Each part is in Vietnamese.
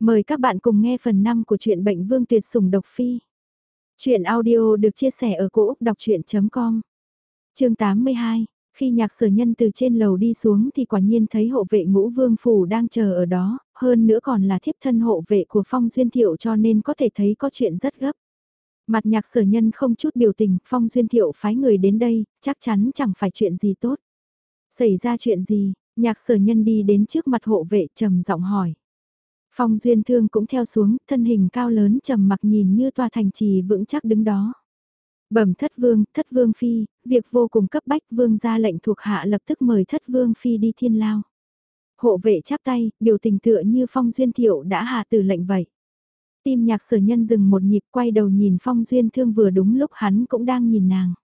Mời các bạn cùng nghe phần 5 của truyện Bệnh Vương Tuyệt Sủng Độc Phi. Chuyện audio được chia sẻ ở cỗ đọc chuyện.com Chương 82 Khi nhạc sở nhân từ trên lầu đi xuống thì quả nhiên thấy hộ vệ ngũ vương phủ đang chờ ở đó, hơn nữa còn là thiếp thân hộ vệ của Phong Duyên Thiệu cho nên có thể thấy có chuyện rất gấp. Mặt nhạc sở nhân không chút biểu tình, Phong Duyên Thiệu phái người đến đây, chắc chắn chẳng phải chuyện gì tốt. Xảy ra chuyện gì, nhạc sở nhân đi đến trước mặt hộ vệ trầm giọng hỏi. Phong Duyên Thương cũng theo xuống, thân hình cao lớn trầm mặc nhìn như tòa thành trì vững chắc đứng đó. Bẩm thất vương, thất vương phi, việc vô cùng cấp bách vương ra lệnh thuộc hạ lập tức mời thất vương phi đi thiên lao. Hộ vệ chắp tay, biểu tình tựa như Phong Duyên Thiệu đã hạ từ lệnh vậy. Tim nhạc sở nhân dừng một nhịp quay đầu nhìn Phong Duyên Thương vừa đúng lúc hắn cũng đang nhìn nàng.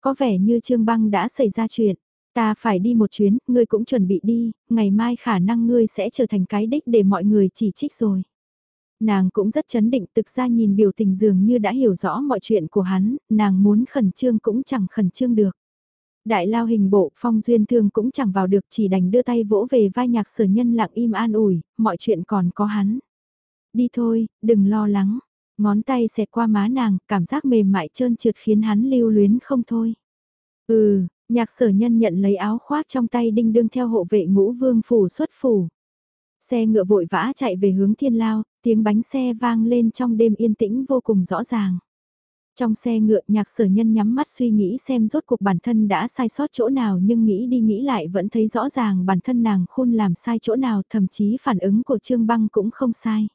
Có vẻ như Trương Băng đã xảy ra chuyện. Ta phải đi một chuyến, ngươi cũng chuẩn bị đi, ngày mai khả năng ngươi sẽ trở thành cái đích để mọi người chỉ trích rồi. Nàng cũng rất chấn định thực ra nhìn biểu tình dường như đã hiểu rõ mọi chuyện của hắn, nàng muốn khẩn trương cũng chẳng khẩn trương được. Đại lao hình bộ phong duyên thương cũng chẳng vào được chỉ đành đưa tay vỗ về vai nhạc sở nhân lặng im an ủi, mọi chuyện còn có hắn. Đi thôi, đừng lo lắng. Ngón tay xẹt qua má nàng, cảm giác mềm mại trơn trượt khiến hắn lưu luyến không thôi. Ừ, Nhạc sở nhân nhận lấy áo khoác trong tay đinh đương theo hộ vệ ngũ vương phủ xuất phủ. Xe ngựa vội vã chạy về hướng thiên lao, tiếng bánh xe vang lên trong đêm yên tĩnh vô cùng rõ ràng. Trong xe ngựa nhạc sở nhân nhắm mắt suy nghĩ xem rốt cuộc bản thân đã sai sót chỗ nào nhưng nghĩ đi nghĩ lại vẫn thấy rõ ràng bản thân nàng khôn làm sai chỗ nào thậm chí phản ứng của Trương Băng cũng không sai.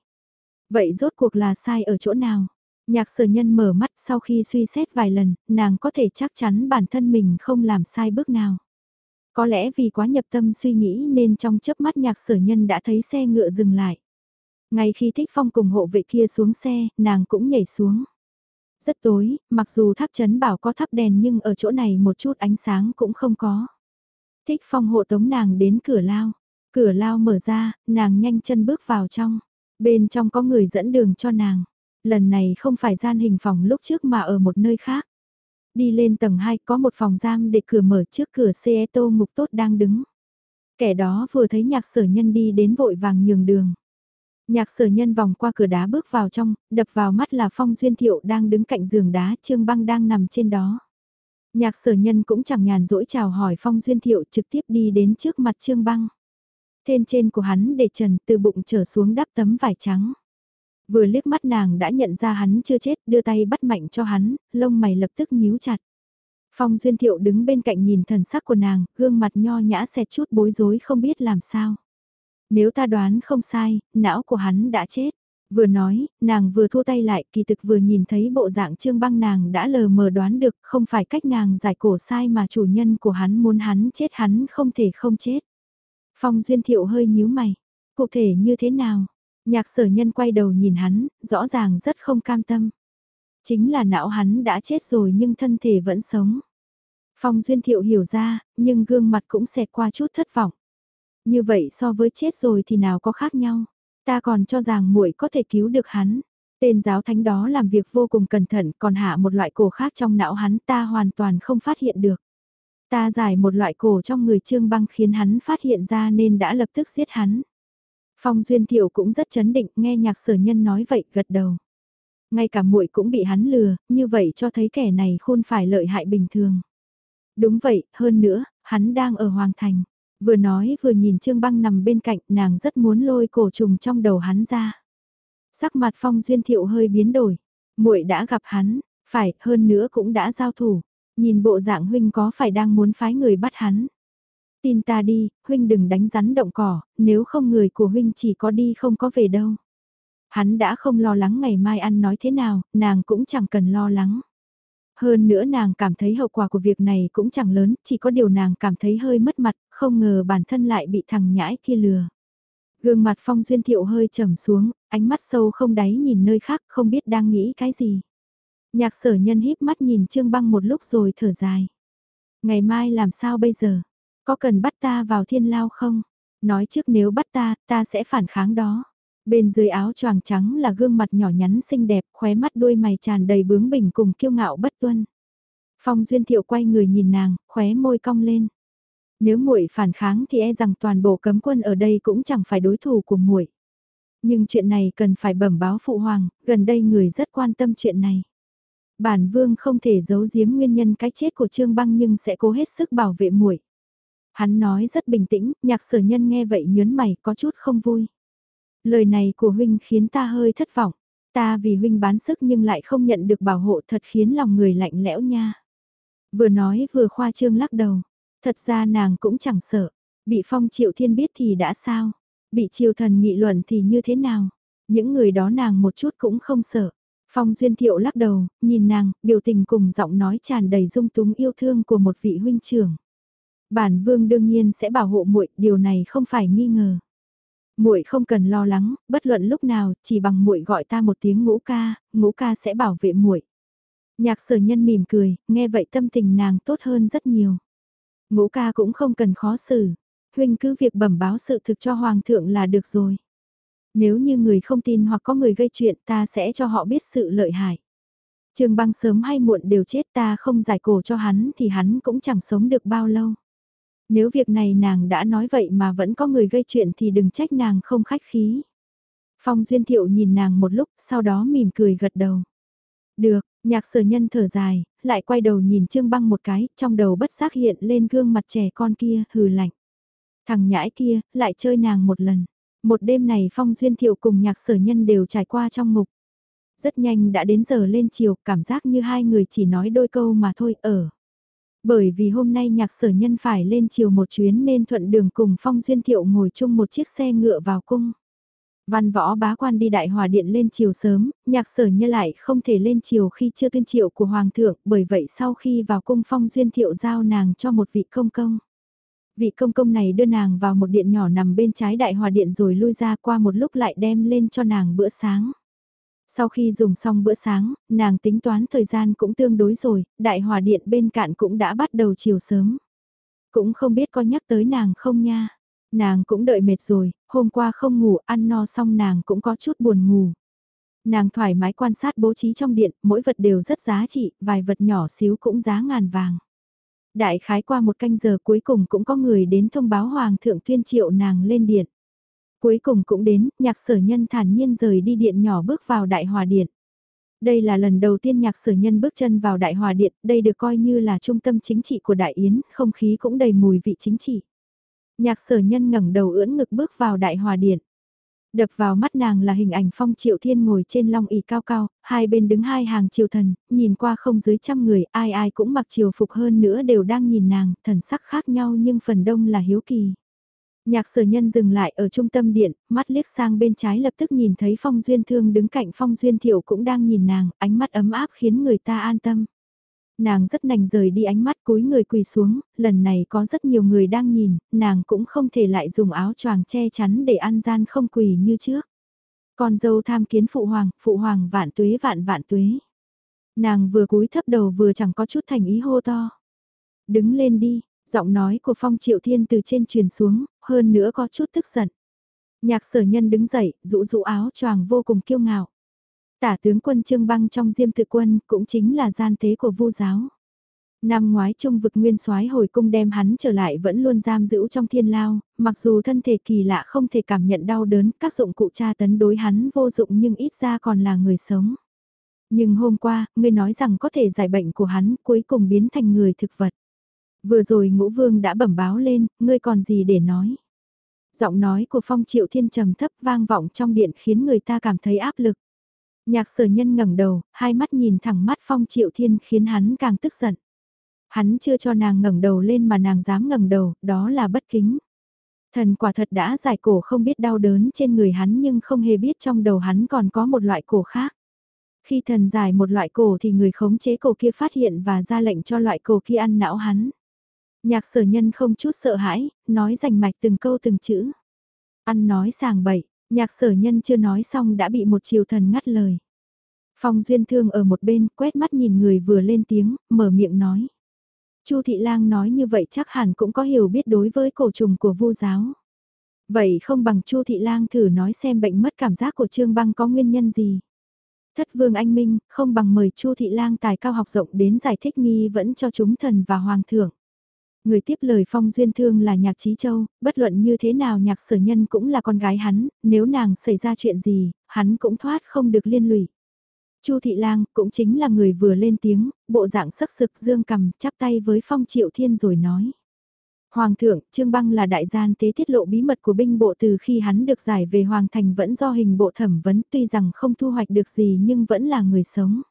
Vậy rốt cuộc là sai ở chỗ nào? Nhạc sở nhân mở mắt sau khi suy xét vài lần, nàng có thể chắc chắn bản thân mình không làm sai bước nào. Có lẽ vì quá nhập tâm suy nghĩ nên trong chớp mắt nhạc sở nhân đã thấy xe ngựa dừng lại. Ngay khi thích phong cùng hộ vệ kia xuống xe, nàng cũng nhảy xuống. Rất tối, mặc dù tháp chấn bảo có thắp đèn nhưng ở chỗ này một chút ánh sáng cũng không có. Thích phong hộ tống nàng đến cửa lao. Cửa lao mở ra, nàng nhanh chân bước vào trong. Bên trong có người dẫn đường cho nàng. Lần này không phải gian hình phòng lúc trước mà ở một nơi khác. Đi lên tầng 2 có một phòng giam để cửa mở trước cửa xe tô mục tốt đang đứng. Kẻ đó vừa thấy nhạc sở nhân đi đến vội vàng nhường đường. Nhạc sở nhân vòng qua cửa đá bước vào trong, đập vào mắt là Phong Duyên Thiệu đang đứng cạnh giường đá, Trương Băng đang nằm trên đó. Nhạc sở nhân cũng chẳng nhàn rỗi chào hỏi Phong Duyên Thiệu trực tiếp đi đến trước mặt Trương Băng. Tên trên của hắn để trần từ bụng trở xuống đắp tấm vải trắng. Vừa liếc mắt nàng đã nhận ra hắn chưa chết, đưa tay bắt mạnh cho hắn, lông mày lập tức nhíu chặt. Phong Duyên Thiệu đứng bên cạnh nhìn thần sắc của nàng, gương mặt nho nhã xẹt chút bối rối không biết làm sao. Nếu ta đoán không sai, não của hắn đã chết. Vừa nói, nàng vừa thu tay lại, kỳ thực vừa nhìn thấy bộ dạng trương băng nàng đã lờ mờ đoán được, không phải cách nàng giải cổ sai mà chủ nhân của hắn muốn hắn chết hắn không thể không chết. Phong Duyên Thiệu hơi nhíu mày, cụ thể như thế nào? Nhạc sở nhân quay đầu nhìn hắn, rõ ràng rất không cam tâm. Chính là não hắn đã chết rồi nhưng thân thể vẫn sống. Phong Duyên Thiệu hiểu ra, nhưng gương mặt cũng xẹt qua chút thất vọng. Như vậy so với chết rồi thì nào có khác nhau. Ta còn cho rằng muội có thể cứu được hắn. Tên giáo thánh đó làm việc vô cùng cẩn thận còn hạ một loại cổ khác trong não hắn ta hoàn toàn không phát hiện được. Ta giải một loại cổ trong người trương băng khiến hắn phát hiện ra nên đã lập tức giết hắn. Phong Duyên Thiệu cũng rất chấn định, nghe nhạc sở nhân nói vậy, gật đầu. Ngay cả muội cũng bị hắn lừa, như vậy cho thấy kẻ này khôn phải lợi hại bình thường. Đúng vậy, hơn nữa, hắn đang ở Hoàng Thành. Vừa nói vừa nhìn Trương Băng nằm bên cạnh, nàng rất muốn lôi cổ trùng trong đầu hắn ra. Sắc mặt Phong Duyên Thiệu hơi biến đổi. Muội đã gặp hắn, phải, hơn nữa cũng đã giao thủ. Nhìn bộ dạng huynh có phải đang muốn phái người bắt hắn. Tin ta đi, huynh đừng đánh rắn động cỏ, nếu không người của huynh chỉ có đi không có về đâu. Hắn đã không lo lắng ngày mai ăn nói thế nào, nàng cũng chẳng cần lo lắng. Hơn nữa nàng cảm thấy hậu quả của việc này cũng chẳng lớn, chỉ có điều nàng cảm thấy hơi mất mặt, không ngờ bản thân lại bị thằng nhãi kia lừa. Gương mặt phong duyên thiệu hơi trầm xuống, ánh mắt sâu không đáy nhìn nơi khác không biết đang nghĩ cái gì. Nhạc sở nhân híp mắt nhìn Trương Băng một lúc rồi thở dài. Ngày mai làm sao bây giờ? Có cần bắt ta vào thiên lao không? Nói trước nếu bắt ta, ta sẽ phản kháng đó. Bên dưới áo choàng trắng là gương mặt nhỏ nhắn xinh đẹp, khóe mắt đôi mày tràn đầy bướng bỉnh cùng kiêu ngạo bất tuân. Phong Duyên Thiệu quay người nhìn nàng, khóe môi cong lên. Nếu muội phản kháng thì e rằng toàn bộ cấm quân ở đây cũng chẳng phải đối thủ của muội. Nhưng chuyện này cần phải bẩm báo phụ hoàng, gần đây người rất quan tâm chuyện này. Bản vương không thể giấu giếm nguyên nhân cái chết của Trương Băng nhưng sẽ cố hết sức bảo vệ muội. Hắn nói rất bình tĩnh, nhạc sở nhân nghe vậy nhớn mày có chút không vui. Lời này của huynh khiến ta hơi thất vọng. Ta vì huynh bán sức nhưng lại không nhận được bảo hộ thật khiến lòng người lạnh lẽo nha. Vừa nói vừa khoa trương lắc đầu. Thật ra nàng cũng chẳng sợ. Bị phong triệu thiên biết thì đã sao. Bị triều thần nghị luận thì như thế nào. Những người đó nàng một chút cũng không sợ. Phong Duyên Thiệu lắc đầu, nhìn nàng, biểu tình cùng giọng nói tràn đầy dung túng yêu thương của một vị huynh trưởng. Bản vương đương nhiên sẽ bảo hộ muội, điều này không phải nghi ngờ. Muội không cần lo lắng, bất luận lúc nào, chỉ bằng muội gọi ta một tiếng ngũ ca, ngũ ca sẽ bảo vệ muội. Nhạc sở nhân mỉm cười, nghe vậy tâm tình nàng tốt hơn rất nhiều. Ngũ ca cũng không cần khó xử, huynh cứ việc bẩm báo sự thực cho hoàng thượng là được rồi. Nếu như người không tin hoặc có người gây chuyện ta sẽ cho họ biết sự lợi hại. Trường băng sớm hay muộn đều chết ta không giải cổ cho hắn thì hắn cũng chẳng sống được bao lâu. Nếu việc này nàng đã nói vậy mà vẫn có người gây chuyện thì đừng trách nàng không khách khí. Phong Duyên Thiệu nhìn nàng một lúc, sau đó mỉm cười gật đầu. Được, nhạc sở nhân thở dài, lại quay đầu nhìn Trương Băng một cái, trong đầu bất giác hiện lên gương mặt trẻ con kia, hừ lạnh. Thằng nhãi kia, lại chơi nàng một lần. Một đêm này Phong Duyên Thiệu cùng nhạc sở nhân đều trải qua trong ngục. Rất nhanh đã đến giờ lên chiều, cảm giác như hai người chỉ nói đôi câu mà thôi, ở. Bởi vì hôm nay nhạc sở nhân phải lên chiều một chuyến nên thuận đường cùng Phong Duyên Thiệu ngồi chung một chiếc xe ngựa vào cung. Văn võ bá quan đi đại hòa điện lên chiều sớm, nhạc sở nhân lại không thể lên chiều khi chưa tuyên triệu của Hoàng thượng, bởi vậy sau khi vào cung Phong Duyên Thiệu giao nàng cho một vị công công. Vị công công này đưa nàng vào một điện nhỏ nằm bên trái đại hòa điện rồi lui ra qua một lúc lại đem lên cho nàng bữa sáng. Sau khi dùng xong bữa sáng, nàng tính toán thời gian cũng tương đối rồi, đại hòa điện bên cạnh cũng đã bắt đầu chiều sớm. Cũng không biết có nhắc tới nàng không nha. Nàng cũng đợi mệt rồi, hôm qua không ngủ, ăn no xong nàng cũng có chút buồn ngủ. Nàng thoải mái quan sát bố trí trong điện, mỗi vật đều rất giá trị, vài vật nhỏ xíu cũng giá ngàn vàng. Đại khái qua một canh giờ cuối cùng cũng có người đến thông báo Hoàng thượng tuyên triệu nàng lên điện. Cuối cùng cũng đến, nhạc sở nhân thản nhiên rời đi điện nhỏ bước vào đại hòa điện. Đây là lần đầu tiên nhạc sở nhân bước chân vào đại hòa điện, đây được coi như là trung tâm chính trị của đại yến, không khí cũng đầy mùi vị chính trị. Nhạc sở nhân ngẩng đầu ưỡn ngực bước vào đại hòa điện. Đập vào mắt nàng là hình ảnh phong triệu thiên ngồi trên long ỷ cao cao, hai bên đứng hai hàng triều thần, nhìn qua không dưới trăm người, ai ai cũng mặc triều phục hơn nữa đều đang nhìn nàng, thần sắc khác nhau nhưng phần đông là hiếu kỳ. Nhạc sở nhân dừng lại ở trung tâm điện, mắt liếc sang bên trái lập tức nhìn thấy Phong Duyên Thương đứng cạnh Phong Duyên Thiệu cũng đang nhìn nàng, ánh mắt ấm áp khiến người ta an tâm. Nàng rất nành rời đi ánh mắt cúi người quỳ xuống, lần này có rất nhiều người đang nhìn, nàng cũng không thể lại dùng áo choàng che chắn để ăn gian không quỳ như trước. Con dâu tham kiến phụ hoàng, phụ hoàng vạn tuế vạn vạn tuế. Nàng vừa cúi thấp đầu vừa chẳng có chút thành ý hô to. Đứng lên đi, giọng nói của Phong Triệu Thiên từ trên truyền xuống, hơn nữa có chút tức giận. Nhạc sở nhân đứng dậy, rũ rũ áo choàng vô cùng kiêu ngạo. Tả tướng quân Trương Băng trong diêm tự quân cũng chính là gian tế của vu giáo. Năm ngoái trung vực nguyên soái hồi cung đem hắn trở lại vẫn luôn giam giữ trong thiên lao, mặc dù thân thể kỳ lạ không thể cảm nhận đau đớn, các dụng cụ tra tấn đối hắn vô dụng nhưng ít ra còn là người sống. Nhưng hôm qua, ngươi nói rằng có thể giải bệnh của hắn cuối cùng biến thành người thực vật. Vừa rồi ngũ vương đã bẩm báo lên, ngươi còn gì để nói. Giọng nói của phong triệu thiên trầm thấp vang vọng trong điện khiến người ta cảm thấy áp lực. Nhạc sở nhân ngẩng đầu, hai mắt nhìn thẳng mắt phong triệu thiên khiến hắn càng tức giận. Hắn chưa cho nàng ngẩng đầu lên mà nàng dám ngẩng đầu, đó là bất kính. Thần quả thật đã giải cổ không biết đau đớn trên người hắn nhưng không hề biết trong đầu hắn còn có một loại cổ khác. Khi thần giải một loại cổ thì người khống chế cổ kia phát hiện và ra lệnh cho loại cổ kia ăn não hắn. Nhạc sở nhân không chút sợ hãi, nói rành mạch từng câu từng chữ. Ăn nói sàng bậy, nhạc sở nhân chưa nói xong đã bị một triều thần ngắt lời. Phong duyên thương ở một bên, quét mắt nhìn người vừa lên tiếng, mở miệng nói. Chu thị lang nói như vậy chắc hẳn cũng có hiểu biết đối với cổ trùng của vu giáo. Vậy không bằng Chu thị lang thử nói xem bệnh mất cảm giác của Trương Băng có nguyên nhân gì. Thất vương anh minh, không bằng mời Chu thị lang tài cao học rộng đến giải thích nghi vẫn cho chúng thần và hoàng thượng. Người tiếp lời Phong Duyên Thương là Nhạc Trí Châu, bất luận như thế nào Nhạc Sở Nhân cũng là con gái hắn, nếu nàng xảy ra chuyện gì, hắn cũng thoát không được liên lụy. Chu Thị Lang cũng chính là người vừa lên tiếng, bộ dạng sắc sực dương cầm, chắp tay với Phong Triệu Thiên rồi nói. Hoàng thượng, Trương Băng là đại gian tế tiết lộ bí mật của binh bộ từ khi hắn được giải về Hoàng thành vẫn do hình bộ thẩm vấn tuy rằng không thu hoạch được gì nhưng vẫn là người sống.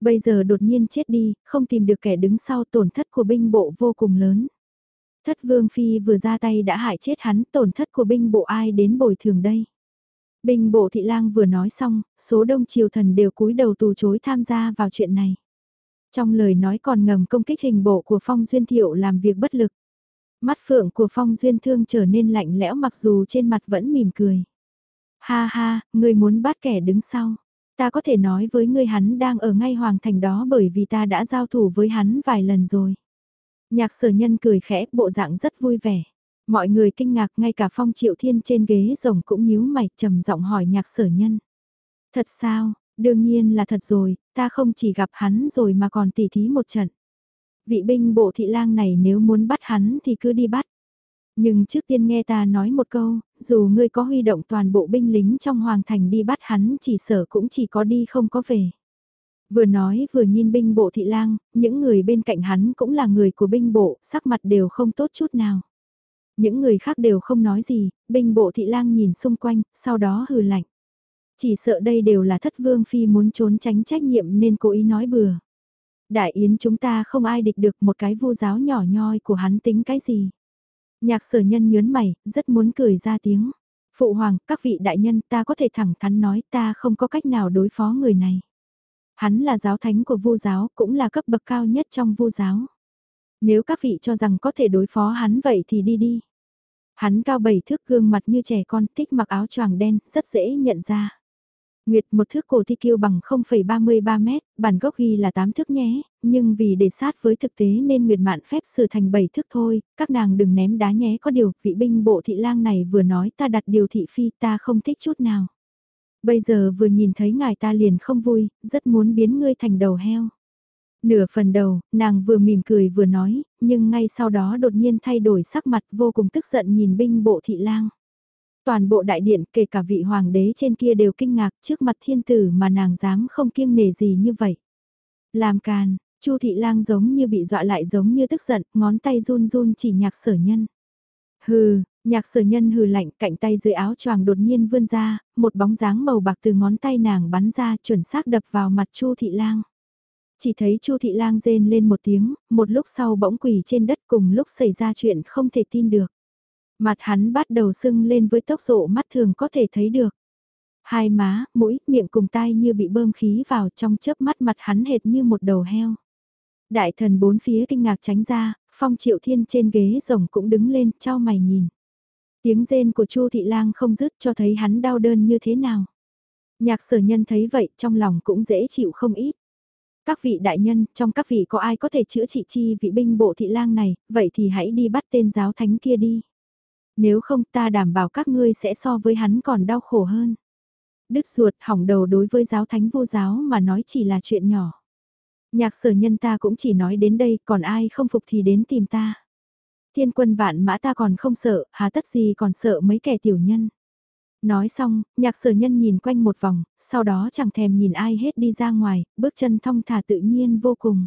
Bây giờ đột nhiên chết đi, không tìm được kẻ đứng sau tổn thất của binh bộ vô cùng lớn. Thất vương phi vừa ra tay đã hại chết hắn, tổn thất của binh bộ ai đến bồi thường đây. Binh bộ thị lang vừa nói xong, số đông triều thần đều cúi đầu từ chối tham gia vào chuyện này. Trong lời nói còn ngầm công kích hình bộ của Phong Duyên Thiệu làm việc bất lực. Mắt phượng của Phong Duyên Thương trở nên lạnh lẽo mặc dù trên mặt vẫn mỉm cười. Ha ha, người muốn bắt kẻ đứng sau. Ta có thể nói với ngươi hắn đang ở ngay hoàng thành đó bởi vì ta đã giao thủ với hắn vài lần rồi. Nhạc sở nhân cười khẽ, bộ dạng rất vui vẻ. Mọi người kinh ngạc ngay cả phong triệu thiên trên ghế rồng cũng nhíu mày trầm giọng hỏi nhạc sở nhân. Thật sao, đương nhiên là thật rồi, ta không chỉ gặp hắn rồi mà còn tỉ thí một trận. Vị binh bộ thị lang này nếu muốn bắt hắn thì cứ đi bắt. Nhưng trước tiên nghe ta nói một câu, dù ngươi có huy động toàn bộ binh lính trong hoàng thành đi bắt hắn chỉ sợ cũng chỉ có đi không có về. Vừa nói vừa nhìn binh bộ thị lang, những người bên cạnh hắn cũng là người của binh bộ, sắc mặt đều không tốt chút nào. Những người khác đều không nói gì, binh bộ thị lang nhìn xung quanh, sau đó hừ lạnh. Chỉ sợ đây đều là thất vương phi muốn trốn tránh trách nhiệm nên cố ý nói bừa. Đại yến chúng ta không ai địch được một cái vu giáo nhỏ nhoi của hắn tính cái gì. Nhạc sở nhân nhớn mày, rất muốn cười ra tiếng. Phụ hoàng, các vị đại nhân ta có thể thẳng thắn nói ta không có cách nào đối phó người này. Hắn là giáo thánh của vu giáo, cũng là cấp bậc cao nhất trong vu giáo. Nếu các vị cho rằng có thể đối phó hắn vậy thì đi đi. Hắn cao bảy thước gương mặt như trẻ con, thích mặc áo choàng đen, rất dễ nhận ra. Nguyệt một thước cổ thi kiêu bằng 0,33 mét, bản gốc ghi là 8 thước nhé, nhưng vì để sát với thực tế nên Nguyệt mạn phép sửa thành 7 thước thôi, các nàng đừng ném đá nhé có điều, vị binh bộ thị lang này vừa nói ta đặt điều thị phi ta không thích chút nào. Bây giờ vừa nhìn thấy ngài ta liền không vui, rất muốn biến ngươi thành đầu heo. Nửa phần đầu, nàng vừa mỉm cười vừa nói, nhưng ngay sau đó đột nhiên thay đổi sắc mặt vô cùng tức giận nhìn binh bộ thị lang. Toàn bộ đại điện kể cả vị hoàng đế trên kia đều kinh ngạc trước mặt thiên tử mà nàng dám không kiêng nề gì như vậy. Làm càn, Chu thị lang giống như bị dọa lại giống như tức giận, ngón tay run run chỉ nhạc sở nhân. Hừ, nhạc sở nhân hừ lạnh cạnh tay dưới áo choàng đột nhiên vươn ra, một bóng dáng màu bạc từ ngón tay nàng bắn ra chuẩn xác đập vào mặt Chu thị lang. Chỉ thấy Chu thị lang rên lên một tiếng, một lúc sau bỗng quỳ trên đất cùng lúc xảy ra chuyện không thể tin được. Mặt hắn bắt đầu sưng lên với tốc độ mắt thường có thể thấy được. Hai má, mũi, miệng cùng tai như bị bơm khí vào trong chớp mắt mặt hắn hệt như một đầu heo. Đại thần bốn phía kinh ngạc tránh ra, phong triệu thiên trên ghế rồng cũng đứng lên, trao mày nhìn. Tiếng rên của Chu Thị Lang không dứt cho thấy hắn đau đơn như thế nào. Nhạc sở nhân thấy vậy trong lòng cũng dễ chịu không ít. Các vị đại nhân, trong các vị có ai có thể chữa trị chi vị binh bộ thị lang này, vậy thì hãy đi bắt tên giáo thánh kia đi. Nếu không ta đảm bảo các ngươi sẽ so với hắn còn đau khổ hơn. Đức ruột hỏng đầu đối với giáo thánh vô giáo mà nói chỉ là chuyện nhỏ. Nhạc sở nhân ta cũng chỉ nói đến đây, còn ai không phục thì đến tìm ta. Thiên quân vạn mã ta còn không sợ, hà tất gì còn sợ mấy kẻ tiểu nhân. Nói xong, nhạc sở nhân nhìn quanh một vòng, sau đó chẳng thèm nhìn ai hết đi ra ngoài, bước chân thong thả tự nhiên vô cùng.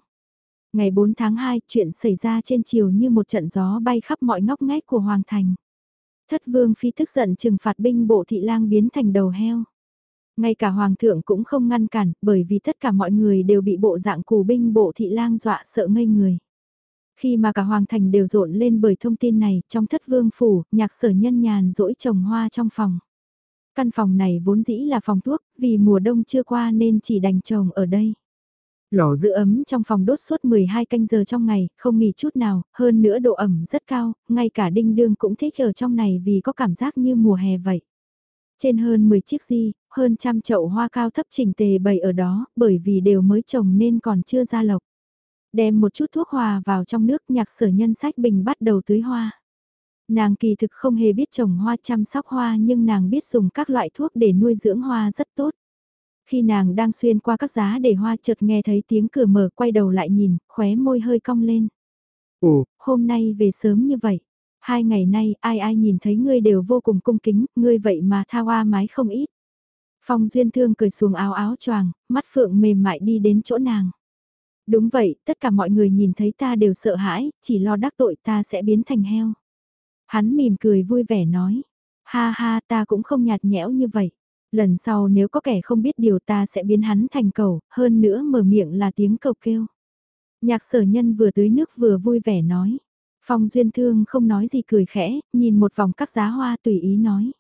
Ngày 4 tháng 2, chuyện xảy ra trên chiều như một trận gió bay khắp mọi ngóc ngách của Hoàng Thành. Thất vương phi tức giận trừng phạt binh bộ thị lang biến thành đầu heo. Ngay cả hoàng thượng cũng không ngăn cản, bởi vì tất cả mọi người đều bị bộ dạng cù binh bộ thị lang dọa sợ ngây người. Khi mà cả hoàng thành đều rộn lên bởi thông tin này, trong thất vương phủ, nhạc sở nhân nhàn rỗi trồng hoa trong phòng. Căn phòng này vốn dĩ là phòng thuốc, vì mùa đông chưa qua nên chỉ đành trồng ở đây. Lò giữ ấm trong phòng đốt suốt 12 canh giờ trong ngày, không nghỉ chút nào, hơn nữa độ ẩm rất cao, ngay cả đinh đương cũng thích ở trong này vì có cảm giác như mùa hè vậy. Trên hơn 10 chiếc di, hơn trăm chậu hoa cao thấp chỉnh tề bày ở đó, bởi vì đều mới trồng nên còn chưa ra lộc. Đem một chút thuốc hòa vào trong nước nhạc sở nhân sách bình bắt đầu tưới hoa. Nàng kỳ thực không hề biết trồng hoa chăm sóc hoa nhưng nàng biết dùng các loại thuốc để nuôi dưỡng hoa rất tốt. Khi nàng đang xuyên qua các giá để hoa chợt nghe thấy tiếng cửa mở quay đầu lại nhìn, khóe môi hơi cong lên. Ồ, hôm nay về sớm như vậy. Hai ngày nay ai ai nhìn thấy ngươi đều vô cùng cung kính, ngươi vậy mà tha hoa mái không ít. Phong Duyên Thương cười xuống áo áo choàng, mắt phượng mềm mại đi đến chỗ nàng. Đúng vậy, tất cả mọi người nhìn thấy ta đều sợ hãi, chỉ lo đắc tội ta sẽ biến thành heo. Hắn mỉm cười vui vẻ nói, ha ha ta cũng không nhạt nhẽo như vậy. Lần sau nếu có kẻ không biết điều ta sẽ biến hắn thành cầu, hơn nữa mở miệng là tiếng cầu kêu. Nhạc sở nhân vừa tưới nước vừa vui vẻ nói. Phong Duyên Thương không nói gì cười khẽ, nhìn một vòng các giá hoa tùy ý nói.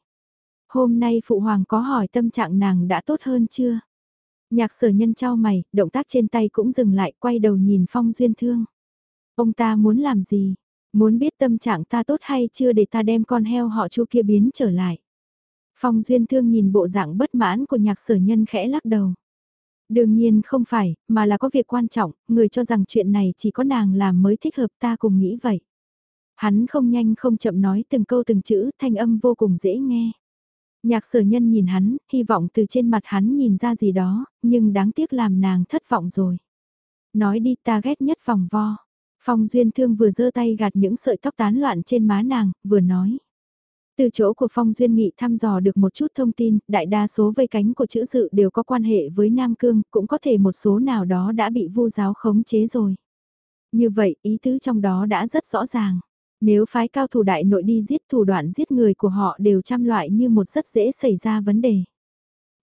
Hôm nay Phụ Hoàng có hỏi tâm trạng nàng đã tốt hơn chưa? Nhạc sở nhân trao mày, động tác trên tay cũng dừng lại, quay đầu nhìn Phong Duyên Thương. Ông ta muốn làm gì? Muốn biết tâm trạng ta tốt hay chưa để ta đem con heo họ chu kia biến trở lại. Phong Duyên Thương nhìn bộ dạng bất mãn của nhạc sở nhân khẽ lắc đầu. Đương nhiên không phải, mà là có việc quan trọng, người cho rằng chuyện này chỉ có nàng làm mới thích hợp ta cùng nghĩ vậy. Hắn không nhanh không chậm nói từng câu từng chữ, thanh âm vô cùng dễ nghe. Nhạc sở nhân nhìn hắn, hy vọng từ trên mặt hắn nhìn ra gì đó, nhưng đáng tiếc làm nàng thất vọng rồi. Nói đi ta ghét nhất vòng vo. Phong Duyên Thương vừa giơ tay gạt những sợi tóc tán loạn trên má nàng, vừa nói. Từ chỗ của Phong Duyên Nghị thăm dò được một chút thông tin, đại đa số vây cánh của chữ dự đều có quan hệ với Nam Cương, cũng có thể một số nào đó đã bị vu giáo khống chế rồi. Như vậy, ý tứ trong đó đã rất rõ ràng. Nếu phái cao thủ đại nội đi giết thủ đoạn giết người của họ đều trăm loại như một rất dễ xảy ra vấn đề.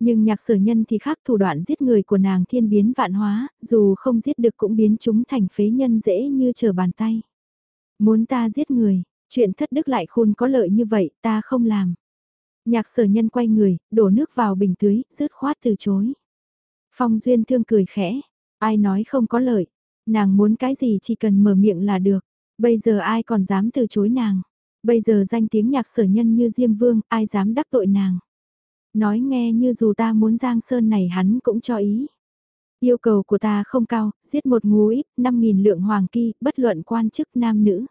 Nhưng nhạc sở nhân thì khác thủ đoạn giết người của nàng thiên biến vạn hóa, dù không giết được cũng biến chúng thành phế nhân dễ như trở bàn tay. Muốn ta giết người, chuyện thất đức lại khôn có lợi như vậy ta không làm. Nhạc sở nhân quay người, đổ nước vào bình tưới, rứt khoát từ chối. Phong duyên thương cười khẽ, ai nói không có lợi, nàng muốn cái gì chỉ cần mở miệng là được. Bây giờ ai còn dám từ chối nàng. Bây giờ danh tiếng nhạc sở nhân như Diêm Vương, ai dám đắc tội nàng. Nói nghe như dù ta muốn Giang Sơn này hắn cũng cho ý. Yêu cầu của ta không cao, giết một ngú ít, 5.000 lượng hoàng kỳ, bất luận quan chức nam nữ.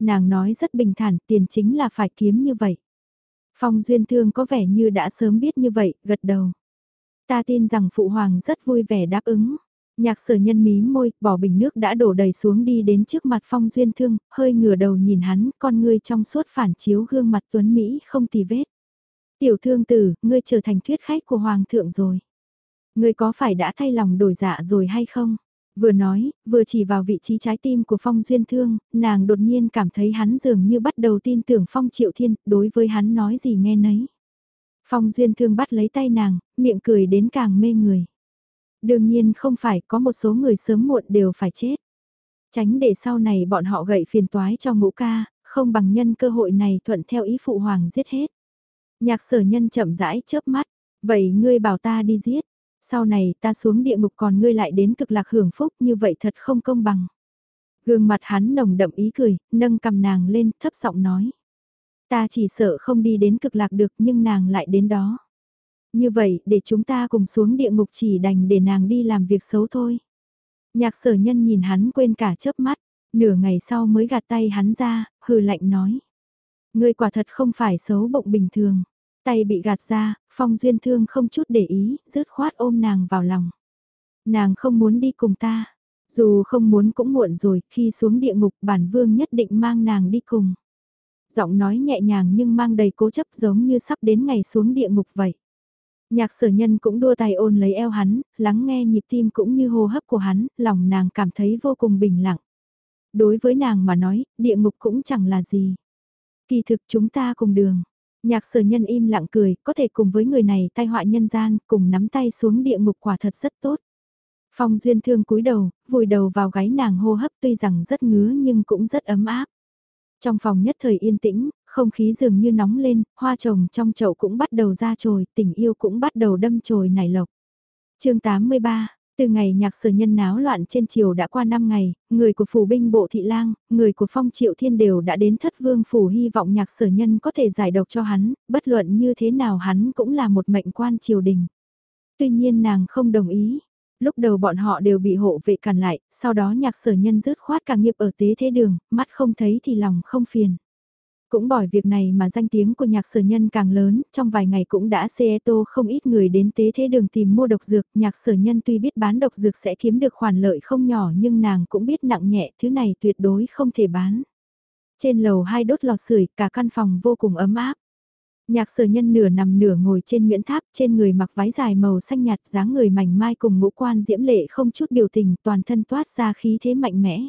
Nàng nói rất bình thản, tiền chính là phải kiếm như vậy. Phong Duyên Thương có vẻ như đã sớm biết như vậy, gật đầu. Ta tin rằng Phụ Hoàng rất vui vẻ đáp ứng. Nhạc sở nhân mí môi, bỏ bình nước đã đổ đầy xuống đi đến trước mặt phong duyên thương, hơi ngửa đầu nhìn hắn, con ngươi trong suốt phản chiếu gương mặt tuấn Mỹ không tì vết. Tiểu thương tử, ngươi trở thành thuyết khách của hoàng thượng rồi. Ngươi có phải đã thay lòng đổi dạ rồi hay không? Vừa nói, vừa chỉ vào vị trí trái tim của Phong Duyên Thương, nàng đột nhiên cảm thấy hắn dường như bắt đầu tin tưởng Phong Triệu Thiên, đối với hắn nói gì nghe nấy. Phong Duyên Thương bắt lấy tay nàng, miệng cười đến càng mê người. Đương nhiên không phải có một số người sớm muộn đều phải chết. Tránh để sau này bọn họ gậy phiền toái cho ngũ ca, không bằng nhân cơ hội này thuận theo ý phụ hoàng giết hết. Nhạc sở nhân chậm rãi chớp mắt, vậy ngươi bảo ta đi giết, sau này ta xuống địa ngục còn ngươi lại đến cực lạc hưởng phúc như vậy thật không công bằng. Gương mặt hắn nồng đậm ý cười, nâng cầm nàng lên, thấp giọng nói. Ta chỉ sợ không đi đến cực lạc được nhưng nàng lại đến đó. Như vậy, để chúng ta cùng xuống địa ngục chỉ đành để nàng đi làm việc xấu thôi. Nhạc sở nhân nhìn hắn quên cả chớp mắt, nửa ngày sau mới gạt tay hắn ra, hừ lạnh nói. Ngươi quả thật không phải xấu bụng bình thường. Tay bị gạt ra, phong duyên thương không chút để ý, rớt khoát ôm nàng vào lòng. Nàng không muốn đi cùng ta. Dù không muốn cũng muộn rồi, khi xuống địa ngục bản vương nhất định mang nàng đi cùng. Giọng nói nhẹ nhàng nhưng mang đầy cố chấp giống như sắp đến ngày xuống địa ngục vậy. Nhạc sở nhân cũng đua tay ôn lấy eo hắn, lắng nghe nhịp tim cũng như hô hấp của hắn, lòng nàng cảm thấy vô cùng bình lặng. Đối với nàng mà nói, địa ngục cũng chẳng là gì. Kỳ thực chúng ta cùng đường. Nhạc sở nhân im lặng cười, có thể cùng với người này tai họa nhân gian, cùng nắm tay xuống địa ngục quả thật rất tốt. Phong duyên thương cúi đầu, vùi đầu vào gáy nàng hô hấp tuy rằng rất ngứa nhưng cũng rất ấm áp. Trong phòng nhất thời yên tĩnh, không khí dường như nóng lên, hoa trồng trong chậu cũng bắt đầu ra trồi, tình yêu cũng bắt đầu đâm chồi nảy lộc. chương 83 từ ngày nhạc sở nhân náo loạn trên triều đã qua 5 ngày, người của phủ binh bộ thị lang, người của phong triệu thiên đều đã đến thất vương phủ hy vọng nhạc sở nhân có thể giải độc cho hắn, bất luận như thế nào hắn cũng là một mệnh quan triều đình. Tuy nhiên nàng không đồng ý, lúc đầu bọn họ đều bị hộ vệ cản lại, sau đó nhạc sở nhân rớt khoát cả nghiệp ở tế thế đường, mắt không thấy thì lòng không phiền. Cũng bởi việc này mà danh tiếng của nhạc sở nhân càng lớn, trong vài ngày cũng đã xe tô không ít người đến tế thế đường tìm mua độc dược, nhạc sở nhân tuy biết bán độc dược sẽ kiếm được khoản lợi không nhỏ nhưng nàng cũng biết nặng nhẹ thứ này tuyệt đối không thể bán. Trên lầu hai đốt lò sưởi cả căn phòng vô cùng ấm áp. Nhạc sở nhân nửa nằm nửa ngồi trên nguyễn tháp, trên người mặc váy dài màu xanh nhạt dáng người mảnh mai cùng ngũ quan diễm lệ không chút biểu tình toàn thân toát ra khí thế mạnh mẽ.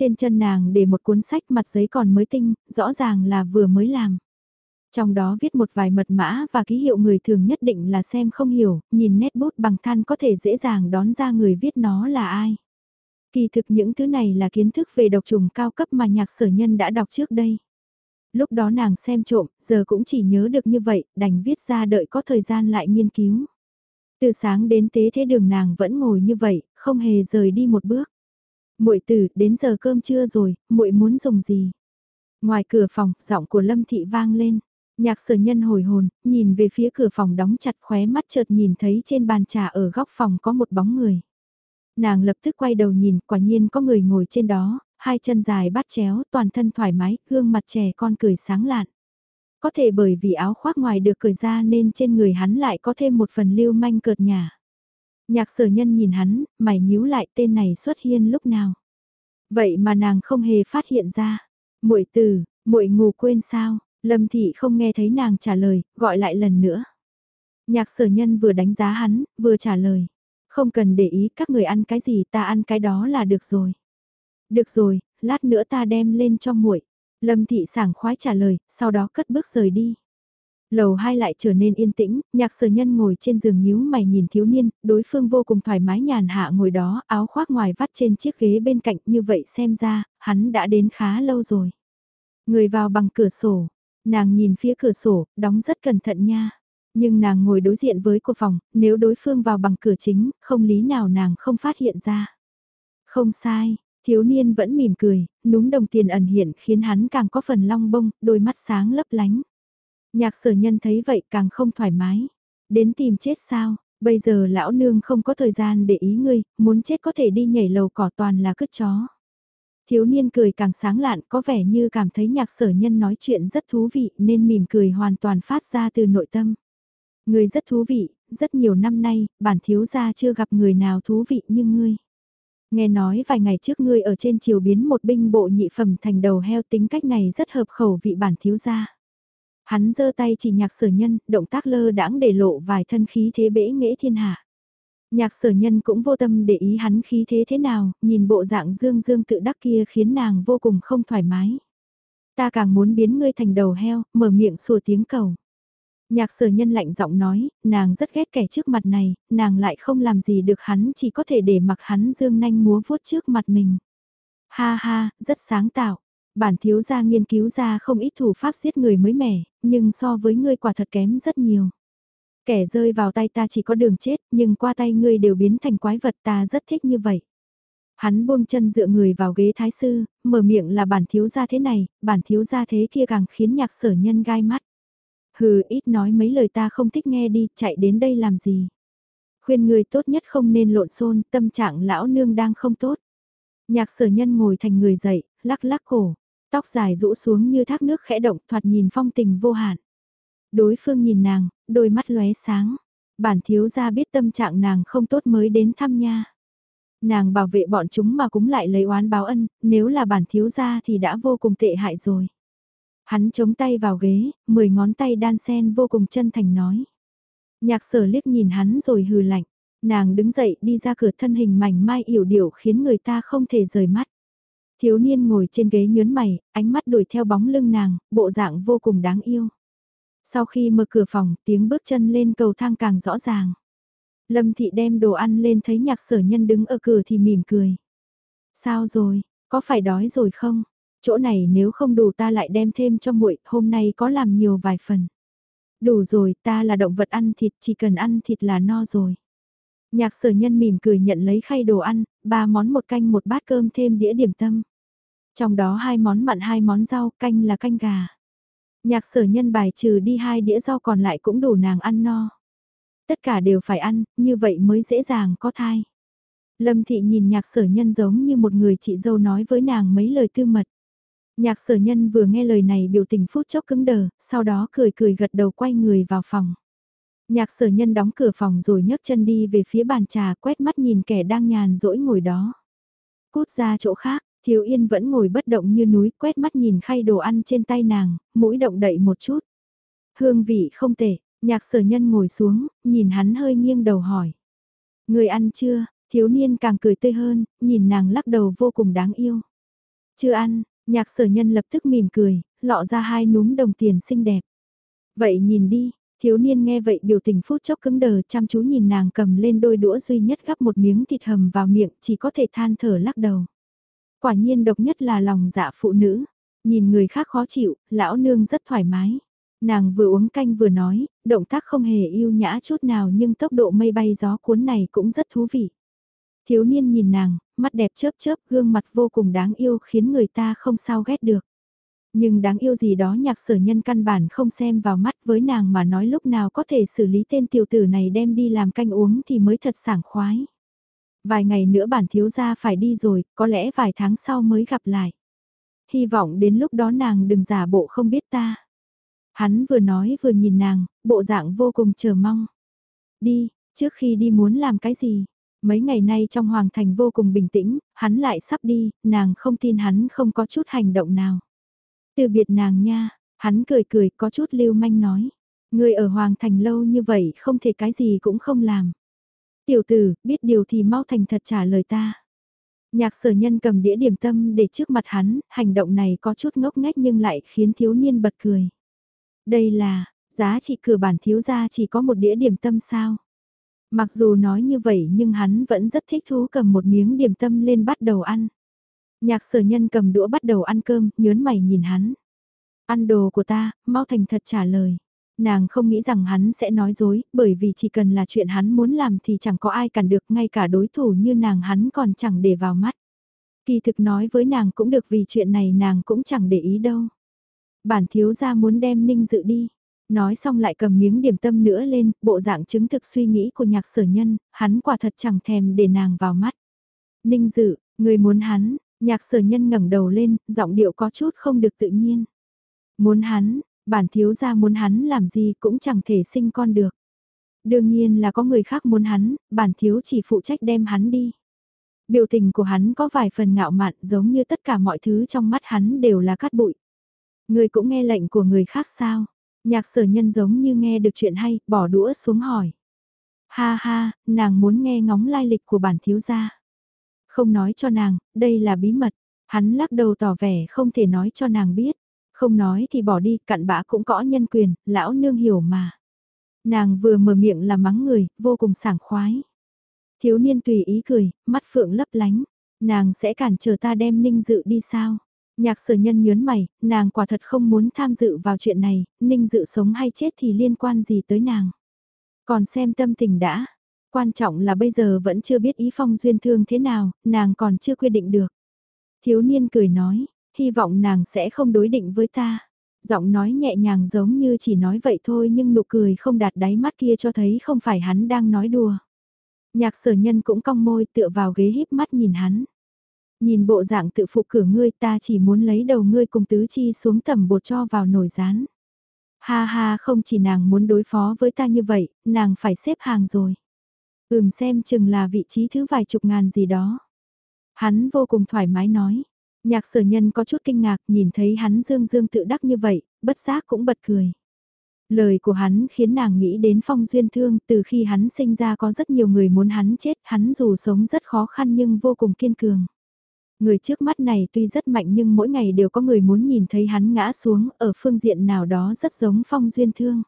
Trên chân nàng để một cuốn sách mặt giấy còn mới tinh, rõ ràng là vừa mới làm. Trong đó viết một vài mật mã và ký hiệu người thường nhất định là xem không hiểu, nhìn nét bút bằng than có thể dễ dàng đón ra người viết nó là ai. Kỳ thực những thứ này là kiến thức về độc trùng cao cấp mà nhạc sở nhân đã đọc trước đây. Lúc đó nàng xem trộm, giờ cũng chỉ nhớ được như vậy, đành viết ra đợi có thời gian lại nghiên cứu. Từ sáng đến tế thế đường nàng vẫn ngồi như vậy, không hề rời đi một bước. Muội tử, đến giờ cơm trưa rồi, muội muốn dùng gì? Ngoài cửa phòng, giọng của Lâm Thị vang lên. Nhạc sở nhân hồi hồn, nhìn về phía cửa phòng đóng chặt khóe mắt chợt nhìn thấy trên bàn trà ở góc phòng có một bóng người. Nàng lập tức quay đầu nhìn, quả nhiên có người ngồi trên đó, hai chân dài bắt chéo, toàn thân thoải mái, gương mặt trẻ con cười sáng lạn. Có thể bởi vì áo khoác ngoài được cởi ra nên trên người hắn lại có thêm một phần lưu manh cợt nhà. Nhạc sở nhân nhìn hắn, mày nhíu lại tên này xuất hiện lúc nào. Vậy mà nàng không hề phát hiện ra. muội từ, muội ngủ quên sao, lâm thị không nghe thấy nàng trả lời, gọi lại lần nữa. Nhạc sở nhân vừa đánh giá hắn, vừa trả lời. Không cần để ý các người ăn cái gì ta ăn cái đó là được rồi. Được rồi, lát nữa ta đem lên cho muội. Lâm thị sảng khoái trả lời, sau đó cất bước rời đi. Lầu hai lại trở nên yên tĩnh, nhạc sở nhân ngồi trên giường nhíu mày nhìn thiếu niên, đối phương vô cùng thoải mái nhàn hạ ngồi đó, áo khoác ngoài vắt trên chiếc ghế bên cạnh như vậy xem ra, hắn đã đến khá lâu rồi. Người vào bằng cửa sổ, nàng nhìn phía cửa sổ, đóng rất cẩn thận nha. Nhưng nàng ngồi đối diện với cô phòng, nếu đối phương vào bằng cửa chính, không lý nào nàng không phát hiện ra. Không sai, thiếu niên vẫn mỉm cười, núm đồng tiền ẩn hiện khiến hắn càng có phần long bông, đôi mắt sáng lấp lánh. Nhạc sở nhân thấy vậy càng không thoải mái. Đến tìm chết sao, bây giờ lão nương không có thời gian để ý ngươi, muốn chết có thể đi nhảy lầu cỏ toàn là cứt chó. Thiếu niên cười càng sáng lạn có vẻ như cảm thấy nhạc sở nhân nói chuyện rất thú vị nên mỉm cười hoàn toàn phát ra từ nội tâm. Ngươi rất thú vị, rất nhiều năm nay, bản thiếu gia chưa gặp người nào thú vị như ngươi. Nghe nói vài ngày trước ngươi ở trên chiều biến một binh bộ nhị phẩm thành đầu heo tính cách này rất hợp khẩu vị bản thiếu gia. Hắn giơ tay chỉ nhạc sở nhân, động tác lơ đãng để lộ vài thân khí thế bể nghệ thiên hạ. Nhạc sở nhân cũng vô tâm để ý hắn khí thế thế nào, nhìn bộ dạng dương dương tự đắc kia khiến nàng vô cùng không thoải mái. Ta càng muốn biến ngươi thành đầu heo, mở miệng sủa tiếng cầu. Nhạc sở nhân lạnh giọng nói, nàng rất ghét kẻ trước mặt này, nàng lại không làm gì được hắn chỉ có thể để mặc hắn dương nanh múa vuốt trước mặt mình. Ha ha, rất sáng tạo. Bản thiếu gia nghiên cứu ra không ít thủ pháp giết người mới mẻ, nhưng so với ngươi quả thật kém rất nhiều. Kẻ rơi vào tay ta chỉ có đường chết, nhưng qua tay ngươi đều biến thành quái vật ta rất thích như vậy. Hắn buông chân dựa người vào ghế thái sư, mở miệng là bản thiếu gia thế này, bản thiếu gia thế kia càng khiến nhạc sở nhân gai mắt. Hừ ít nói mấy lời ta không thích nghe đi, chạy đến đây làm gì. Khuyên người tốt nhất không nên lộn xôn, tâm trạng lão nương đang không tốt. Nhạc sở nhân ngồi thành người dậy, lắc lắc cổ, tóc dài rũ xuống như thác nước khẽ động thoạt nhìn phong tình vô hạn. Đối phương nhìn nàng, đôi mắt lóe sáng. Bản thiếu gia biết tâm trạng nàng không tốt mới đến thăm nha. Nàng bảo vệ bọn chúng mà cũng lại lấy oán báo ân, nếu là bản thiếu gia thì đã vô cùng tệ hại rồi. Hắn chống tay vào ghế, mười ngón tay đan sen vô cùng chân thành nói. Nhạc sở liếc nhìn hắn rồi hừ lạnh. Nàng đứng dậy đi ra cửa thân hình mảnh mai yểu điệu khiến người ta không thể rời mắt. Thiếu niên ngồi trên ghế nhớn mày, ánh mắt đuổi theo bóng lưng nàng, bộ dạng vô cùng đáng yêu. Sau khi mở cửa phòng, tiếng bước chân lên cầu thang càng rõ ràng. Lâm thị đem đồ ăn lên thấy nhạc sở nhân đứng ở cửa thì mỉm cười. Sao rồi, có phải đói rồi không? Chỗ này nếu không đủ ta lại đem thêm cho muội, hôm nay có làm nhiều vài phần. Đủ rồi, ta là động vật ăn thịt, chỉ cần ăn thịt là no rồi. Nhạc sở nhân mỉm cười nhận lấy khay đồ ăn, ba món một canh một bát cơm thêm đĩa điểm tâm. Trong đó hai món mặn hai món rau, canh là canh gà. Nhạc sở nhân bài trừ đi hai đĩa rau còn lại cũng đủ nàng ăn no. Tất cả đều phải ăn, như vậy mới dễ dàng có thai. Lâm thị nhìn nhạc sở nhân giống như một người chị dâu nói với nàng mấy lời tư mật. Nhạc sở nhân vừa nghe lời này biểu tình phút chốc cứng đờ, sau đó cười cười gật đầu quay người vào phòng. Nhạc sở nhân đóng cửa phòng rồi nhấc chân đi về phía bàn trà quét mắt nhìn kẻ đang nhàn rỗi ngồi đó. Cút ra chỗ khác, thiếu yên vẫn ngồi bất động như núi quét mắt nhìn khay đồ ăn trên tay nàng, mũi động đậy một chút. Hương vị không tệ, nhạc sở nhân ngồi xuống, nhìn hắn hơi nghiêng đầu hỏi. Người ăn chưa, thiếu niên càng cười tươi hơn, nhìn nàng lắc đầu vô cùng đáng yêu. Chưa ăn, nhạc sở nhân lập tức mỉm cười, lọ ra hai núm đồng tiền xinh đẹp. Vậy nhìn đi, thiếu niên nghe vậy biểu tình phút chốc cứng đờ chăm chú nhìn nàng cầm lên đôi đũa duy nhất gắp một miếng thịt hầm vào miệng chỉ có thể than thở lắc đầu. Quả nhiên độc nhất là lòng dạ phụ nữ, nhìn người khác khó chịu, lão nương rất thoải mái. Nàng vừa uống canh vừa nói, động tác không hề yêu nhã chút nào nhưng tốc độ mây bay gió cuốn này cũng rất thú vị. Thiếu niên nhìn nàng, mắt đẹp chớp chớp gương mặt vô cùng đáng yêu khiến người ta không sao ghét được. Nhưng đáng yêu gì đó nhạc sở nhân căn bản không xem vào mắt với nàng mà nói lúc nào có thể xử lý tên tiểu tử này đem đi làm canh uống thì mới thật sảng khoái. Vài ngày nữa bản thiếu gia phải đi rồi, có lẽ vài tháng sau mới gặp lại. Hy vọng đến lúc đó nàng đừng giả bộ không biết ta. Hắn vừa nói vừa nhìn nàng, bộ dạng vô cùng chờ mong. Đi, trước khi đi muốn làm cái gì? Mấy ngày nay trong hoàng thành vô cùng bình tĩnh, hắn lại sắp đi, nàng không tin hắn không có chút hành động nào. Từ biệt nàng nha, hắn cười cười có chút lưu manh nói. Người ở hoàng thành lâu như vậy không thể cái gì cũng không làm. Tiểu tử, biết điều thì mau thành thật trả lời ta. Nhạc sở nhân cầm đĩa điểm tâm để trước mặt hắn, hành động này có chút ngốc nghếch nhưng lại khiến thiếu niên bật cười. Đây là, giá trị cửa bản thiếu gia chỉ có một đĩa điểm tâm sao. Mặc dù nói như vậy nhưng hắn vẫn rất thích thú cầm một miếng điểm tâm lên bắt đầu ăn. Nhạc sở nhân cầm đũa bắt đầu ăn cơm, nhớn mày nhìn hắn. Ăn đồ của ta, mau thành thật trả lời. Nàng không nghĩ rằng hắn sẽ nói dối, bởi vì chỉ cần là chuyện hắn muốn làm thì chẳng có ai cản được, ngay cả đối thủ như nàng hắn còn chẳng để vào mắt. Kỳ thực nói với nàng cũng được vì chuyện này nàng cũng chẳng để ý đâu. Bản thiếu gia muốn đem ninh dự đi. Nói xong lại cầm miếng điểm tâm nữa lên, bộ dạng chứng thực suy nghĩ của nhạc sở nhân, hắn quả thật chẳng thèm để nàng vào mắt. Ninh dự, người muốn hắn, nhạc sở nhân ngẩng đầu lên, giọng điệu có chút không được tự nhiên. Muốn hắn, bản thiếu gia muốn hắn làm gì cũng chẳng thể sinh con được. Đương nhiên là có người khác muốn hắn, bản thiếu chỉ phụ trách đem hắn đi. Biểu tình của hắn có vài phần ngạo mạn giống như tất cả mọi thứ trong mắt hắn đều là cát bụi. Người cũng nghe lệnh của người khác sao? Nhạc sở nhân giống như nghe được chuyện hay, bỏ đũa xuống hỏi. Ha ha, nàng muốn nghe ngóng lai lịch của bản thiếu gia. Không nói cho nàng, đây là bí mật. Hắn lắc đầu tỏ vẻ không thể nói cho nàng biết. Không nói thì bỏ đi, cặn bã cũng có nhân quyền, lão nương hiểu mà. Nàng vừa mở miệng là mắng người, vô cùng sảng khoái. Thiếu niên tùy ý cười, mắt phượng lấp lánh. Nàng sẽ cản trở ta đem ninh dự đi sao? Nhạc sở nhân nhớn mày, nàng quả thật không muốn tham dự vào chuyện này, ninh dự sống hay chết thì liên quan gì tới nàng. Còn xem tâm tình đã, quan trọng là bây giờ vẫn chưa biết ý phong duyên thương thế nào, nàng còn chưa quyết định được. Thiếu niên cười nói, hy vọng nàng sẽ không đối định với ta. Giọng nói nhẹ nhàng giống như chỉ nói vậy thôi nhưng nụ cười không đạt đáy mắt kia cho thấy không phải hắn đang nói đùa. Nhạc sở nhân cũng cong môi tựa vào ghế híp mắt nhìn hắn. Nhìn bộ dạng tự phụ cửa ngươi ta chỉ muốn lấy đầu ngươi cùng tứ chi xuống tầm bột cho vào nồi rán. Ha ha không chỉ nàng muốn đối phó với ta như vậy, nàng phải xếp hàng rồi. Ừm xem chừng là vị trí thứ vài chục ngàn gì đó. Hắn vô cùng thoải mái nói. Nhạc sở nhân có chút kinh ngạc nhìn thấy hắn dương dương tự đắc như vậy, bất giác cũng bật cười. Lời của hắn khiến nàng nghĩ đến phong duyên thương từ khi hắn sinh ra có rất nhiều người muốn hắn chết, hắn dù sống rất khó khăn nhưng vô cùng kiên cường. Người trước mắt này tuy rất mạnh nhưng mỗi ngày đều có người muốn nhìn thấy hắn ngã xuống ở phương diện nào đó rất giống phong duyên thương.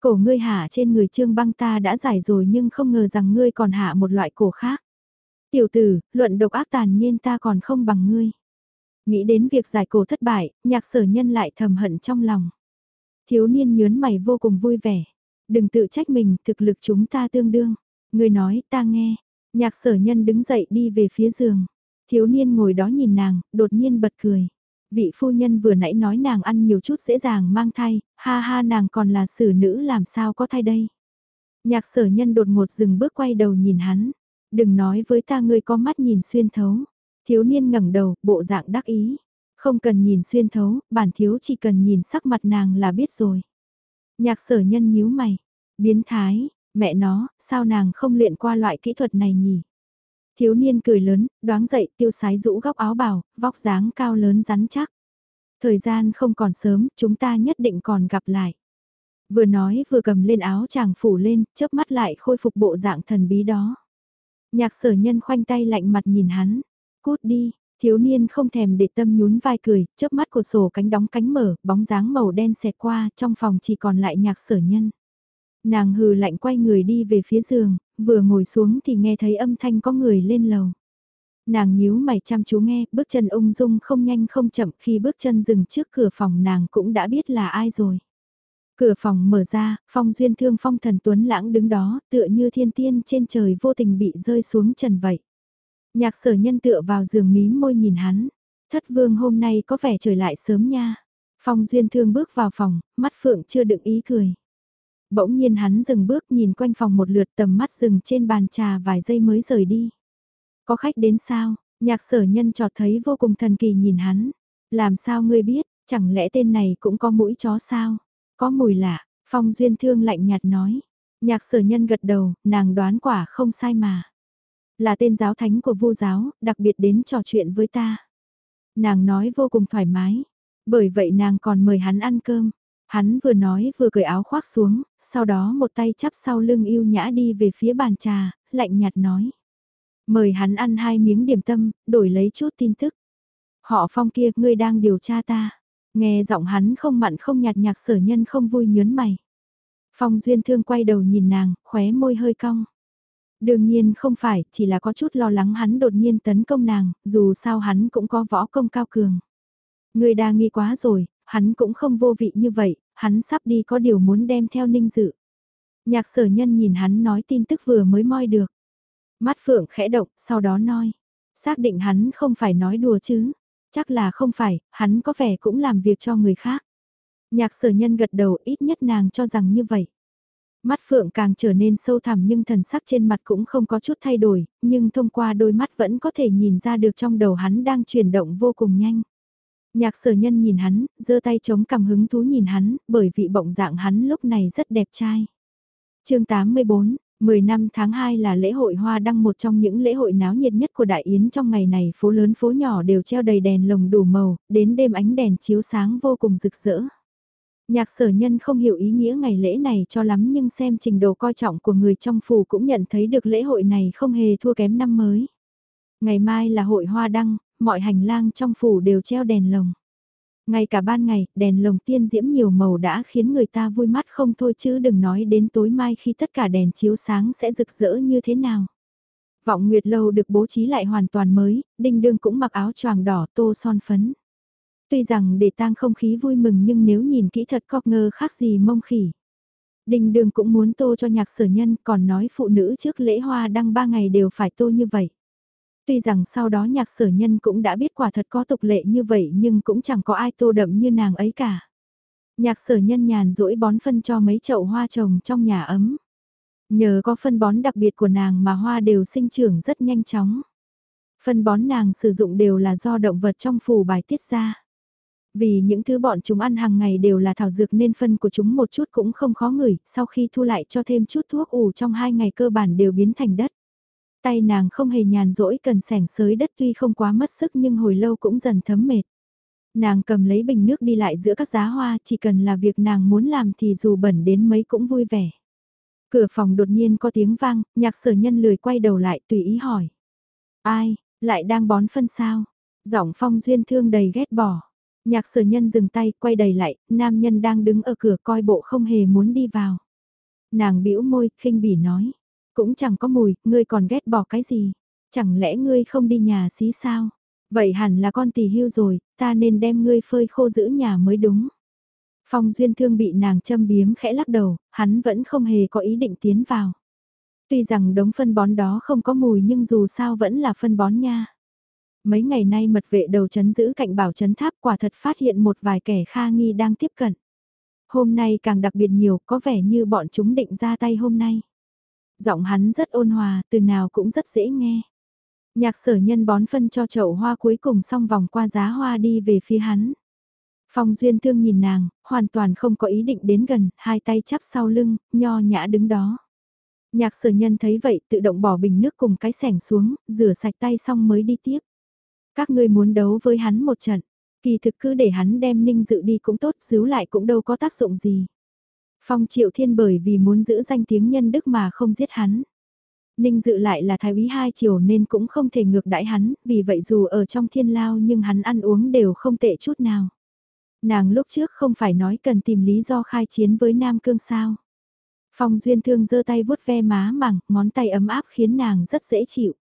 Cổ ngươi hạ trên người trương băng ta đã giải rồi nhưng không ngờ rằng ngươi còn hạ một loại cổ khác. Tiểu tử, luận độc ác tàn nhiên ta còn không bằng ngươi. Nghĩ đến việc giải cổ thất bại, nhạc sở nhân lại thầm hận trong lòng. Thiếu niên nhớn mày vô cùng vui vẻ. Đừng tự trách mình, thực lực chúng ta tương đương. người nói ta nghe. Nhạc sở nhân đứng dậy đi về phía giường. Thiếu niên ngồi đó nhìn nàng, đột nhiên bật cười. Vị phu nhân vừa nãy nói nàng ăn nhiều chút dễ dàng mang thai, ha ha nàng còn là xử nữ làm sao có thai đây. Nhạc sở nhân đột ngột dừng bước quay đầu nhìn hắn. Đừng nói với ta ngươi có mắt nhìn xuyên thấu. Thiếu niên ngẩng đầu, bộ dạng đắc ý. Không cần nhìn xuyên thấu, bản thiếu chỉ cần nhìn sắc mặt nàng là biết rồi. Nhạc sở nhân nhíu mày, biến thái, mẹ nó, sao nàng không luyện qua loại kỹ thuật này nhỉ? Thiếu niên cười lớn, đoáng dậy tiêu sái rũ góc áo bào, vóc dáng cao lớn rắn chắc. Thời gian không còn sớm, chúng ta nhất định còn gặp lại. Vừa nói vừa cầm lên áo chàng phủ lên, chớp mắt lại khôi phục bộ dạng thần bí đó. Nhạc sở nhân khoanh tay lạnh mặt nhìn hắn. Cút đi, thiếu niên không thèm để tâm nhún vai cười, chớp mắt của sổ cánh đóng cánh mở, bóng dáng màu đen xẹt qua, trong phòng chỉ còn lại nhạc sở nhân. Nàng hừ lạnh quay người đi về phía giường, vừa ngồi xuống thì nghe thấy âm thanh có người lên lầu. Nàng nhíu mày chăm chú nghe, bước chân ung dung không nhanh không chậm khi bước chân dừng trước cửa phòng nàng cũng đã biết là ai rồi. Cửa phòng mở ra, phong duyên thương phong thần tuấn lãng đứng đó, tựa như thiên tiên trên trời vô tình bị rơi xuống trần vậy. Nhạc sở nhân tựa vào giường mí môi nhìn hắn, thất vương hôm nay có vẻ trời lại sớm nha. Phong duyên thương bước vào phòng, mắt phượng chưa đựng ý cười. Bỗng nhiên hắn dừng bước nhìn quanh phòng một lượt tầm mắt dừng trên bàn trà vài giây mới rời đi. Có khách đến sao? Nhạc sở nhân trọt thấy vô cùng thần kỳ nhìn hắn. Làm sao ngươi biết, chẳng lẽ tên này cũng có mũi chó sao? Có mùi lạ, phong duyên thương lạnh nhạt nói. Nhạc sở nhân gật đầu, nàng đoán quả không sai mà. Là tên giáo thánh của vô giáo, đặc biệt đến trò chuyện với ta. Nàng nói vô cùng thoải mái. Bởi vậy nàng còn mời hắn ăn cơm. Hắn vừa nói vừa cởi áo khoác xuống, sau đó một tay chắp sau lưng yêu nhã đi về phía bàn trà, lạnh nhạt nói. Mời hắn ăn hai miếng điểm tâm, đổi lấy chút tin tức. Họ phong kia, ngươi đang điều tra ta. Nghe giọng hắn không mặn không nhạt nhạc sở nhân không vui nhớn mày. Phong duyên thương quay đầu nhìn nàng, khóe môi hơi cong. Đương nhiên không phải, chỉ là có chút lo lắng hắn đột nhiên tấn công nàng, dù sao hắn cũng có võ công cao cường. Người đa nghi quá rồi, hắn cũng không vô vị như vậy, hắn sắp đi có điều muốn đem theo ninh dự. Nhạc sở nhân nhìn hắn nói tin tức vừa mới moi được. Mắt phượng khẽ động, sau đó nói. Xác định hắn không phải nói đùa chứ. Chắc là không phải, hắn có vẻ cũng làm việc cho người khác. Nhạc sở nhân gật đầu ít nhất nàng cho rằng như vậy. Mắt phượng càng trở nên sâu thẳm nhưng thần sắc trên mặt cũng không có chút thay đổi, nhưng thông qua đôi mắt vẫn có thể nhìn ra được trong đầu hắn đang chuyển động vô cùng nhanh. Nhạc sở nhân nhìn hắn, giơ tay chống cầm hứng thú nhìn hắn, bởi vì bộng dạng hắn lúc này rất đẹp trai. chương 84, 10 năm tháng 2 là lễ hội hoa đăng một trong những lễ hội náo nhiệt nhất của Đại Yến trong ngày này phố lớn phố nhỏ đều treo đầy đèn lồng đủ màu, đến đêm ánh đèn chiếu sáng vô cùng rực rỡ. Nhạc sở nhân không hiểu ý nghĩa ngày lễ này cho lắm nhưng xem trình độ coi trọng của người trong phủ cũng nhận thấy được lễ hội này không hề thua kém năm mới. Ngày mai là hội hoa đăng, mọi hành lang trong phủ đều treo đèn lồng. Ngay cả ban ngày, đèn lồng tiên diễm nhiều màu đã khiến người ta vui mắt không thôi chứ đừng nói đến tối mai khi tất cả đèn chiếu sáng sẽ rực rỡ như thế nào. Vọng Nguyệt Lâu được bố trí lại hoàn toàn mới, đinh đương cũng mặc áo choàng đỏ tô son phấn. Tuy rằng để tang không khí vui mừng nhưng nếu nhìn kỹ thật có ngơ khác gì mông khỉ. đình đường cũng muốn tô cho nhạc sở nhân, còn nói phụ nữ trước lễ hoa đăng ba ngày đều phải tô như vậy. Tuy rằng sau đó nhạc sở nhân cũng đã biết quả thật có tục lệ như vậy nhưng cũng chẳng có ai tô đậm như nàng ấy cả. Nhạc sở nhân nhàn rỗi bón phân cho mấy chậu hoa trồng trong nhà ấm. Nhờ có phân bón đặc biệt của nàng mà hoa đều sinh trưởng rất nhanh chóng. Phân bón nàng sử dụng đều là do động vật trong phủ bài tiết ra. Vì những thứ bọn chúng ăn hàng ngày đều là thảo dược nên phân của chúng một chút cũng không khó ngửi, sau khi thu lại cho thêm chút thuốc ủ trong hai ngày cơ bản đều biến thành đất. Tay nàng không hề nhàn rỗi cần sẻng sới đất tuy không quá mất sức nhưng hồi lâu cũng dần thấm mệt. Nàng cầm lấy bình nước đi lại giữa các giá hoa chỉ cần là việc nàng muốn làm thì dù bẩn đến mấy cũng vui vẻ. Cửa phòng đột nhiên có tiếng vang, nhạc sở nhân lười quay đầu lại tùy ý hỏi. Ai, lại đang bón phân sao? Giọng phong duyên thương đầy ghét bỏ. Nhạc sở nhân dừng tay quay đầy lại, nam nhân đang đứng ở cửa coi bộ không hề muốn đi vào. Nàng bĩu môi, khinh bỉ nói. Cũng chẳng có mùi, ngươi còn ghét bỏ cái gì? Chẳng lẽ ngươi không đi nhà xí sao? Vậy hẳn là con tỷ hưu rồi, ta nên đem ngươi phơi khô giữ nhà mới đúng. Phong duyên thương bị nàng châm biếm khẽ lắc đầu, hắn vẫn không hề có ý định tiến vào. Tuy rằng đống phân bón đó không có mùi nhưng dù sao vẫn là phân bón nha. Mấy ngày nay mật vệ đầu chấn giữ cạnh bảo chấn tháp quả thật phát hiện một vài kẻ kha nghi đang tiếp cận. Hôm nay càng đặc biệt nhiều có vẻ như bọn chúng định ra tay hôm nay. Giọng hắn rất ôn hòa, từ nào cũng rất dễ nghe. Nhạc sở nhân bón phân cho chậu hoa cuối cùng xong vòng qua giá hoa đi về phía hắn. Phong Duyên Thương nhìn nàng, hoàn toàn không có ý định đến gần, hai tay chắp sau lưng, nho nhã đứng đó. Nhạc sở nhân thấy vậy tự động bỏ bình nước cùng cái sẻng xuống, rửa sạch tay xong mới đi tiếp. Các ngươi muốn đấu với hắn một trận, kỳ thực cứ để hắn đem ninh dự đi cũng tốt, xíu lại cũng đâu có tác dụng gì. Phong Triệu Thiên bởi vì muốn giữ danh tiếng nhân đức mà không giết hắn. Ninh dự lại là thái úy hai triều nên cũng không thể ngược đãi hắn, vì vậy dù ở trong thiên lao nhưng hắn ăn uống đều không tệ chút nào. Nàng lúc trước không phải nói cần tìm lý do khai chiến với Nam Cương sao. Phong Duyên Thương giơ tay vuốt ve má mẳng, ngón tay ấm áp khiến nàng rất dễ chịu.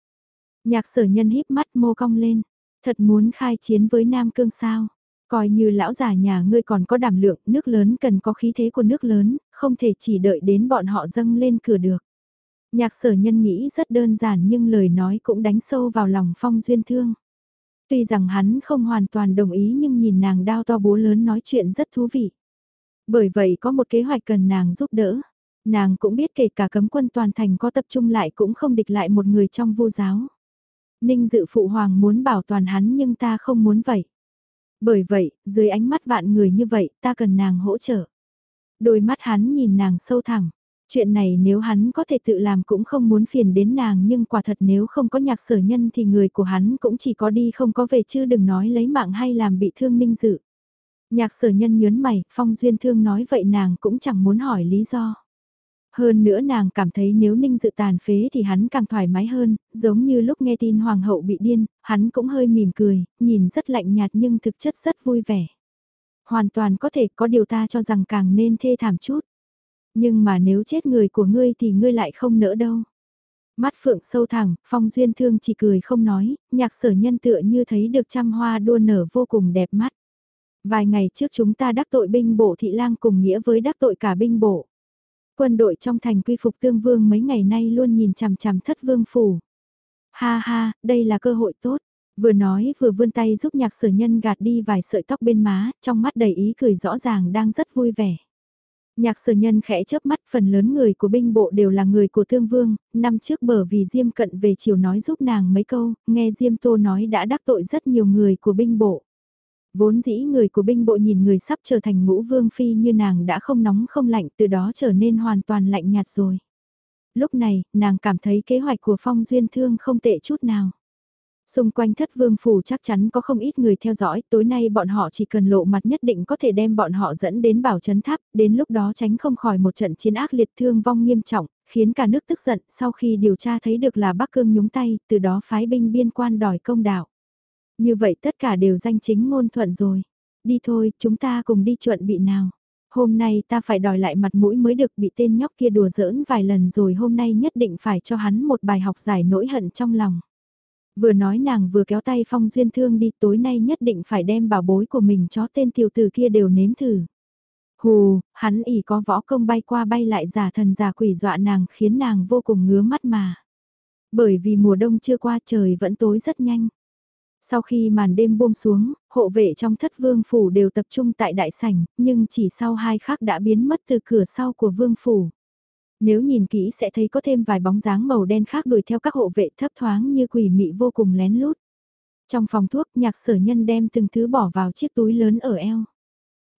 Nhạc sở nhân híp mắt mô cong lên, thật muốn khai chiến với Nam Cương sao. Coi như lão già nhà ngươi còn có đảm lượng, nước lớn cần có khí thế của nước lớn, không thể chỉ đợi đến bọn họ dâng lên cửa được. Nhạc sở nhân nghĩ rất đơn giản nhưng lời nói cũng đánh sâu vào lòng phong duyên thương. Tuy rằng hắn không hoàn toàn đồng ý nhưng nhìn nàng đao to búa lớn nói chuyện rất thú vị. Bởi vậy có một kế hoạch cần nàng giúp đỡ. Nàng cũng biết kể cả cấm quân toàn thành có tập trung lại cũng không địch lại một người trong vô giáo. Ninh dự phụ hoàng muốn bảo toàn hắn nhưng ta không muốn vậy. Bởi vậy, dưới ánh mắt vạn người như vậy, ta cần nàng hỗ trợ. Đôi mắt hắn nhìn nàng sâu thẳng. Chuyện này nếu hắn có thể tự làm cũng không muốn phiền đến nàng nhưng quả thật nếu không có nhạc sở nhân thì người của hắn cũng chỉ có đi không có về chứ đừng nói lấy mạng hay làm bị thương ninh dự. Nhạc sở nhân nhớn mày, phong duyên thương nói vậy nàng cũng chẳng muốn hỏi lý do. Hơn nữa nàng cảm thấy nếu ninh dự tàn phế thì hắn càng thoải mái hơn, giống như lúc nghe tin hoàng hậu bị điên, hắn cũng hơi mỉm cười, nhìn rất lạnh nhạt nhưng thực chất rất vui vẻ. Hoàn toàn có thể có điều ta cho rằng càng nên thê thảm chút. Nhưng mà nếu chết người của ngươi thì ngươi lại không nỡ đâu. Mắt phượng sâu thẳng, phong duyên thương chỉ cười không nói, nhạc sở nhân tựa như thấy được trăm hoa đua nở vô cùng đẹp mắt. Vài ngày trước chúng ta đắc tội binh bộ thị lang cùng nghĩa với đắc tội cả binh bộ. Quân đội trong thành quy phục tương vương mấy ngày nay luôn nhìn chằm chằm thất vương phủ. Ha ha, đây là cơ hội tốt. Vừa nói vừa vươn tay giúp nhạc sở nhân gạt đi vài sợi tóc bên má, trong mắt đầy ý cười rõ ràng đang rất vui vẻ. Nhạc sở nhân khẽ chớp mắt phần lớn người của binh bộ đều là người của thương vương, năm trước bờ vì Diêm cận về chiều nói giúp nàng mấy câu, nghe Diêm tô nói đã đắc tội rất nhiều người của binh bộ. Vốn dĩ người của binh bộ nhìn người sắp trở thành ngũ vương phi như nàng đã không nóng không lạnh từ đó trở nên hoàn toàn lạnh nhạt rồi. Lúc này, nàng cảm thấy kế hoạch của phong duyên thương không tệ chút nào. Xung quanh thất vương phủ chắc chắn có không ít người theo dõi, tối nay bọn họ chỉ cần lộ mặt nhất định có thể đem bọn họ dẫn đến bảo trấn tháp, đến lúc đó tránh không khỏi một trận chiến ác liệt thương vong nghiêm trọng, khiến cả nước tức giận sau khi điều tra thấy được là Bắc Cương nhúng tay, từ đó phái binh biên quan đòi công đạo. Như vậy tất cả đều danh chính ngôn thuận rồi. Đi thôi, chúng ta cùng đi chuẩn bị nào. Hôm nay ta phải đòi lại mặt mũi mới được bị tên nhóc kia đùa giỡn vài lần rồi hôm nay nhất định phải cho hắn một bài học giải nỗi hận trong lòng. Vừa nói nàng vừa kéo tay Phong Duyên Thương đi tối nay nhất định phải đem bảo bối của mình cho tên tiểu tử kia đều nếm thử. Hù, hắn ỉ có võ công bay qua bay lại giả thần giả quỷ dọa nàng khiến nàng vô cùng ngứa mắt mà. Bởi vì mùa đông chưa qua trời vẫn tối rất nhanh. Sau khi màn đêm buông xuống, hộ vệ trong thất vương phủ đều tập trung tại đại sảnh, nhưng chỉ sau hai khắc đã biến mất từ cửa sau của vương phủ. Nếu nhìn kỹ sẽ thấy có thêm vài bóng dáng màu đen khác đuổi theo các hộ vệ thấp thoáng như quỷ mị vô cùng lén lút. Trong phòng thuốc, nhạc sở nhân đem từng thứ bỏ vào chiếc túi lớn ở eo.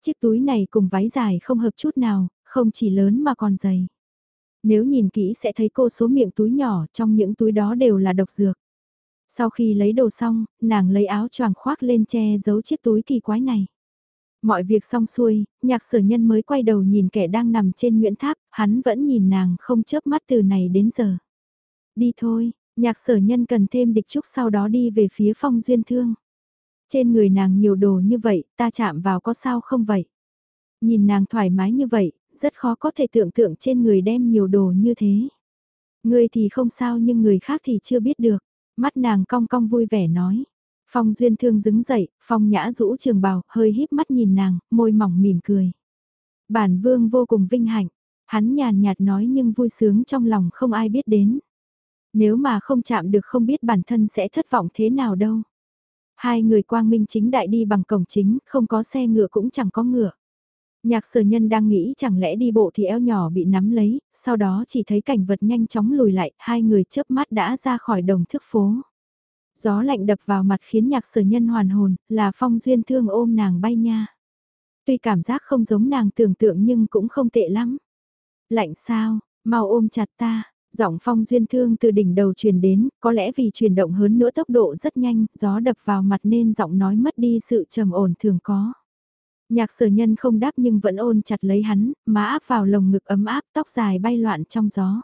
Chiếc túi này cùng váy dài không hợp chút nào, không chỉ lớn mà còn dày. Nếu nhìn kỹ sẽ thấy cô số miệng túi nhỏ, trong những túi đó đều là độc dược. Sau khi lấy đồ xong, nàng lấy áo choàng khoác lên che giấu chiếc túi kỳ quái này. Mọi việc xong xuôi, nhạc sở nhân mới quay đầu nhìn kẻ đang nằm trên Nguyễn Tháp, hắn vẫn nhìn nàng không chớp mắt từ này đến giờ. Đi thôi, nhạc sở nhân cần thêm địch trúc sau đó đi về phía phong duyên thương. Trên người nàng nhiều đồ như vậy, ta chạm vào có sao không vậy? Nhìn nàng thoải mái như vậy, rất khó có thể tưởng tượng trên người đem nhiều đồ như thế. Người thì không sao nhưng người khác thì chưa biết được. Mắt nàng cong cong vui vẻ nói. Phong duyên thương đứng dậy, phong nhã rũ trường bào, hơi híp mắt nhìn nàng, môi mỏng mỉm cười. Bản vương vô cùng vinh hạnh, hắn nhàn nhạt nói nhưng vui sướng trong lòng không ai biết đến. Nếu mà không chạm được không biết bản thân sẽ thất vọng thế nào đâu. Hai người quang minh chính đại đi bằng cổng chính, không có xe ngựa cũng chẳng có ngựa. Nhạc sở nhân đang nghĩ chẳng lẽ đi bộ thì eo nhỏ bị nắm lấy, sau đó chỉ thấy cảnh vật nhanh chóng lùi lại, hai người chớp mắt đã ra khỏi đồng thức phố. Gió lạnh đập vào mặt khiến nhạc sở nhân hoàn hồn, là phong duyên thương ôm nàng bay nha. Tuy cảm giác không giống nàng tưởng tượng nhưng cũng không tệ lắm. Lạnh sao, mau ôm chặt ta, giọng phong duyên thương từ đỉnh đầu truyền đến, có lẽ vì chuyển động hơn nữa tốc độ rất nhanh, gió đập vào mặt nên giọng nói mất đi sự trầm ổn thường có. Nhạc sở nhân không đáp nhưng vẫn ôn chặt lấy hắn, má áp vào lồng ngực ấm áp tóc dài bay loạn trong gió.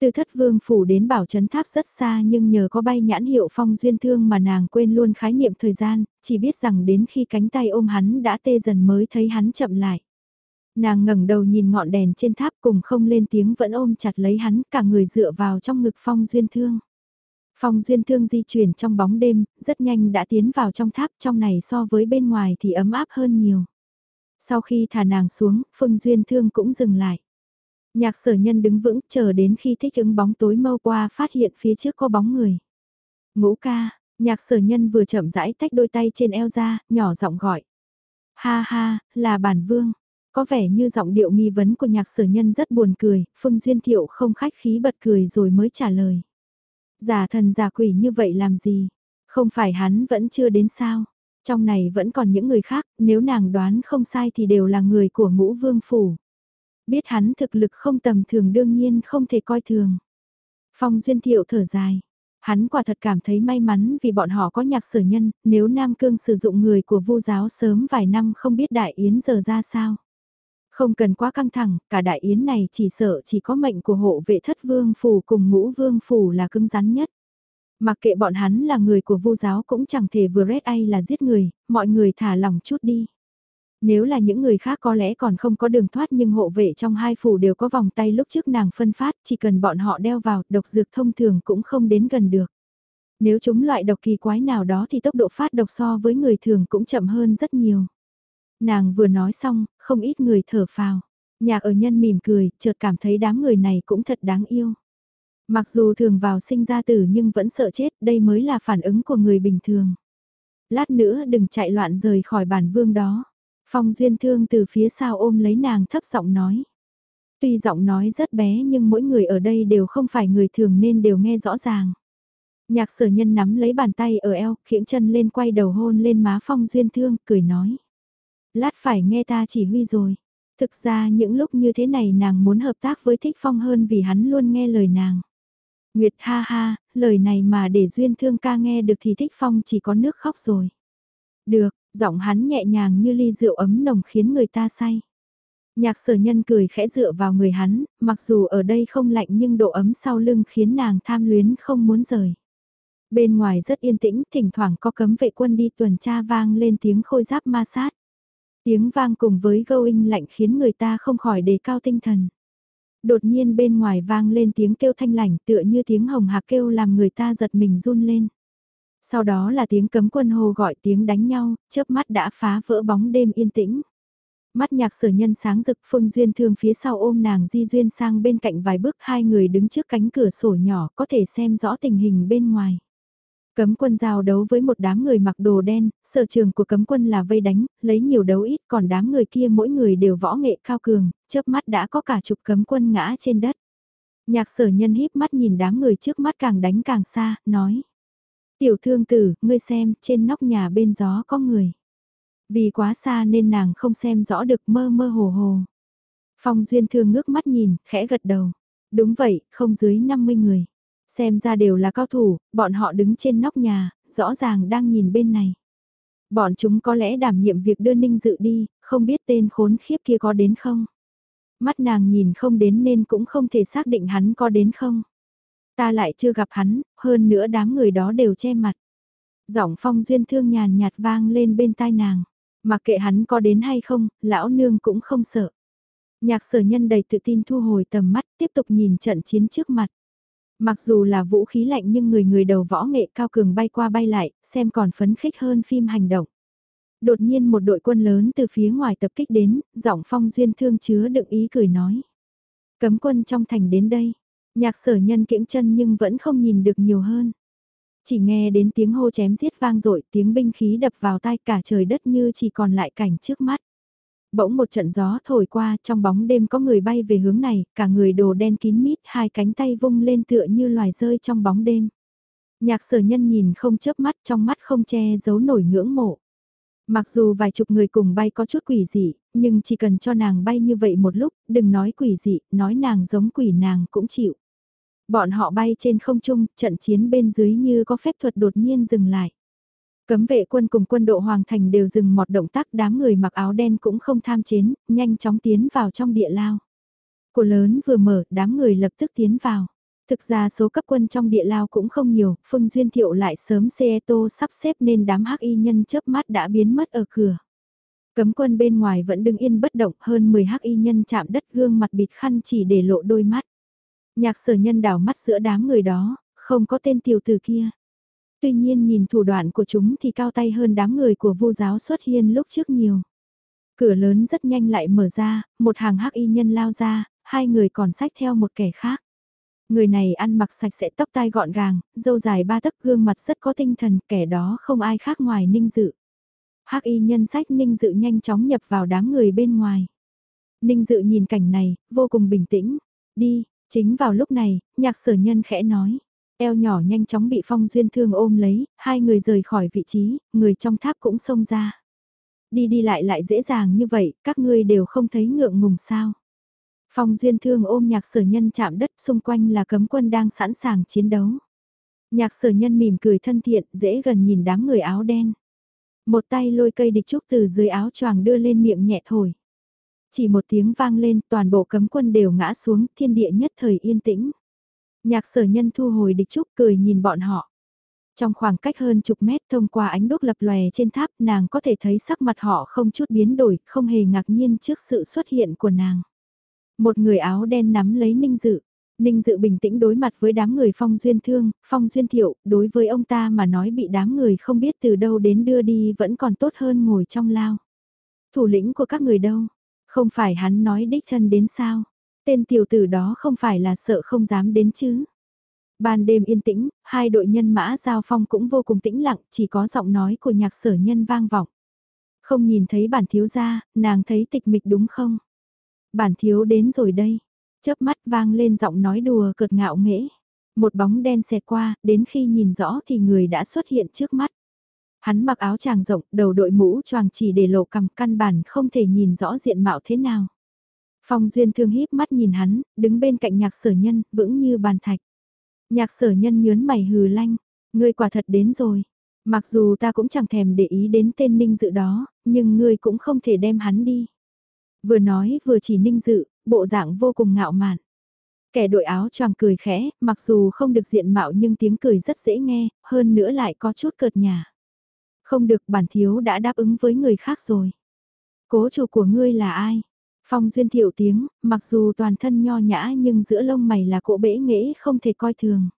Từ thất vương phủ đến bảo trấn tháp rất xa nhưng nhờ có bay nhãn hiệu phong duyên thương mà nàng quên luôn khái niệm thời gian, chỉ biết rằng đến khi cánh tay ôm hắn đã tê dần mới thấy hắn chậm lại. Nàng ngẩng đầu nhìn ngọn đèn trên tháp cùng không lên tiếng vẫn ôm chặt lấy hắn cả người dựa vào trong ngực phong duyên thương. Phong duyên thương di chuyển trong bóng đêm, rất nhanh đã tiến vào trong tháp trong này so với bên ngoài thì ấm áp hơn nhiều. Sau khi thả nàng xuống, phong duyên thương cũng dừng lại. Nhạc sở nhân đứng vững chờ đến khi thích ứng bóng tối mâu qua phát hiện phía trước có bóng người. Ngũ ca, nhạc sở nhân vừa chậm rãi tách đôi tay trên eo ra, nhỏ giọng gọi. Ha ha, là bản vương. Có vẻ như giọng điệu nghi vấn của nhạc sở nhân rất buồn cười, Phương Duyên Thiệu không khách khí bật cười rồi mới trả lời. Giả thần giả quỷ như vậy làm gì? Không phải hắn vẫn chưa đến sao? Trong này vẫn còn những người khác, nếu nàng đoán không sai thì đều là người của ngũ vương phủ. Biết hắn thực lực không tầm thường đương nhiên không thể coi thường. Phong Duyên Thiệu thở dài. Hắn quả thật cảm thấy may mắn vì bọn họ có nhạc sở nhân, nếu Nam Cương sử dụng người của vu giáo sớm vài năm không biết đại yến giờ ra sao. Không cần quá căng thẳng, cả đại yến này chỉ sợ chỉ có mệnh của hộ vệ thất vương phủ cùng ngũ vương phủ là cứng rắn nhất. Mặc kệ bọn hắn là người của vu giáo cũng chẳng thể vừa rét ai là giết người, mọi người thả lòng chút đi. Nếu là những người khác có lẽ còn không có đường thoát nhưng hộ vệ trong hai phủ đều có vòng tay lúc trước nàng phân phát, chỉ cần bọn họ đeo vào, độc dược thông thường cũng không đến gần được. Nếu chúng loại độc kỳ quái nào đó thì tốc độ phát độc so với người thường cũng chậm hơn rất nhiều. Nàng vừa nói xong, không ít người thở phào. Nhạc ở nhân mỉm cười, chợt cảm thấy đám người này cũng thật đáng yêu. Mặc dù thường vào sinh ra tử nhưng vẫn sợ chết, đây mới là phản ứng của người bình thường. Lát nữa đừng chạy loạn rời khỏi bản vương đó. Phong duyên thương từ phía sau ôm lấy nàng thấp giọng nói. Tuy giọng nói rất bé nhưng mỗi người ở đây đều không phải người thường nên đều nghe rõ ràng. Nhạc sở nhân nắm lấy bàn tay ở eo, khiễng chân lên quay đầu hôn lên má phong duyên thương, cười nói. Lát phải nghe ta chỉ huy rồi. Thực ra những lúc như thế này nàng muốn hợp tác với Thích Phong hơn vì hắn luôn nghe lời nàng. Nguyệt ha ha, lời này mà để Duyên Thương ca nghe được thì Thích Phong chỉ có nước khóc rồi. Được, giọng hắn nhẹ nhàng như ly rượu ấm nồng khiến người ta say. Nhạc sở nhân cười khẽ dựa vào người hắn, mặc dù ở đây không lạnh nhưng độ ấm sau lưng khiến nàng tham luyến không muốn rời. Bên ngoài rất yên tĩnh, thỉnh thoảng có cấm vệ quân đi tuần tra vang lên tiếng khôi giáp ma sát. Tiếng vang cùng với going lạnh khiến người ta không khỏi đề cao tinh thần. Đột nhiên bên ngoài vang lên tiếng kêu thanh lạnh, tựa như tiếng hồng hạc kêu làm người ta giật mình run lên. Sau đó là tiếng cấm quân hồ gọi tiếng đánh nhau, chớp mắt đã phá vỡ bóng đêm yên tĩnh. Mắt nhạc sở nhân sáng rực phương duyên thương phía sau ôm nàng di duyên sang bên cạnh vài bước hai người đứng trước cánh cửa sổ nhỏ có thể xem rõ tình hình bên ngoài. Cấm quân giao đấu với một đám người mặc đồ đen, sở trường của cấm quân là vây đánh, lấy nhiều đấu ít còn đám người kia mỗi người đều võ nghệ cao cường, chớp mắt đã có cả chục cấm quân ngã trên đất. Nhạc sở nhân híp mắt nhìn đám người trước mắt càng đánh càng xa, nói. Tiểu thương tử, ngươi xem, trên nóc nhà bên gió có người. Vì quá xa nên nàng không xem rõ được mơ mơ hồ hồ. Phong duyên thương ngước mắt nhìn, khẽ gật đầu. Đúng vậy, không dưới 50 người. Xem ra đều là cao thủ, bọn họ đứng trên nóc nhà, rõ ràng đang nhìn bên này. Bọn chúng có lẽ đảm nhiệm việc đưa Ninh Dự đi, không biết tên khốn khiếp kia có đến không. Mắt nàng nhìn không đến nên cũng không thể xác định hắn có đến không. Ta lại chưa gặp hắn, hơn nữa đám người đó đều che mặt. Giọng phong duyên thương nhàn nhạt vang lên bên tai nàng. Mặc kệ hắn có đến hay không, lão nương cũng không sợ. Nhạc sở nhân đầy tự tin thu hồi tầm mắt tiếp tục nhìn trận chiến trước mặt. Mặc dù là vũ khí lạnh nhưng người người đầu võ nghệ cao cường bay qua bay lại, xem còn phấn khích hơn phim hành động. Đột nhiên một đội quân lớn từ phía ngoài tập kích đến, giọng phong duyên thương chứa đựng ý cười nói. Cấm quân trong thành đến đây, nhạc sở nhân kiễng chân nhưng vẫn không nhìn được nhiều hơn. Chỉ nghe đến tiếng hô chém giết vang dội tiếng binh khí đập vào tai cả trời đất như chỉ còn lại cảnh trước mắt. Bỗng một trận gió thổi qua, trong bóng đêm có người bay về hướng này, cả người đồ đen kín mít, hai cánh tay vung lên tựa như loài rơi trong bóng đêm. Nhạc sở nhân nhìn không chớp mắt trong mắt không che giấu nổi ngưỡng mộ. Mặc dù vài chục người cùng bay có chút quỷ dị, nhưng chỉ cần cho nàng bay như vậy một lúc, đừng nói quỷ dị, nói nàng giống quỷ nàng cũng chịu. Bọn họ bay trên không trung, trận chiến bên dưới như có phép thuật đột nhiên dừng lại. Cấm vệ quân cùng quân đội Hoàng Thành đều dừng một động tác đám người mặc áo đen cũng không tham chiến, nhanh chóng tiến vào trong địa lao. Của lớn vừa mở, đám người lập tức tiến vào. Thực ra số cấp quân trong địa lao cũng không nhiều, Phương Duyên Thiệu lại sớm xe tô sắp xếp nên đám hắc y nhân chớp mắt đã biến mất ở cửa. Cấm quân bên ngoài vẫn đứng yên bất động hơn 10 hắc y nhân chạm đất gương mặt bịt khăn chỉ để lộ đôi mắt. Nhạc sở nhân đảo mắt giữa đám người đó, không có tên tiểu tử kia. Tuy nhiên nhìn thủ đoạn của chúng thì cao tay hơn đám người của vô giáo xuất hiên lúc trước nhiều. Cửa lớn rất nhanh lại mở ra, một hàng hắc y nhân lao ra, hai người còn sách theo một kẻ khác. Người này ăn mặc sạch sẽ tóc tai gọn gàng, dâu dài ba tấc gương mặt rất có tinh thần, kẻ đó không ai khác ngoài ninh dự. hắc y nhân sách ninh dự nhanh chóng nhập vào đám người bên ngoài. Ninh dự nhìn cảnh này, vô cùng bình tĩnh. Đi, chính vào lúc này, nhạc sở nhân khẽ nói. Eo nhỏ nhanh chóng bị phong duyên thương ôm lấy, hai người rời khỏi vị trí, người trong tháp cũng xông ra. Đi đi lại lại dễ dàng như vậy, các ngươi đều không thấy ngượng ngùng sao. Phong duyên thương ôm nhạc sở nhân chạm đất xung quanh là cấm quân đang sẵn sàng chiến đấu. Nhạc sở nhân mỉm cười thân thiện, dễ gần nhìn đám người áo đen. Một tay lôi cây địch trúc từ dưới áo choàng đưa lên miệng nhẹ thổi. Chỉ một tiếng vang lên, toàn bộ cấm quân đều ngã xuống, thiên địa nhất thời yên tĩnh. Nhạc sở nhân thu hồi địch trúc cười nhìn bọn họ. Trong khoảng cách hơn chục mét thông qua ánh đốt lập lòe trên tháp nàng có thể thấy sắc mặt họ không chút biến đổi, không hề ngạc nhiên trước sự xuất hiện của nàng. Một người áo đen nắm lấy Ninh Dự. Ninh Dự bình tĩnh đối mặt với đám người Phong Duyên Thương, Phong Duyên Thiệu, đối với ông ta mà nói bị đám người không biết từ đâu đến đưa đi vẫn còn tốt hơn ngồi trong lao. Thủ lĩnh của các người đâu? Không phải hắn nói đích thân đến sao? Tên tiểu tử đó không phải là sợ không dám đến chứ? Ban đêm yên tĩnh, hai đội nhân mã giao phong cũng vô cùng tĩnh lặng, chỉ có giọng nói của nhạc sở nhân vang vọng. Không nhìn thấy bản thiếu gia, nàng thấy tịch mịch đúng không? Bản thiếu đến rồi đây. Chớp mắt vang lên giọng nói đùa cợt ngạo nghễ. Một bóng đen xẹt qua, đến khi nhìn rõ thì người đã xuất hiện trước mắt. Hắn mặc áo tràng rộng, đầu đội mũ choàng chỉ để lộ cằm căn bản không thể nhìn rõ diện mạo thế nào. Phong Duyên thương híp mắt nhìn hắn, đứng bên cạnh nhạc sở nhân, vững như bàn thạch. Nhạc sở nhân nhớn mày hừ lanh, ngươi quả thật đến rồi. Mặc dù ta cũng chẳng thèm để ý đến tên ninh dự đó, nhưng ngươi cũng không thể đem hắn đi. Vừa nói vừa chỉ ninh dự, bộ dạng vô cùng ngạo mạn. Kẻ đội áo choàng cười khẽ, mặc dù không được diện mạo nhưng tiếng cười rất dễ nghe, hơn nữa lại có chút cợt nhà. Không được bản thiếu đã đáp ứng với người khác rồi. Cố chủ của ngươi là ai? Phong duyên thiệu tiếng, mặc dù toàn thân nho nhã nhưng giữa lông mày là cỗ bể nghễ không thể coi thường.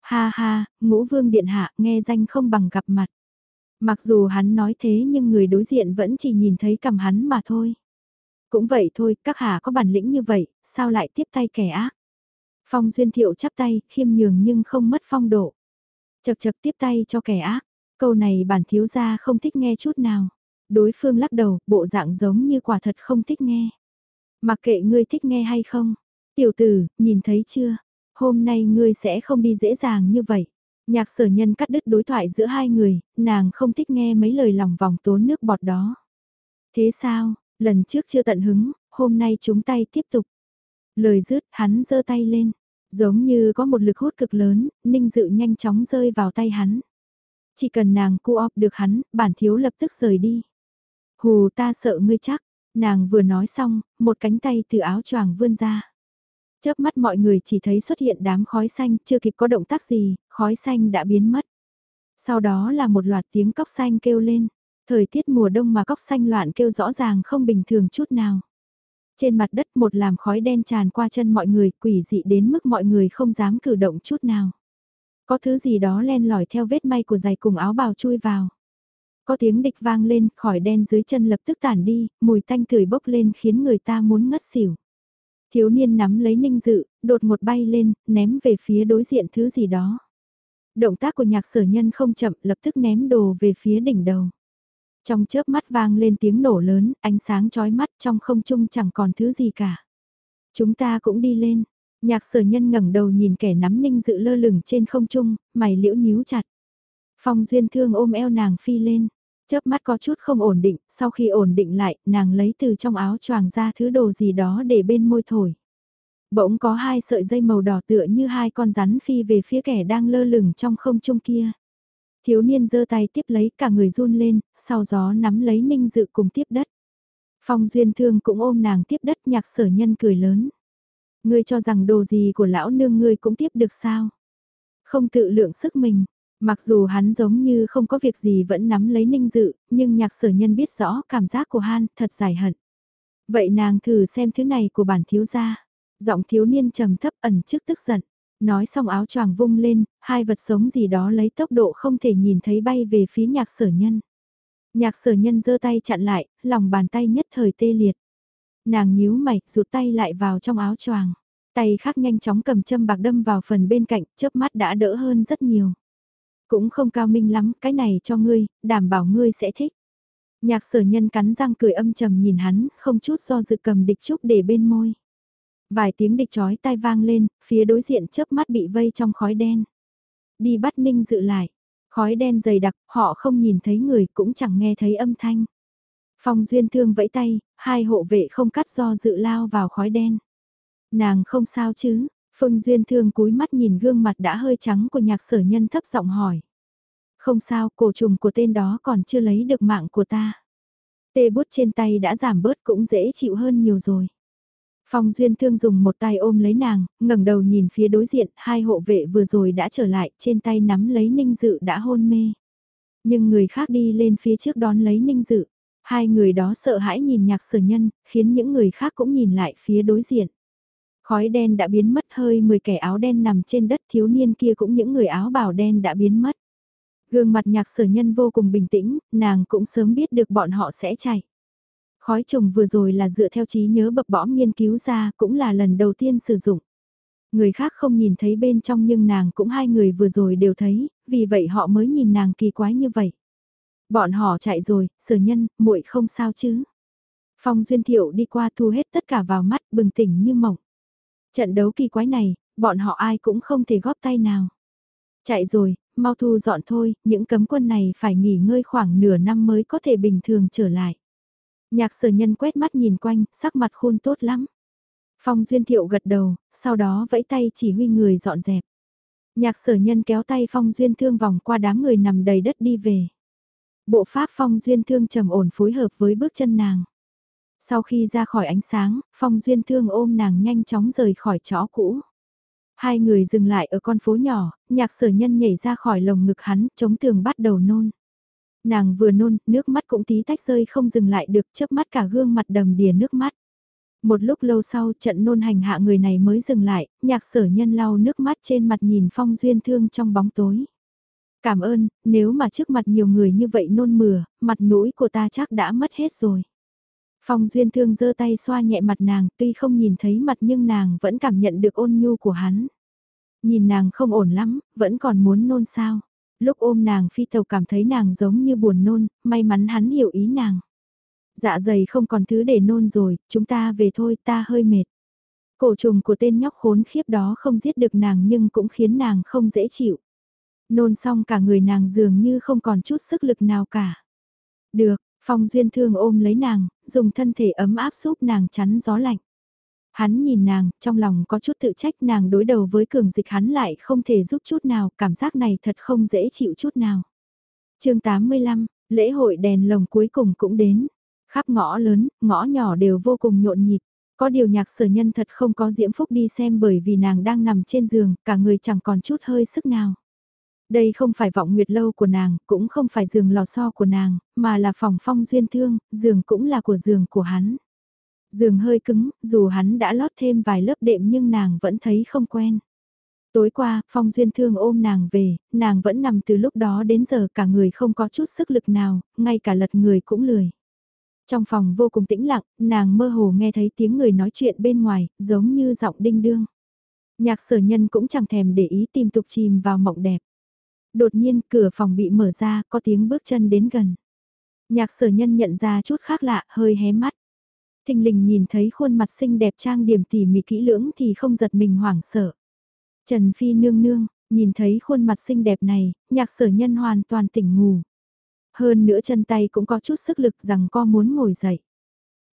Ha ha, ngũ vương điện hạ nghe danh không bằng gặp mặt. Mặc dù hắn nói thế nhưng người đối diện vẫn chỉ nhìn thấy cầm hắn mà thôi. Cũng vậy thôi, các hạ có bản lĩnh như vậy, sao lại tiếp tay kẻ ác? Phong Duyên Thiệu chắp tay, khiêm nhường nhưng không mất phong độ. Chật chật tiếp tay cho kẻ ác, câu này bản thiếu gia không thích nghe chút nào. Đối phương lắc đầu, bộ dạng giống như quả thật không thích nghe. Mặc kệ ngươi thích nghe hay không. Tiểu tử, nhìn thấy chưa? Hôm nay ngươi sẽ không đi dễ dàng như vậy. Nhạc sở nhân cắt đứt đối thoại giữa hai người, nàng không thích nghe mấy lời lòng vòng tốn nước bọt đó. Thế sao, Lần trước chưa tận hứng, hôm nay chúng tay tiếp tục. Lời dứt hắn giơ tay lên. Giống như có một lực hút cực lớn, ninh dự nhanh chóng rơi vào tay hắn. Chỉ cần nàng cu op được hắn, bản thiếu lập tức rời đi. Hù ta sợ ngươi chắc, nàng vừa nói xong, một cánh tay từ áo choàng vươn ra. Chớp mắt mọi người chỉ thấy xuất hiện đám khói xanh, chưa kịp có động tác gì, khói xanh đã biến mất. Sau đó là một loạt tiếng cóc xanh kêu lên. Thời tiết mùa đông mà cóc xanh loạn kêu rõ ràng không bình thường chút nào. Trên mặt đất một làm khói đen tràn qua chân mọi người quỷ dị đến mức mọi người không dám cử động chút nào. Có thứ gì đó len lỏi theo vết may của giày cùng áo bào chui vào. Có tiếng địch vang lên, khỏi đen dưới chân lập tức tản đi, mùi tanh tưởi bốc lên khiến người ta muốn ngất xỉu. Thiếu niên nắm lấy ninh dự, đột một bay lên, ném về phía đối diện thứ gì đó. Động tác của nhạc sở nhân không chậm lập tức ném đồ về phía đỉnh đầu. Trong chớp mắt vang lên tiếng nổ lớn, ánh sáng chói mắt trong không trung chẳng còn thứ gì cả. Chúng ta cũng đi lên. Nhạc sở nhân ngẩng đầu nhìn kẻ nắm ninh dự lơ lửng trên không trung, mày liễu nhíu chặt. Phong duyên thương ôm eo nàng phi lên, chớp mắt có chút không ổn định, sau khi ổn định lại, nàng lấy từ trong áo choàng ra thứ đồ gì đó để bên môi thổi. Bỗng có hai sợi dây màu đỏ tựa như hai con rắn phi về phía kẻ đang lơ lửng trong không trung kia. Thiếu niên giơ tay tiếp lấy cả người run lên, sau gió nắm lấy ninh dự cùng tiếp đất. Phong duyên thương cũng ôm nàng tiếp đất nhạc sở nhân cười lớn. Ngươi cho rằng đồ gì của lão nương ngươi cũng tiếp được sao? Không tự lượng sức mình, mặc dù hắn giống như không có việc gì vẫn nắm lấy ninh dự, nhưng nhạc sở nhân biết rõ cảm giác của han thật giải hận. Vậy nàng thử xem thứ này của bản thiếu gia. Giọng thiếu niên trầm thấp ẩn trước tức giận. Nói xong áo choàng vung lên, hai vật sống gì đó lấy tốc độ không thể nhìn thấy bay về phía nhạc sở nhân. Nhạc sở nhân giơ tay chặn lại, lòng bàn tay nhất thời tê liệt. Nàng nhíu mày, rụt tay lại vào trong áo choàng. Tay khác nhanh chóng cầm châm bạc đâm vào phần bên cạnh, chớp mắt đã đỡ hơn rất nhiều. Cũng không cao minh lắm, cái này cho ngươi, đảm bảo ngươi sẽ thích. Nhạc sở nhân cắn răng cười âm trầm nhìn hắn, không chút do dự cầm địch trúc để bên môi. Vài tiếng địch chói tai vang lên, phía đối diện chớp mắt bị vây trong khói đen. Đi bắt ninh dự lại. Khói đen dày đặc, họ không nhìn thấy người cũng chẳng nghe thấy âm thanh. Phong duyên thương vẫy tay, hai hộ vệ không cắt do dự lao vào khói đen. Nàng không sao chứ, Phong duyên thương cúi mắt nhìn gương mặt đã hơi trắng của nhạc sở nhân thấp giọng hỏi. Không sao, cổ trùng của tên đó còn chưa lấy được mạng của ta. Tê bút trên tay đã giảm bớt cũng dễ chịu hơn nhiều rồi. Phong Duyên Thương dùng một tay ôm lấy nàng, ngẩng đầu nhìn phía đối diện, hai hộ vệ vừa rồi đã trở lại, trên tay nắm lấy Ninh Dự đã hôn mê. Nhưng người khác đi lên phía trước đón lấy Ninh Dự. Hai người đó sợ hãi nhìn nhạc sở nhân, khiến những người khác cũng nhìn lại phía đối diện. Khói đen đã biến mất hơi 10 kẻ áo đen nằm trên đất thiếu niên kia cũng những người áo bào đen đã biến mất. Gương mặt nhạc sở nhân vô cùng bình tĩnh, nàng cũng sớm biết được bọn họ sẽ chạy. Khói trùng vừa rồi là dựa theo trí nhớ bập bõm nghiên cứu ra cũng là lần đầu tiên sử dụng. Người khác không nhìn thấy bên trong nhưng nàng cũng hai người vừa rồi đều thấy, vì vậy họ mới nhìn nàng kỳ quái như vậy. Bọn họ chạy rồi, sở nhân, muội không sao chứ. Phong Duyên Thiệu đi qua thu hết tất cả vào mắt bừng tỉnh như mộng. Trận đấu kỳ quái này, bọn họ ai cũng không thể góp tay nào. Chạy rồi, mau thu dọn thôi, những cấm quân này phải nghỉ ngơi khoảng nửa năm mới có thể bình thường trở lại. Nhạc sở nhân quét mắt nhìn quanh, sắc mặt khuôn tốt lắm. Phong Duyên Thiệu gật đầu, sau đó vẫy tay chỉ huy người dọn dẹp. Nhạc sở nhân kéo tay Phong Duyên Thương vòng qua đám người nằm đầy đất đi về. Bộ pháp Phong Duyên Thương trầm ổn phối hợp với bước chân nàng. Sau khi ra khỏi ánh sáng, Phong Duyên Thương ôm nàng nhanh chóng rời khỏi chó cũ. Hai người dừng lại ở con phố nhỏ, nhạc sở nhân nhảy ra khỏi lồng ngực hắn, chống tường bắt đầu nôn. Nàng vừa nôn, nước mắt cũng tí tách rơi không dừng lại được, chớp mắt cả gương mặt đầm đìa nước mắt. Một lúc lâu sau trận nôn hành hạ người này mới dừng lại, nhạc sở nhân lau nước mắt trên mặt nhìn phong duyên thương trong bóng tối. Cảm ơn, nếu mà trước mặt nhiều người như vậy nôn mửa, mặt mũi của ta chắc đã mất hết rồi. Phong duyên thương giơ tay xoa nhẹ mặt nàng, tuy không nhìn thấy mặt nhưng nàng vẫn cảm nhận được ôn nhu của hắn. Nhìn nàng không ổn lắm, vẫn còn muốn nôn sao. Lúc ôm nàng phi tàu cảm thấy nàng giống như buồn nôn, may mắn hắn hiểu ý nàng. Dạ dày không còn thứ để nôn rồi, chúng ta về thôi, ta hơi mệt. Cổ trùng của tên nhóc khốn khiếp đó không giết được nàng nhưng cũng khiến nàng không dễ chịu. Nôn xong cả người nàng dường như không còn chút sức lực nào cả. Được, Phong Duyên Thương ôm lấy nàng, dùng thân thể ấm áp giúp nàng chắn gió lạnh. Hắn nhìn nàng, trong lòng có chút tự trách nàng đối đầu với cường dịch hắn lại không thể giúp chút nào, cảm giác này thật không dễ chịu chút nào. chương 85, lễ hội đèn lồng cuối cùng cũng đến. Khắp ngõ lớn, ngõ nhỏ đều vô cùng nhộn nhịp. Có điều nhạc sở nhân thật không có diễm phúc đi xem bởi vì nàng đang nằm trên giường, cả người chẳng còn chút hơi sức nào. Đây không phải vọng nguyệt lâu của nàng, cũng không phải giường lò xo của nàng, mà là phòng phong duyên thương, giường cũng là của giường của hắn. Giường hơi cứng, dù hắn đã lót thêm vài lớp đệm nhưng nàng vẫn thấy không quen. Tối qua, Phong Duyên Thương ôm nàng về, nàng vẫn nằm từ lúc đó đến giờ cả người không có chút sức lực nào, ngay cả lật người cũng lười. Trong phòng vô cùng tĩnh lặng, nàng mơ hồ nghe thấy tiếng người nói chuyện bên ngoài, giống như giọng đinh đương. Nhạc sở nhân cũng chẳng thèm để ý tìm tục chìm vào mộng đẹp. Đột nhiên cửa phòng bị mở ra, có tiếng bước chân đến gần. Nhạc sở nhân nhận ra chút khác lạ, hơi hé mắt. Thình lình nhìn thấy khuôn mặt xinh đẹp trang điểm tỉ mỉ kỹ lưỡng thì không giật mình hoảng sợ. Trần Phi nương nương, nhìn thấy khuôn mặt xinh đẹp này, nhạc sở nhân hoàn toàn tỉnh ngủ. Hơn nữa chân tay cũng có chút sức lực rằng co muốn ngồi dậy.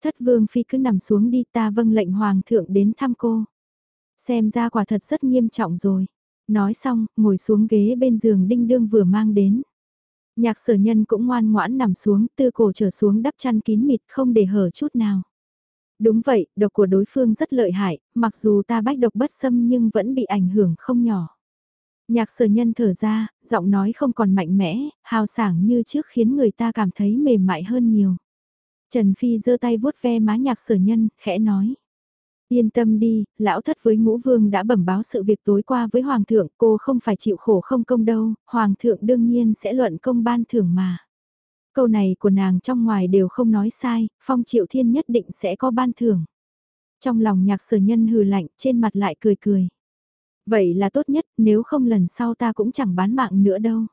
Thất vương phi cứ nằm xuống đi ta vâng lệnh hoàng thượng đến thăm cô. Xem ra quả thật rất nghiêm trọng rồi. Nói xong, ngồi xuống ghế bên giường đinh đương vừa mang đến. Nhạc sở nhân cũng ngoan ngoãn nằm xuống, tư cổ trở xuống đắp chăn kín mịt không để hở chút nào. Đúng vậy, độc của đối phương rất lợi hại, mặc dù ta bách độc bất xâm nhưng vẫn bị ảnh hưởng không nhỏ. Nhạc sở nhân thở ra, giọng nói không còn mạnh mẽ, hào sảng như trước khiến người ta cảm thấy mềm mại hơn nhiều. Trần Phi giơ tay vuốt ve má nhạc sở nhân, khẽ nói. Yên tâm đi, lão thất với ngũ vương đã bẩm báo sự việc tối qua với hoàng thượng, cô không phải chịu khổ không công đâu, hoàng thượng đương nhiên sẽ luận công ban thưởng mà. Câu này của nàng trong ngoài đều không nói sai, phong triệu thiên nhất định sẽ có ban thưởng. Trong lòng nhạc sở nhân hừ lạnh, trên mặt lại cười cười. Vậy là tốt nhất, nếu không lần sau ta cũng chẳng bán mạng nữa đâu.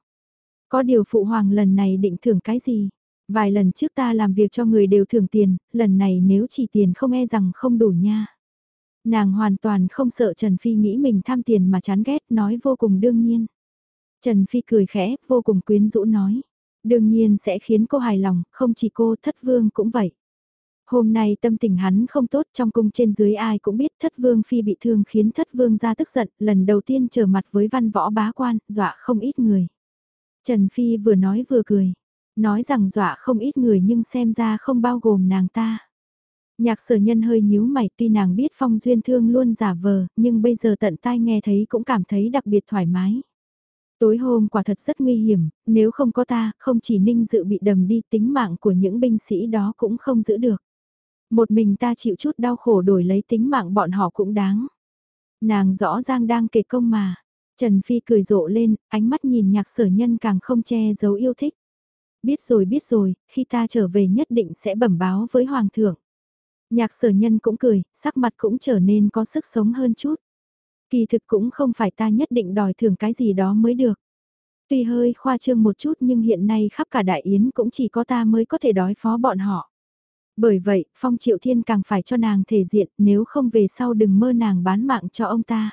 Có điều phụ hoàng lần này định thưởng cái gì? Vài lần trước ta làm việc cho người đều thưởng tiền, lần này nếu chỉ tiền không e rằng không đủ nha. Nàng hoàn toàn không sợ Trần Phi nghĩ mình tham tiền mà chán ghét nói vô cùng đương nhiên. Trần Phi cười khẽ, vô cùng quyến rũ nói. Đương nhiên sẽ khiến cô hài lòng, không chỉ cô thất vương cũng vậy. Hôm nay tâm tình hắn không tốt trong cung trên dưới ai cũng biết thất vương phi bị thương khiến thất vương ra tức giận, lần đầu tiên trở mặt với văn võ bá quan, dọa không ít người. Trần Phi vừa nói vừa cười, nói rằng dọa không ít người nhưng xem ra không bao gồm nàng ta. Nhạc sở nhân hơi nhíu mày tuy nàng biết phong duyên thương luôn giả vờ, nhưng bây giờ tận tai nghe thấy cũng cảm thấy đặc biệt thoải mái. Tối hôm quả thật rất nguy hiểm, nếu không có ta, không chỉ ninh dự bị đầm đi tính mạng của những binh sĩ đó cũng không giữ được. Một mình ta chịu chút đau khổ đổi lấy tính mạng bọn họ cũng đáng. Nàng rõ ràng đang kể công mà. Trần Phi cười rộ lên, ánh mắt nhìn nhạc sở nhân càng không che giấu yêu thích. Biết rồi biết rồi, khi ta trở về nhất định sẽ bẩm báo với Hoàng thượng. Nhạc sở nhân cũng cười, sắc mặt cũng trở nên có sức sống hơn chút. Kỳ thực cũng không phải ta nhất định đòi thưởng cái gì đó mới được. Tuy hơi khoa trương một chút nhưng hiện nay khắp cả đại yến cũng chỉ có ta mới có thể đói phó bọn họ. Bởi vậy, Phong Triệu Thiên càng phải cho nàng thể diện, nếu không về sau đừng mơ nàng bán mạng cho ông ta.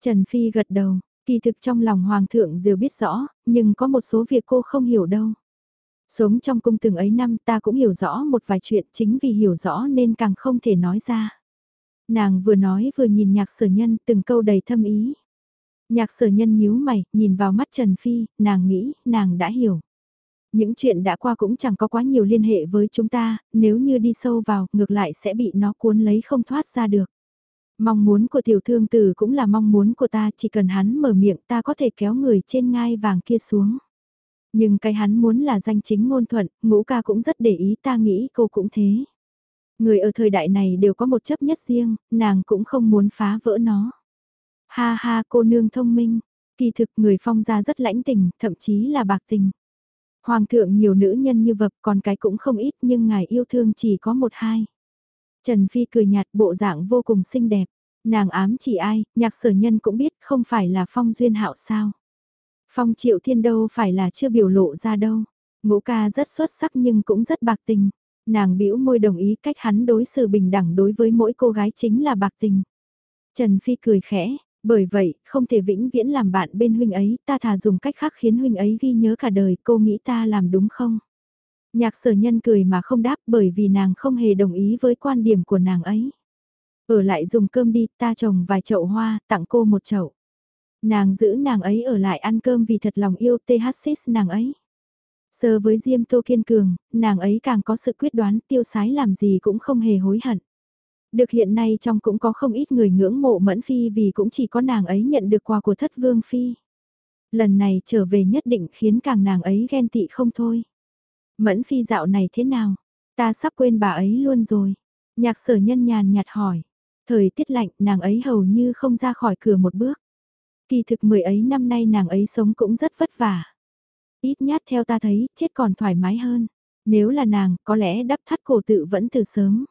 Trần Phi gật đầu, kỳ thực trong lòng Hoàng thượng đều biết rõ, nhưng có một số việc cô không hiểu đâu. Sống trong cung từng ấy năm ta cũng hiểu rõ một vài chuyện chính vì hiểu rõ nên càng không thể nói ra. Nàng vừa nói vừa nhìn nhạc sở nhân từng câu đầy thâm ý. Nhạc sở nhân nhíu mày, nhìn vào mắt Trần Phi, nàng nghĩ, nàng đã hiểu. Những chuyện đã qua cũng chẳng có quá nhiều liên hệ với chúng ta, nếu như đi sâu vào, ngược lại sẽ bị nó cuốn lấy không thoát ra được. Mong muốn của tiểu thương tử cũng là mong muốn của ta, chỉ cần hắn mở miệng ta có thể kéo người trên ngai vàng kia xuống. Nhưng cái hắn muốn là danh chính ngôn thuận, ngũ ca cũng rất để ý ta nghĩ cô cũng thế. Người ở thời đại này đều có một chấp nhất riêng, nàng cũng không muốn phá vỡ nó. Ha ha cô nương thông minh, kỳ thực người phong gia rất lãnh tình, thậm chí là bạc tình. Hoàng thượng nhiều nữ nhân như vập còn cái cũng không ít nhưng ngài yêu thương chỉ có một hai. Trần Phi cười nhạt bộ dạng vô cùng xinh đẹp. Nàng ám chỉ ai, nhạc sở nhân cũng biết không phải là phong duyên hạo sao. Phong triệu thiên đâu phải là chưa biểu lộ ra đâu. Ngũ ca rất xuất sắc nhưng cũng rất bạc tình. Nàng bĩu môi đồng ý cách hắn đối xử bình đẳng đối với mỗi cô gái chính là bạc tình. Trần Phi cười khẽ, bởi vậy, không thể vĩnh viễn làm bạn bên huynh ấy, ta thà dùng cách khác khiến huynh ấy ghi nhớ cả đời, cô nghĩ ta làm đúng không? Nhạc sở nhân cười mà không đáp bởi vì nàng không hề đồng ý với quan điểm của nàng ấy. Ở lại dùng cơm đi, ta trồng vài chậu hoa, tặng cô một chậu. Nàng giữ nàng ấy ở lại ăn cơm vì thật lòng yêu THX nàng ấy. Sơ với Diêm Tô kiên cường, nàng ấy càng có sự quyết đoán tiêu sái làm gì cũng không hề hối hận. Được hiện nay trong cũng có không ít người ngưỡng mộ Mẫn Phi vì cũng chỉ có nàng ấy nhận được quà của thất vương Phi. Lần này trở về nhất định khiến càng nàng ấy ghen tị không thôi. Mẫn Phi dạo này thế nào? Ta sắp quên bà ấy luôn rồi. Nhạc sở nhân nhàn nhạt hỏi. Thời tiết lạnh nàng ấy hầu như không ra khỏi cửa một bước. Kỳ thực mười ấy năm nay nàng ấy sống cũng rất vất vả. Ít nhát theo ta thấy, chết còn thoải mái hơn. Nếu là nàng, có lẽ đắp thắt cổ tự vẫn từ sớm.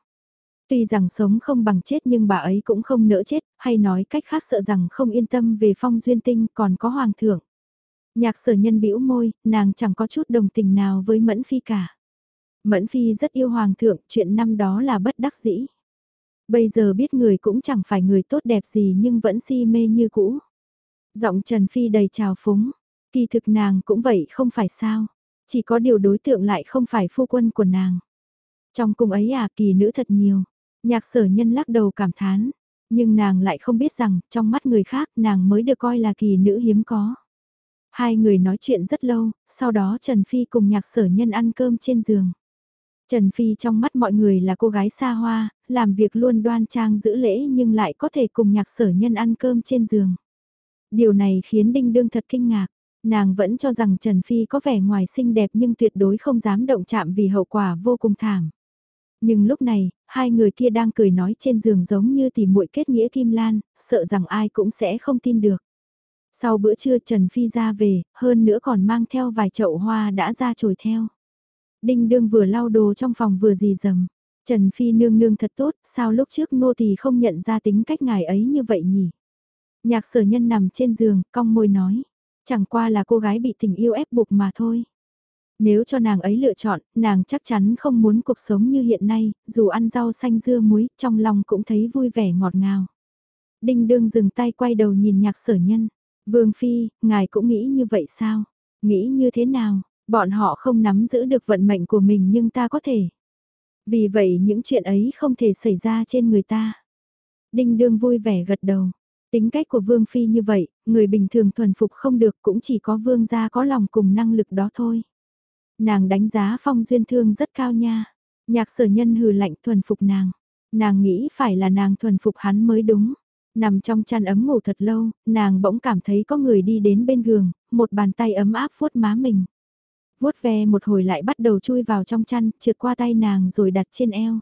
Tuy rằng sống không bằng chết nhưng bà ấy cũng không nỡ chết, hay nói cách khác sợ rằng không yên tâm về phong duyên tinh còn có hoàng thượng. Nhạc sở nhân bĩu môi, nàng chẳng có chút đồng tình nào với mẫn phi cả. Mẫn Phi rất yêu Hoàng thượng, chuyện năm đó là bất đắc dĩ. Bây giờ biết người cũng chẳng phải người tốt đẹp gì nhưng vẫn si mê như cũ. Giọng Trần Phi đầy trào phúng, kỳ thực nàng cũng vậy không phải sao, chỉ có điều đối tượng lại không phải phu quân của nàng. Trong cung ấy à kỳ nữ thật nhiều, nhạc sở nhân lắc đầu cảm thán, nhưng nàng lại không biết rằng trong mắt người khác nàng mới được coi là kỳ nữ hiếm có. Hai người nói chuyện rất lâu, sau đó Trần Phi cùng nhạc sở nhân ăn cơm trên giường. Trần Phi trong mắt mọi người là cô gái xa hoa, làm việc luôn đoan trang giữ lễ nhưng lại có thể cùng nhạc sở nhân ăn cơm trên giường. Điều này khiến Đinh Đương thật kinh ngạc, nàng vẫn cho rằng Trần Phi có vẻ ngoài xinh đẹp nhưng tuyệt đối không dám động chạm vì hậu quả vô cùng thảm. Nhưng lúc này, hai người kia đang cười nói trên giường giống như tỉ muội kết nghĩa Kim Lan, sợ rằng ai cũng sẽ không tin được. Sau bữa trưa Trần Phi ra về, hơn nữa còn mang theo vài chậu hoa đã ra trồi theo. Đinh đương vừa lau đồ trong phòng vừa dì dầm. Trần Phi nương nương thật tốt, sao lúc trước nô tỳ không nhận ra tính cách ngài ấy như vậy nhỉ? Nhạc sở nhân nằm trên giường, cong môi nói. Chẳng qua là cô gái bị tình yêu ép buộc mà thôi. Nếu cho nàng ấy lựa chọn, nàng chắc chắn không muốn cuộc sống như hiện nay, dù ăn rau xanh dưa muối, trong lòng cũng thấy vui vẻ ngọt ngào. Đinh đương dừng tay quay đầu nhìn nhạc sở nhân. Vương Phi, ngài cũng nghĩ như vậy sao? Nghĩ như thế nào? Bọn họ không nắm giữ được vận mệnh của mình nhưng ta có thể. Vì vậy những chuyện ấy không thể xảy ra trên người ta. Đinh đương vui vẻ gật đầu. Tính cách của Vương Phi như vậy, người bình thường thuần phục không được cũng chỉ có Vương gia có lòng cùng năng lực đó thôi. Nàng đánh giá phong duyên thương rất cao nha. Nhạc sở nhân hừ lạnh thuần phục nàng. Nàng nghĩ phải là nàng thuần phục hắn mới đúng. Nằm trong chăn ấm ngủ thật lâu, nàng bỗng cảm thấy có người đi đến bên giường, một bàn tay ấm áp vuốt má mình. Vuốt ve một hồi lại bắt đầu chui vào trong chăn, trượt qua tay nàng rồi đặt trên eo.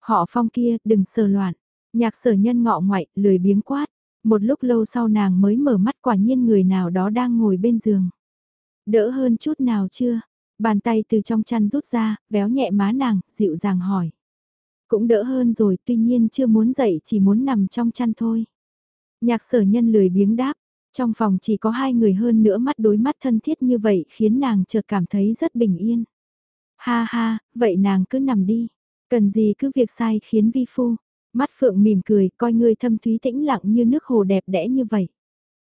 Họ phong kia, đừng sờ loạn. Nhạc sở nhân ngọ ngoại, lười biếng quát. Một lúc lâu sau nàng mới mở mắt quả nhiên người nào đó đang ngồi bên giường. Đỡ hơn chút nào chưa? Bàn tay từ trong chăn rút ra, véo nhẹ má nàng, dịu dàng hỏi. Cũng đỡ hơn rồi, tuy nhiên chưa muốn dậy chỉ muốn nằm trong chăn thôi. Nhạc sở nhân lười biếng đáp, trong phòng chỉ có hai người hơn nữa mắt đối mắt thân thiết như vậy khiến nàng chợt cảm thấy rất bình yên. Ha ha, vậy nàng cứ nằm đi, cần gì cứ việc sai khiến vi phu. Mắt phượng mỉm cười, coi ngươi thâm thúy tĩnh lặng như nước hồ đẹp đẽ như vậy.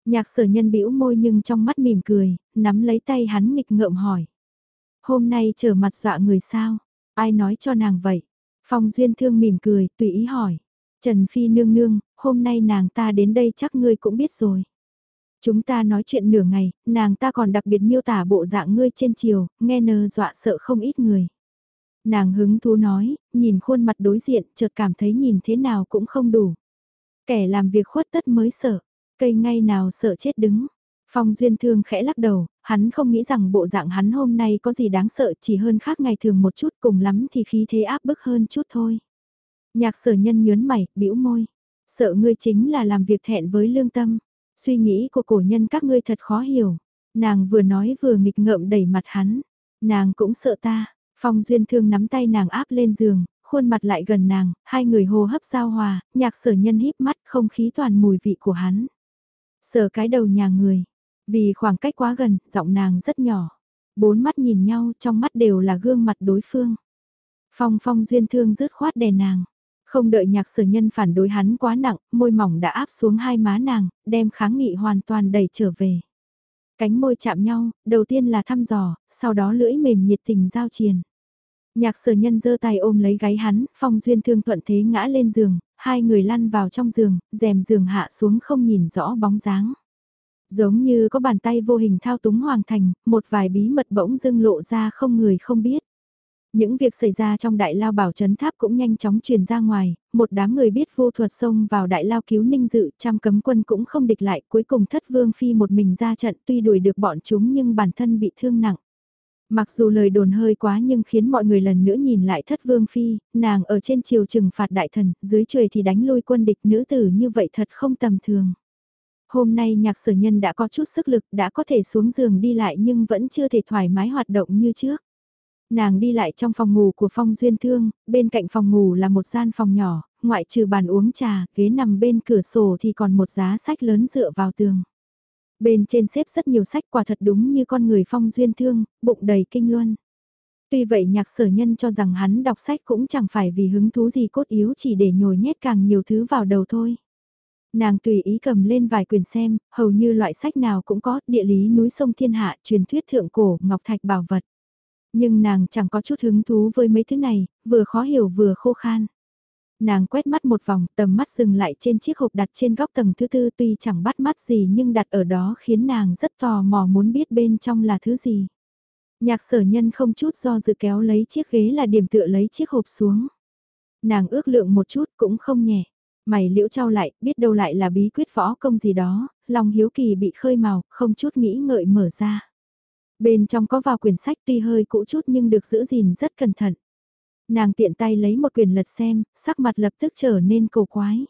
Nhạc sở nhân bĩu môi nhưng trong mắt mỉm cười, nắm lấy tay hắn nghịch ngợm hỏi. Hôm nay trở mặt dọa người sao? Ai nói cho nàng vậy? Phong Duyên Thương mỉm cười, tùy ý hỏi. Trần Phi nương nương, hôm nay nàng ta đến đây chắc ngươi cũng biết rồi. Chúng ta nói chuyện nửa ngày, nàng ta còn đặc biệt miêu tả bộ dạng ngươi trên chiều, nghe nơ dọa sợ không ít người. Nàng hứng thú nói, nhìn khuôn mặt đối diện, chợt cảm thấy nhìn thế nào cũng không đủ. Kẻ làm việc khuất tất mới sợ, cây ngay nào sợ chết đứng. Phong Duyên Thương khẽ lắc đầu, hắn không nghĩ rằng bộ dạng hắn hôm nay có gì đáng sợ chỉ hơn khác ngày thường một chút cùng lắm thì khí thế áp bức hơn chút thôi. Nhạc sở nhân nhớn mày, bĩu môi. Sợ ngươi chính là làm việc thẹn với lương tâm. Suy nghĩ của cổ nhân các ngươi thật khó hiểu. Nàng vừa nói vừa nghịch ngợm đẩy mặt hắn. Nàng cũng sợ ta. Phong Duyên Thương nắm tay nàng áp lên giường, khuôn mặt lại gần nàng, hai người hô hấp giao hòa, nhạc sở nhân híp mắt không khí toàn mùi vị của hắn. sờ cái đầu nhà người, vì khoảng cách quá gần, giọng nàng rất nhỏ. Bốn mắt nhìn nhau trong mắt đều là gương mặt đối phương. Phong phong duyên thương rứt khoát đè nàng. Không đợi nhạc sở nhân phản đối hắn quá nặng, môi mỏng đã áp xuống hai má nàng, đem kháng nghị hoàn toàn đẩy trở về. Cánh môi chạm nhau, đầu tiên là thăm dò, sau đó lưỡi mềm nhiệt tình giao triền. Nhạc sở nhân giơ tay ôm lấy gáy hắn, phong duyên thương thuận thế ngã lên giường, hai người lăn vào trong giường, rèm giường hạ xuống không nhìn rõ bóng dáng. Giống như có bàn tay vô hình thao túng hoàng thành, một vài bí mật bỗng dưng lộ ra không người không biết. Những việc xảy ra trong đại lao bảo chấn tháp cũng nhanh chóng truyền ra ngoài, một đám người biết vô thuật xông vào đại lao cứu ninh dự, trăm cấm quân cũng không địch lại, cuối cùng thất vương phi một mình ra trận tuy đuổi được bọn chúng nhưng bản thân bị thương nặng. Mặc dù lời đồn hơi quá nhưng khiến mọi người lần nữa nhìn lại thất vương phi, nàng ở trên triều trừng phạt đại thần, dưới trời thì đánh lui quân địch nữ tử như vậy thật không tầm thường. Hôm nay nhạc sở nhân đã có chút sức lực đã có thể xuống giường đi lại nhưng vẫn chưa thể thoải mái hoạt động như trước. Nàng đi lại trong phòng ngủ của Phong Duyên Thương, bên cạnh phòng ngủ là một gian phòng nhỏ, ngoại trừ bàn uống trà, ghế nằm bên cửa sổ thì còn một giá sách lớn dựa vào tường. Bên trên xếp rất nhiều sách quả thật đúng như con người Phong Duyên Thương, bụng đầy kinh luân. Tuy vậy nhạc sở nhân cho rằng hắn đọc sách cũng chẳng phải vì hứng thú gì cốt yếu chỉ để nhồi nhét càng nhiều thứ vào đầu thôi. Nàng tùy ý cầm lên vài quyển xem, hầu như loại sách nào cũng có, địa lý núi sông thiên hạ, truyền thuyết thượng cổ, ngọc thạch bảo vật. Nhưng nàng chẳng có chút hứng thú với mấy thứ này, vừa khó hiểu vừa khô khan. Nàng quét mắt một vòng, tầm mắt dừng lại trên chiếc hộp đặt trên góc tầng thứ tư tuy chẳng bắt mắt gì nhưng đặt ở đó khiến nàng rất tò mò muốn biết bên trong là thứ gì. Nhạc sở nhân không chút do dự kéo lấy chiếc ghế là điểm tựa lấy chiếc hộp xuống. Nàng ước lượng một chút cũng không nhẹ. Mày liễu trao lại, biết đâu lại là bí quyết võ công gì đó, lòng hiếu kỳ bị khơi màu, không chút nghĩ ngợi mở ra. Bên trong có vào quyển sách tuy hơi cũ chút nhưng được giữ gìn rất cẩn thận. Nàng tiện tay lấy một quyển lật xem, sắc mặt lập tức trở nên cổ quái.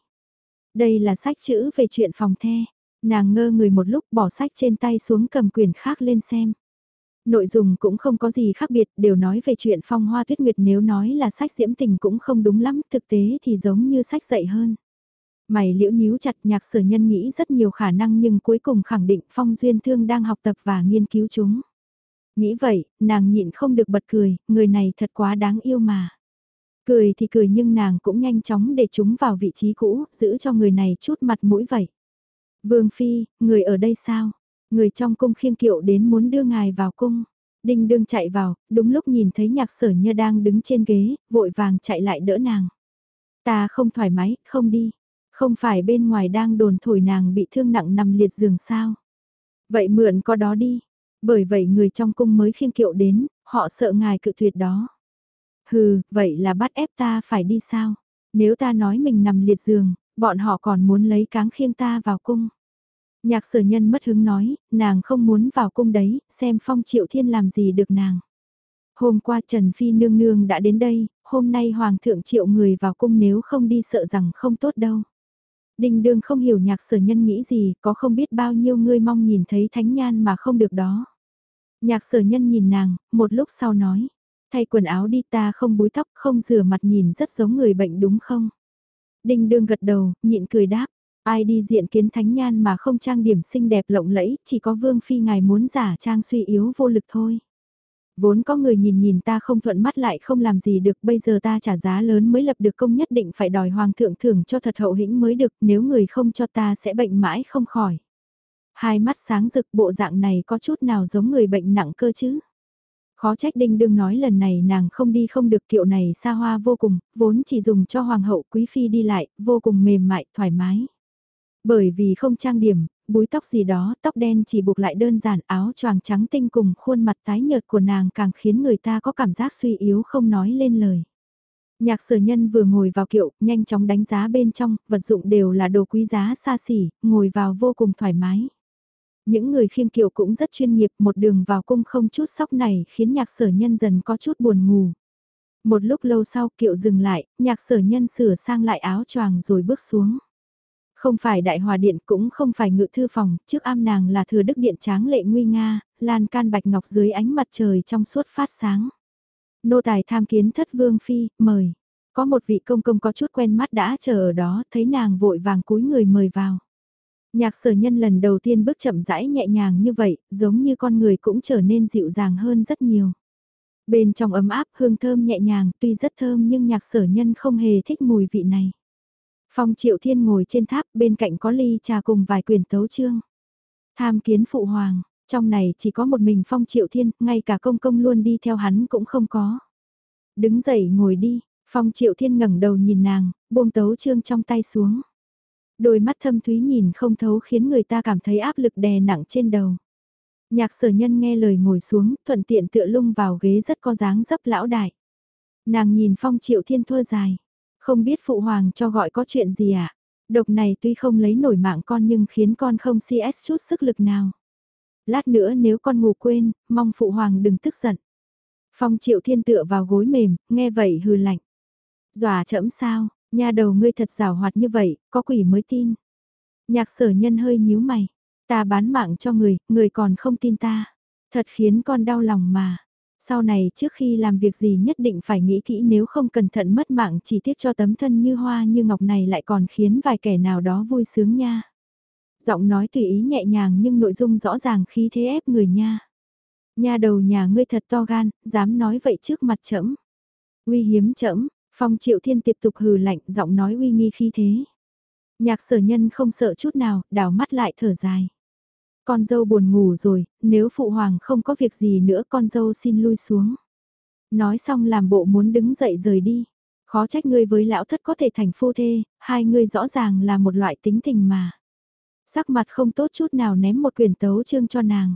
Đây là sách chữ về chuyện phòng the. Nàng ngơ người một lúc bỏ sách trên tay xuống cầm quyển khác lên xem. Nội dung cũng không có gì khác biệt, đều nói về chuyện phong hoa tuyết nguyệt nếu nói là sách diễm tình cũng không đúng lắm, thực tế thì giống như sách dạy hơn. Mày liễu nhíu chặt nhạc sở nhân nghĩ rất nhiều khả năng nhưng cuối cùng khẳng định phong duyên thương đang học tập và nghiên cứu chúng. Nghĩ vậy, nàng nhịn không được bật cười, người này thật quá đáng yêu mà. Cười thì cười nhưng nàng cũng nhanh chóng để chúng vào vị trí cũ, giữ cho người này chút mặt mũi vậy. Vương Phi, người ở đây sao? Người trong cung khiêng kiệu đến muốn đưa ngài vào cung. Đinh đương chạy vào, đúng lúc nhìn thấy nhạc sở nhơ đang đứng trên ghế, vội vàng chạy lại đỡ nàng. Ta không thoải mái, không đi. Không phải bên ngoài đang đồn thổi nàng bị thương nặng nằm liệt giường sao. Vậy mượn có đó đi. Bởi vậy người trong cung mới khiêng kiệu đến, họ sợ ngài cự tuyệt đó. Hừ, vậy là bắt ép ta phải đi sao? Nếu ta nói mình nằm liệt giường, bọn họ còn muốn lấy cáng khiêng ta vào cung. Nhạc sở nhân mất hứng nói, nàng không muốn vào cung đấy, xem phong triệu thiên làm gì được nàng. Hôm qua Trần Phi nương nương đã đến đây, hôm nay Hoàng thượng triệu người vào cung nếu không đi sợ rằng không tốt đâu. đình đương không hiểu nhạc sở nhân nghĩ gì, có không biết bao nhiêu người mong nhìn thấy thánh nhan mà không được đó. Nhạc sở nhân nhìn nàng, một lúc sau nói, thay quần áo đi ta không búi tóc, không rửa mặt nhìn rất giống người bệnh đúng không? Đinh đương gật đầu, nhịn cười đáp, ai đi diện kiến thánh nhan mà không trang điểm xinh đẹp lộng lẫy, chỉ có vương phi ngài muốn giả trang suy yếu vô lực thôi. Vốn có người nhìn nhìn ta không thuận mắt lại không làm gì được, bây giờ ta trả giá lớn mới lập được công nhất định phải đòi hoàng thượng thưởng cho thật hậu hĩnh mới được, nếu người không cho ta sẽ bệnh mãi không khỏi. Hai mắt sáng rực bộ dạng này có chút nào giống người bệnh nặng cơ chứ? Khó trách đinh đương nói lần này nàng không đi không được kiệu này xa hoa vô cùng, vốn chỉ dùng cho hoàng hậu quý phi đi lại, vô cùng mềm mại, thoải mái. Bởi vì không trang điểm, búi tóc gì đó, tóc đen chỉ buộc lại đơn giản áo choàng trắng tinh cùng khuôn mặt tái nhợt của nàng càng khiến người ta có cảm giác suy yếu không nói lên lời. Nhạc sở nhân vừa ngồi vào kiệu, nhanh chóng đánh giá bên trong, vật dụng đều là đồ quý giá xa xỉ, ngồi vào vô cùng thoải mái. Những người khiêng kiệu cũng rất chuyên nghiệp, một đường vào cung không chút sóc này khiến nhạc sở nhân dần có chút buồn ngủ. Một lúc lâu sau kiệu dừng lại, nhạc sở nhân sửa sang lại áo choàng rồi bước xuống. Không phải đại hòa điện cũng không phải ngự thư phòng, trước am nàng là thừa đức điện tráng lệ nguy nga, lan can bạch ngọc dưới ánh mặt trời trong suốt phát sáng. Nô tài tham kiến thất vương phi, mời. Có một vị công công có chút quen mắt đã chờ ở đó, thấy nàng vội vàng cúi người mời vào. Nhạc sở nhân lần đầu tiên bước chậm rãi nhẹ nhàng như vậy, giống như con người cũng trở nên dịu dàng hơn rất nhiều. Bên trong ấm áp hương thơm nhẹ nhàng tuy rất thơm nhưng nhạc sở nhân không hề thích mùi vị này. Phong Triệu Thiên ngồi trên tháp bên cạnh có ly trà cùng vài quyển tấu chương. Tham kiến phụ hoàng, trong này chỉ có một mình Phong Triệu Thiên, ngay cả công công luôn đi theo hắn cũng không có. Đứng dậy ngồi đi, Phong Triệu Thiên ngẩng đầu nhìn nàng, buông tấu chương trong tay xuống. Đôi mắt thâm thúy nhìn không thấu khiến người ta cảm thấy áp lực đè nặng trên đầu. Nhạc sở nhân nghe lời ngồi xuống, thuận tiện tựa lung vào ghế rất có dáng dấp lão đại. Nàng nhìn Phong Triệu Thiên thua dài. Không biết phụ hoàng cho gọi có chuyện gì ạ? À? Độc này tuy không lấy nổi mạng con nhưng khiến con không CS chút sức lực nào. Lát nữa nếu con ngủ quên, mong phụ hoàng đừng tức giận. Phong triệu thiên tựa vào gối mềm, nghe vậy hừ lạnh. Dòa chẫm sao, nhà đầu ngươi thật rào hoạt như vậy, có quỷ mới tin. Nhạc sở nhân hơi nhíu mày. Ta bán mạng cho người, người còn không tin ta. Thật khiến con đau lòng mà sau này trước khi làm việc gì nhất định phải nghĩ kỹ nếu không cẩn thận mất mạng chỉ tiếc cho tấm thân như hoa như ngọc này lại còn khiến vài kẻ nào đó vui sướng nha. Giọng nói tùy ý nhẹ nhàng nhưng nội dung rõ ràng khi thế ép người nha. Nhà đầu nhà ngươi thật to gan, dám nói vậy trước mặt trẫm. Uy hiếm trẫm, Phong Triệu Thiên tiếp tục hừ lạnh, giọng nói uy nghi khi thế. Nhạc sở nhân không sợ chút nào, đảo mắt lại thở dài. Con dâu buồn ngủ rồi, nếu phụ hoàng không có việc gì nữa con dâu xin lui xuống. Nói xong làm bộ muốn đứng dậy rời đi. Khó trách ngươi với lão thất có thể thành phu thê, hai ngươi rõ ràng là một loại tính tình mà. Sắc mặt không tốt chút nào ném một quyền tấu chương cho nàng.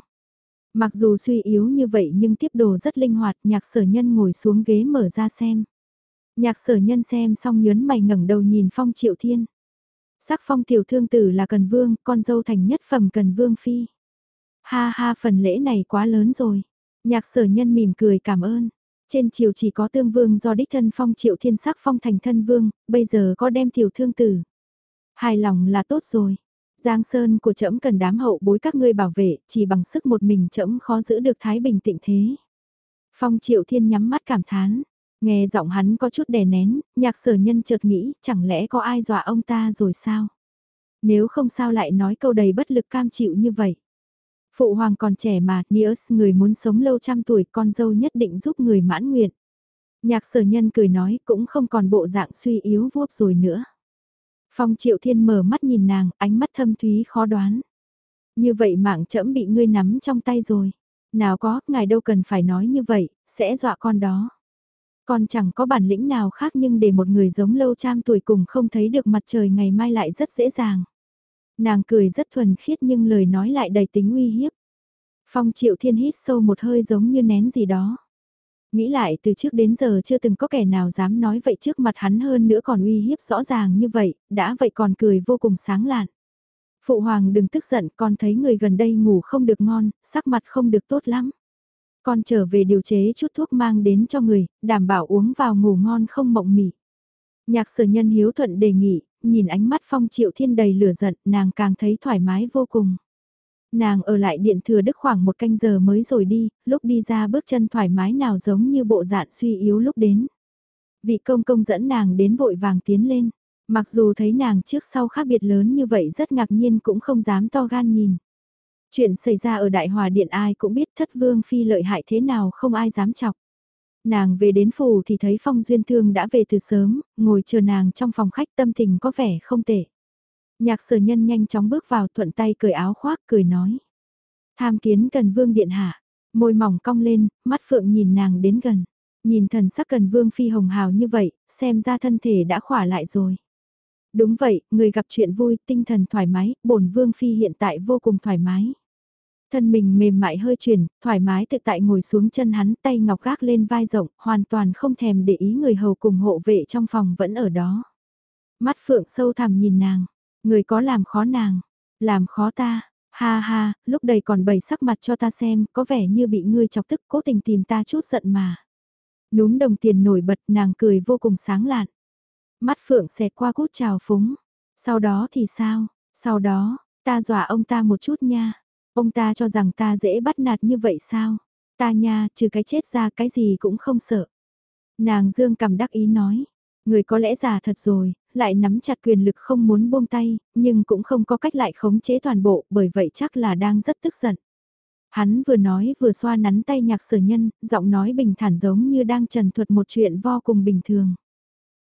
Mặc dù suy yếu như vậy nhưng tiếp đồ rất linh hoạt, nhạc sở nhân ngồi xuống ghế mở ra xem. Nhạc sở nhân xem xong nhớn mày ngẩng đầu nhìn phong triệu thiên. Sắc phong tiểu thương tử là Cần Vương, con dâu thành nhất phẩm Cần Vương Phi. Ha ha phần lễ này quá lớn rồi. Nhạc sở nhân mỉm cười cảm ơn. Trên triều chỉ có tương vương do đích thân phong triệu thiên sắc phong thành thân vương, bây giờ có đem tiểu thương tử. Hài lòng là tốt rồi. Giang sơn của trẫm cần đám hậu bối các ngươi bảo vệ, chỉ bằng sức một mình trẫm khó giữ được thái bình tịnh thế. Phong triệu thiên nhắm mắt cảm thán, Nghe giọng hắn có chút đè nén, nhạc sở nhân chợt nghĩ, chẳng lẽ có ai dọa ông ta rồi sao? Nếu không sao lại nói câu đầy bất lực cam chịu như vậy? Phụ hoàng còn trẻ mà, Nius người muốn sống lâu trăm tuổi, con dâu nhất định giúp người mãn nguyện. Nhạc sở nhân cười nói cũng không còn bộ dạng suy yếu vuốt rồi nữa. Phong triệu thiên mở mắt nhìn nàng, ánh mắt thâm thúy khó đoán. Như vậy mạng trẫm bị ngươi nắm trong tay rồi. Nào có, ngài đâu cần phải nói như vậy, sẽ dọa con đó. Còn chẳng có bản lĩnh nào khác nhưng để một người giống lâu trăm tuổi cùng không thấy được mặt trời ngày mai lại rất dễ dàng. Nàng cười rất thuần khiết nhưng lời nói lại đầy tính uy hiếp. Phong triệu thiên hít sâu một hơi giống như nén gì đó. Nghĩ lại từ trước đến giờ chưa từng có kẻ nào dám nói vậy trước mặt hắn hơn nữa còn uy hiếp rõ ràng như vậy, đã vậy còn cười vô cùng sáng lạn. Phụ hoàng đừng tức giận, con thấy người gần đây ngủ không được ngon, sắc mặt không được tốt lắm. Con trở về điều chế chút thuốc mang đến cho người, đảm bảo uống vào ngủ ngon không mộng mị. Nhạc sở nhân hiếu thuận đề nghị, nhìn ánh mắt phong triệu thiên đầy lửa giận, nàng càng thấy thoải mái vô cùng. Nàng ở lại điện thừa đức khoảng một canh giờ mới rồi đi, lúc đi ra bước chân thoải mái nào giống như bộ dạng suy yếu lúc đến. Vị công công dẫn nàng đến vội vàng tiến lên, mặc dù thấy nàng trước sau khác biệt lớn như vậy rất ngạc nhiên cũng không dám to gan nhìn. Chuyện xảy ra ở Đại Hòa Điện ai cũng biết thất vương phi lợi hại thế nào không ai dám chọc. Nàng về đến phủ thì thấy Phong Duyên Thương đã về từ sớm, ngồi chờ nàng trong phòng khách tâm tình có vẻ không tệ. Nhạc sở nhân nhanh chóng bước vào thuận tay cởi áo khoác cười nói. Tham kiến cần vương điện hạ, môi mỏng cong lên, mắt phượng nhìn nàng đến gần. Nhìn thần sắc cần vương phi hồng hào như vậy, xem ra thân thể đã khỏa lại rồi. Đúng vậy, người gặp chuyện vui, tinh thần thoải mái, bổn vương phi hiện tại vô cùng thoải mái. Thân mình mềm mại hơi chuyển, thoải mái tự tại ngồi xuống chân hắn tay ngọc gác lên vai rộng, hoàn toàn không thèm để ý người hầu cùng hộ vệ trong phòng vẫn ở đó. Mắt phượng sâu thẳm nhìn nàng, người có làm khó nàng, làm khó ta, ha ha, lúc đầy còn bày sắc mặt cho ta xem, có vẻ như bị ngươi chọc tức cố tình tìm ta chút giận mà. Núm đồng tiền nổi bật nàng cười vô cùng sáng lạn. Mắt phượng xẹt qua cút trào phúng. Sau đó thì sao? Sau đó, ta dọa ông ta một chút nha. Ông ta cho rằng ta dễ bắt nạt như vậy sao? Ta nha, trừ cái chết ra cái gì cũng không sợ. Nàng dương cầm đắc ý nói. Người có lẽ già thật rồi, lại nắm chặt quyền lực không muốn buông tay, nhưng cũng không có cách lại khống chế toàn bộ, bởi vậy chắc là đang rất tức giận. Hắn vừa nói vừa xoa nắn tay nhạc sở nhân, giọng nói bình thản giống như đang trần thuật một chuyện vô cùng bình thường.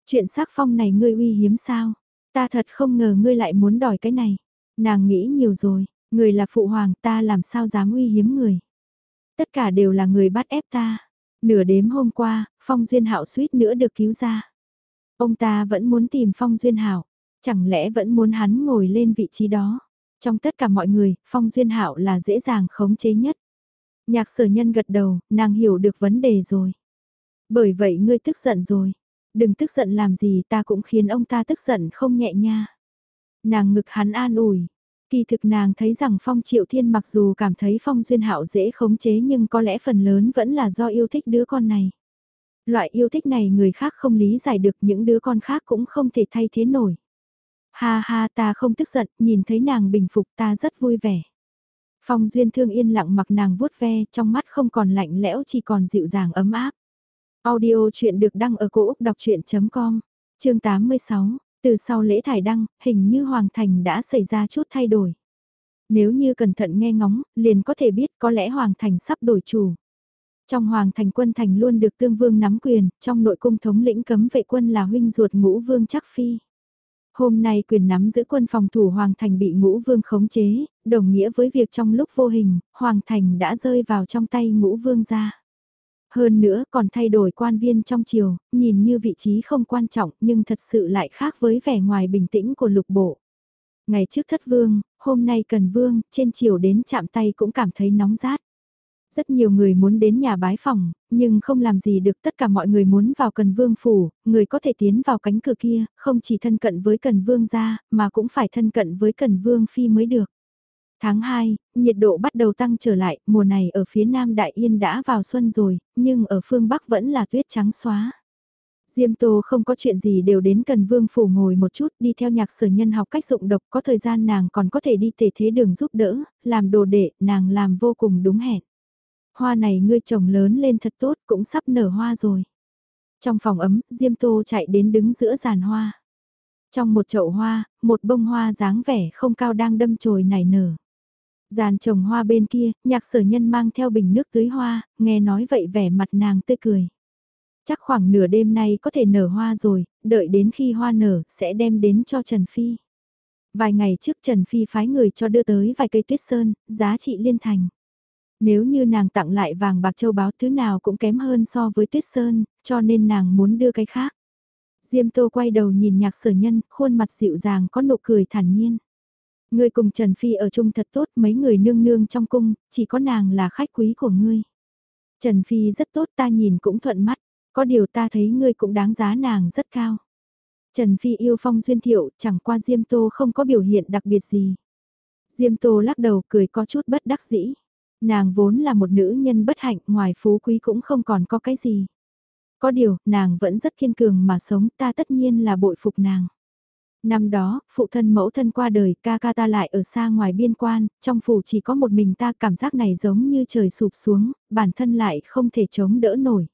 Chuyện sắc phong này ngươi uy hiếm sao? Ta thật không ngờ ngươi lại muốn đòi cái này. Nàng nghĩ nhiều rồi, người là phụ hoàng ta làm sao dám uy hiếm người. Tất cả đều là người bắt ép ta. Nửa đêm hôm qua, Phong Duyên Hạo suýt nữa được cứu ra. Ông ta vẫn muốn tìm Phong Duyên Hạo, chẳng lẽ vẫn muốn hắn ngồi lên vị trí đó. Trong tất cả mọi người, Phong Duyên Hạo là dễ dàng khống chế nhất. Nhạc sở nhân gật đầu, nàng hiểu được vấn đề rồi. Bởi vậy ngươi tức giận rồi. Đừng tức giận làm gì ta cũng khiến ông ta tức giận không nhẹ nha. Nàng ngực hắn an ủi. Kỳ thực nàng thấy rằng Phong Triệu Thiên mặc dù cảm thấy Phong Duyên Hạo dễ khống chế nhưng có lẽ phần lớn vẫn là do yêu thích đứa con này. Loại yêu thích này người khác không lý giải được những đứa con khác cũng không thể thay thế nổi. Ha ha ta không tức giận, nhìn thấy nàng bình phục ta rất vui vẻ. Phong Duyên Thương yên lặng mặc nàng vuốt ve, trong mắt không còn lạnh lẽo chỉ còn dịu dàng ấm áp. Audio chuyện được đăng ở cổ Úc đọc chuyện.com, chương 86, từ sau lễ thải đăng, hình như Hoàng Thành đã xảy ra chút thay đổi. Nếu như cẩn thận nghe ngóng, liền có thể biết có lẽ Hoàng Thành sắp đổi chủ. Trong Hoàng Thành quân thành luôn được tương vương nắm quyền, trong nội cung thống lĩnh cấm vệ quân là huynh ruột ngũ vương chắc phi. Hôm nay quyền nắm giữ quân phòng thủ Hoàng Thành bị ngũ vương khống chế, đồng nghĩa với việc trong lúc vô hình, Hoàng Thành đã rơi vào trong tay ngũ vương ra. Hơn nữa còn thay đổi quan viên trong triều, nhìn như vị trí không quan trọng nhưng thật sự lại khác với vẻ ngoài bình tĩnh của lục bộ. Ngày trước thất vương, hôm nay cần vương, trên triều đến chạm tay cũng cảm thấy nóng rát. Rất nhiều người muốn đến nhà bái phòng, nhưng không làm gì được tất cả mọi người muốn vào cần vương phủ, người có thể tiến vào cánh cửa kia, không chỉ thân cận với cần vương gia, mà cũng phải thân cận với cần vương phi mới được. Tháng 2, nhiệt độ bắt đầu tăng trở lại, mùa này ở phía nam Đại Yên đã vào xuân rồi, nhưng ở phương Bắc vẫn là tuyết trắng xóa. Diêm Tô không có chuyện gì đều đến cần vương phủ ngồi một chút đi theo nhạc sở nhân học cách dụng độc có thời gian nàng còn có thể đi tề thế đường giúp đỡ, làm đồ đệ, nàng làm vô cùng đúng hẹn. Hoa này ngươi trồng lớn lên thật tốt cũng sắp nở hoa rồi. Trong phòng ấm, Diêm Tô chạy đến đứng giữa giàn hoa. Trong một chậu hoa, một bông hoa dáng vẻ không cao đang đâm chồi nảy nở. Giàn trồng hoa bên kia, nhạc sở nhân mang theo bình nước tưới hoa, nghe nói vậy vẻ mặt nàng tươi cười. Chắc khoảng nửa đêm nay có thể nở hoa rồi, đợi đến khi hoa nở, sẽ đem đến cho Trần Phi. Vài ngày trước Trần Phi phái người cho đưa tới vài cây tuyết sơn, giá trị liên thành. Nếu như nàng tặng lại vàng bạc châu báo thứ nào cũng kém hơn so với tuyết sơn, cho nên nàng muốn đưa cái khác. Diêm Tô quay đầu nhìn nhạc sở nhân, khuôn mặt dịu dàng có nụ cười thản nhiên. Ngươi cùng Trần Phi ở chung thật tốt, mấy người nương nương trong cung, chỉ có nàng là khách quý của ngươi. Trần Phi rất tốt ta nhìn cũng thuận mắt, có điều ta thấy ngươi cũng đáng giá nàng rất cao. Trần Phi yêu phong duyên thiệu, chẳng qua Diêm Tô không có biểu hiện đặc biệt gì. Diêm Tô lắc đầu cười có chút bất đắc dĩ. Nàng vốn là một nữ nhân bất hạnh, ngoài phú quý cũng không còn có cái gì. Có điều, nàng vẫn rất kiên cường mà sống, ta tất nhiên là bội phục nàng. Năm đó, phụ thân mẫu thân qua đời, ca ca ta lại ở xa ngoài biên quan, trong phủ chỉ có một mình ta cảm giác này giống như trời sụp xuống, bản thân lại không thể chống đỡ nổi.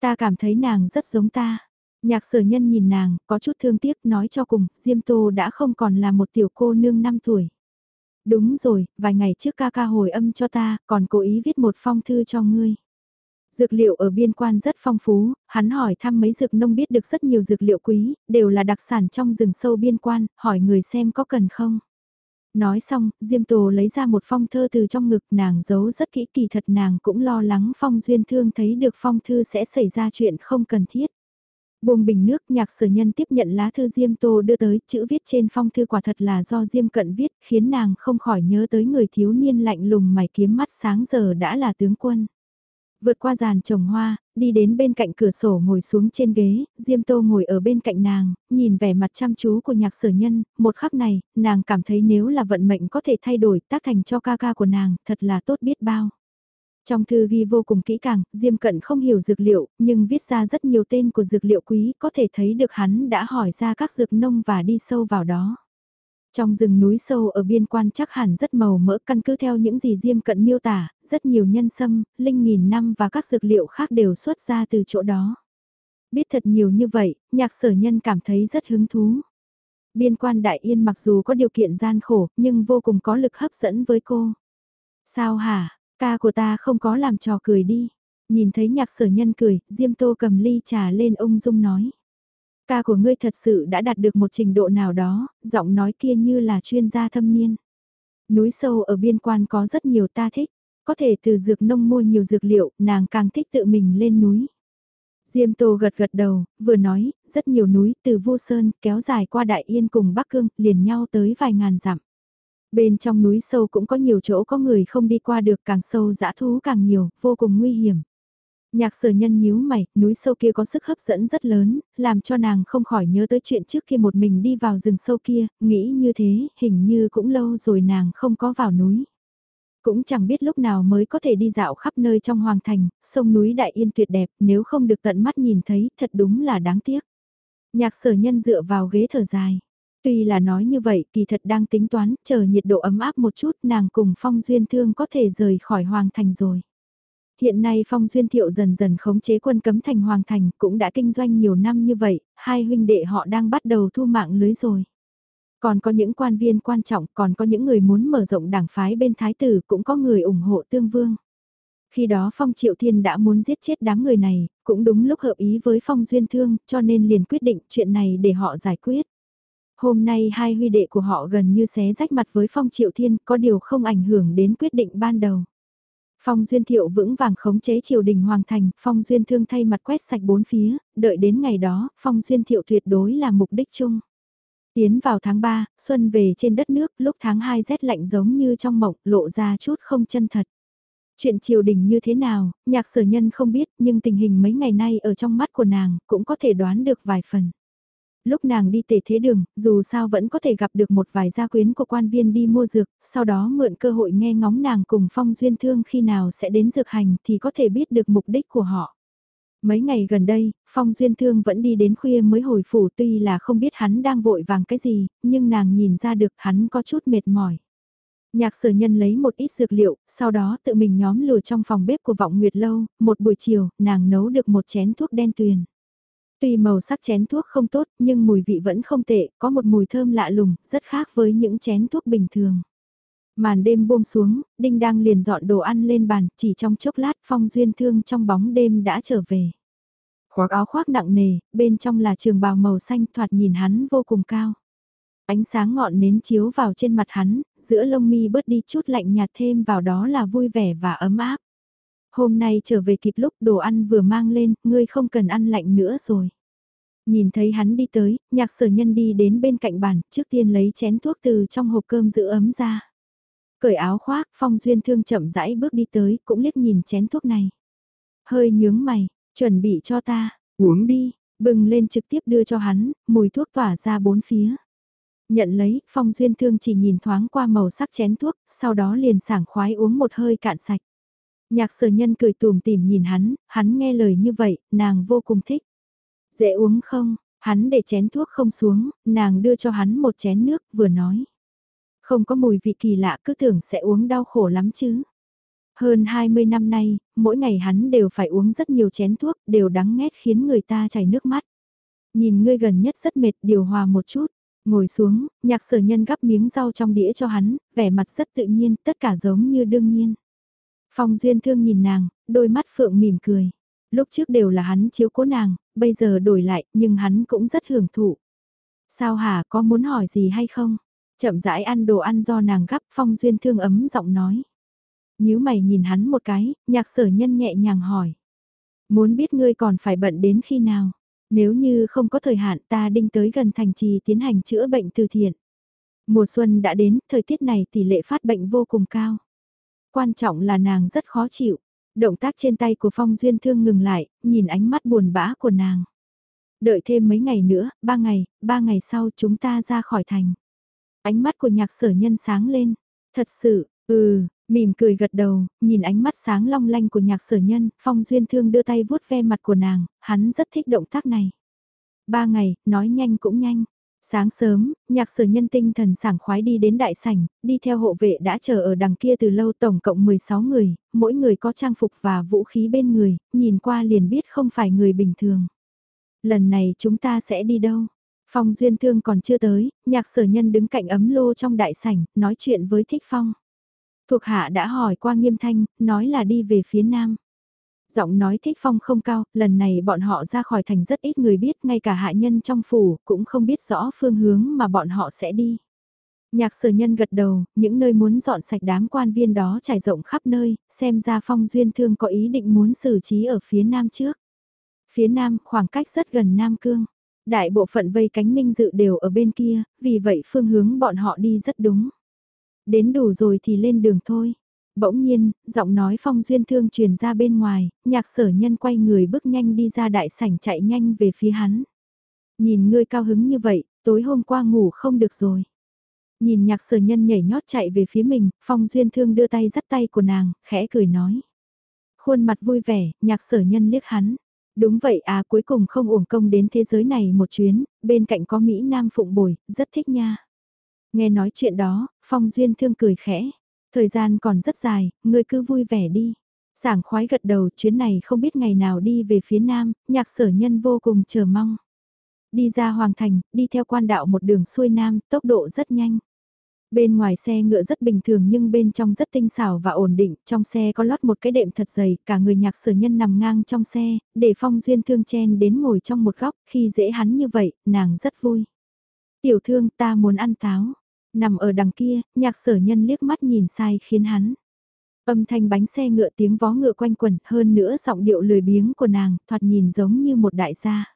Ta cảm thấy nàng rất giống ta. Nhạc sở nhân nhìn nàng, có chút thương tiếc nói cho cùng, Diêm Tô đã không còn là một tiểu cô nương 5 tuổi. Đúng rồi, vài ngày trước ca ca hồi âm cho ta, còn cố ý viết một phong thư cho ngươi. Dược liệu ở biên quan rất phong phú, hắn hỏi thăm mấy dược nông biết được rất nhiều dược liệu quý, đều là đặc sản trong rừng sâu biên quan, hỏi người xem có cần không. Nói xong, Diêm Tổ lấy ra một phong thơ từ trong ngực nàng giấu rất kỹ kỳ thật nàng cũng lo lắng phong duyên thương thấy được phong thư sẽ xảy ra chuyện không cần thiết. Buông bình nước nhạc sở nhân tiếp nhận lá thư Diêm Tô đưa tới, chữ viết trên phong thư quả thật là do Diêm Cận viết, khiến nàng không khỏi nhớ tới người thiếu niên lạnh lùng mày kiếm mắt sáng giờ đã là tướng quân. Vượt qua giàn trồng hoa, đi đến bên cạnh cửa sổ ngồi xuống trên ghế, Diêm Tô ngồi ở bên cạnh nàng, nhìn vẻ mặt chăm chú của nhạc sở nhân, một khắc này, nàng cảm thấy nếu là vận mệnh có thể thay đổi tác thành cho ca ca của nàng, thật là tốt biết bao. Trong thư ghi vô cùng kỹ càng, Diêm Cận không hiểu dược liệu, nhưng viết ra rất nhiều tên của dược liệu quý, có thể thấy được hắn đã hỏi ra các dược nông và đi sâu vào đó. Trong rừng núi sâu ở biên quan chắc hẳn rất màu mỡ căn cứ theo những gì Diêm Cận miêu tả, rất nhiều nhân sâm, linh nghìn năm và các dược liệu khác đều xuất ra từ chỗ đó. Biết thật nhiều như vậy, nhạc sở nhân cảm thấy rất hứng thú. Biên quan Đại Yên mặc dù có điều kiện gian khổ, nhưng vô cùng có lực hấp dẫn với cô. Sao hả, ca của ta không có làm trò cười đi. Nhìn thấy nhạc sở nhân cười, Diêm Tô cầm ly trà lên ông dung nói. Ca của ngươi thật sự đã đạt được một trình độ nào đó, giọng nói kia như là chuyên gia thâm niên. Núi sâu ở biên quan có rất nhiều ta thích, có thể từ dược nông mua nhiều dược liệu, nàng càng thích tự mình lên núi. Diêm Tô gật gật đầu, vừa nói, rất nhiều núi từ Vô Sơn kéo dài qua Đại Yên cùng Bắc Cương, liền nhau tới vài ngàn dặm. Bên trong núi sâu cũng có nhiều chỗ có người không đi qua được càng sâu dã thú càng nhiều, vô cùng nguy hiểm. Nhạc sở nhân nhíu mày, núi sâu kia có sức hấp dẫn rất lớn, làm cho nàng không khỏi nhớ tới chuyện trước kia một mình đi vào rừng sâu kia, nghĩ như thế, hình như cũng lâu rồi nàng không có vào núi. Cũng chẳng biết lúc nào mới có thể đi dạo khắp nơi trong hoàng thành, sông núi đại yên tuyệt đẹp, nếu không được tận mắt nhìn thấy, thật đúng là đáng tiếc. Nhạc sở nhân dựa vào ghế thở dài. Tuy là nói như vậy, kỳ thật đang tính toán, chờ nhiệt độ ấm áp một chút, nàng cùng phong duyên thương có thể rời khỏi hoàng thành rồi. Hiện nay Phong Duyên Thiệu dần dần khống chế quân cấm thành Hoàng Thành cũng đã kinh doanh nhiều năm như vậy, hai huynh đệ họ đang bắt đầu thu mạng lưới rồi. Còn có những quan viên quan trọng, còn có những người muốn mở rộng đảng phái bên thái tử, cũng có người ủng hộ tương vương. Khi đó Phong Triệu Thiên đã muốn giết chết đám người này, cũng đúng lúc hợp ý với Phong Duyên Thương, cho nên liền quyết định chuyện này để họ giải quyết. Hôm nay hai huy đệ của họ gần như xé rách mặt với Phong Triệu Thiên, có điều không ảnh hưởng đến quyết định ban đầu. Phong Duyên Thiệu vững vàng khống chế triều đình hoàng thành, Phong Duyên Thương thay mặt quét sạch bốn phía, đợi đến ngày đó, Phong Duyên Thiệu tuyệt đối là mục đích chung. Tiến vào tháng 3, xuân về trên đất nước, lúc tháng 2 rét lạnh giống như trong mộng, lộ ra chút không chân thật. Chuyện triều đình như thế nào, nhạc sở nhân không biết, nhưng tình hình mấy ngày nay ở trong mắt của nàng, cũng có thể đoán được vài phần. Lúc nàng đi tể thế đường, dù sao vẫn có thể gặp được một vài gia quyến của quan viên đi mua dược, sau đó mượn cơ hội nghe ngóng nàng cùng phong duyên thương khi nào sẽ đến dược hành thì có thể biết được mục đích của họ. Mấy ngày gần đây, Phong Duyên Thương vẫn đi đến khuya mới hồi phủ tuy là không biết hắn đang vội vàng cái gì, nhưng nàng nhìn ra được hắn có chút mệt mỏi. Nhạc sở nhân lấy một ít dược liệu, sau đó tự mình nhóm lửa trong phòng bếp của vọng nguyệt lâu, một buổi chiều, nàng nấu được một chén thuốc đen tuyền. Tuy màu sắc chén thuốc không tốt, nhưng mùi vị vẫn không tệ, có một mùi thơm lạ lùng, rất khác với những chén thuốc bình thường. Màn đêm buông xuống, Đinh đang liền dọn đồ ăn lên bàn, chỉ trong chốc lát phong duyên thương trong bóng đêm đã trở về. Khoác áo khoác nặng nề, bên trong là trường bào màu xanh thoạt nhìn hắn vô cùng cao. Ánh sáng ngọn nến chiếu vào trên mặt hắn, giữa lông mi bớt đi chút lạnh nhạt thêm vào đó là vui vẻ và ấm áp. Hôm nay trở về kịp lúc đồ ăn vừa mang lên, ngươi không cần ăn lạnh nữa rồi. Nhìn thấy hắn đi tới, nhạc sở nhân đi đến bên cạnh bàn, trước tiên lấy chén thuốc từ trong hộp cơm giữ ấm ra. Cởi áo khoác, phong duyên thương chậm rãi bước đi tới, cũng liếc nhìn chén thuốc này. Hơi nhướng mày, chuẩn bị cho ta, uống đi, bừng lên trực tiếp đưa cho hắn, mùi thuốc tỏa ra bốn phía. Nhận lấy, phong duyên thương chỉ nhìn thoáng qua màu sắc chén thuốc, sau đó liền sảng khoái uống một hơi cạn sạch. Nhạc sở nhân cười tùm tìm nhìn hắn, hắn nghe lời như vậy, nàng vô cùng thích. Dễ uống không, hắn để chén thuốc không xuống, nàng đưa cho hắn một chén nước, vừa nói. Không có mùi vị kỳ lạ cứ tưởng sẽ uống đau khổ lắm chứ. Hơn 20 năm nay, mỗi ngày hắn đều phải uống rất nhiều chén thuốc, đều đắng nghét khiến người ta chảy nước mắt. Nhìn ngươi gần nhất rất mệt, điều hòa một chút. Ngồi xuống, nhạc sở nhân gắp miếng rau trong đĩa cho hắn, vẻ mặt rất tự nhiên, tất cả giống như đương nhiên. Phong Duyên Thương nhìn nàng, đôi mắt phượng mỉm cười. Lúc trước đều là hắn chiếu cố nàng, bây giờ đổi lại, nhưng hắn cũng rất hưởng thụ. Sao hả, có muốn hỏi gì hay không? Chậm rãi ăn đồ ăn do nàng gắp, Phong Duyên Thương ấm giọng nói. Nhíu mày nhìn hắn một cái, nhạc sở nhân nhẹ nhàng hỏi. Muốn biết ngươi còn phải bận đến khi nào? Nếu như không có thời hạn ta đinh tới gần thành trì tiến hành chữa bệnh từ thiện. Mùa xuân đã đến, thời tiết này tỷ lệ phát bệnh vô cùng cao. Quan trọng là nàng rất khó chịu. Động tác trên tay của Phong Duyên Thương ngừng lại, nhìn ánh mắt buồn bã của nàng. Đợi thêm mấy ngày nữa, ba ngày, ba ngày sau chúng ta ra khỏi thành. Ánh mắt của nhạc sở nhân sáng lên. Thật sự, ừ, mỉm cười gật đầu, nhìn ánh mắt sáng long lanh của nhạc sở nhân, Phong Duyên Thương đưa tay vuốt ve mặt của nàng, hắn rất thích động tác này. Ba ngày, nói nhanh cũng nhanh. Sáng sớm, nhạc sở nhân tinh thần sảng khoái đi đến đại sảnh, đi theo hộ vệ đã chờ ở đằng kia từ lâu tổng cộng 16 người, mỗi người có trang phục và vũ khí bên người, nhìn qua liền biết không phải người bình thường. Lần này chúng ta sẽ đi đâu? Phong Duyên Thương còn chưa tới, nhạc sở nhân đứng cạnh ấm lô trong đại sảnh, nói chuyện với Thích Phong. Thuộc hạ đã hỏi qua nghiêm thanh, nói là đi về phía nam. Giọng nói thích phong không cao, lần này bọn họ ra khỏi thành rất ít người biết, ngay cả hạ nhân trong phủ cũng không biết rõ phương hướng mà bọn họ sẽ đi. Nhạc sở nhân gật đầu, những nơi muốn dọn sạch đám quan viên đó trải rộng khắp nơi, xem ra phong duyên thương có ý định muốn xử trí ở phía nam trước. Phía nam, khoảng cách rất gần Nam Cương. Đại bộ phận vây cánh ninh dự đều ở bên kia, vì vậy phương hướng bọn họ đi rất đúng. Đến đủ rồi thì lên đường thôi. Bỗng nhiên, giọng nói phong duyên thương truyền ra bên ngoài, nhạc sở nhân quay người bước nhanh đi ra đại sảnh chạy nhanh về phía hắn. Nhìn ngươi cao hứng như vậy, tối hôm qua ngủ không được rồi. Nhìn nhạc sở nhân nhảy nhót chạy về phía mình, phong duyên thương đưa tay dắt tay của nàng, khẽ cười nói. Khuôn mặt vui vẻ, nhạc sở nhân liếc hắn. Đúng vậy à cuối cùng không uổng công đến thế giới này một chuyến, bên cạnh có Mỹ Nam Phụng Bồi, rất thích nha. Nghe nói chuyện đó, Phong Duyên Thương cười khẽ. Thời gian còn rất dài, ngươi cứ vui vẻ đi. Sảng khoái gật đầu chuyến này không biết ngày nào đi về phía nam, nhạc sở nhân vô cùng chờ mong. Đi ra Hoàng Thành, đi theo quan đạo một đường xuôi nam, tốc độ rất nhanh. Bên ngoài xe ngựa rất bình thường nhưng bên trong rất tinh xảo và ổn định, trong xe có lót một cái đệm thật dày, cả người nhạc sở nhân nằm ngang trong xe, để phong duyên thương chen đến ngồi trong một góc, khi dễ hắn như vậy, nàng rất vui. Tiểu thương ta muốn ăn táo, nằm ở đằng kia, nhạc sở nhân liếc mắt nhìn sai khiến hắn. Âm thanh bánh xe ngựa tiếng vó ngựa quanh quẩn hơn nữa giọng điệu lười biếng của nàng, thoạt nhìn giống như một đại gia.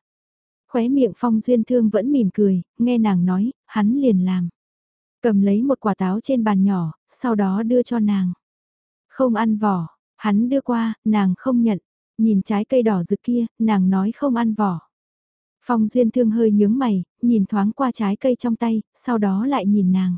Khóe miệng phong duyên thương vẫn mỉm cười, nghe nàng nói, hắn liền làm. Cầm lấy một quả táo trên bàn nhỏ, sau đó đưa cho nàng. Không ăn vỏ, hắn đưa qua, nàng không nhận. Nhìn trái cây đỏ rực kia, nàng nói không ăn vỏ. Phong Duyên Thương hơi nhướng mày, nhìn thoáng qua trái cây trong tay, sau đó lại nhìn nàng.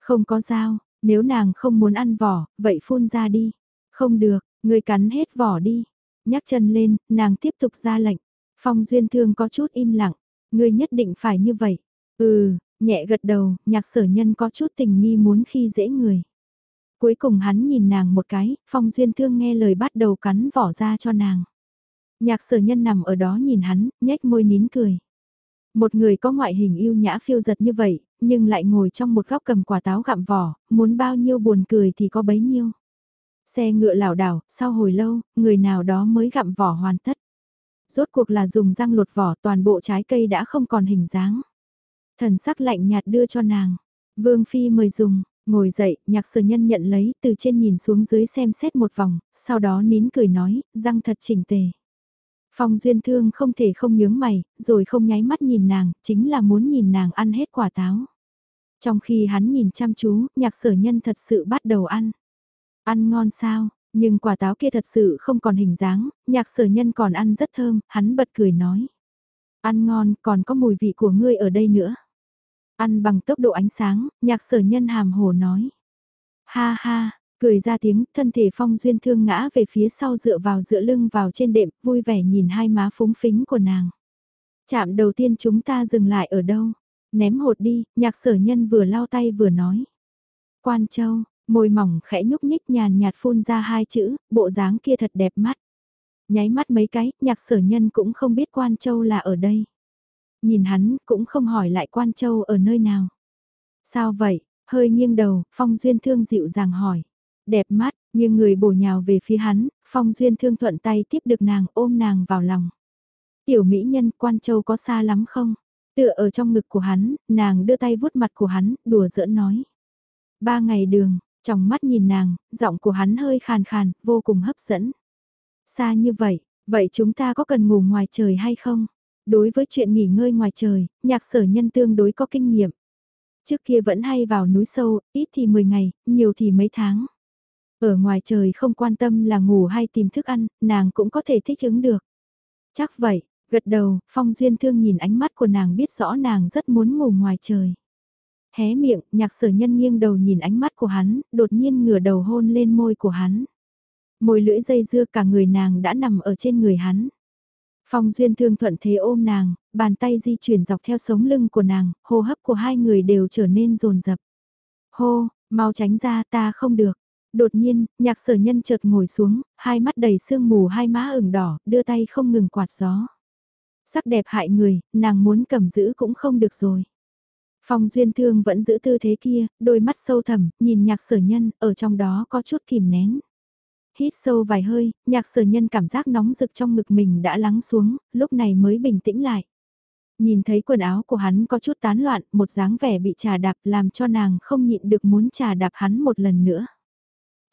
Không có dao, nếu nàng không muốn ăn vỏ, vậy phun ra đi. Không được, người cắn hết vỏ đi. Nhắc chân lên, nàng tiếp tục ra lệnh. Phong Duyên Thương có chút im lặng. Người nhất định phải như vậy. Ừ, nhẹ gật đầu, nhạc sở nhân có chút tình nghi muốn khi dễ người. Cuối cùng hắn nhìn nàng một cái, Phong Duyên Thương nghe lời bắt đầu cắn vỏ ra cho nàng. Nhạc sở nhân nằm ở đó nhìn hắn, nhếch môi nín cười. Một người có ngoại hình yêu nhã phiêu giật như vậy, nhưng lại ngồi trong một góc cầm quả táo gặm vỏ, muốn bao nhiêu buồn cười thì có bấy nhiêu. Xe ngựa lảo đảo, sau hồi lâu, người nào đó mới gặm vỏ hoàn tất. Rốt cuộc là dùng răng lột vỏ toàn bộ trái cây đã không còn hình dáng. Thần sắc lạnh nhạt đưa cho nàng. Vương Phi mời dùng, ngồi dậy, nhạc sở nhân nhận lấy, từ trên nhìn xuống dưới xem xét một vòng, sau đó nín cười nói, răng thật chỉnh tề. Phong duyên thương không thể không nhướng mày, rồi không nháy mắt nhìn nàng, chính là muốn nhìn nàng ăn hết quả táo. Trong khi hắn nhìn chăm chú, nhạc sở nhân thật sự bắt đầu ăn. Ăn ngon sao, nhưng quả táo kia thật sự không còn hình dáng, nhạc sở nhân còn ăn rất thơm, hắn bật cười nói. Ăn ngon, còn có mùi vị của ngươi ở đây nữa. Ăn bằng tốc độ ánh sáng, nhạc sở nhân hàm hồ nói. Ha ha, cười ra tiếng, thân thể phong duyên thương ngã về phía sau dựa vào dựa lưng vào trên đệm, vui vẻ nhìn hai má phúng phính của nàng. Chạm đầu tiên chúng ta dừng lại ở đâu? Ném hột đi, nhạc sở nhân vừa lau tay vừa nói. Quan châu, môi mỏng khẽ nhúc nhích nhàn nhạt phun ra hai chữ, bộ dáng kia thật đẹp mắt. Nháy mắt mấy cái, nhạc sở nhân cũng không biết quan châu là ở đây. Nhìn hắn, cũng không hỏi lại quan châu ở nơi nào. Sao vậy, hơi nghiêng đầu, phong duyên thương dịu dàng hỏi. Đẹp mắt, nhưng người bổ nhào về phía hắn, phong duyên thương thuận tay tiếp được nàng ôm nàng vào lòng. Tiểu mỹ nhân quan châu có xa lắm không? Tựa ở trong ngực của hắn, nàng đưa tay vuốt mặt của hắn, đùa giỡn nói. Ba ngày đường, trong mắt nhìn nàng, giọng của hắn hơi khàn khàn, vô cùng hấp dẫn. Xa như vậy, vậy chúng ta có cần ngủ ngoài trời hay không? Đối với chuyện nghỉ ngơi ngoài trời, nhạc sở nhân tương đối có kinh nghiệm. Trước kia vẫn hay vào núi sâu, ít thì 10 ngày, nhiều thì mấy tháng. Ở ngoài trời không quan tâm là ngủ hay tìm thức ăn, nàng cũng có thể thích ứng được. Chắc vậy, gật đầu, Phong Duyên Thương nhìn ánh mắt của nàng biết rõ nàng rất muốn ngủ ngoài trời. Hé miệng, nhạc sở nhân nghiêng đầu nhìn ánh mắt của hắn, đột nhiên ngửa đầu hôn lên môi của hắn. Môi lưỡi dây dưa cả người nàng đã nằm ở trên người hắn. Phong Duyên Thương thuận thế ôm nàng, bàn tay di chuyển dọc theo sống lưng của nàng, hô hấp của hai người đều trở nên rồn rập. Hô, mau tránh ra ta không được. Đột nhiên, nhạc sở nhân chợt ngồi xuống, hai mắt đầy sương mù hai má ửng đỏ, đưa tay không ngừng quạt gió. Sắc đẹp hại người, nàng muốn cầm giữ cũng không được rồi. Phong Duyên Thương vẫn giữ tư thế kia, đôi mắt sâu thẳm, nhìn nhạc sở nhân, ở trong đó có chút kìm nén. Hít sâu vài hơi, nhạc sở nhân cảm giác nóng rực trong ngực mình đã lắng xuống, lúc này mới bình tĩnh lại. Nhìn thấy quần áo của hắn có chút tán loạn, một dáng vẻ bị trà đạp làm cho nàng không nhịn được muốn trà đạp hắn một lần nữa.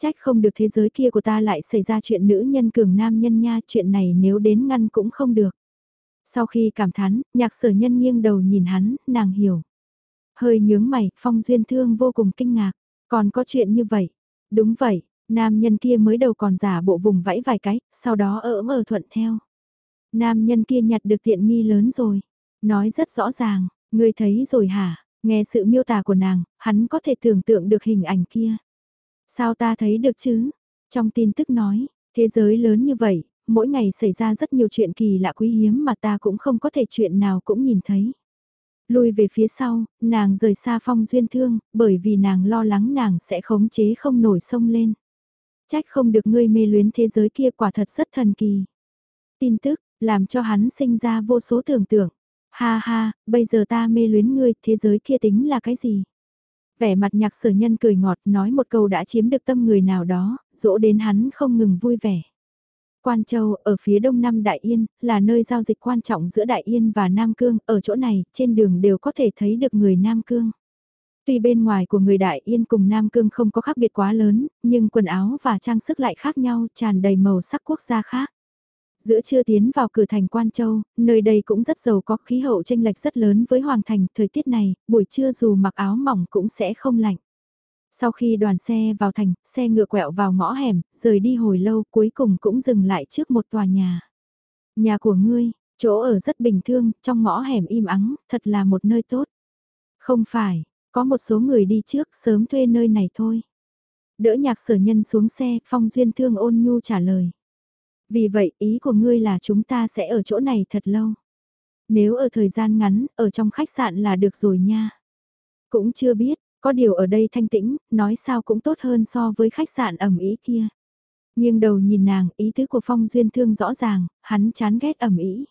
Trách không được thế giới kia của ta lại xảy ra chuyện nữ nhân cường nam nhân nha, chuyện này nếu đến ngăn cũng không được. Sau khi cảm thán, nhạc sở nhân nghiêng đầu nhìn hắn, nàng hiểu. Hơi nhướng mày, phong duyên thương vô cùng kinh ngạc. Còn có chuyện như vậy. Đúng vậy, nam nhân kia mới đầu còn giả bộ vùng vẫy vài cái, sau đó ỡm mờ thuận theo. Nam nhân kia nhặt được tiện nghi lớn rồi. Nói rất rõ ràng, ngươi thấy rồi hả? Nghe sự miêu tả của nàng, hắn có thể tưởng tượng được hình ảnh kia. Sao ta thấy được chứ? Trong tin tức nói, thế giới lớn như vậy, mỗi ngày xảy ra rất nhiều chuyện kỳ lạ quý hiếm mà ta cũng không có thể chuyện nào cũng nhìn thấy. lùi về phía sau, nàng rời xa phong duyên thương, bởi vì nàng lo lắng nàng sẽ khống chế không nổi sông lên. Trách không được ngươi mê luyến thế giới kia quả thật rất thần kỳ. Tin tức, làm cho hắn sinh ra vô số tưởng tượng. Ha ha, bây giờ ta mê luyến ngươi, thế giới kia tính là cái gì? Vẻ mặt nhạc sở nhân cười ngọt nói một câu đã chiếm được tâm người nào đó, dỗ đến hắn không ngừng vui vẻ. Quan Châu, ở phía đông nam Đại Yên, là nơi giao dịch quan trọng giữa Đại Yên và Nam Cương, ở chỗ này, trên đường đều có thể thấy được người Nam Cương. Tuy bên ngoài của người Đại Yên cùng Nam Cương không có khác biệt quá lớn, nhưng quần áo và trang sức lại khác nhau, tràn đầy màu sắc quốc gia khác. Giữa trưa tiến vào cửa thành Quan Châu, nơi đây cũng rất giàu có khí hậu tranh lệch rất lớn với Hoàng Thành, thời tiết này, buổi trưa dù mặc áo mỏng cũng sẽ không lạnh. Sau khi đoàn xe vào thành, xe ngựa quẹo vào ngõ hẻm, rời đi hồi lâu cuối cùng cũng dừng lại trước một tòa nhà. Nhà của ngươi, chỗ ở rất bình thường, trong ngõ hẻm im ắng, thật là một nơi tốt. Không phải, có một số người đi trước sớm thuê nơi này thôi. Đỡ nhạc sở nhân xuống xe, Phong Duyên Thương ôn nhu trả lời. Vì vậy ý của ngươi là chúng ta sẽ ở chỗ này thật lâu. Nếu ở thời gian ngắn, ở trong khách sạn là được rồi nha. Cũng chưa biết, có điều ở đây thanh tĩnh, nói sao cũng tốt hơn so với khách sạn ẩm ý kia. Nhưng đầu nhìn nàng, ý tứ của Phong Duyên Thương rõ ràng, hắn chán ghét ẩm ý.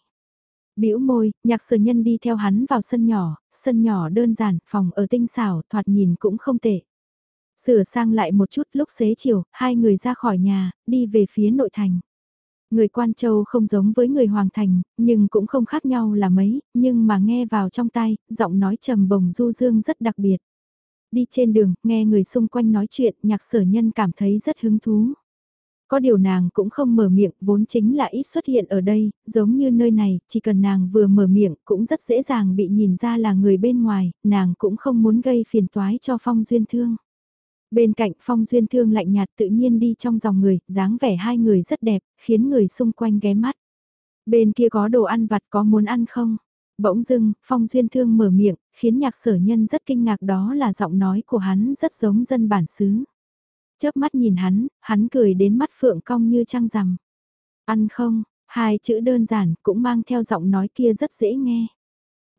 bĩu môi, nhạc sở nhân đi theo hắn vào sân nhỏ, sân nhỏ đơn giản, phòng ở tinh xảo, thoạt nhìn cũng không tệ. Sửa sang lại một chút lúc xế chiều, hai người ra khỏi nhà, đi về phía nội thành. Người Quan Châu không giống với người Hoàng Thành, nhưng cũng không khác nhau là mấy, nhưng mà nghe vào trong tai, giọng nói trầm bồng du dương rất đặc biệt. Đi trên đường, nghe người xung quanh nói chuyện, nhạc sở nhân cảm thấy rất hứng thú. Có điều nàng cũng không mở miệng, vốn chính là ít xuất hiện ở đây, giống như nơi này, chỉ cần nàng vừa mở miệng cũng rất dễ dàng bị nhìn ra là người bên ngoài, nàng cũng không muốn gây phiền toái cho phong duyên thương. Bên cạnh phong duyên thương lạnh nhạt tự nhiên đi trong dòng người, dáng vẻ hai người rất đẹp, khiến người xung quanh ghé mắt. Bên kia có đồ ăn vặt có muốn ăn không? Bỗng dưng, phong duyên thương mở miệng, khiến nhạc sở nhân rất kinh ngạc đó là giọng nói của hắn rất giống dân bản xứ. Chớp mắt nhìn hắn, hắn cười đến mắt phượng cong như trăng rằm. Ăn không, hai chữ đơn giản cũng mang theo giọng nói kia rất dễ nghe.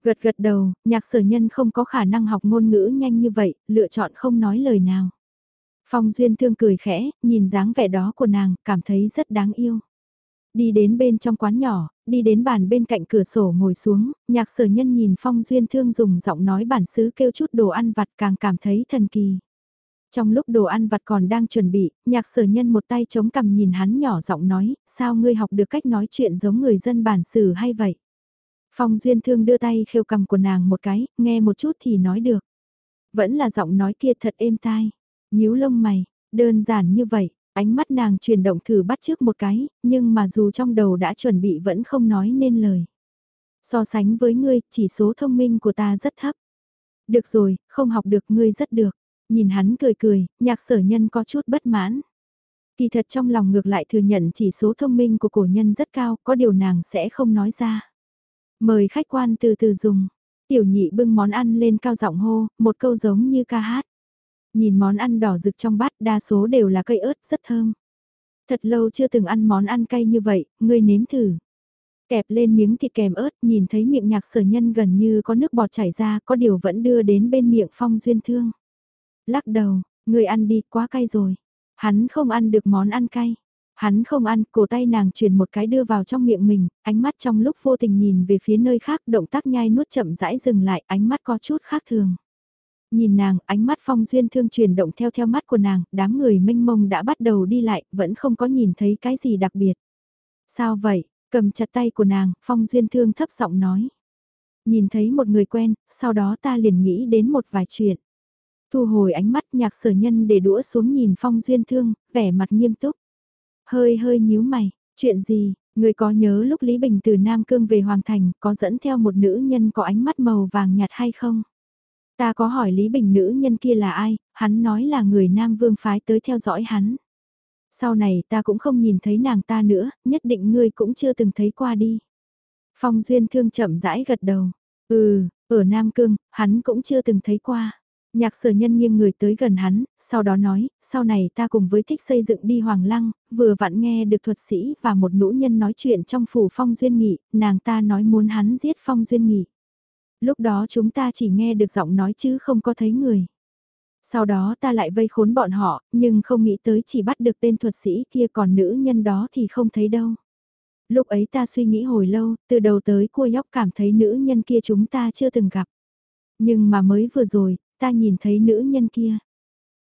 Gật gật đầu, nhạc sở nhân không có khả năng học ngôn ngữ nhanh như vậy, lựa chọn không nói lời nào. Phong Duyên Thương cười khẽ, nhìn dáng vẻ đó của nàng, cảm thấy rất đáng yêu. Đi đến bên trong quán nhỏ, đi đến bàn bên cạnh cửa sổ ngồi xuống, nhạc sở nhân nhìn Phong Duyên Thương dùng giọng nói bản xứ kêu chút đồ ăn vặt càng cảm thấy thần kỳ. Trong lúc đồ ăn vặt còn đang chuẩn bị, nhạc sở nhân một tay chống cằm nhìn hắn nhỏ giọng nói, sao ngươi học được cách nói chuyện giống người dân bản xứ hay vậy? Phong Duyên Thương đưa tay khêu cầm của nàng một cái, nghe một chút thì nói được. Vẫn là giọng nói kia thật êm tai nhíu lông mày, đơn giản như vậy, ánh mắt nàng chuyển động thử bắt trước một cái, nhưng mà dù trong đầu đã chuẩn bị vẫn không nói nên lời. So sánh với ngươi, chỉ số thông minh của ta rất thấp. Được rồi, không học được ngươi rất được. Nhìn hắn cười cười, nhạc sở nhân có chút bất mãn. Kỳ thật trong lòng ngược lại thừa nhận chỉ số thông minh của cổ nhân rất cao, có điều nàng sẽ không nói ra. Mời khách quan từ từ dùng. Tiểu nhị bưng món ăn lên cao giọng hô, một câu giống như ca hát. Nhìn món ăn đỏ rực trong bát đa số đều là cây ớt rất thơm. Thật lâu chưa từng ăn món ăn cay như vậy, ngươi nếm thử. Kẹp lên miếng thịt kèm ớt nhìn thấy miệng nhạc sở nhân gần như có nước bọt chảy ra có điều vẫn đưa đến bên miệng phong duyên thương. Lắc đầu, ngươi ăn đi quá cay rồi. Hắn không ăn được món ăn cay. Hắn không ăn, cổ tay nàng truyền một cái đưa vào trong miệng mình, ánh mắt trong lúc vô tình nhìn về phía nơi khác, động tác nhai nuốt chậm rãi dừng lại, ánh mắt có chút khác thường. Nhìn nàng, ánh mắt phong duyên thương chuyển động theo theo mắt của nàng, đám người mênh mông đã bắt đầu đi lại, vẫn không có nhìn thấy cái gì đặc biệt. Sao vậy? Cầm chặt tay của nàng, phong duyên thương thấp giọng nói. Nhìn thấy một người quen, sau đó ta liền nghĩ đến một vài chuyện. Thu hồi ánh mắt nhạc sở nhân để đũa xuống nhìn phong duyên thương, vẻ mặt nghiêm túc. Hơi hơi nhíu mày, chuyện gì, người có nhớ lúc Lý Bình từ Nam Cương về Hoàng Thành có dẫn theo một nữ nhân có ánh mắt màu vàng nhạt hay không? Ta có hỏi Lý Bình nữ nhân kia là ai, hắn nói là người Nam Vương phái tới theo dõi hắn. Sau này ta cũng không nhìn thấy nàng ta nữa, nhất định ngươi cũng chưa từng thấy qua đi. Phong Duyên Thương chậm rãi gật đầu. Ừ, ở Nam Cương, hắn cũng chưa từng thấy qua. Nhạc sở nhân nghiêng người tới gần hắn, sau đó nói, sau này ta cùng với thích xây dựng đi Hoàng Lăng, vừa vặn nghe được thuật sĩ và một nữ nhân nói chuyện trong phủ Phong Duyên Nghị, nàng ta nói muốn hắn giết Phong Duyên Nghị lúc đó chúng ta chỉ nghe được giọng nói chứ không có thấy người. Sau đó ta lại vây khốn bọn họ, nhưng không nghĩ tới chỉ bắt được tên thuật sĩ kia còn nữ nhân đó thì không thấy đâu. Lúc ấy ta suy nghĩ hồi lâu, từ đầu tới cua nhóc cảm thấy nữ nhân kia chúng ta chưa từng gặp. Nhưng mà mới vừa rồi, ta nhìn thấy nữ nhân kia.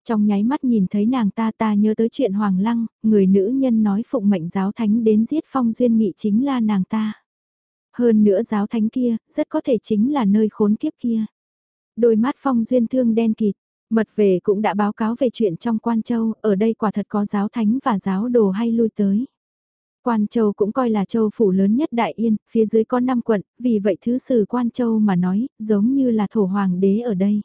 Trong nháy mắt nhìn thấy nàng ta ta nhớ tới chuyện Hoàng Lăng, người nữ nhân nói phụng mệnh giáo thánh đến giết phong duyên nghị chính là nàng ta. Hơn nữa giáo thánh kia, rất có thể chính là nơi khốn kiếp kia. Đôi mắt phong duyên thương đen kịt, mật về cũng đã báo cáo về chuyện trong Quan Châu, ở đây quả thật có giáo thánh và giáo đồ hay lui tới. Quan Châu cũng coi là châu phủ lớn nhất Đại Yên, phía dưới có 5 quận, vì vậy thứ sử Quan Châu mà nói, giống như là thổ hoàng đế ở đây.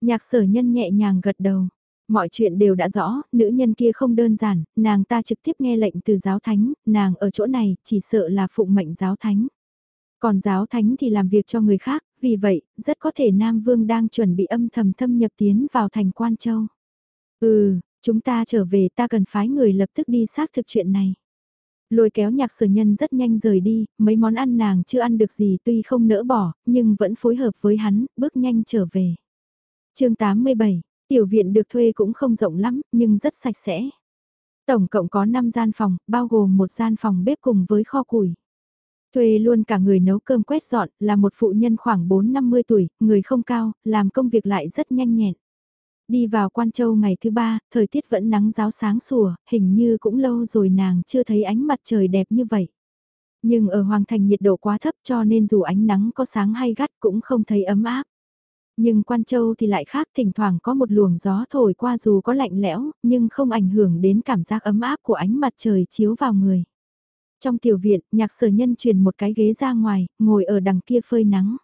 Nhạc sở nhân nhẹ nhàng gật đầu. Mọi chuyện đều đã rõ, nữ nhân kia không đơn giản, nàng ta trực tiếp nghe lệnh từ giáo thánh, nàng ở chỗ này, chỉ sợ là phụng mệnh giáo thánh. Còn giáo thánh thì làm việc cho người khác, vì vậy, rất có thể Nam Vương đang chuẩn bị âm thầm thâm nhập tiến vào thành Quan Châu. Ừ, chúng ta trở về ta cần phái người lập tức đi xác thực chuyện này. Lôi kéo nhạc sở nhân rất nhanh rời đi, mấy món ăn nàng chưa ăn được gì tuy không nỡ bỏ, nhưng vẫn phối hợp với hắn, bước nhanh trở về. chương 87, tiểu viện được thuê cũng không rộng lắm, nhưng rất sạch sẽ. Tổng cộng có 5 gian phòng, bao gồm một gian phòng bếp cùng với kho củi. Thuê luôn cả người nấu cơm quét dọn, là một phụ nhân khoảng 4-50 tuổi, người không cao, làm công việc lại rất nhanh nhẹn. Đi vào Quan Châu ngày thứ ba, thời tiết vẫn nắng giáo sáng sủa, hình như cũng lâu rồi nàng chưa thấy ánh mặt trời đẹp như vậy. Nhưng ở Hoàng Thành nhiệt độ quá thấp cho nên dù ánh nắng có sáng hay gắt cũng không thấy ấm áp. Nhưng Quan Châu thì lại khác thỉnh thoảng có một luồng gió thổi qua dù có lạnh lẽo, nhưng không ảnh hưởng đến cảm giác ấm áp của ánh mặt trời chiếu vào người. Trong tiểu viện, nhạc sở nhân truyền một cái ghế ra ngoài, ngồi ở đằng kia phơi nắng.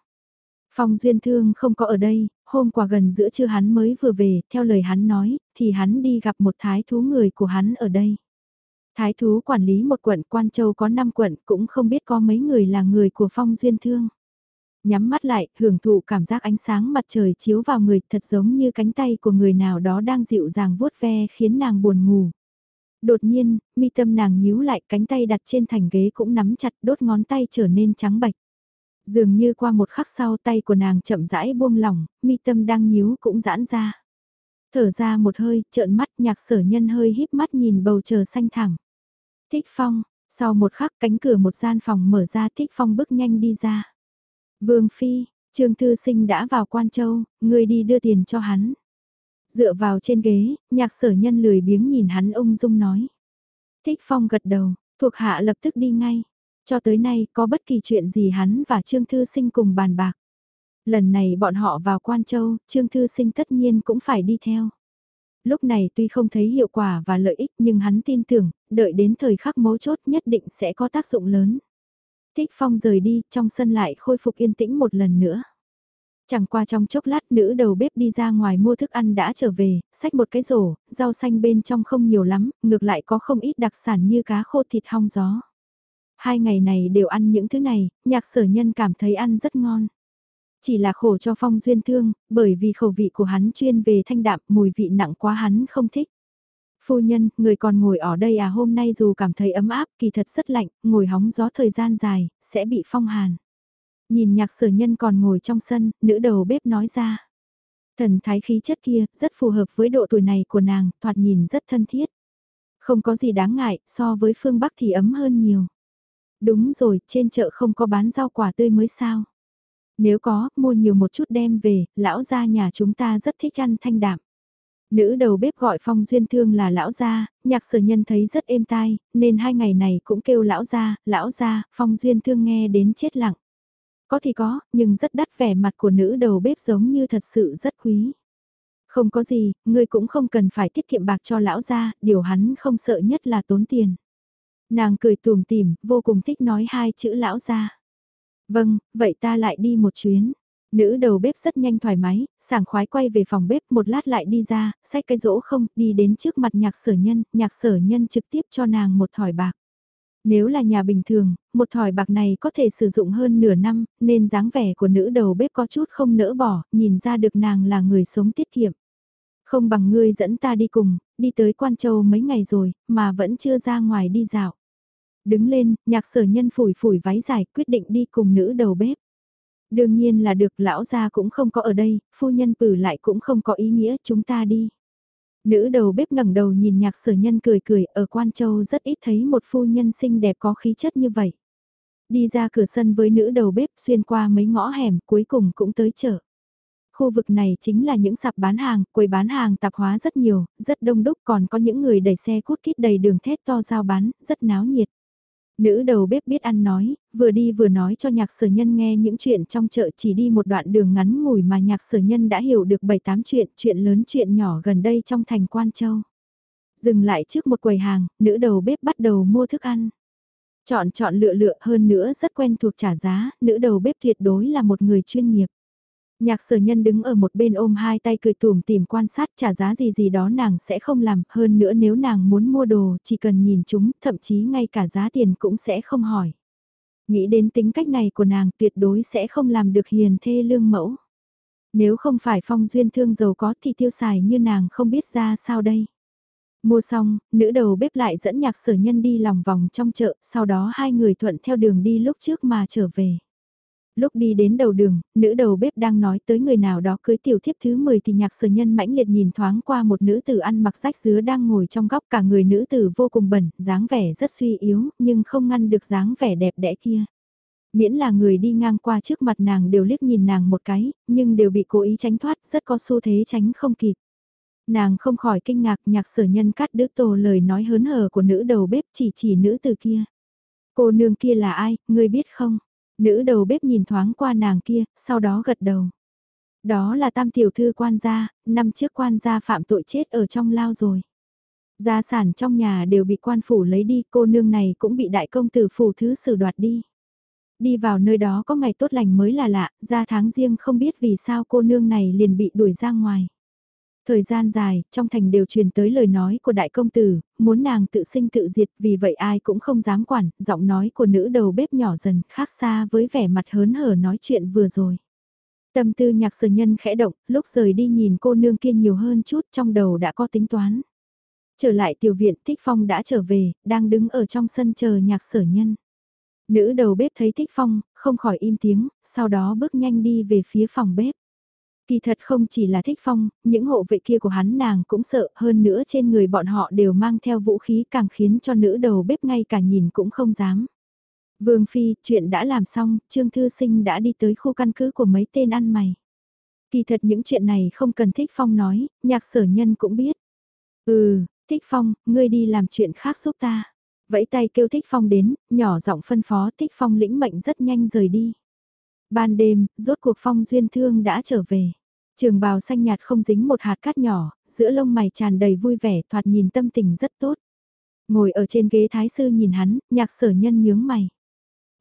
Phong Duyên Thương không có ở đây, hôm qua gần giữa trưa hắn mới vừa về, theo lời hắn nói, thì hắn đi gặp một thái thú người của hắn ở đây. Thái thú quản lý một quận Quan Châu có 5 quận cũng không biết có mấy người là người của Phong Duyên Thương. Nhắm mắt lại, hưởng thụ cảm giác ánh sáng mặt trời chiếu vào người thật giống như cánh tay của người nào đó đang dịu dàng vuốt ve khiến nàng buồn ngủ. Đột nhiên, mi tâm nàng nhíu lại cánh tay đặt trên thành ghế cũng nắm chặt đốt ngón tay trở nên trắng bạch. Dường như qua một khắc sau tay của nàng chậm rãi buông lỏng, mi tâm đang nhíu cũng giãn ra. Thở ra một hơi, trợn mắt nhạc sở nhân hơi híp mắt nhìn bầu trời xanh thẳm. Thích Phong, sau một khắc cánh cửa một gian phòng mở ra Thích Phong bước nhanh đi ra. Vương Phi, Trương Thư Sinh đã vào Quan Châu, người đi đưa tiền cho hắn. Dựa vào trên ghế, nhạc sở nhân lười biếng nhìn hắn ung dung nói. Thích Phong gật đầu, thuộc hạ lập tức đi ngay. Cho tới nay có bất kỳ chuyện gì hắn và Trương Thư Sinh cùng bàn bạc. Lần này bọn họ vào Quan Châu, Trương Thư Sinh tất nhiên cũng phải đi theo. Lúc này tuy không thấy hiệu quả và lợi ích nhưng hắn tin tưởng, đợi đến thời khắc mấu chốt nhất định sẽ có tác dụng lớn. Thích Phong rời đi, trong sân lại khôi phục yên tĩnh một lần nữa. Chẳng qua trong chốc lát nữ đầu bếp đi ra ngoài mua thức ăn đã trở về, xách một cái rổ, rau xanh bên trong không nhiều lắm, ngược lại có không ít đặc sản như cá khô thịt hong gió. Hai ngày này đều ăn những thứ này, nhạc sở nhân cảm thấy ăn rất ngon. Chỉ là khổ cho phong duyên thương, bởi vì khẩu vị của hắn chuyên về thanh đạm, mùi vị nặng quá hắn không thích. Phu nhân, người còn ngồi ở đây à hôm nay dù cảm thấy ấm áp, kỳ thật rất lạnh, ngồi hóng gió thời gian dài, sẽ bị phong hàn. Nhìn nhạc sở nhân còn ngồi trong sân, nữ đầu bếp nói ra. Thần thái khí chất kia, rất phù hợp với độ tuổi này của nàng, thoạt nhìn rất thân thiết. Không có gì đáng ngại, so với phương Bắc thì ấm hơn nhiều. Đúng rồi, trên chợ không có bán rau quả tươi mới sao. Nếu có, mua nhiều một chút đem về, lão gia nhà chúng ta rất thích ăn thanh đạm. Nữ đầu bếp gọi Phong Duyên Thương là lão gia, nhạc sở nhân thấy rất êm tai, nên hai ngày này cũng kêu lão gia, lão gia, Phong Duyên Thương nghe đến chết lặng. Có thì có, nhưng rất đắt vẻ mặt của nữ đầu bếp giống như thật sự rất quý. Không có gì, ngươi cũng không cần phải tiết kiệm bạc cho lão gia, điều hắn không sợ nhất là tốn tiền. Nàng cười tùm tìm, vô cùng thích nói hai chữ lão gia. Vâng, vậy ta lại đi một chuyến. Nữ đầu bếp rất nhanh thoải mái, sảng khoái quay về phòng bếp một lát lại đi ra, xách cái rỗ không, đi đến trước mặt nhạc sở nhân, nhạc sở nhân trực tiếp cho nàng một thỏi bạc. Nếu là nhà bình thường, một thỏi bạc này có thể sử dụng hơn nửa năm, nên dáng vẻ của nữ đầu bếp có chút không nỡ bỏ, nhìn ra được nàng là người sống tiết kiệm. Không bằng ngươi dẫn ta đi cùng, đi tới Quan Châu mấy ngày rồi, mà vẫn chưa ra ngoài đi dạo. Đứng lên, nhạc sở nhân phủi phủi váy dài quyết định đi cùng nữ đầu bếp. Đương nhiên là được lão gia cũng không có ở đây, phu nhân cử lại cũng không có ý nghĩa chúng ta đi. Nữ đầu bếp ngẩng đầu nhìn nhạc sở nhân cười cười, ở Quan Châu rất ít thấy một phu nhân xinh đẹp có khí chất như vậy. Đi ra cửa sân với nữ đầu bếp xuyên qua mấy ngõ hẻm cuối cùng cũng tới chợ. Khu vực này chính là những sạp bán hàng, quầy bán hàng tạp hóa rất nhiều, rất đông đúc còn có những người đẩy xe cút kít đầy đường thét to giao bán, rất náo nhiệt. Nữ đầu bếp biết ăn nói, vừa đi vừa nói cho nhạc sở nhân nghe những chuyện trong chợ chỉ đi một đoạn đường ngắn ngủi mà nhạc sở nhân đã hiểu được 7-8 chuyện, chuyện lớn chuyện nhỏ gần đây trong thành Quan Châu. Dừng lại trước một quầy hàng, nữ đầu bếp bắt đầu mua thức ăn. Chọn chọn lựa lựa hơn nữa rất quen thuộc trả giá, nữ đầu bếp tuyệt đối là một người chuyên nghiệp. Nhạc sở nhân đứng ở một bên ôm hai tay cười tùm tìm quan sát trả giá gì gì đó nàng sẽ không làm, hơn nữa nếu nàng muốn mua đồ chỉ cần nhìn chúng, thậm chí ngay cả giá tiền cũng sẽ không hỏi. Nghĩ đến tính cách này của nàng tuyệt đối sẽ không làm được hiền thê lương mẫu. Nếu không phải phong duyên thương giàu có thì tiêu xài như nàng không biết ra sao đây. Mua xong, nữ đầu bếp lại dẫn nhạc sở nhân đi lòng vòng trong chợ, sau đó hai người thuận theo đường đi lúc trước mà trở về lúc đi đến đầu đường, nữ đầu bếp đang nói tới người nào đó cưới tiểu thiếp thứ 10 thì nhạc sở nhân mãnh liệt nhìn thoáng qua một nữ tử ăn mặc rách dứa đang ngồi trong góc cả người nữ tử vô cùng bẩn, dáng vẻ rất suy yếu, nhưng không ngăn được dáng vẻ đẹp đẽ kia. Miễn là người đi ngang qua trước mặt nàng đều liếc nhìn nàng một cái, nhưng đều bị cố ý tránh thoát, rất có xu thế tránh không kịp. Nàng không khỏi kinh ngạc nhạc sở nhân cắt đứt tổ lời nói hớn hở của nữ đầu bếp chỉ chỉ nữ tử kia. Cô nương kia là ai, ngươi biết không? Nữ đầu bếp nhìn thoáng qua nàng kia, sau đó gật đầu. Đó là tam tiểu thư quan gia, năm trước quan gia phạm tội chết ở trong lao rồi. Gia sản trong nhà đều bị quan phủ lấy đi, cô nương này cũng bị đại công tử phủ thứ xử đoạt đi. Đi vào nơi đó có ngày tốt lành mới là lạ, ra tháng riêng không biết vì sao cô nương này liền bị đuổi ra ngoài. Thời gian dài, trong thành đều truyền tới lời nói của đại công tử, muốn nàng tự sinh tự diệt vì vậy ai cũng không dám quản, giọng nói của nữ đầu bếp nhỏ dần khác xa với vẻ mặt hớn hở nói chuyện vừa rồi. Tâm tư nhạc sở nhân khẽ động, lúc rời đi nhìn cô nương kia nhiều hơn chút trong đầu đã có tính toán. Trở lại tiểu viện Thích Phong đã trở về, đang đứng ở trong sân chờ nhạc sở nhân. Nữ đầu bếp thấy Thích Phong, không khỏi im tiếng, sau đó bước nhanh đi về phía phòng bếp. Kỳ thật không chỉ là thích phong, những hộ vệ kia của hắn nàng cũng sợ hơn nữa trên người bọn họ đều mang theo vũ khí càng khiến cho nữ đầu bếp ngay cả nhìn cũng không dám. Vương Phi, chuyện đã làm xong, Trương Thư Sinh đã đi tới khu căn cứ của mấy tên ăn mày. Kỳ thật những chuyện này không cần Thích Phong nói, nhạc sở nhân cũng biết. Ừ, Thích Phong, ngươi đi làm chuyện khác giúp ta. Vẫy tay kêu Thích Phong đến, nhỏ giọng phân phó Thích Phong lĩnh mệnh rất nhanh rời đi. Ban đêm, rốt cuộc phong duyên thương đã trở về. Trường bào xanh nhạt không dính một hạt cát nhỏ, giữa lông mày tràn đầy vui vẻ thoạt nhìn tâm tình rất tốt. Ngồi ở trên ghế thái sư nhìn hắn, nhạc sở nhân nhướng mày.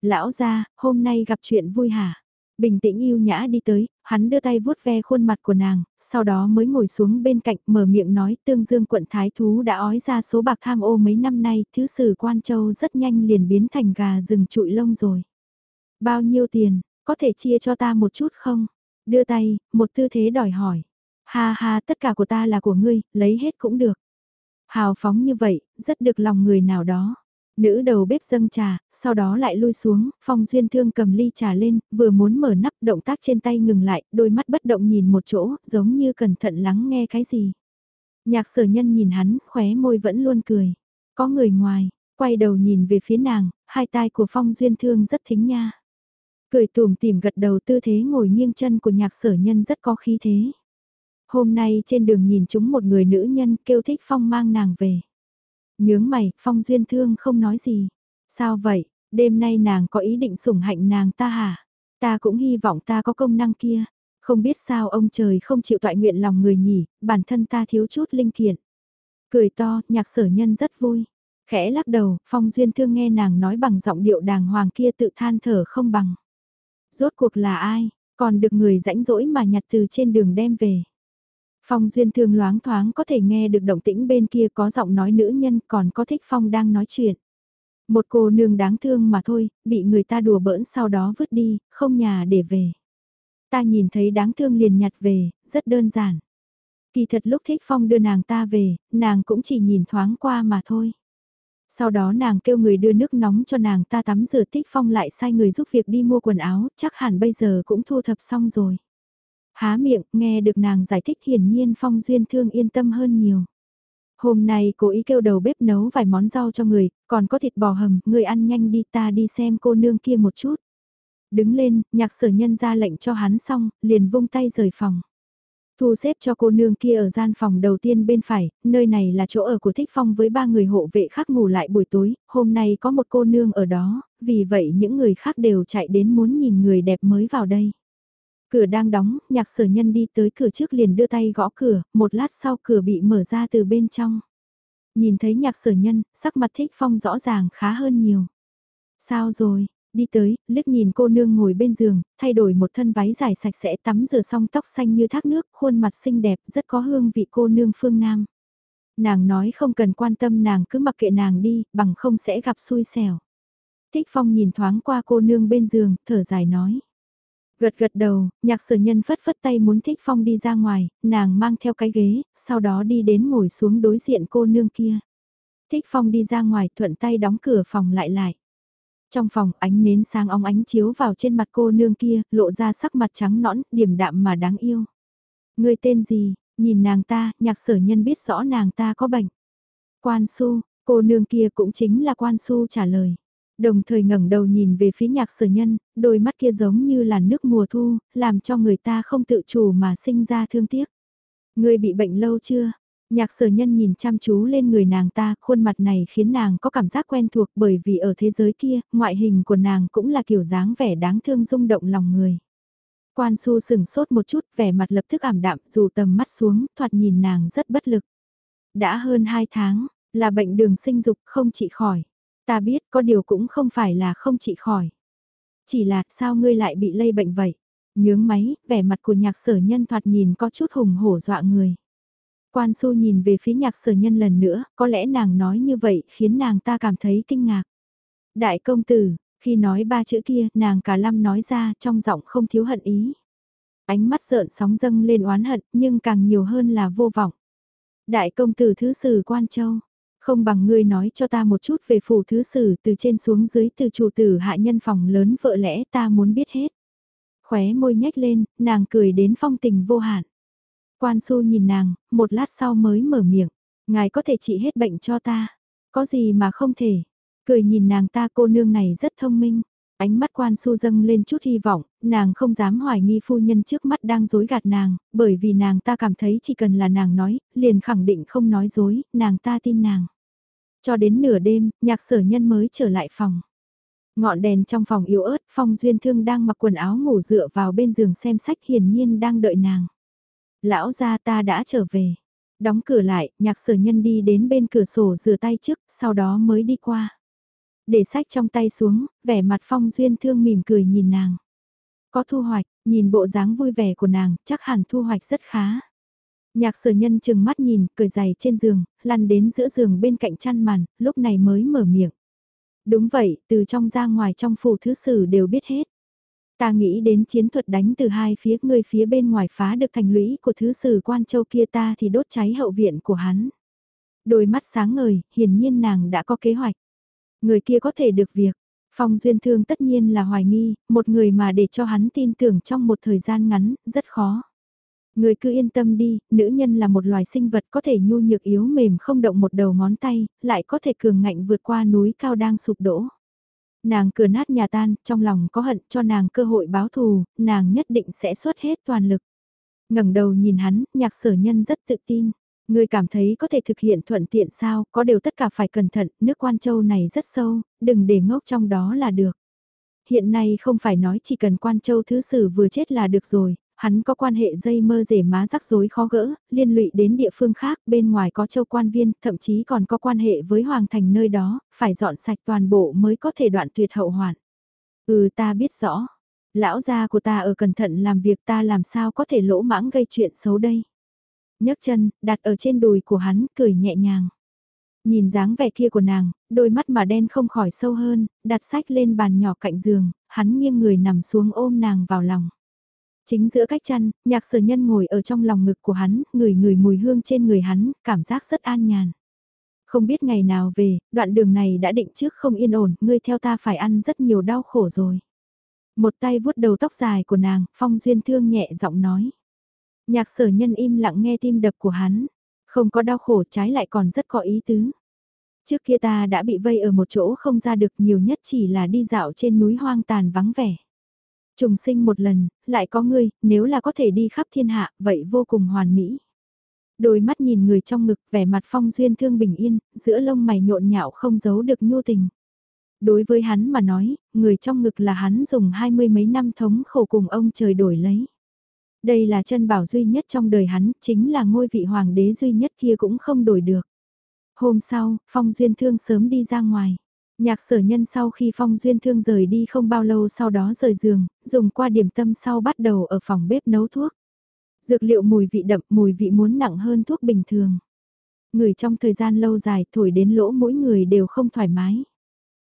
Lão ra, hôm nay gặp chuyện vui hả? Bình tĩnh yêu nhã đi tới, hắn đưa tay vuốt ve khuôn mặt của nàng, sau đó mới ngồi xuống bên cạnh mở miệng nói tương dương quận Thái Thú đã ói ra số bạc tham ô mấy năm nay, thứ sử quan châu rất nhanh liền biến thành gà rừng trụi lông rồi. Bao nhiêu tiền, có thể chia cho ta một chút không? Đưa tay, một tư thế đòi hỏi. Ha ha, tất cả của ta là của ngươi, lấy hết cũng được. Hào phóng như vậy, rất được lòng người nào đó. Nữ đầu bếp dâng trà, sau đó lại lui xuống, phong duyên thương cầm ly trà lên, vừa muốn mở nắp động tác trên tay ngừng lại, đôi mắt bất động nhìn một chỗ, giống như cẩn thận lắng nghe cái gì. Nhạc sở nhân nhìn hắn, khóe môi vẫn luôn cười. Có người ngoài, quay đầu nhìn về phía nàng, hai tai của phong duyên thương rất thính nha. Cười tùm tìm gật đầu tư thế ngồi nghiêng chân của nhạc sở nhân rất có khí thế. Hôm nay trên đường nhìn chúng một người nữ nhân kêu thích Phong mang nàng về. Nhướng mày, Phong duyên thương không nói gì. Sao vậy, đêm nay nàng có ý định sủng hạnh nàng ta hả? Ta cũng hy vọng ta có công năng kia. Không biết sao ông trời không chịu tọa nguyện lòng người nhỉ, bản thân ta thiếu chút linh kiện. Cười to, nhạc sở nhân rất vui. Khẽ lắc đầu, Phong Duyên Thương nghe nàng nói bằng giọng điệu đàng hoàng kia tự than thở không bằng. Rốt cuộc là ai, còn được người rãnh rỗi mà nhặt từ trên đường đem về. Phong Duyên Thương loáng thoáng có thể nghe được động tĩnh bên kia có giọng nói nữ nhân còn có thích Phong đang nói chuyện. Một cô nương đáng thương mà thôi, bị người ta đùa bỡn sau đó vứt đi, không nhà để về. Ta nhìn thấy đáng thương liền nhặt về, rất đơn giản. Kỳ thật lúc thích Phong đưa nàng ta về, nàng cũng chỉ nhìn thoáng qua mà thôi. Sau đó nàng kêu người đưa nước nóng cho nàng ta tắm rửa tích phong lại sai người giúp việc đi mua quần áo, chắc hẳn bây giờ cũng thu thập xong rồi. Há miệng, nghe được nàng giải thích hiển nhiên phong duyên thương yên tâm hơn nhiều. Hôm nay cố ý kêu đầu bếp nấu vài món rau cho người, còn có thịt bò hầm, người ăn nhanh đi ta đi xem cô nương kia một chút. Đứng lên, nhạc sở nhân ra lệnh cho hắn xong, liền vung tay rời phòng. Thu xếp cho cô nương kia ở gian phòng đầu tiên bên phải, nơi này là chỗ ở của Thích Phong với ba người hộ vệ khác ngủ lại buổi tối, hôm nay có một cô nương ở đó, vì vậy những người khác đều chạy đến muốn nhìn người đẹp mới vào đây. Cửa đang đóng, nhạc sở nhân đi tới cửa trước liền đưa tay gõ cửa, một lát sau cửa bị mở ra từ bên trong. Nhìn thấy nhạc sở nhân, sắc mặt Thích Phong rõ ràng khá hơn nhiều. Sao rồi, đi tới, liếc nhìn cô nương ngồi bên giường, thay đổi một thân váy dài sạch sẽ tắm rửa xong tóc xanh như thác nước, khuôn mặt xinh đẹp, rất có hương vị cô nương phương Nam. Nàng nói không cần quan tâm nàng cứ mặc kệ nàng đi, bằng không sẽ gặp xui xẻo. Thích Phong nhìn thoáng qua cô nương bên giường, thở dài nói. Gật gật đầu, nhạc sở nhân phất phất tay muốn Thích Phong đi ra ngoài, nàng mang theo cái ghế, sau đó đi đến ngồi xuống đối diện cô nương kia. Thích Phong đi ra ngoài thuận tay đóng cửa phòng lại lại. Trong phòng ánh nến sáng óng ánh chiếu vào trên mặt cô nương kia, lộ ra sắc mặt trắng nõn, điểm đạm mà đáng yêu. Người tên gì, nhìn nàng ta, nhạc sở nhân biết rõ nàng ta có bệnh. Quan su, cô nương kia cũng chính là quan su trả lời. Đồng thời ngẩng đầu nhìn về phía nhạc sở nhân, đôi mắt kia giống như là nước mùa thu, làm cho người ta không tự chủ mà sinh ra thương tiếc. Người bị bệnh lâu chưa? Nhạc sở nhân nhìn chăm chú lên người nàng ta, khuôn mặt này khiến nàng có cảm giác quen thuộc bởi vì ở thế giới kia, ngoại hình của nàng cũng là kiểu dáng vẻ đáng thương rung động lòng người. Quan su sừng sốt một chút, vẻ mặt lập tức ảm đạm, dù tầm mắt xuống, thoạt nhìn nàng rất bất lực. Đã hơn hai tháng, là bệnh đường sinh dục không trị khỏi. Ta biết có điều cũng không phải là không trị khỏi. Chỉ là sao ngươi lại bị lây bệnh vậy? Nhướng máy, vẻ mặt của nhạc sở nhân thoạt nhìn có chút hùng hổ dọa người. Quan su nhìn về phía nhạc sở nhân lần nữa, có lẽ nàng nói như vậy khiến nàng ta cảm thấy kinh ngạc. Đại công tử, khi nói ba chữ kia, nàng cả lâm nói ra trong giọng không thiếu hận ý. Ánh mắt rợn sóng dâng lên oán hận, nhưng càng nhiều hơn là vô vọng. Đại công tử thứ sử quan châu, không bằng ngươi nói cho ta một chút về phủ thứ sử từ trên xuống dưới từ chủ tử hạ nhân phòng lớn vợ lẽ ta muốn biết hết. Khóe môi nhếch lên, nàng cười đến phong tình vô hạn. Quan su nhìn nàng, một lát sau mới mở miệng. Ngài có thể trị hết bệnh cho ta. Có gì mà không thể. Cười nhìn nàng ta cô nương này rất thông minh. Ánh mắt quan su dâng lên chút hy vọng, nàng không dám hoài nghi phu nhân trước mắt đang dối gạt nàng, bởi vì nàng ta cảm thấy chỉ cần là nàng nói, liền khẳng định không nói dối, nàng ta tin nàng. Cho đến nửa đêm, nhạc sở nhân mới trở lại phòng. Ngọn đèn trong phòng yếu ớt, Phong Duyên Thương đang mặc quần áo ngủ dựa vào bên giường xem sách hiển nhiên đang đợi nàng. Lão gia ta đã trở về. Đóng cửa lại, nhạc sở nhân đi đến bên cửa sổ rửa tay trước, sau đó mới đi qua. Để sách trong tay xuống, vẻ mặt Phong Duyên Thương mỉm cười nhìn nàng. Có thu hoạch, nhìn bộ dáng vui vẻ của nàng, chắc hẳn thu hoạch rất khá. Nhạc sở nhân chừng mắt nhìn, cười dày trên giường, lăn đến giữa giường bên cạnh chăn màn, lúc này mới mở miệng. Đúng vậy, từ trong ra ngoài trong phủ thứ sử đều biết hết. Ta nghĩ đến chiến thuật đánh từ hai phía người phía bên ngoài phá được thành lũy của thứ sử quan châu kia ta thì đốt cháy hậu viện của hắn. Đôi mắt sáng ngời, hiển nhiên nàng đã có kế hoạch. Người kia có thể được việc. Phong Duyên Thương tất nhiên là hoài nghi, một người mà để cho hắn tin tưởng trong một thời gian ngắn, rất khó. Người cứ yên tâm đi, nữ nhân là một loài sinh vật có thể nhu nhược yếu mềm không động một đầu ngón tay, lại có thể cường ngạnh vượt qua núi cao đang sụp đổ. Nàng cửa nát nhà tan, trong lòng có hận cho nàng cơ hội báo thù, nàng nhất định sẽ xuất hết toàn lực. ngẩng đầu nhìn hắn, nhạc sở nhân rất tự tin. Người cảm thấy có thể thực hiện thuận tiện sao, có điều tất cả phải cẩn thận, nước quan châu này rất sâu, đừng để ngốc trong đó là được. Hiện nay không phải nói chỉ cần quan châu thứ sử vừa chết là được rồi, hắn có quan hệ dây mơ rể má rắc rối khó gỡ, liên lụy đến địa phương khác, bên ngoài có châu quan viên, thậm chí còn có quan hệ với hoàng thành nơi đó, phải dọn sạch toàn bộ mới có thể đoạn tuyệt hậu hoạn. Ừ ta biết rõ, lão gia của ta ở cẩn thận làm việc ta làm sao có thể lỗ mãng gây chuyện xấu đây. nhấc chân, đặt ở trên đùi của hắn, cười nhẹ nhàng. Nhìn dáng vẻ kia của nàng, đôi mắt mà đen không khỏi sâu hơn, đặt sách lên bàn nhỏ cạnh giường, hắn nghiêng người nằm xuống ôm nàng vào lòng. Chính giữa cách chăn, nhạc sở nhân ngồi ở trong lòng ngực của hắn, người người mùi hương trên người hắn, cảm giác rất an nhàn. Không biết ngày nào về, đoạn đường này đã định trước không yên ổn, ngươi theo ta phải ăn rất nhiều đau khổ rồi. Một tay vuốt đầu tóc dài của nàng, phong duyên thương nhẹ giọng nói. Nhạc sở nhân im lặng nghe tim đập của hắn. Không có đau khổ trái lại còn rất có ý tứ. Trước kia ta đã bị vây ở một chỗ không ra được nhiều nhất chỉ là đi dạo trên núi hoang tàn vắng vẻ. Trùng sinh một lần, lại có ngươi, nếu là có thể đi khắp thiên hạ, vậy vô cùng hoàn mỹ. Đôi mắt nhìn người trong ngực, vẻ mặt phong duyên thương bình yên, giữa lông mày nhộn nhạo không giấu được nhu tình. Đối với hắn mà nói, người trong ngực là hắn dùng hai mươi mấy năm thống khổ cùng ông trời đổi lấy. Đây là chân bảo duy nhất trong đời hắn, chính là ngôi vị hoàng đế duy nhất kia cũng không đổi được. Hôm sau, Phong Duyên Thương sớm đi ra ngoài. Nhạc sở nhân sau khi Phong Duyên Thương rời đi không bao lâu sau đó rời giường, dùng qua điểm tâm sau bắt đầu ở phòng bếp nấu thuốc. Dược liệu mùi vị đậm, mùi vị muốn nặng hơn thuốc bình thường. Người trong thời gian lâu dài thổi đến lỗ mỗi người đều không thoải mái.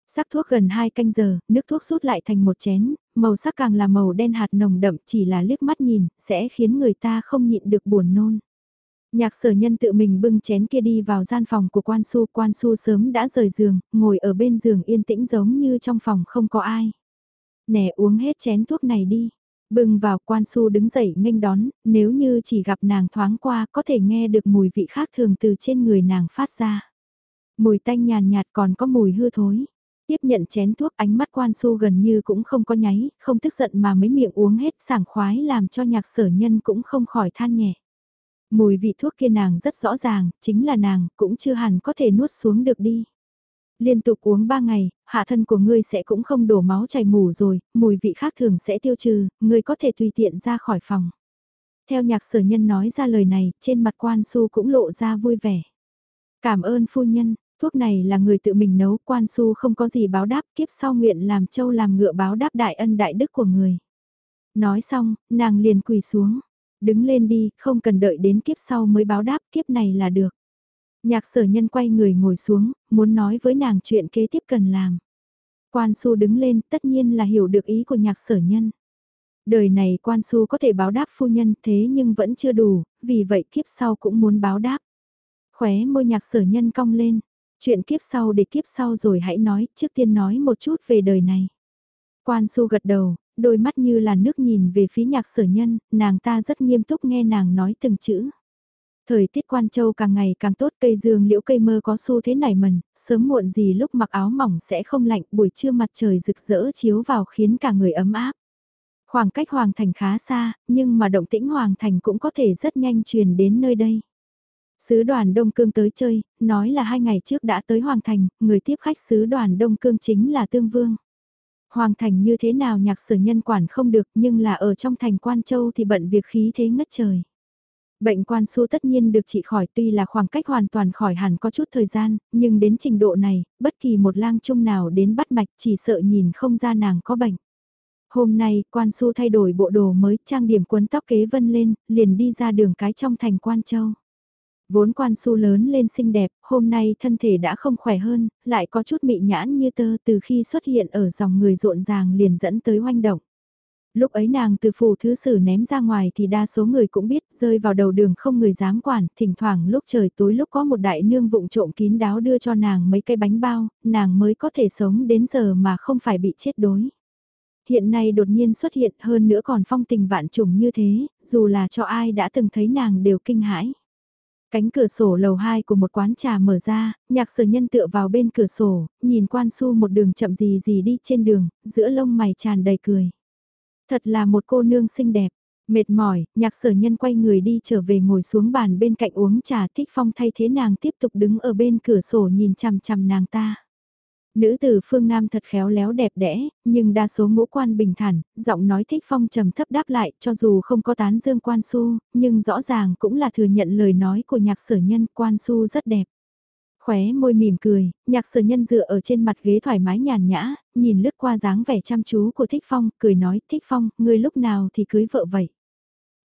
Sắc thuốc gần 2 canh giờ, nước thuốc rút lại thành một chén, màu sắc càng là màu đen hạt nồng đậm chỉ là liếc mắt nhìn, sẽ khiến người ta không nhịn được buồn nôn. Nhạc sở nhân tự mình bưng chén kia đi vào gian phòng của quan su, quan su sớm đã rời giường, ngồi ở bên giường yên tĩnh giống như trong phòng không có ai. Nè uống hết chén thuốc này đi. Bưng vào quan su đứng dậy nghênh đón, nếu như chỉ gặp nàng thoáng qua có thể nghe được mùi vị khác thường từ trên người nàng phát ra. Mùi tanh nhàn nhạt còn có mùi hư thối. Tiếp nhận chén thuốc ánh mắt quan su gần như cũng không có nháy, không tức giận mà mấy miệng uống hết sảng khoái làm cho nhạc sở nhân cũng không khỏi than nhẹ. Mùi vị thuốc kia nàng rất rõ ràng, chính là nàng cũng chưa hẳn có thể nuốt xuống được đi. Liên tục uống 3 ngày, hạ thân của ngươi sẽ cũng không đổ máu chảy mù rồi, mùi vị khác thường sẽ tiêu trừ, ngươi có thể tùy tiện ra khỏi phòng. Theo nhạc sở nhân nói ra lời này, trên mặt quan su cũng lộ ra vui vẻ. Cảm ơn phu nhân, thuốc này là người tự mình nấu, quan su không có gì báo đáp, kiếp sau nguyện làm châu làm ngựa báo đáp đại ân đại đức của người. Nói xong, nàng liền quỳ xuống. Đứng lên đi, không cần đợi đến kiếp sau mới báo đáp, kiếp này là được. Nhạc sở nhân quay người ngồi xuống, muốn nói với nàng chuyện kế tiếp cần làm. Quan su đứng lên, tất nhiên là hiểu được ý của nhạc sở nhân. Đời này quan su có thể báo đáp phu nhân thế nhưng vẫn chưa đủ, vì vậy kiếp sau cũng muốn báo đáp. Khóe môi nhạc sở nhân cong lên, chuyện kiếp sau để kiếp sau rồi hãy nói, trước tiên nói một chút về đời này. Quan su gật đầu, đôi mắt như là nước nhìn về phía nhạc sở nhân, nàng ta rất nghiêm túc nghe nàng nói từng chữ. Thời tiết quan châu càng ngày càng tốt cây dương liễu cây mơ có xu thế nảy mần, sớm muộn gì lúc mặc áo mỏng sẽ không lạnh buổi trưa mặt trời rực rỡ chiếu vào khiến cả người ấm áp. Khoảng cách Hoàng Thành khá xa, nhưng mà động tĩnh Hoàng Thành cũng có thể rất nhanh truyền đến nơi đây. Sứ đoàn Đông Cương tới chơi, nói là hai ngày trước đã tới Hoàng Thành, người tiếp khách sứ đoàn Đông Cương chính là Tương Vương. Hoàng thành như thế nào nhạc sở nhân quản không được nhưng là ở trong thành Quan Châu thì bận việc khí thế ngất trời. Bệnh quan su tất nhiên được trị khỏi tuy là khoảng cách hoàn toàn khỏi hẳn có chút thời gian, nhưng đến trình độ này, bất kỳ một lang trung nào đến bắt mạch chỉ sợ nhìn không ra nàng có bệnh. Hôm nay, quan su thay đổi bộ đồ mới, trang điểm quấn tóc kế vân lên, liền đi ra đường cái trong thành Quan Châu. Vốn quan su lớn lên xinh đẹp, hôm nay thân thể đã không khỏe hơn, lại có chút mị nhãn như tơ từ khi xuất hiện ở dòng người rộn ràng liền dẫn tới hoanh động. Lúc ấy nàng từ phủ thứ sử ném ra ngoài thì đa số người cũng biết rơi vào đầu đường không người dám quản, thỉnh thoảng lúc trời tối lúc có một đại nương vụng trộm kín đáo đưa cho nàng mấy cái bánh bao, nàng mới có thể sống đến giờ mà không phải bị chết đối. Hiện nay đột nhiên xuất hiện hơn nữa còn phong tình vạn trùng như thế, dù là cho ai đã từng thấy nàng đều kinh hãi. Cánh cửa sổ lầu 2 của một quán trà mở ra, nhạc sở nhân tựa vào bên cửa sổ, nhìn quan su một đường chậm gì gì đi trên đường, giữa lông mày tràn đầy cười. Thật là một cô nương xinh đẹp. Mệt mỏi, nhạc sở nhân quay người đi trở về ngồi xuống bàn bên cạnh uống trà thích phong thay thế nàng tiếp tục đứng ở bên cửa sổ nhìn chằm chằm nàng ta. Nữ tử phương Nam thật khéo léo đẹp đẽ, nhưng đa số ngũ quan bình thản, giọng nói thích phong trầm thấp đáp lại cho dù không có tán dương quan su, nhưng rõ ràng cũng là thừa nhận lời nói của nhạc sở nhân quan su rất đẹp. Khóe môi mỉm cười, nhạc sở nhân dựa ở trên mặt ghế thoải mái nhàn nhã, nhìn lướt qua dáng vẻ chăm chú của Thích Phong, cười nói Thích Phong, ngươi lúc nào thì cưới vợ vậy.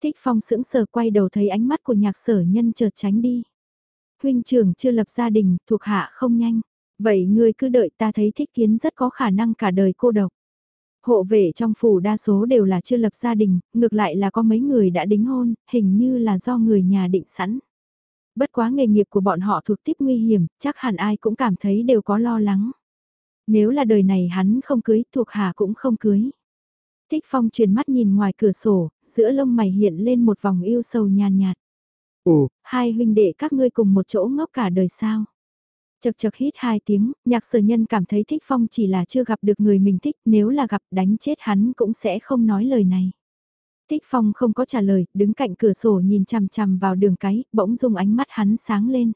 Thích Phong sững sờ quay đầu thấy ánh mắt của nhạc sở nhân chợt tránh đi. Huynh trưởng chưa lập gia đình, thuộc hạ không nhanh. Vậy ngươi cứ đợi ta thấy thích kiến rất có khả năng cả đời cô độc. Hộ vệ trong phủ đa số đều là chưa lập gia đình, ngược lại là có mấy người đã đính hôn, hình như là do người nhà định sẵn. Bất quá nghề nghiệp của bọn họ thuộc tiếp nguy hiểm, chắc hẳn ai cũng cảm thấy đều có lo lắng. Nếu là đời này hắn không cưới, thuộc hạ cũng không cưới. Thích Phong truyền mắt nhìn ngoài cửa sổ, giữa lông mày hiện lên một vòng yêu sầu nhàn nhạt. Ồ, hai huynh đệ các ngươi cùng một chỗ ngốc cả đời sao? Chật chật hít hai tiếng, nhạc sở nhân cảm thấy thích phong chỉ là chưa gặp được người mình thích, nếu là gặp đánh chết hắn cũng sẽ không nói lời này. Thích phong không có trả lời, đứng cạnh cửa sổ nhìn chằm chằm vào đường cái, bỗng dùng ánh mắt hắn sáng lên.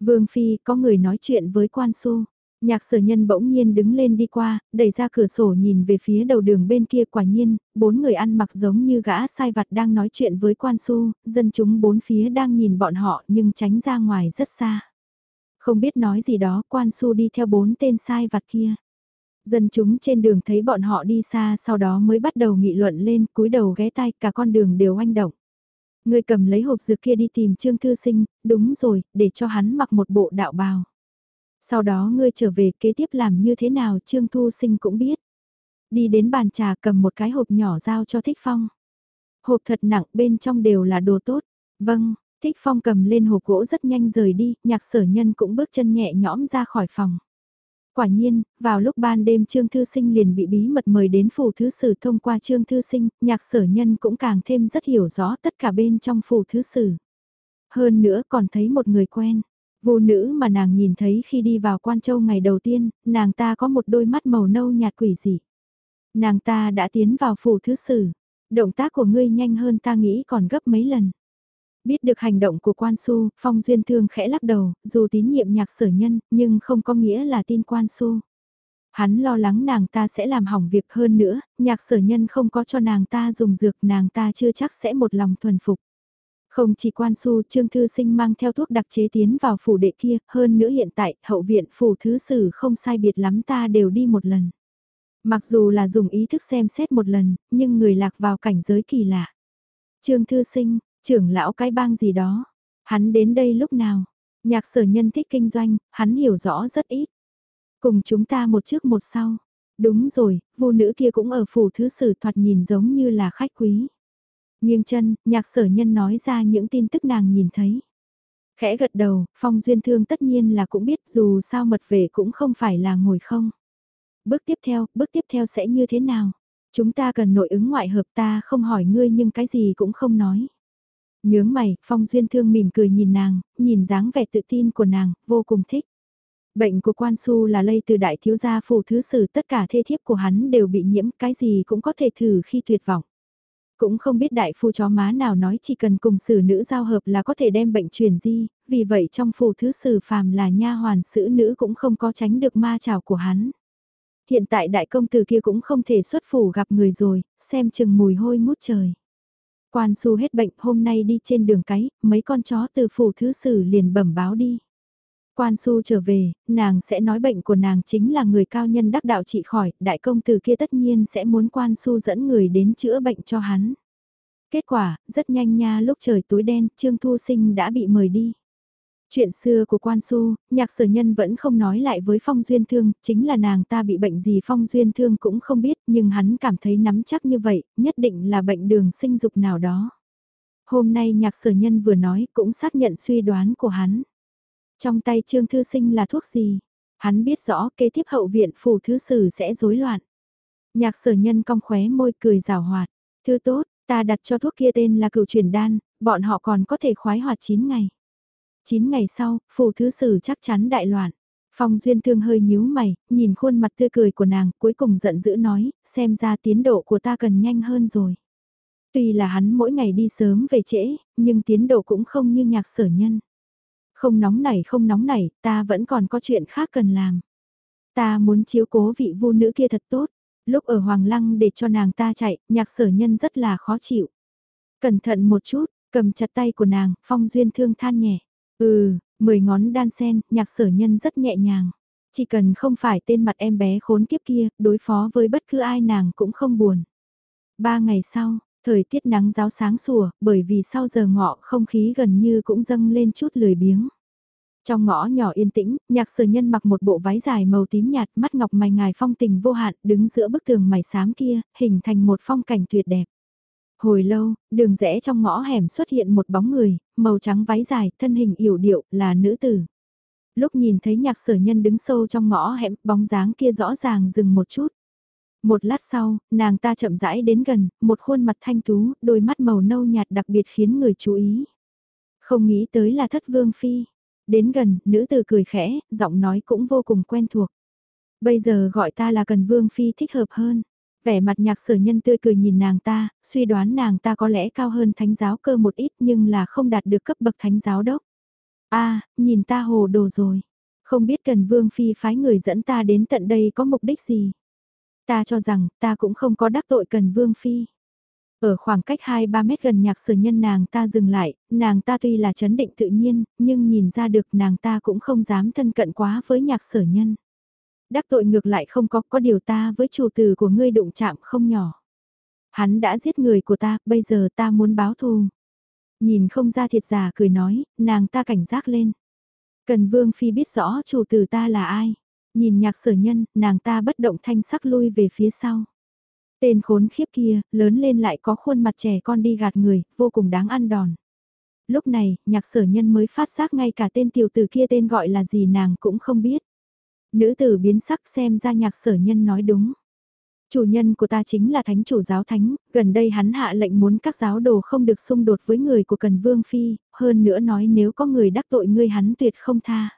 Vương Phi có người nói chuyện với quan su. Nhạc sở nhân bỗng nhiên đứng lên đi qua, đẩy ra cửa sổ nhìn về phía đầu đường bên kia quả nhiên, bốn người ăn mặc giống như gã sai vặt đang nói chuyện với quan su, dân chúng bốn phía đang nhìn bọn họ nhưng tránh ra ngoài rất xa. Không biết nói gì đó, quan su đi theo bốn tên sai vặt kia. Dân chúng trên đường thấy bọn họ đi xa sau đó mới bắt đầu nghị luận lên, cúi đầu ghé tai, cả con đường đều oanh động. Người cầm lấy hộp dược kia đi tìm Trương Thư Sinh, đúng rồi, để cho hắn mặc một bộ đạo bào. Sau đó ngươi trở về kế tiếp làm như thế nào Trương Thu Sinh cũng biết. Đi đến bàn trà cầm một cái hộp nhỏ giao cho Thích Phong. Hộp thật nặng bên trong đều là đồ tốt. Vâng, Thích Phong cầm lên hộp gỗ rất nhanh rời đi, nhạc sở nhân cũng bước chân nhẹ nhõm ra khỏi phòng. Quả nhiên, vào lúc ban đêm Trương Thư Sinh liền bị bí mật mời đến phủ thứ sử thông qua Trương Thư Sinh, nhạc sở nhân cũng càng thêm rất hiểu rõ tất cả bên trong phủ thứ sử. Hơn nữa còn thấy một người quen, vô nữ mà nàng nhìn thấy khi đi vào quan châu ngày đầu tiên, nàng ta có một đôi mắt màu nâu nhạt quỷ dị. Nàng ta đã tiến vào phủ thứ sử, động tác của ngươi nhanh hơn ta nghĩ còn gấp mấy lần. Biết được hành động của quan su, Phong Duyên Thương khẽ lắc đầu, dù tín nhiệm nhạc sở nhân, nhưng không có nghĩa là tin quan su. Hắn lo lắng nàng ta sẽ làm hỏng việc hơn nữa, nhạc sở nhân không có cho nàng ta dùng dược nàng ta chưa chắc sẽ một lòng thuần phục. Không chỉ quan su Trương Thư Sinh mang theo thuốc đặc chế tiến vào phủ đệ kia, hơn nữa hiện tại hậu viện phủ thứ sử không sai biệt lắm ta đều đi một lần. Mặc dù là dùng ý thức xem xét một lần, nhưng người lạc vào cảnh giới kỳ lạ. Trương Thư Sinh, trưởng lão cái bang gì đó, hắn đến đây lúc nào? Nhạc sở nhân thích kinh doanh, hắn hiểu rõ rất ít. Cùng chúng ta một trước một sau. Đúng rồi, vô nữ kia cũng ở phủ thứ sử thoạt nhìn giống như là khách quý. Nghiêng chân, nhạc sở nhân nói ra những tin tức nàng nhìn thấy. Khẽ gật đầu, phong duyên thương tất nhiên là cũng biết dù sao mật về cũng không phải là ngồi không. Bước tiếp theo, bước tiếp theo sẽ như thế nào? Chúng ta cần nội ứng ngoại hợp ta không hỏi ngươi nhưng cái gì cũng không nói. Nhướng mày, phong duyên thương mỉm cười nhìn nàng, nhìn dáng vẻ tự tin của nàng, vô cùng thích. Bệnh của quan su là lây từ đại thiếu gia phủ thứ sử tất cả thê thiếp của hắn đều bị nhiễm, cái gì cũng có thể thử khi tuyệt vọng. Cũng không biết đại phu chó má nào nói chỉ cần cùng sử nữ giao hợp là có thể đem bệnh truyền di, vì vậy trong phủ thứ sử phàm là nha hoàn sử nữ cũng không có tránh được ma trào của hắn. Hiện tại đại công tử kia cũng không thể xuất phủ gặp người rồi, xem chừng mùi hôi ngút trời. Quan su hết bệnh hôm nay đi trên đường cái, mấy con chó từ phủ thứ sử liền bẩm báo đi. Quan su trở về, nàng sẽ nói bệnh của nàng chính là người cao nhân đắc đạo trị khỏi, đại công tử kia tất nhiên sẽ muốn quan su dẫn người đến chữa bệnh cho hắn. Kết quả, rất nhanh nha lúc trời tối đen, Trương Thu Sinh đã bị mời đi. Chuyện xưa của quan su, nhạc sở nhân vẫn không nói lại với Phong Duyên Thương, chính là nàng ta bị bệnh gì Phong Duyên Thương cũng không biết, nhưng hắn cảm thấy nắm chắc như vậy, nhất định là bệnh đường sinh dục nào đó. Hôm nay nhạc sở nhân vừa nói cũng xác nhận suy đoán của hắn. Trong tay Trương Thư Sinh là thuốc gì? Hắn biết rõ kế tiếp hậu viện phủ thứ sử sẽ rối loạn. Nhạc sở nhân cong khóe môi cười rào hoạt. Thư tốt, ta đặt cho thuốc kia tên là cựu truyền đan, bọn họ còn có thể khoái hoạt 9 ngày. 9 ngày sau, phủ thứ sử chắc chắn đại loạn. Phong Duyên Thương hơi nhíu mày, nhìn khuôn mặt tươi cười của nàng, cuối cùng giận dữ nói, xem ra tiến độ của ta cần nhanh hơn rồi. Tuy là hắn mỗi ngày đi sớm về trễ, nhưng tiến độ cũng không như nhạc sở nhân. Không nóng nảy không nóng nảy, ta vẫn còn có chuyện khác cần làm. Ta muốn chiếu cố vị vu nữ kia thật tốt. Lúc ở Hoàng Lăng để cho nàng ta chạy, nhạc sở nhân rất là khó chịu. Cẩn thận một chút, cầm chặt tay của nàng, phong duyên thương than nhẹ. Ừ, mười ngón đan sen, nhạc sở nhân rất nhẹ nhàng. Chỉ cần không phải tên mặt em bé khốn kiếp kia, đối phó với bất cứ ai nàng cũng không buồn. Ba ngày sau, thời tiết nắng giáo sáng sủa, bởi vì sau giờ ngọ không khí gần như cũng dâng lên chút lười biếng. Trong ngõ nhỏ yên tĩnh, nhạc sở nhân mặc một bộ váy dài màu tím nhạt, mắt ngọc mày ngài phong tình vô hạn, đứng giữa bức tường mày xám kia, hình thành một phong cảnh tuyệt đẹp. Hồi lâu, đường rẽ trong ngõ hẻm xuất hiện một bóng người, màu trắng váy dài, thân hình yểu điệu, là nữ tử. Lúc nhìn thấy nhạc sở nhân đứng sâu trong ngõ hẻm, bóng dáng kia rõ ràng dừng một chút. Một lát sau, nàng ta chậm rãi đến gần, một khuôn mặt thanh tú, đôi mắt màu nâu nhạt đặc biệt khiến người chú ý. Không nghĩ tới là thất vương phi. Đến gần, nữ tử cười khẽ, giọng nói cũng vô cùng quen thuộc. Bây giờ gọi ta là cần vương phi thích hợp hơn. Vẻ mặt nhạc sở nhân tươi cười nhìn nàng ta, suy đoán nàng ta có lẽ cao hơn thánh giáo cơ một ít nhưng là không đạt được cấp bậc thánh giáo đốc. a nhìn ta hồ đồ rồi. Không biết cần vương phi phái người dẫn ta đến tận đây có mục đích gì. Ta cho rằng ta cũng không có đắc tội cần vương phi. Ở khoảng cách 2-3 mét gần nhạc sở nhân nàng ta dừng lại, nàng ta tuy là chấn định tự nhiên, nhưng nhìn ra được nàng ta cũng không dám thân cận quá với nhạc sở nhân. Đắc tội ngược lại không có, có điều ta với chủ tử của ngươi đụng chạm không nhỏ. Hắn đã giết người của ta, bây giờ ta muốn báo thù. Nhìn không ra thiệt giả cười nói, nàng ta cảnh giác lên. Cần vương phi biết rõ chủ tử ta là ai. Nhìn nhạc sở nhân, nàng ta bất động thanh sắc lui về phía sau. Tên khốn khiếp kia, lớn lên lại có khuôn mặt trẻ con đi gạt người, vô cùng đáng ăn đòn. Lúc này, nhạc sở nhân mới phát giác ngay cả tên tiểu tử kia tên gọi là gì nàng cũng không biết. Nữ tử biến sắc xem ra nhạc sở nhân nói đúng. Chủ nhân của ta chính là thánh chủ giáo thánh, gần đây hắn hạ lệnh muốn các giáo đồ không được xung đột với người của Cần Vương Phi, hơn nữa nói nếu có người đắc tội ngươi hắn tuyệt không tha.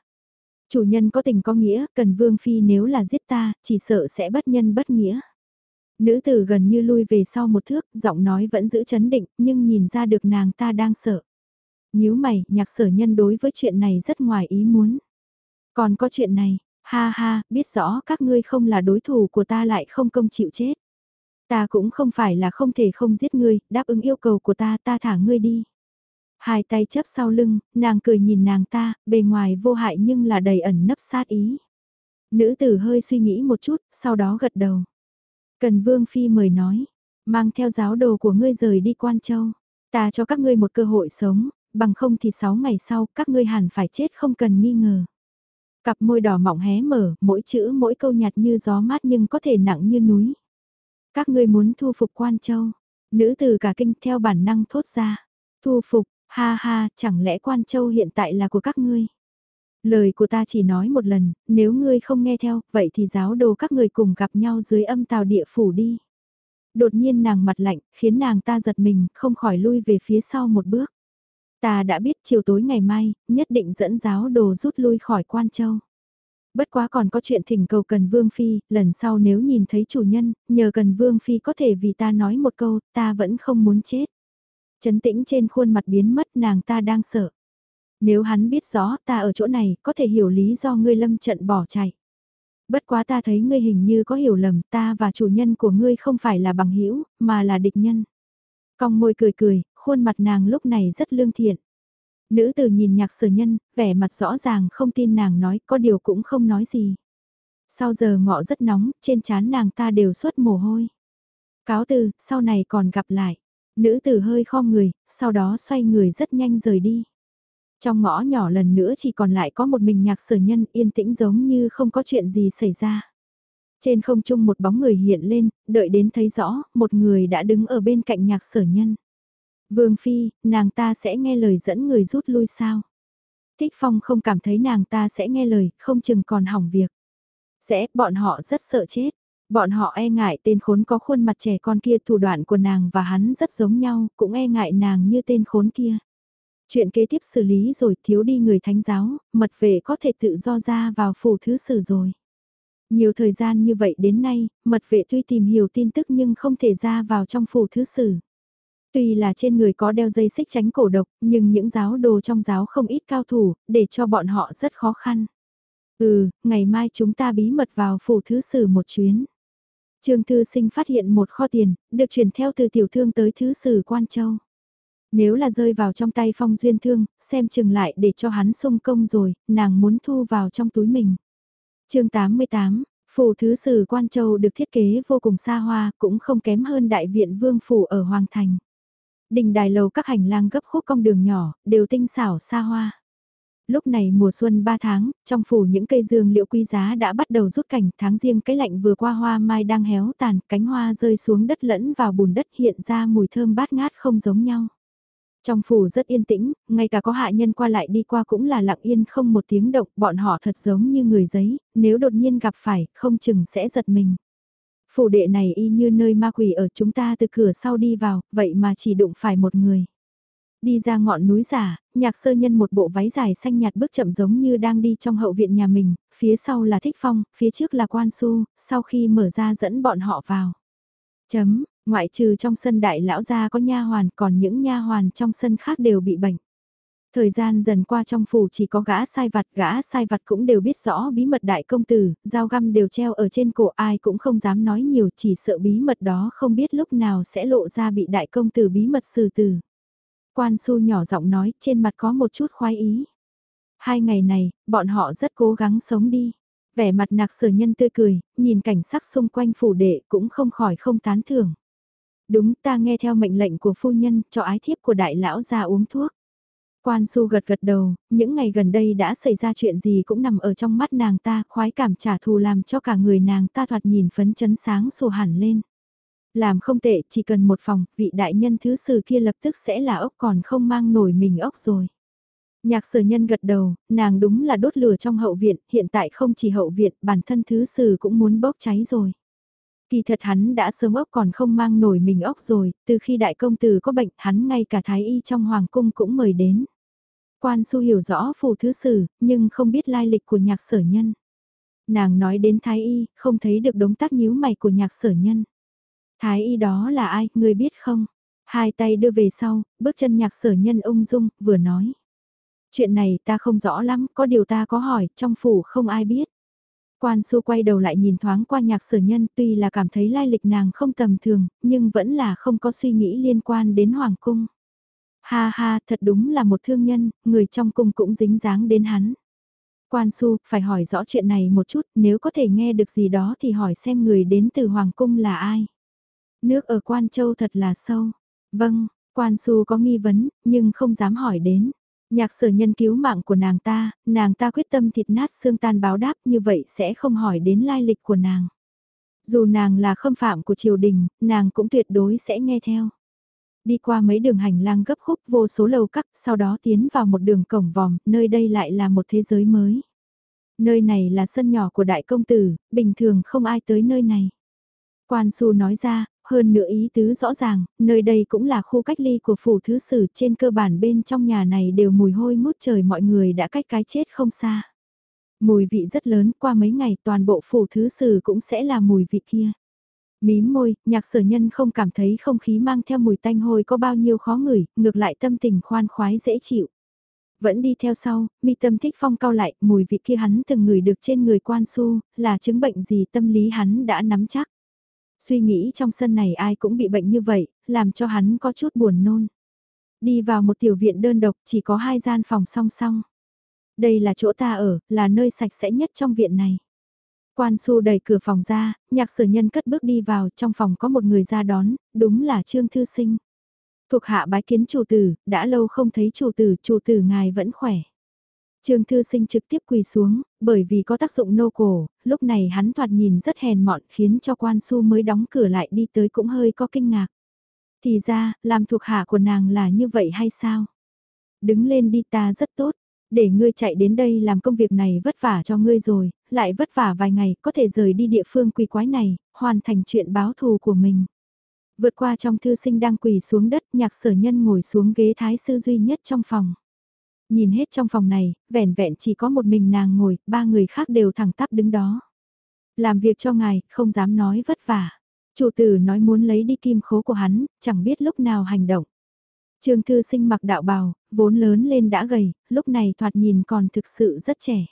Chủ nhân có tình có nghĩa, Cần Vương Phi nếu là giết ta, chỉ sợ sẽ bất nhân bất nghĩa. Nữ tử gần như lui về sau một thước, giọng nói vẫn giữ chấn định, nhưng nhìn ra được nàng ta đang sợ. nhíu mày, nhạc sở nhân đối với chuyện này rất ngoài ý muốn. Còn có chuyện này, ha ha, biết rõ các ngươi không là đối thủ của ta lại không công chịu chết. Ta cũng không phải là không thể không giết ngươi, đáp ứng yêu cầu của ta ta thả ngươi đi. Hai tay chấp sau lưng, nàng cười nhìn nàng ta, bề ngoài vô hại nhưng là đầy ẩn nấp sát ý. Nữ tử hơi suy nghĩ một chút, sau đó gật đầu. Cần Vương Phi mời nói, mang theo giáo đồ của ngươi rời đi Quan Châu. Ta cho các ngươi một cơ hội sống, bằng không thì sáu ngày sau các ngươi hẳn phải chết không cần nghi ngờ. Cặp môi đỏ mọng hé mở, mỗi chữ mỗi câu nhạt như gió mát nhưng có thể nặng như núi. Các ngươi muốn thu phục Quan Châu. Nữ từ cả kinh theo bản năng thốt ra. Thu phục, ha ha, chẳng lẽ Quan Châu hiện tại là của các ngươi? Lời của ta chỉ nói một lần, nếu ngươi không nghe theo, vậy thì giáo đồ các người cùng gặp nhau dưới âm tào địa phủ đi. Đột nhiên nàng mặt lạnh, khiến nàng ta giật mình, không khỏi lui về phía sau một bước. Ta đã biết chiều tối ngày mai, nhất định dẫn giáo đồ rút lui khỏi quan châu. Bất quá còn có chuyện thỉnh cầu cần Vương Phi, lần sau nếu nhìn thấy chủ nhân, nhờ cần Vương Phi có thể vì ta nói một câu, ta vẫn không muốn chết. Chấn tĩnh trên khuôn mặt biến mất nàng ta đang sợ. Nếu hắn biết rõ ta ở chỗ này, có thể hiểu lý do ngươi lâm trận bỏ chạy. Bất quá ta thấy ngươi hình như có hiểu lầm, ta và chủ nhân của ngươi không phải là bằng hữu mà là địch nhân. Cong môi cười cười, khuôn mặt nàng lúc này rất lương thiện. Nữ tử nhìn nhạc sở nhân, vẻ mặt rõ ràng không tin nàng nói, có điều cũng không nói gì. Sau giờ ngọ rất nóng, trên trán nàng ta đều xuất mồ hôi. Cáo từ, sau này còn gặp lại. Nữ tử hơi khom người, sau đó xoay người rất nhanh rời đi. Trong ngõ nhỏ lần nữa chỉ còn lại có một mình nhạc sở nhân yên tĩnh giống như không có chuyện gì xảy ra. Trên không trung một bóng người hiện lên, đợi đến thấy rõ, một người đã đứng ở bên cạnh nhạc sở nhân. Vương Phi, nàng ta sẽ nghe lời dẫn người rút lui sao? Thích Phong không cảm thấy nàng ta sẽ nghe lời, không chừng còn hỏng việc. Sẽ, bọn họ rất sợ chết. Bọn họ e ngại tên khốn có khuôn mặt trẻ con kia thủ đoạn của nàng và hắn rất giống nhau, cũng e ngại nàng như tên khốn kia. Chuyện kế tiếp xử lý rồi thiếu đi người thánh giáo, mật vệ có thể tự do ra vào phủ thứ sử rồi. Nhiều thời gian như vậy đến nay, mật vệ tuy tìm hiểu tin tức nhưng không thể ra vào trong phủ thứ sử. Tuy là trên người có đeo dây xích tránh cổ độc, nhưng những giáo đồ trong giáo không ít cao thủ, để cho bọn họ rất khó khăn. Ừ, ngày mai chúng ta bí mật vào phủ thứ sử một chuyến. Trương Thư Sinh phát hiện một kho tiền, được chuyển theo từ tiểu thương tới thứ sử Quan Châu. Nếu là rơi vào trong tay phong duyên thương, xem chừng lại để cho hắn sung công rồi, nàng muốn thu vào trong túi mình. chương 88, phủ thứ sử Quan Châu được thiết kế vô cùng xa hoa, cũng không kém hơn đại viện vương phủ ở Hoàng Thành. Đình đài lầu các hành lang gấp khúc cong đường nhỏ, đều tinh xảo xa hoa. Lúc này mùa xuân 3 tháng, trong phủ những cây dương liệu quý giá đã bắt đầu rút cảnh, tháng riêng cái lạnh vừa qua hoa mai đang héo tàn, cánh hoa rơi xuống đất lẫn vào bùn đất hiện ra mùi thơm bát ngát không giống nhau. Trong phủ rất yên tĩnh, ngay cả có hạ nhân qua lại đi qua cũng là lặng yên không một tiếng động, bọn họ thật giống như người giấy, nếu đột nhiên gặp phải, không chừng sẽ giật mình. Phủ đệ này y như nơi ma quỷ ở chúng ta từ cửa sau đi vào, vậy mà chỉ đụng phải một người. Đi ra ngọn núi giả, nhạc sơ nhân một bộ váy dài xanh nhạt bước chậm giống như đang đi trong hậu viện nhà mình, phía sau là thích phong, phía trước là quan su, sau khi mở ra dẫn bọn họ vào. Chấm, ngoại trừ trong sân đại lão gia có nha hoàn còn những nha hoàn trong sân khác đều bị bệnh. Thời gian dần qua trong phủ chỉ có gã sai vặt, gã sai vặt cũng đều biết rõ bí mật đại công tử, dao găm đều treo ở trên cổ ai cũng không dám nói nhiều chỉ sợ bí mật đó không biết lúc nào sẽ lộ ra bị đại công tử bí mật xử tử. Quan su nhỏ giọng nói trên mặt có một chút khoái ý. Hai ngày này, bọn họ rất cố gắng sống đi. Vẻ mặt nạc sở nhân tươi cười, nhìn cảnh sắc xung quanh phủ đệ cũng không khỏi không tán thưởng. Đúng ta nghe theo mệnh lệnh của phu nhân cho ái thiếp của đại lão ra uống thuốc. Quan su gật gật đầu, những ngày gần đây đã xảy ra chuyện gì cũng nằm ở trong mắt nàng ta, khoái cảm trả thù làm cho cả người nàng ta thoạt nhìn phấn chấn sáng sủa hẳn lên. Làm không tệ, chỉ cần một phòng, vị đại nhân thứ sử kia lập tức sẽ là ốc còn không mang nổi mình ốc rồi. Nhạc sở nhân gật đầu, nàng đúng là đốt lửa trong hậu viện, hiện tại không chỉ hậu viện, bản thân thứ sử cũng muốn bốc cháy rồi. Kỳ thật hắn đã sớm ốc còn không mang nổi mình ốc rồi, từ khi đại công tử có bệnh hắn ngay cả thái y trong hoàng cung cũng mời đến. Quan su hiểu rõ phù thứ sử, nhưng không biết lai lịch của nhạc sở nhân. Nàng nói đến thái y, không thấy được đống tác nhíu mày của nhạc sở nhân. Thái y đó là ai, người biết không? Hai tay đưa về sau, bước chân nhạc sở nhân ung dung, vừa nói. Chuyện này ta không rõ lắm, có điều ta có hỏi, trong phủ không ai biết. Quan su quay đầu lại nhìn thoáng qua nhạc sở nhân tuy là cảm thấy lai lịch nàng không tầm thường, nhưng vẫn là không có suy nghĩ liên quan đến hoàng cung. Ha ha, thật đúng là một thương nhân, người trong cung cũng dính dáng đến hắn. Quan su, phải hỏi rõ chuyện này một chút, nếu có thể nghe được gì đó thì hỏi xem người đến từ hoàng cung là ai. Nước ở Quan Châu thật là sâu. Vâng, Quan Su có nghi vấn, nhưng không dám hỏi đến. Nhạc sở nhân cứu mạng của nàng ta, nàng ta quyết tâm thịt nát xương tan báo đáp như vậy sẽ không hỏi đến lai lịch của nàng. Dù nàng là khâm phạm của triều đình, nàng cũng tuyệt đối sẽ nghe theo. Đi qua mấy đường hành lang gấp khúc vô số lầu cắt, sau đó tiến vào một đường cổng vòm, nơi đây lại là một thế giới mới. Nơi này là sân nhỏ của đại công tử, bình thường không ai tới nơi này. Quan Su nói ra, hơn nữa ý tứ rõ ràng, nơi đây cũng là khu cách ly của phủ thứ sử trên cơ bản bên trong nhà này đều mùi hôi ngút trời mọi người đã cách cái chết không xa. Mùi vị rất lớn qua mấy ngày toàn bộ phủ thứ sử cũng sẽ là mùi vị kia. Mím môi, nhạc sở nhân không cảm thấy không khí mang theo mùi tanh hôi có bao nhiêu khó ngửi, ngược lại tâm tình khoan khoái dễ chịu. Vẫn đi theo sau, mi tâm thích phong cao lại, mùi vị kia hắn từng ngửi được trên người quan su, là chứng bệnh gì tâm lý hắn đã nắm chắc. Suy nghĩ trong sân này ai cũng bị bệnh như vậy, làm cho hắn có chút buồn nôn. Đi vào một tiểu viện đơn độc chỉ có hai gian phòng song song. Đây là chỗ ta ở, là nơi sạch sẽ nhất trong viện này. Quan su đẩy cửa phòng ra, nhạc sở nhân cất bước đi vào, trong phòng có một người ra đón, đúng là Trương Thư Sinh. Thuộc hạ bái kiến chủ tử, đã lâu không thấy chủ tử, chủ tử ngài vẫn khỏe. Trương Thư Sinh trực tiếp quỳ xuống, bởi vì có tác dụng nô cổ, lúc này hắn thoạt nhìn rất hèn mọn khiến cho quan su mới đóng cửa lại đi tới cũng hơi có kinh ngạc. Thì ra, làm thuộc hạ của nàng là như vậy hay sao? Đứng lên đi ta rất tốt, để ngươi chạy đến đây làm công việc này vất vả cho ngươi rồi, lại vất vả vài ngày có thể rời đi địa phương quỷ quái này, hoàn thành chuyện báo thù của mình. Vượt qua trong thư sinh đang quỳ xuống đất nhạc sở nhân ngồi xuống ghế thái sư duy nhất trong phòng. Nhìn hết trong phòng này, vẻn vẹn chỉ có một mình nàng ngồi, ba người khác đều thẳng tắp đứng đó. Làm việc cho ngài, không dám nói vất vả. Chủ tử nói muốn lấy đi kim khố của hắn, chẳng biết lúc nào hành động. Trương Thư Sinh mặc đạo bào, vốn lớn lên đã gầy, lúc này thoạt nhìn còn thực sự rất trẻ.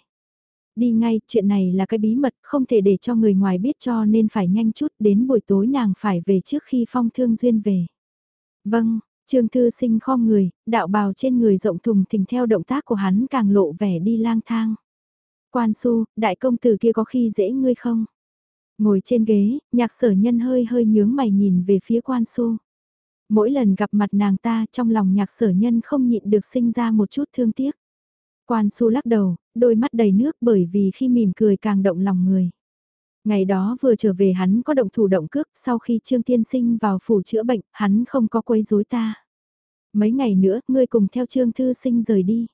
Đi ngay, chuyện này là cái bí mật, không thể để cho người ngoài biết cho nên phải nhanh chút, đến buổi tối nàng phải về trước khi phong thương duyên về. Vâng, Trương Thư Sinh khom người, đạo bào trên người rộng thùng thình theo động tác của hắn càng lộ vẻ đi lang thang. Quan su, đại công tử kia có khi dễ ngươi không? Ngồi trên ghế, nhạc sở nhân hơi hơi nhướng mày nhìn về phía quan su. Mỗi lần gặp mặt nàng ta trong lòng nhạc sở nhân không nhịn được sinh ra một chút thương tiếc. Quan su lắc đầu, đôi mắt đầy nước bởi vì khi mỉm cười càng động lòng người. Ngày đó vừa trở về hắn có động thủ động cước, sau khi Trương Tiên Sinh vào phủ chữa bệnh, hắn không có quấy rối ta. Mấy ngày nữa, ngươi cùng theo Trương Thư Sinh rời đi.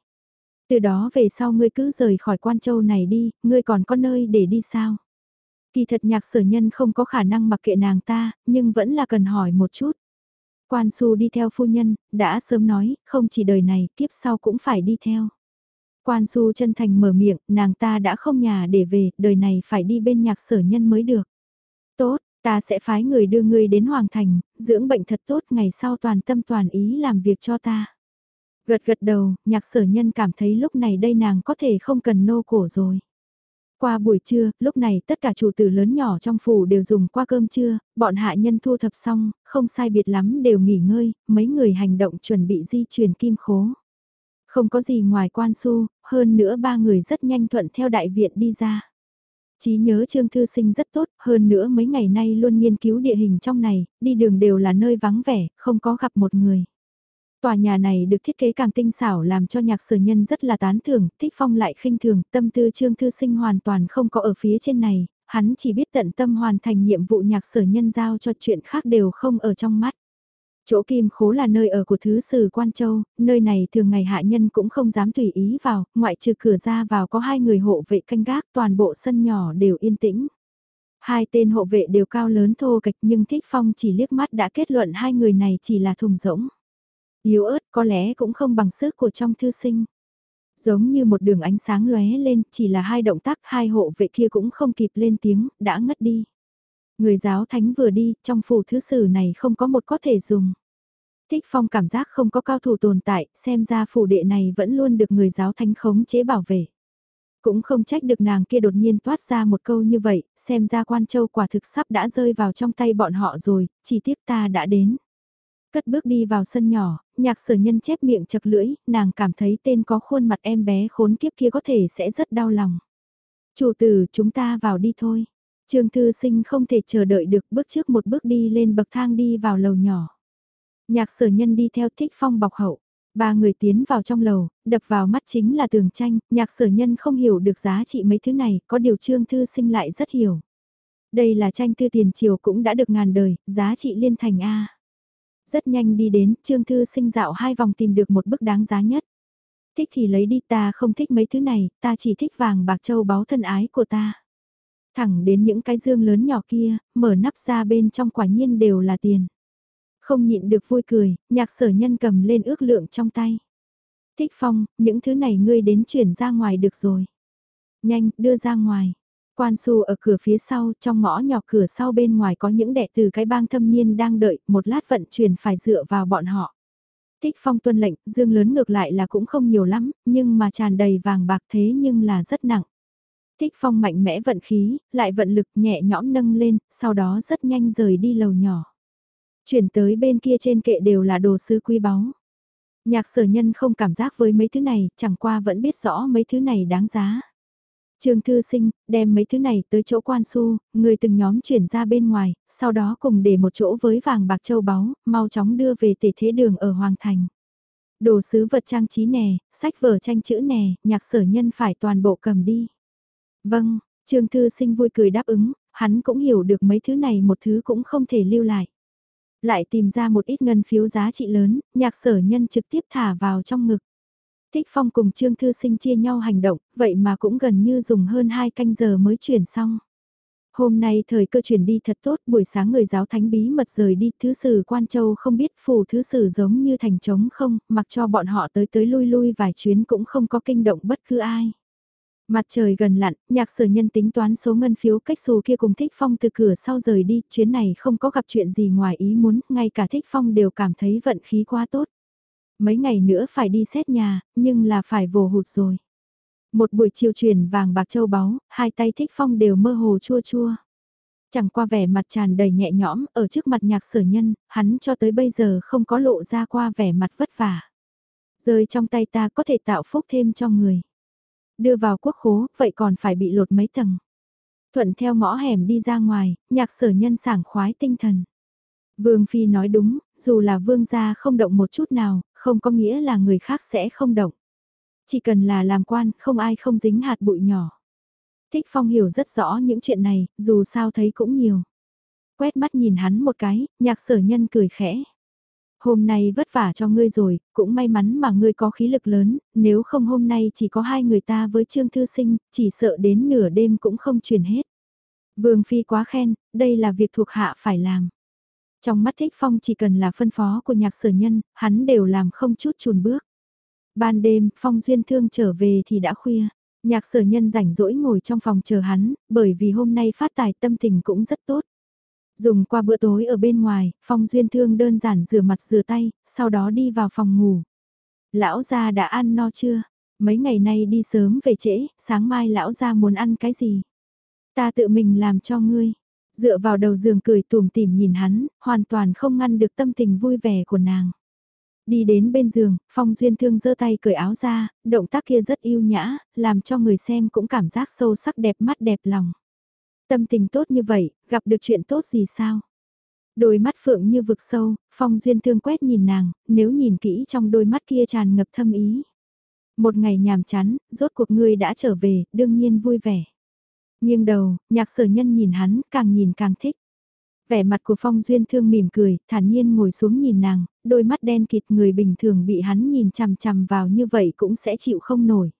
Từ đó về sau ngươi cứ rời khỏi quan châu này đi, ngươi còn có nơi để đi sao? Kỳ thật nhạc sở nhân không có khả năng mặc kệ nàng ta, nhưng vẫn là cần hỏi một chút. Quan Su đi theo phu nhân, đã sớm nói, không chỉ đời này, kiếp sau cũng phải đi theo. Quan Su chân thành mở miệng, nàng ta đã không nhà để về, đời này phải đi bên nhạc sở nhân mới được. Tốt, ta sẽ phái người đưa ngươi đến Hoàng Thành, dưỡng bệnh thật tốt, ngày sau toàn tâm toàn ý làm việc cho ta. Gật gật đầu, nhạc sở nhân cảm thấy lúc này đây nàng có thể không cần nô cổ rồi. Qua buổi trưa, lúc này tất cả chủ tử lớn nhỏ trong phủ đều dùng qua cơm trưa, bọn hạ nhân thu thập xong, không sai biệt lắm đều nghỉ ngơi, mấy người hành động chuẩn bị di chuyển kim khố. Không có gì ngoài quan su, hơn nữa ba người rất nhanh thuận theo đại viện đi ra. Chí nhớ Trương Thư Sinh rất tốt, hơn nữa mấy ngày nay luôn nghiên cứu địa hình trong này, đi đường đều là nơi vắng vẻ, không có gặp một người. Tòa nhà này được thiết kế càng tinh xảo làm cho nhạc sở nhân rất là tán thưởng, thích phong lại khinh thường, tâm tư Trương Thư Sinh hoàn toàn không có ở phía trên này, hắn chỉ biết tận tâm hoàn thành nhiệm vụ nhạc sở nhân giao cho chuyện khác đều không ở trong mắt. Chỗ kim khố là nơi ở của thứ sử Quan Châu, nơi này thường ngày hạ nhân cũng không dám tùy ý vào, ngoại trừ cửa ra vào có hai người hộ vệ canh gác toàn bộ sân nhỏ đều yên tĩnh. Hai tên hộ vệ đều cao lớn thô kịch nhưng Thích Phong chỉ liếc mắt đã kết luận hai người này chỉ là thùng rỗng. Yếu ớt có lẽ cũng không bằng sức của trong thư sinh. Giống như một đường ánh sáng lóe lên, chỉ là hai động tác hai hộ vệ kia cũng không kịp lên tiếng, đã ngất đi. Người giáo thánh vừa đi, trong phủ thứ sử này không có một có thể dùng. Thích phong cảm giác không có cao thủ tồn tại, xem ra phủ đệ này vẫn luôn được người giáo thánh khống chế bảo vệ. Cũng không trách được nàng kia đột nhiên toát ra một câu như vậy, xem ra quan châu quả thực sắp đã rơi vào trong tay bọn họ rồi, chỉ tiếc ta đã đến. Cất bước đi vào sân nhỏ, nhạc sở nhân chép miệng chật lưỡi, nàng cảm thấy tên có khuôn mặt em bé khốn kiếp kia có thể sẽ rất đau lòng. Chủ tử, chúng ta vào đi thôi. Trương Thư Sinh không thể chờ đợi được bước trước một bước đi lên bậc thang đi vào lầu nhỏ. Nhạc sở nhân đi theo thích phong bọc hậu. Ba người tiến vào trong lầu, đập vào mắt chính là tường tranh, nhạc sở nhân không hiểu được giá trị mấy thứ này, có điều Trương Thư Sinh lại rất hiểu. Đây là tranh thư tiền triều cũng đã được ngàn đời, giá trị liên thành A. Rất nhanh đi đến, Trương Thư Sinh dạo hai vòng tìm được một bức đáng giá nhất. Thích thì lấy đi ta không thích mấy thứ này, ta chỉ thích vàng bạc châu báu thân ái của ta. Thẳng đến những cái dương lớn nhỏ kia, mở nắp ra bên trong quả nhiên đều là tiền. Không nhịn được vui cười, nhạc sở nhân cầm lên ước lượng trong tay. Thích phong, những thứ này ngươi đến chuyển ra ngoài được rồi. Nhanh, đưa ra ngoài. Quan su ở cửa phía sau, trong ngõ nhỏ cửa sau bên ngoài có những đệ tử cái bang thâm niên đang đợi, một lát vận chuyển phải dựa vào bọn họ. Thích phong tuân lệnh, dương lớn ngược lại là cũng không nhiều lắm, nhưng mà tràn đầy vàng bạc thế nhưng là rất nặng. Thích phong mạnh mẽ vận khí, lại vận lực nhẹ nhõm nâng lên, sau đó rất nhanh rời đi lầu nhỏ. Chuyển tới bên kia trên kệ đều là đồ sứ quý báu. Nhạc sở nhân không cảm giác với mấy thứ này, chẳng qua vẫn biết rõ mấy thứ này đáng giá. Trương Thư Sinh, đem mấy thứ này tới chỗ quan su, người từng nhóm chuyển ra bên ngoài, sau đó cùng để một chỗ với vàng bạc châu báu, mau chóng đưa về tể thế đường ở Hoàng Thành. Đồ sứ vật trang trí nè, sách vở tranh chữ nè, nhạc sở nhân phải toàn bộ cầm đi. Vâng, Trương Thư Sinh vui cười đáp ứng, hắn cũng hiểu được mấy thứ này một thứ cũng không thể lưu lại. Lại tìm ra một ít ngân phiếu giá trị lớn, nhạc sở nhân trực tiếp thả vào trong ngực. Thích Phong cùng Trương Thư Sinh chia nhau hành động, vậy mà cũng gần như dùng hơn 2 canh giờ mới chuyển xong. Hôm nay thời cơ chuyển đi thật tốt, buổi sáng người giáo thánh bí mật rời đi, thứ sử quan châu không biết phù thứ sử giống như thành trống không, mặc cho bọn họ tới tới lui lui vài chuyến cũng không có kinh động bất cứ ai. Mặt trời gần lặn, nhạc sở nhân tính toán số ngân phiếu cách xù kia cùng Thích Phong từ cửa sau rời đi, chuyến này không có gặp chuyện gì ngoài ý muốn, ngay cả Thích Phong đều cảm thấy vận khí quá tốt. Mấy ngày nữa phải đi xét nhà, nhưng là phải vồ hụt rồi. Một buổi chiều truyền vàng bạc châu báu, hai tay Thích Phong đều mơ hồ chua chua. Chẳng qua vẻ mặt tràn đầy nhẹ nhõm, ở trước mặt nhạc sở nhân, hắn cho tới bây giờ không có lộ ra qua vẻ mặt vất vả. Rơi trong tay ta có thể tạo phúc thêm cho người. Đưa vào quốc khố, vậy còn phải bị lột mấy tầng. Thuận theo ngõ hẻm đi ra ngoài, nhạc sở nhân sảng khoái tinh thần. Vương Phi nói đúng, dù là vương gia không động một chút nào, không có nghĩa là người khác sẽ không động. Chỉ cần là làm quan, không ai không dính hạt bụi nhỏ. Thích Phong hiểu rất rõ những chuyện này, dù sao thấy cũng nhiều. Quét mắt nhìn hắn một cái, nhạc sở nhân cười khẽ. Hôm nay vất vả cho ngươi rồi, cũng may mắn mà ngươi có khí lực lớn, nếu không hôm nay chỉ có hai người ta với Trương Thư Sinh, chỉ sợ đến nửa đêm cũng không truyền hết. Vương Phi quá khen, đây là việc thuộc hạ phải làm. Trong mắt thích phong chỉ cần là phân phó của nhạc sở nhân, hắn đều làm không chút chùn bước. Ban đêm, phong duyên thương trở về thì đã khuya. Nhạc sở nhân rảnh rỗi ngồi trong phòng chờ hắn, bởi vì hôm nay phát tài tâm tình cũng rất tốt. Dùng qua bữa tối ở bên ngoài, phong duyên thương đơn giản rửa mặt rửa tay, sau đó đi vào phòng ngủ. Lão gia đã ăn no chưa? Mấy ngày nay đi sớm về trễ, sáng mai lão gia muốn ăn cái gì? Ta tự mình làm cho ngươi. Dựa vào đầu giường cười tùm tìm nhìn hắn, hoàn toàn không ngăn được tâm tình vui vẻ của nàng. Đi đến bên giường, Phong Duyên Thương giơ tay cởi áo ra, động tác kia rất yêu nhã, làm cho người xem cũng cảm giác sâu sắc đẹp mắt đẹp lòng. Tâm tình tốt như vậy, gặp được chuyện tốt gì sao? Đôi mắt phượng như vực sâu, Phong Duyên Thương quét nhìn nàng, nếu nhìn kỹ trong đôi mắt kia tràn ngập thâm ý. Một ngày nhàm chán, rốt cuộc ngươi đã trở về, đương nhiên vui vẻ. Nhưng đầu, nhạc sở nhân nhìn hắn, càng nhìn càng thích. Vẻ mặt của Phong Duyên Thương mỉm cười, thản nhiên ngồi xuống nhìn nàng, đôi mắt đen kịt người bình thường bị hắn nhìn chằm chằm vào như vậy cũng sẽ chịu không nổi.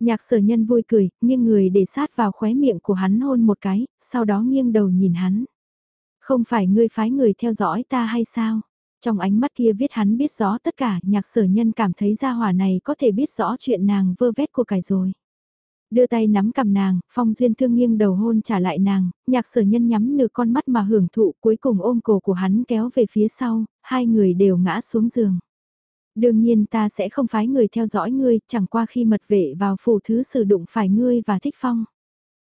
Nhạc sở nhân vui cười, nghiêng người để sát vào khóe miệng của hắn hôn một cái, sau đó nghiêng đầu nhìn hắn. Không phải ngươi phái người theo dõi ta hay sao? Trong ánh mắt kia viết hắn biết rõ tất cả, nhạc sở nhân cảm thấy gia hỏa này có thể biết rõ chuyện nàng vơ vét của cải rồi. Đưa tay nắm cầm nàng, phong duyên thương nghiêng đầu hôn trả lại nàng, nhạc sở nhân nhắm nửa con mắt mà hưởng thụ cuối cùng ôm cổ của hắn kéo về phía sau, hai người đều ngã xuống giường. Đương nhiên ta sẽ không phái người theo dõi ngươi, chẳng qua khi mật vệ vào phủ thứ sử đụng phải ngươi và thích phong.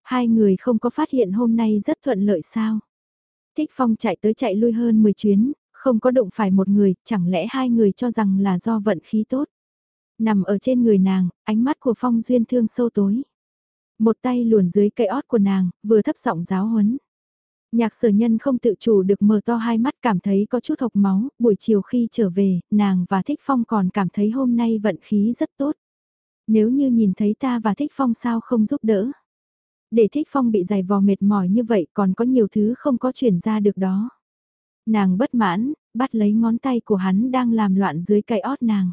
Hai người không có phát hiện hôm nay rất thuận lợi sao. Thích phong chạy tới chạy lui hơn 10 chuyến, không có đụng phải một người, chẳng lẽ hai người cho rằng là do vận khí tốt. Nằm ở trên người nàng, ánh mắt của phong duyên thương sâu tối. Một tay luồn dưới cây ót của nàng, vừa thấp giọng giáo huấn. Nhạc sở nhân không tự chủ được mở to hai mắt cảm thấy có chút hộc máu, buổi chiều khi trở về, nàng và Thích Phong còn cảm thấy hôm nay vận khí rất tốt. Nếu như nhìn thấy ta và Thích Phong sao không giúp đỡ. Để Thích Phong bị dày vò mệt mỏi như vậy còn có nhiều thứ không có chuyển ra được đó. Nàng bất mãn, bắt lấy ngón tay của hắn đang làm loạn dưới cây ót nàng.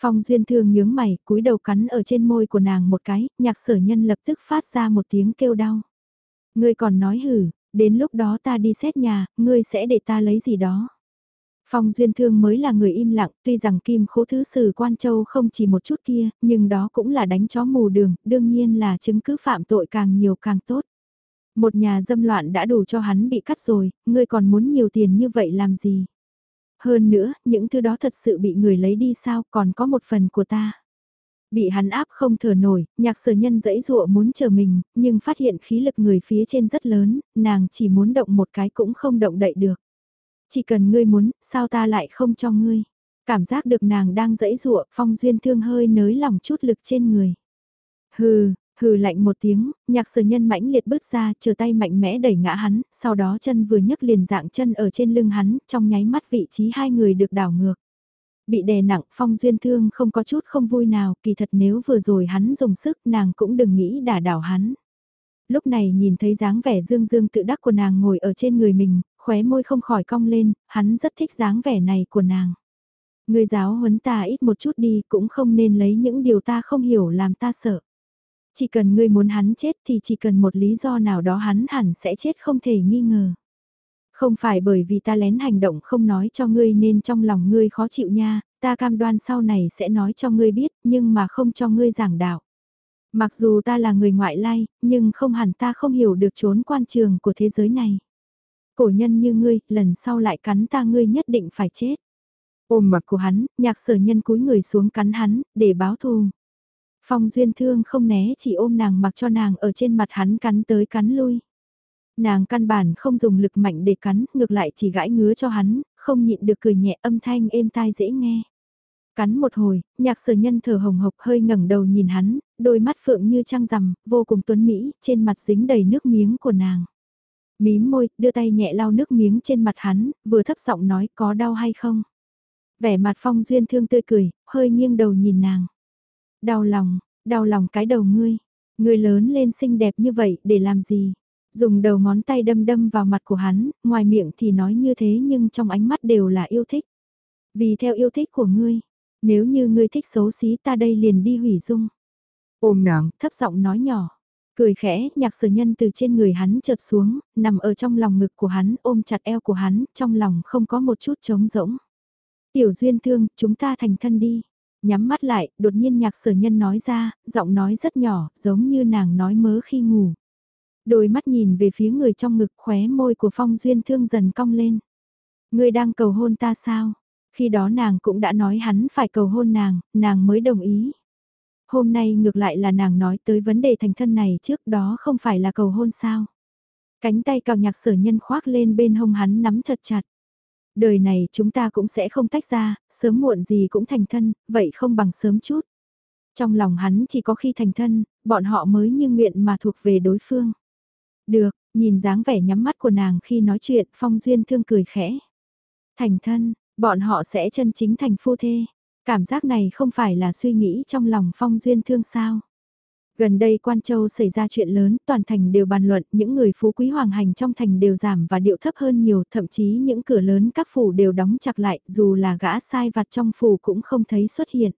Phong Duyên Thương nhướng mày, cúi đầu cắn ở trên môi của nàng một cái, nhạc sở nhân lập tức phát ra một tiếng kêu đau. Ngươi còn nói hử, đến lúc đó ta đi xét nhà, ngươi sẽ để ta lấy gì đó. Phong Duyên Thương mới là người im lặng, tuy rằng kim khố thứ sử quan châu không chỉ một chút kia, nhưng đó cũng là đánh chó mù đường, đương nhiên là chứng cứ phạm tội càng nhiều càng tốt. Một nhà dâm loạn đã đủ cho hắn bị cắt rồi, ngươi còn muốn nhiều tiền như vậy làm gì? Hơn nữa, những thứ đó thật sự bị người lấy đi sao còn có một phần của ta. Bị hắn áp không thở nổi, nhạc sở nhân dẫy dụa muốn chờ mình, nhưng phát hiện khí lực người phía trên rất lớn, nàng chỉ muốn động một cái cũng không động đậy được. Chỉ cần ngươi muốn, sao ta lại không cho ngươi. Cảm giác được nàng đang dẫy dụa, phong duyên thương hơi nới lỏng chút lực trên người. Hừ, hừ lạnh một tiếng, nhạc sở nhân mãnh liệt bước ra, chờ tay mạnh mẽ đẩy ngã hắn, sau đó chân vừa nhấc liền dạng chân ở trên lưng hắn, trong nháy mắt vị trí hai người được đảo ngược. Bị đè nặng, phong duyên thương không có chút không vui nào, kỳ thật nếu vừa rồi hắn dùng sức nàng cũng đừng nghĩ đả đảo hắn. Lúc này nhìn thấy dáng vẻ dương dương tự đắc của nàng ngồi ở trên người mình, khóe môi không khỏi cong lên, hắn rất thích dáng vẻ này của nàng. Người giáo huấn ta ít một chút đi cũng không nên lấy những điều ta không hiểu làm ta sợ. Chỉ cần ngươi muốn hắn chết thì chỉ cần một lý do nào đó hắn hẳn sẽ chết không thể nghi ngờ. Không phải bởi vì ta lén hành động không nói cho ngươi nên trong lòng ngươi khó chịu nha, ta cam đoan sau này sẽ nói cho ngươi biết nhưng mà không cho ngươi giảng đạo. Mặc dù ta là người ngoại lai, nhưng không hẳn ta không hiểu được trốn quan trường của thế giới này. Cổ nhân như ngươi, lần sau lại cắn ta ngươi nhất định phải chết. Ôm mặt của hắn, nhạc sở nhân cúi người xuống cắn hắn, để báo thù. Phong duyên thương không né chỉ ôm nàng mặc cho nàng ở trên mặt hắn cắn tới cắn lui. Nàng căn bản không dùng lực mạnh để cắn, ngược lại chỉ gãi ngứa cho hắn, không nhịn được cười nhẹ âm thanh êm tai dễ nghe. Cắn một hồi, nhạc sở nhân thở hồng hộc hơi ngẩng đầu nhìn hắn, đôi mắt phượng như trăng rằm, vô cùng tuấn mỹ, trên mặt dính đầy nước miếng của nàng. Mím môi, đưa tay nhẹ lau nước miếng trên mặt hắn, vừa thấp giọng nói có đau hay không. Vẻ mặt phong duyên thương tươi cười, hơi nghiêng đầu nhìn nàng. Đau lòng, đau lòng cái đầu ngươi. Ngươi lớn lên xinh đẹp như vậy để làm gì? Dùng đầu ngón tay đâm đâm vào mặt của hắn, ngoài miệng thì nói như thế nhưng trong ánh mắt đều là yêu thích. Vì theo yêu thích của ngươi, nếu như ngươi thích xấu xí ta đây liền đi hủy dung. Ôm nàng, thấp giọng nói nhỏ. Cười khẽ, nhạc sở nhân từ trên người hắn chợt xuống, nằm ở trong lòng ngực của hắn, ôm chặt eo của hắn, trong lòng không có một chút trống rỗng. Tiểu duyên thương, chúng ta thành thân đi. Nhắm mắt lại, đột nhiên nhạc sở nhân nói ra, giọng nói rất nhỏ, giống như nàng nói mớ khi ngủ. Đôi mắt nhìn về phía người trong ngực khóe môi của phong duyên thương dần cong lên. Người đang cầu hôn ta sao? Khi đó nàng cũng đã nói hắn phải cầu hôn nàng, nàng mới đồng ý. Hôm nay ngược lại là nàng nói tới vấn đề thành thân này trước đó không phải là cầu hôn sao. Cánh tay cào nhạc sở nhân khoác lên bên hông hắn nắm thật chặt. Đời này chúng ta cũng sẽ không tách ra, sớm muộn gì cũng thành thân, vậy không bằng sớm chút. Trong lòng hắn chỉ có khi thành thân, bọn họ mới như nguyện mà thuộc về đối phương. Được, nhìn dáng vẻ nhắm mắt của nàng khi nói chuyện, Phong Duyên thương cười khẽ. Thành thân, bọn họ sẽ chân chính thành phu thê. Cảm giác này không phải là suy nghĩ trong lòng Phong Duyên thương sao. Gần đây Quan Châu xảy ra chuyện lớn, toàn thành đều bàn luận, những người phú quý hoàng hành trong thành đều giảm và điệu thấp hơn nhiều, thậm chí những cửa lớn các phủ đều đóng chặt lại, dù là gã sai vặt trong phủ cũng không thấy xuất hiện.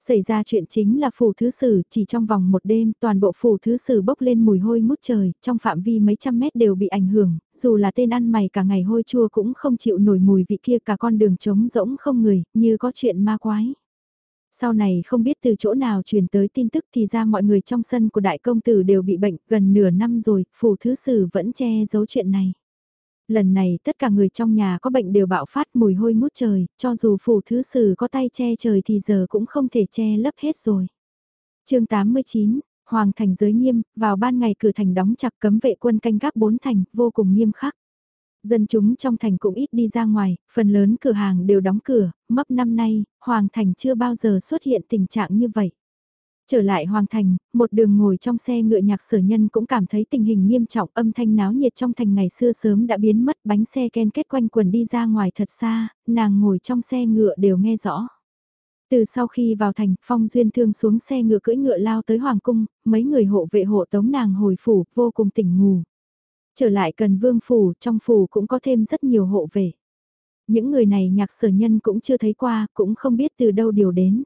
Xảy ra chuyện chính là phủ thứ sử, chỉ trong vòng một đêm toàn bộ phủ thứ sử bốc lên mùi hôi ngút trời, trong phạm vi mấy trăm mét đều bị ảnh hưởng, dù là tên ăn mày cả ngày hôi chua cũng không chịu nổi mùi vị kia cả con đường trống rỗng không người, như có chuyện ma quái. Sau này không biết từ chỗ nào truyền tới tin tức thì ra mọi người trong sân của đại công tử đều bị bệnh gần nửa năm rồi, phủ thứ sử vẫn che giấu chuyện này. Lần này tất cả người trong nhà có bệnh đều bạo phát mùi hôi ngút trời, cho dù phủ thứ sử có tay che trời thì giờ cũng không thể che lấp hết rồi. chương 89, Hoàng thành giới nghiêm, vào ban ngày cửa thành đóng chặt cấm vệ quân canh gác bốn thành, vô cùng nghiêm khắc. Dân chúng trong thành cũng ít đi ra ngoài, phần lớn cửa hàng đều đóng cửa, mấp năm nay, Hoàng thành chưa bao giờ xuất hiện tình trạng như vậy. Trở lại Hoàng Thành, một đường ngồi trong xe ngựa nhạc sở nhân cũng cảm thấy tình hình nghiêm trọng âm thanh náo nhiệt trong thành ngày xưa sớm đã biến mất bánh xe ken kết quanh quần đi ra ngoài thật xa, nàng ngồi trong xe ngựa đều nghe rõ. Từ sau khi vào thành, Phong Duyên Thương xuống xe ngựa cưỡi ngựa lao tới Hoàng Cung, mấy người hộ vệ hộ tống nàng hồi phủ, vô cùng tỉnh ngủ. Trở lại cần vương phủ, trong phủ cũng có thêm rất nhiều hộ vệ. Những người này nhạc sở nhân cũng chưa thấy qua, cũng không biết từ đâu điều đến.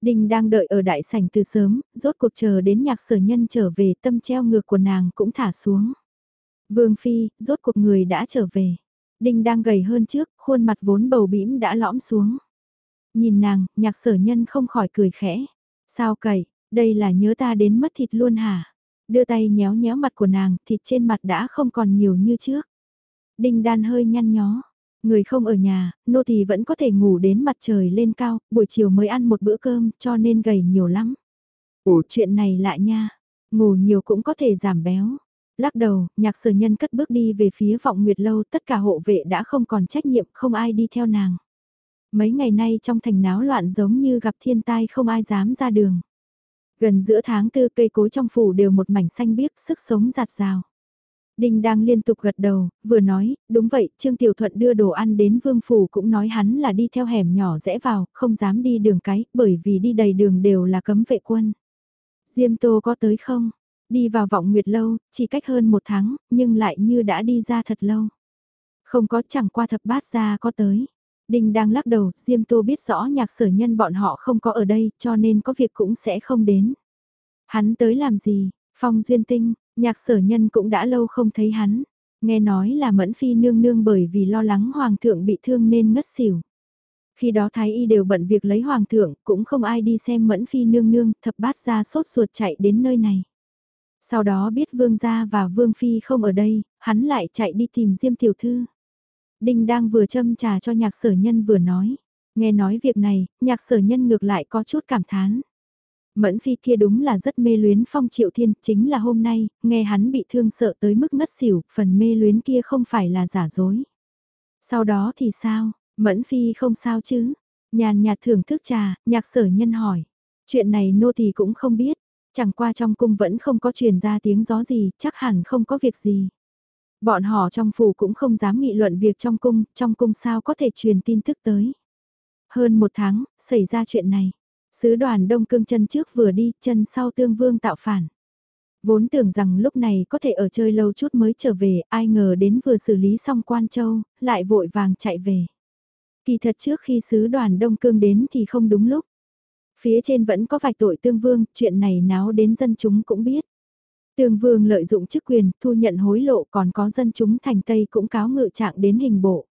đình đang đợi ở đại sảnh từ sớm, rốt cuộc chờ đến nhạc sở nhân trở về tâm treo ngược của nàng cũng thả xuống. Vương Phi, rốt cuộc người đã trở về. Đinh đang gầy hơn trước, khuôn mặt vốn bầu bĩm đã lõm xuống. Nhìn nàng, nhạc sở nhân không khỏi cười khẽ. Sao cậy, đây là nhớ ta đến mất thịt luôn hả? Đưa tay nhéo nhéo mặt của nàng, thịt trên mặt đã không còn nhiều như trước. Đinh đan hơi nhăn nhó. Người không ở nhà, nô thì vẫn có thể ngủ đến mặt trời lên cao, buổi chiều mới ăn một bữa cơm, cho nên gầy nhiều lắm. Ủa chuyện này lạ nha, ngủ nhiều cũng có thể giảm béo. Lắc đầu, nhạc sở nhân cất bước đi về phía vọng nguyệt lâu, tất cả hộ vệ đã không còn trách nhiệm, không ai đi theo nàng. Mấy ngày nay trong thành náo loạn giống như gặp thiên tai không ai dám ra đường. Gần giữa tháng tư cây cối trong phủ đều một mảnh xanh biếc, sức sống giạt rào. Đinh đang liên tục gật đầu, vừa nói, đúng vậy, Trương Tiểu Thuận đưa đồ ăn đến vương phủ cũng nói hắn là đi theo hẻm nhỏ rẽ vào, không dám đi đường cái, bởi vì đi đầy đường đều là cấm vệ quân. Diêm Tô có tới không? Đi vào vọng nguyệt lâu, chỉ cách hơn một tháng, nhưng lại như đã đi ra thật lâu. Không có chẳng qua thập bát ra có tới. Đinh đang lắc đầu, Diêm Tô biết rõ nhạc sở nhân bọn họ không có ở đây, cho nên có việc cũng sẽ không đến. Hắn tới làm gì? Phong Duyên Tinh, Nhạc sở nhân cũng đã lâu không thấy hắn, nghe nói là mẫn phi nương nương bởi vì lo lắng hoàng thượng bị thương nên ngất xỉu. Khi đó thái y đều bận việc lấy hoàng thượng, cũng không ai đi xem mẫn phi nương nương, thập bát ra sốt ruột chạy đến nơi này. Sau đó biết vương gia và vương phi không ở đây, hắn lại chạy đi tìm diêm tiểu thư. Đinh đang vừa châm trà cho nhạc sở nhân vừa nói. Nghe nói việc này, nhạc sở nhân ngược lại có chút cảm thán. Mẫn phi kia đúng là rất mê luyến phong triệu thiên, chính là hôm nay, nghe hắn bị thương sợ tới mức ngất xỉu, phần mê luyến kia không phải là giả dối. Sau đó thì sao, mẫn phi không sao chứ, nhàn nhạt thưởng thức trà, nhạc sở nhân hỏi. Chuyện này nô thì cũng không biết, chẳng qua trong cung vẫn không có truyền ra tiếng gió gì, chắc hẳn không có việc gì. Bọn họ trong phủ cũng không dám nghị luận việc trong cung, trong cung sao có thể truyền tin tức tới. Hơn một tháng, xảy ra chuyện này. Sứ đoàn Đông Cương chân trước vừa đi, chân sau tương vương tạo phản. Vốn tưởng rằng lúc này có thể ở chơi lâu chút mới trở về, ai ngờ đến vừa xử lý xong quan châu, lại vội vàng chạy về. Kỳ thật trước khi sứ đoàn Đông Cương đến thì không đúng lúc. Phía trên vẫn có vài tội tương vương, chuyện này náo đến dân chúng cũng biết. Tương vương lợi dụng chức quyền, thu nhận hối lộ còn có dân chúng thành Tây cũng cáo ngự trạng đến hình bộ.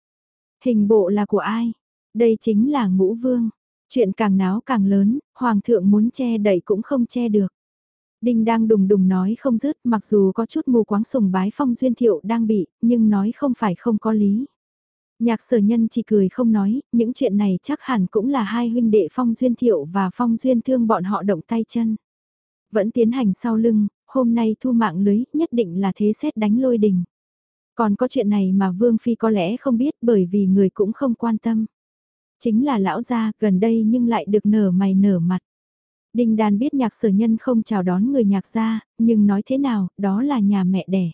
Hình bộ là của ai? Đây chính là ngũ vương. Chuyện càng náo càng lớn, hoàng thượng muốn che đậy cũng không che được. Đinh đang đùng đùng nói không dứt mặc dù có chút mù quáng sùng bái phong duyên thiệu đang bị, nhưng nói không phải không có lý. Nhạc sở nhân chỉ cười không nói, những chuyện này chắc hẳn cũng là hai huynh đệ phong duyên thiệu và phong duyên thương bọn họ động tay chân. Vẫn tiến hành sau lưng, hôm nay thu mạng lưới nhất định là thế xét đánh lôi đình. Còn có chuyện này mà Vương Phi có lẽ không biết bởi vì người cũng không quan tâm. Chính là lão gia gần đây nhưng lại được nở mày nở mặt. Đinh đàn biết nhạc sở nhân không chào đón người nhạc gia, nhưng nói thế nào, đó là nhà mẹ đẻ.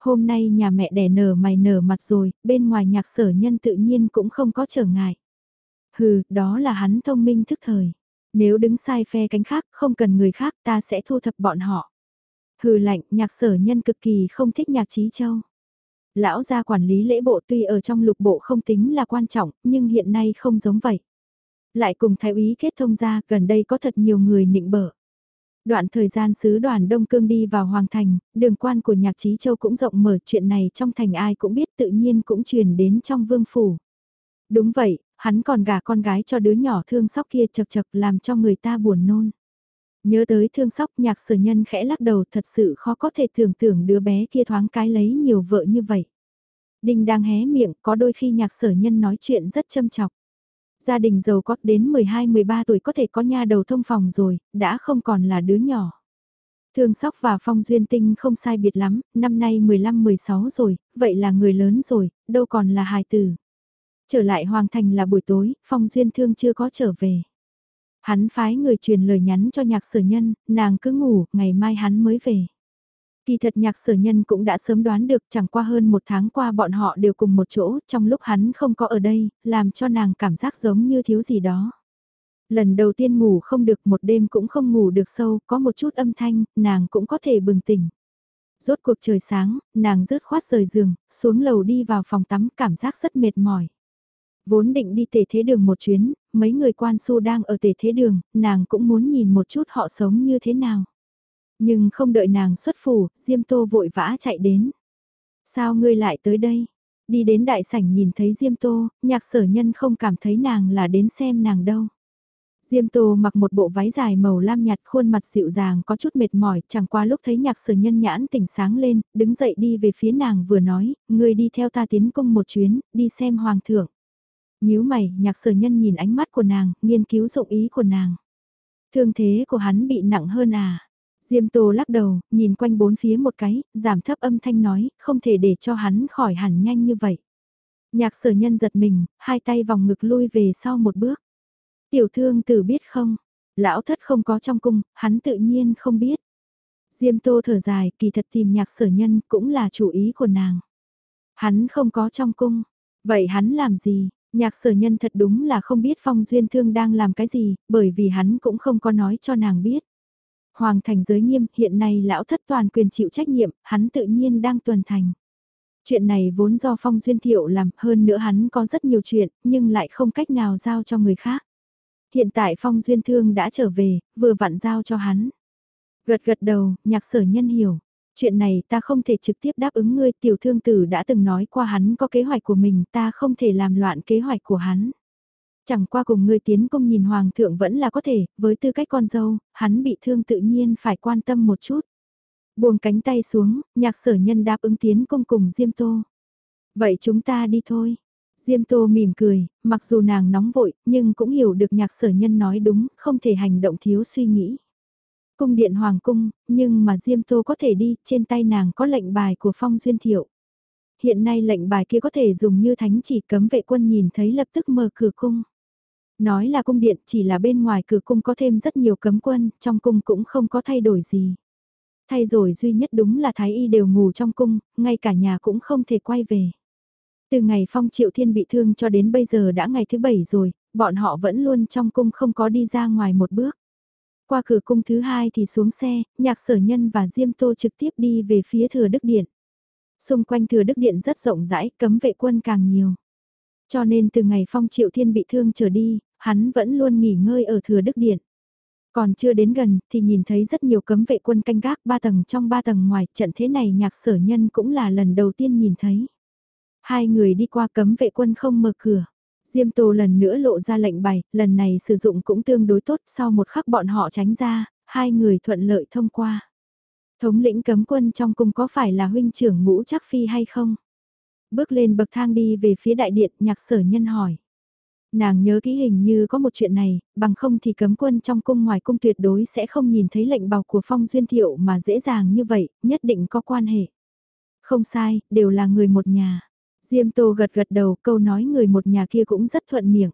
Hôm nay nhà mẹ đẻ nở mày nở mặt rồi, bên ngoài nhạc sở nhân tự nhiên cũng không có trở ngại. Hừ, đó là hắn thông minh thức thời. Nếu đứng sai phe cánh khác, không cần người khác ta sẽ thu thập bọn họ. Hừ lạnh, nhạc sở nhân cực kỳ không thích nhạc trí châu. Lão gia quản lý lễ bộ tuy ở trong lục bộ không tính là quan trọng, nhưng hiện nay không giống vậy. Lại cùng thái úy kết thông ra, gần đây có thật nhiều người nịnh bở. Đoạn thời gian sứ đoàn Đông Cương đi vào Hoàng Thành, đường quan của nhạc trí châu cũng rộng mở chuyện này trong thành ai cũng biết tự nhiên cũng truyền đến trong vương phủ. Đúng vậy, hắn còn gả con gái cho đứa nhỏ thương sóc kia chật chật làm cho người ta buồn nôn. Nhớ tới thương sóc nhạc sở nhân khẽ lắc đầu thật sự khó có thể tưởng tượng đứa bé kia thoáng cái lấy nhiều vợ như vậy. Đinh đang hé miệng có đôi khi nhạc sở nhân nói chuyện rất châm chọc. Gia đình giàu có đến 12-13 tuổi có thể có nha đầu thông phòng rồi, đã không còn là đứa nhỏ. Thương sóc và phong duyên tinh không sai biệt lắm, năm nay 15-16 rồi, vậy là người lớn rồi, đâu còn là hài tử. Trở lại hoàng thành là buổi tối, phong duyên thương chưa có trở về. Hắn phái người truyền lời nhắn cho nhạc sở nhân, nàng cứ ngủ, ngày mai hắn mới về. Kỳ thật nhạc sở nhân cũng đã sớm đoán được chẳng qua hơn một tháng qua bọn họ đều cùng một chỗ, trong lúc hắn không có ở đây, làm cho nàng cảm giác giống như thiếu gì đó. Lần đầu tiên ngủ không được một đêm cũng không ngủ được sâu, có một chút âm thanh, nàng cũng có thể bừng tỉnh. Rốt cuộc trời sáng, nàng rớt khoát rời giường, xuống lầu đi vào phòng tắm cảm giác rất mệt mỏi. Vốn định đi tề thế đường một chuyến, mấy người quan su đang ở tề thế đường, nàng cũng muốn nhìn một chút họ sống như thế nào. Nhưng không đợi nàng xuất phủ, Diêm Tô vội vã chạy đến. Sao ngươi lại tới đây? Đi đến đại sảnh nhìn thấy Diêm Tô, nhạc sở nhân không cảm thấy nàng là đến xem nàng đâu. Diêm Tô mặc một bộ váy dài màu lam nhạt khuôn mặt dịu dàng có chút mệt mỏi chẳng qua lúc thấy nhạc sở nhân nhãn tỉnh sáng lên, đứng dậy đi về phía nàng vừa nói, ngươi đi theo ta tiến cung một chuyến, đi xem hoàng thượng nhíu mày, nhạc sở nhân nhìn ánh mắt của nàng, nghiên cứu dụng ý của nàng. Thương thế của hắn bị nặng hơn à? Diêm Tô lắc đầu, nhìn quanh bốn phía một cái, giảm thấp âm thanh nói, không thể để cho hắn khỏi hẳn nhanh như vậy. Nhạc sở nhân giật mình, hai tay vòng ngực lui về sau một bước. Tiểu thương tử biết không? Lão thất không có trong cung, hắn tự nhiên không biết. Diêm Tô thở dài, kỳ thật tìm nhạc sở nhân cũng là chủ ý của nàng. Hắn không có trong cung, vậy hắn làm gì? Nhạc sở nhân thật đúng là không biết Phong Duyên Thương đang làm cái gì, bởi vì hắn cũng không có nói cho nàng biết. Hoàng thành giới nghiêm, hiện nay lão thất toàn quyền chịu trách nhiệm, hắn tự nhiên đang tuần thành. Chuyện này vốn do Phong Duyên Thiệu làm, hơn nữa hắn có rất nhiều chuyện, nhưng lại không cách nào giao cho người khác. Hiện tại Phong Duyên Thương đã trở về, vừa vặn giao cho hắn. Gật gật đầu, nhạc sở nhân hiểu. Chuyện này ta không thể trực tiếp đáp ứng ngươi, tiểu thương tử đã từng nói qua hắn có kế hoạch của mình, ta không thể làm loạn kế hoạch của hắn. Chẳng qua cùng ngươi tiến công nhìn hoàng thượng vẫn là có thể, với tư cách con dâu, hắn bị thương tự nhiên phải quan tâm một chút. Buông cánh tay xuống, nhạc sở nhân đáp ứng tiến công cùng Diêm Tô. Vậy chúng ta đi thôi. Diêm Tô mỉm cười, mặc dù nàng nóng vội, nhưng cũng hiểu được nhạc sở nhân nói đúng, không thể hành động thiếu suy nghĩ cung điện hoàng cung, nhưng mà Diêm Tô có thể đi, trên tay nàng có lệnh bài của Phong Duyên Thiệu. Hiện nay lệnh bài kia có thể dùng như thánh chỉ cấm vệ quân nhìn thấy lập tức mở cửa cung. Nói là cung điện chỉ là bên ngoài cửa cung có thêm rất nhiều cấm quân, trong cung cũng không có thay đổi gì. Thay rồi duy nhất đúng là Thái Y đều ngủ trong cung, ngay cả nhà cũng không thể quay về. Từ ngày Phong Triệu Thiên bị thương cho đến bây giờ đã ngày thứ bảy rồi, bọn họ vẫn luôn trong cung không có đi ra ngoài một bước. Qua cửa cung thứ hai thì xuống xe, nhạc sở nhân và Diêm Tô trực tiếp đi về phía thừa Đức Điện. Xung quanh thừa Đức Điện rất rộng rãi, cấm vệ quân càng nhiều. Cho nên từ ngày Phong Triệu Thiên bị thương trở đi, hắn vẫn luôn nghỉ ngơi ở thừa Đức Điện. Còn chưa đến gần thì nhìn thấy rất nhiều cấm vệ quân canh gác ba tầng trong ba tầng ngoài, trận thế này nhạc sở nhân cũng là lần đầu tiên nhìn thấy. Hai người đi qua cấm vệ quân không mở cửa. Diêm Tô lần nữa lộ ra lệnh bày, lần này sử dụng cũng tương đối tốt sau một khắc bọn họ tránh ra, hai người thuận lợi thông qua. Thống lĩnh cấm quân trong cung có phải là huynh trưởng ngũ chắc phi hay không? Bước lên bậc thang đi về phía đại điện, nhạc sở nhân hỏi. Nàng nhớ kỹ hình như có một chuyện này, bằng không thì cấm quân trong cung ngoài cung tuyệt đối sẽ không nhìn thấy lệnh bào của phong duyên thiệu mà dễ dàng như vậy, nhất định có quan hệ. Không sai, đều là người một nhà. Diêm Tô gật gật đầu, câu nói người một nhà kia cũng rất thuận miệng.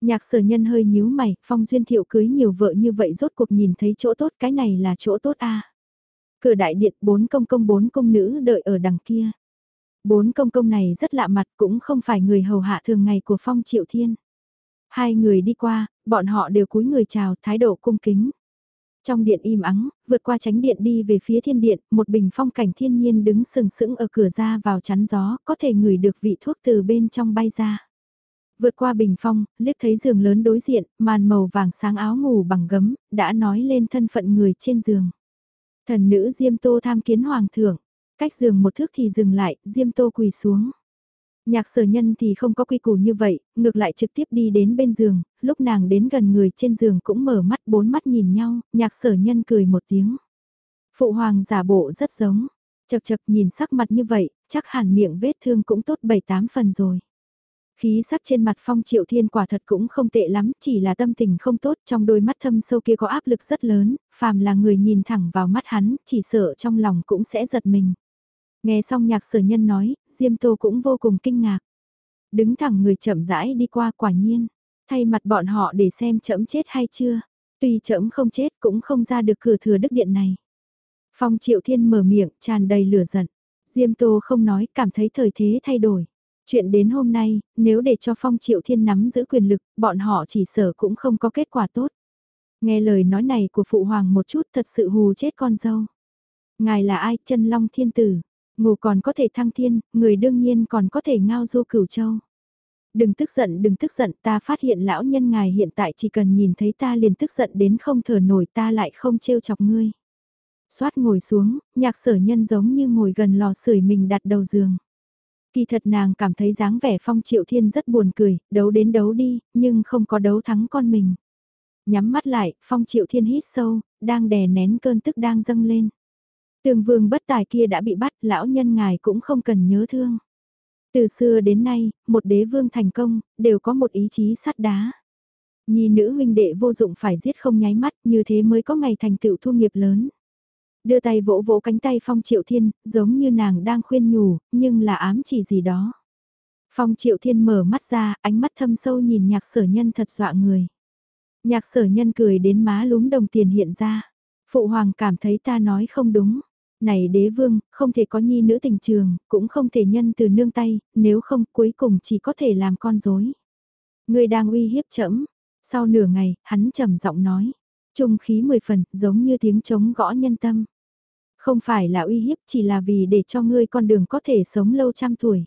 Nhạc sở nhân hơi nhíu mày, phong duyên thiệu cưới nhiều vợ như vậy rốt cuộc nhìn thấy chỗ tốt, cái này là chỗ tốt a Cửa đại điện bốn công công bốn công nữ đợi ở đằng kia. Bốn công công này rất lạ mặt cũng không phải người hầu hạ thường ngày của phong triệu thiên. Hai người đi qua, bọn họ đều cúi người chào thái độ cung kính. Trong điện im ắng, vượt qua tránh điện đi về phía thiên điện, một bình phong cảnh thiên nhiên đứng sừng sững ở cửa ra vào chắn gió, có thể ngửi được vị thuốc từ bên trong bay ra. Vượt qua bình phong, liếc thấy giường lớn đối diện, màn màu vàng sáng áo ngủ bằng gấm, đã nói lên thân phận người trên giường. Thần nữ Diêm Tô tham kiến hoàng thượng, cách giường một thước thì dừng lại, Diêm Tô quỳ xuống. Nhạc sở nhân thì không có quy củ như vậy, ngược lại trực tiếp đi đến bên giường, lúc nàng đến gần người trên giường cũng mở mắt bốn mắt nhìn nhau, nhạc sở nhân cười một tiếng. Phụ hoàng giả bộ rất giống, chật chật nhìn sắc mặt như vậy, chắc hẳn miệng vết thương cũng tốt bảy tám phần rồi. Khí sắc trên mặt phong triệu thiên quả thật cũng không tệ lắm, chỉ là tâm tình không tốt trong đôi mắt thâm sâu kia có áp lực rất lớn, phàm là người nhìn thẳng vào mắt hắn, chỉ sợ trong lòng cũng sẽ giật mình. Nghe xong nhạc sở nhân nói, Diêm Tô cũng vô cùng kinh ngạc. Đứng thẳng người chậm rãi đi qua quả nhiên, thay mặt bọn họ để xem chậm chết hay chưa. Tuy chậm không chết cũng không ra được cửa thừa đức điện này. Phong Triệu Thiên mở miệng, tràn đầy lửa giận. Diêm Tô không nói, cảm thấy thời thế thay đổi. Chuyện đến hôm nay, nếu để cho Phong Triệu Thiên nắm giữ quyền lực, bọn họ chỉ sở cũng không có kết quả tốt. Nghe lời nói này của Phụ Hoàng một chút thật sự hù chết con dâu. Ngài là ai, chân long thiên tử? Ngủ còn có thể thăng thiên, người đương nhiên còn có thể ngao du cửu châu. Đừng tức giận, đừng tức giận, ta phát hiện lão nhân ngài hiện tại chỉ cần nhìn thấy ta liền tức giận đến không thở nổi ta lại không trêu chọc ngươi. Xoát ngồi xuống, nhạc sở nhân giống như ngồi gần lò sưởi mình đặt đầu giường. Kỳ thật nàng cảm thấy dáng vẻ phong triệu thiên rất buồn cười, đấu đến đấu đi, nhưng không có đấu thắng con mình. Nhắm mắt lại, phong triệu thiên hít sâu, đang đè nén cơn tức đang dâng lên. Tường vương bất tài kia đã bị bắt, lão nhân ngài cũng không cần nhớ thương. Từ xưa đến nay, một đế vương thành công, đều có một ý chí sắt đá. Nhi nữ huynh đệ vô dụng phải giết không nháy mắt, như thế mới có ngày thành tựu thu nghiệp lớn. Đưa tay vỗ vỗ cánh tay Phong Triệu Thiên, giống như nàng đang khuyên nhủ, nhưng là ám chỉ gì đó. Phong Triệu Thiên mở mắt ra, ánh mắt thâm sâu nhìn nhạc sở nhân thật dọa người. Nhạc sở nhân cười đến má lúm đồng tiền hiện ra. Phụ hoàng cảm thấy ta nói không đúng. Này đế vương, không thể có nhi nữ tình trường, cũng không thể nhân từ nương tay, nếu không cuối cùng chỉ có thể làm con dối. Người đang uy hiếp chậm Sau nửa ngày, hắn trầm giọng nói. Trung khí mười phần, giống như tiếng trống gõ nhân tâm. Không phải là uy hiếp, chỉ là vì để cho ngươi con đường có thể sống lâu trăm tuổi.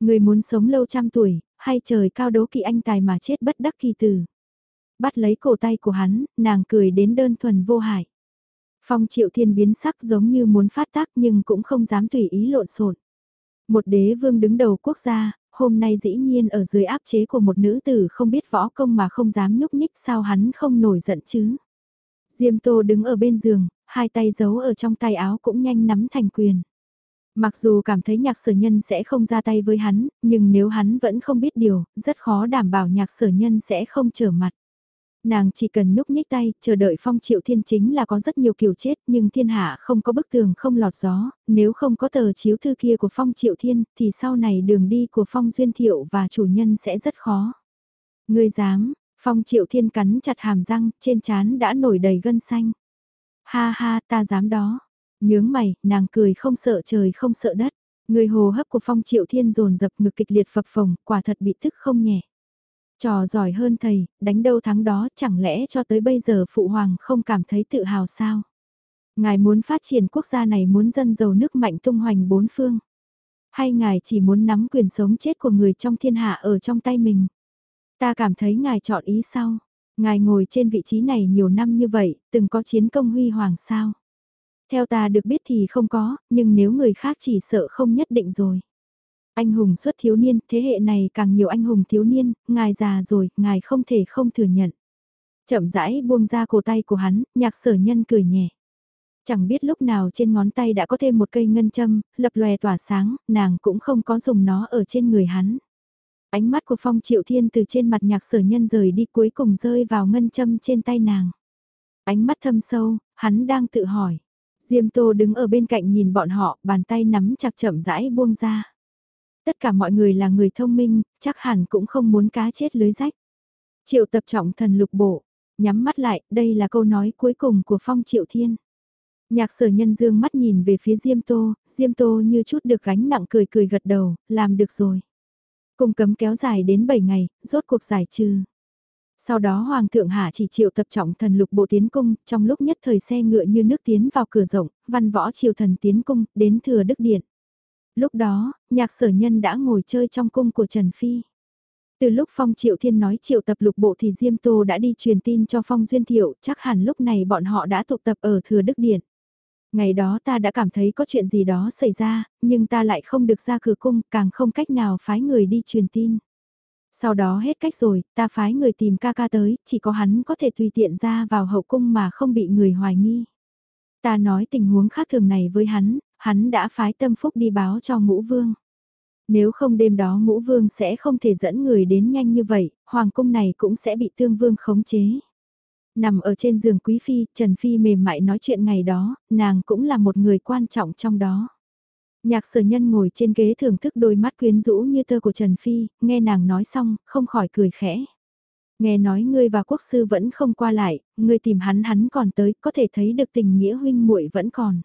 Ngươi muốn sống lâu trăm tuổi, hay trời cao đố kỵ anh tài mà chết bất đắc kỳ tử. Bắt lấy cổ tay của hắn, nàng cười đến đơn thuần vô hại. Phong triệu thiên biến sắc giống như muốn phát tác nhưng cũng không dám tùy ý lộn xộn. Một đế vương đứng đầu quốc gia, hôm nay dĩ nhiên ở dưới áp chế của một nữ tử không biết võ công mà không dám nhúc nhích sao hắn không nổi giận chứ. Diêm Tô đứng ở bên giường, hai tay giấu ở trong tay áo cũng nhanh nắm thành quyền. Mặc dù cảm thấy nhạc sở nhân sẽ không ra tay với hắn, nhưng nếu hắn vẫn không biết điều, rất khó đảm bảo nhạc sở nhân sẽ không trở mặt. Nàng chỉ cần nhúc nhích tay, chờ đợi phong triệu thiên chính là có rất nhiều kiểu chết, nhưng thiên hạ không có bức tường không lọt gió, nếu không có tờ chiếu thư kia của phong triệu thiên, thì sau này đường đi của phong duyên thiệu và chủ nhân sẽ rất khó. người dám, phong triệu thiên cắn chặt hàm răng, trên trán đã nổi đầy gân xanh. Ha ha, ta dám đó. Nhướng mày, nàng cười không sợ trời không sợ đất. Người hồ hấp của phong triệu thiên dồn dập ngực kịch liệt phập phồng, quả thật bị tức không nhẹ. Trò giỏi hơn thầy, đánh đâu thắng đó chẳng lẽ cho tới bây giờ phụ hoàng không cảm thấy tự hào sao? Ngài muốn phát triển quốc gia này muốn dân giàu nước mạnh tung hoành bốn phương? Hay ngài chỉ muốn nắm quyền sống chết của người trong thiên hạ ở trong tay mình? Ta cảm thấy ngài chọn ý sau. Ngài ngồi trên vị trí này nhiều năm như vậy, từng có chiến công huy hoàng sao? Theo ta được biết thì không có, nhưng nếu người khác chỉ sợ không nhất định rồi. Anh hùng xuất thiếu niên, thế hệ này càng nhiều anh hùng thiếu niên, ngài già rồi, ngài không thể không thừa nhận. Chậm rãi buông ra cổ tay của hắn, nhạc sở nhân cười nhẹ. Chẳng biết lúc nào trên ngón tay đã có thêm một cây ngân châm, lập lòe tỏa sáng, nàng cũng không có dùng nó ở trên người hắn. Ánh mắt của Phong Triệu Thiên từ trên mặt nhạc sở nhân rời đi cuối cùng rơi vào ngân châm trên tay nàng. Ánh mắt thâm sâu, hắn đang tự hỏi. Diêm Tô đứng ở bên cạnh nhìn bọn họ, bàn tay nắm chặt chậm rãi buông ra. Tất cả mọi người là người thông minh, chắc hẳn cũng không muốn cá chết lưới rách. Triệu tập trọng thần lục bộ, nhắm mắt lại, đây là câu nói cuối cùng của Phong Triệu Thiên. Nhạc sở nhân dương mắt nhìn về phía Diêm Tô, Diêm Tô như chút được gánh nặng cười cười gật đầu, làm được rồi. Cung cấm kéo dài đến 7 ngày, rốt cuộc giải trừ. Sau đó Hoàng thượng Hạ chỉ triệu tập trọng thần lục bộ tiến cung, trong lúc nhất thời xe ngựa như nước tiến vào cửa rộng, văn võ triều thần tiến cung, đến thừa đức điện. Lúc đó, nhạc sở nhân đã ngồi chơi trong cung của Trần Phi. Từ lúc Phong Triệu Thiên nói triệu tập lục bộ thì Diêm Tô đã đi truyền tin cho Phong Duyên Thiệu, chắc hẳn lúc này bọn họ đã tụ tập ở Thừa Đức Điện. Ngày đó ta đã cảm thấy có chuyện gì đó xảy ra, nhưng ta lại không được ra cửa cung, càng không cách nào phái người đi truyền tin. Sau đó hết cách rồi, ta phái người tìm ca ca tới, chỉ có hắn có thể tùy tiện ra vào hậu cung mà không bị người hoài nghi. Ta nói tình huống khác thường này với hắn, hắn đã phái tâm phúc đi báo cho ngũ vương. Nếu không đêm đó ngũ vương sẽ không thể dẫn người đến nhanh như vậy, hoàng cung này cũng sẽ bị tương vương khống chế. Nằm ở trên giường quý phi, Trần Phi mềm mại nói chuyện ngày đó, nàng cũng là một người quan trọng trong đó. Nhạc sở nhân ngồi trên ghế thưởng thức đôi mắt quyến rũ như tơ của Trần Phi, nghe nàng nói xong, không khỏi cười khẽ. Nghe nói ngươi và quốc sư vẫn không qua lại, ngươi tìm hắn hắn còn tới, có thể thấy được tình nghĩa huynh muội vẫn còn.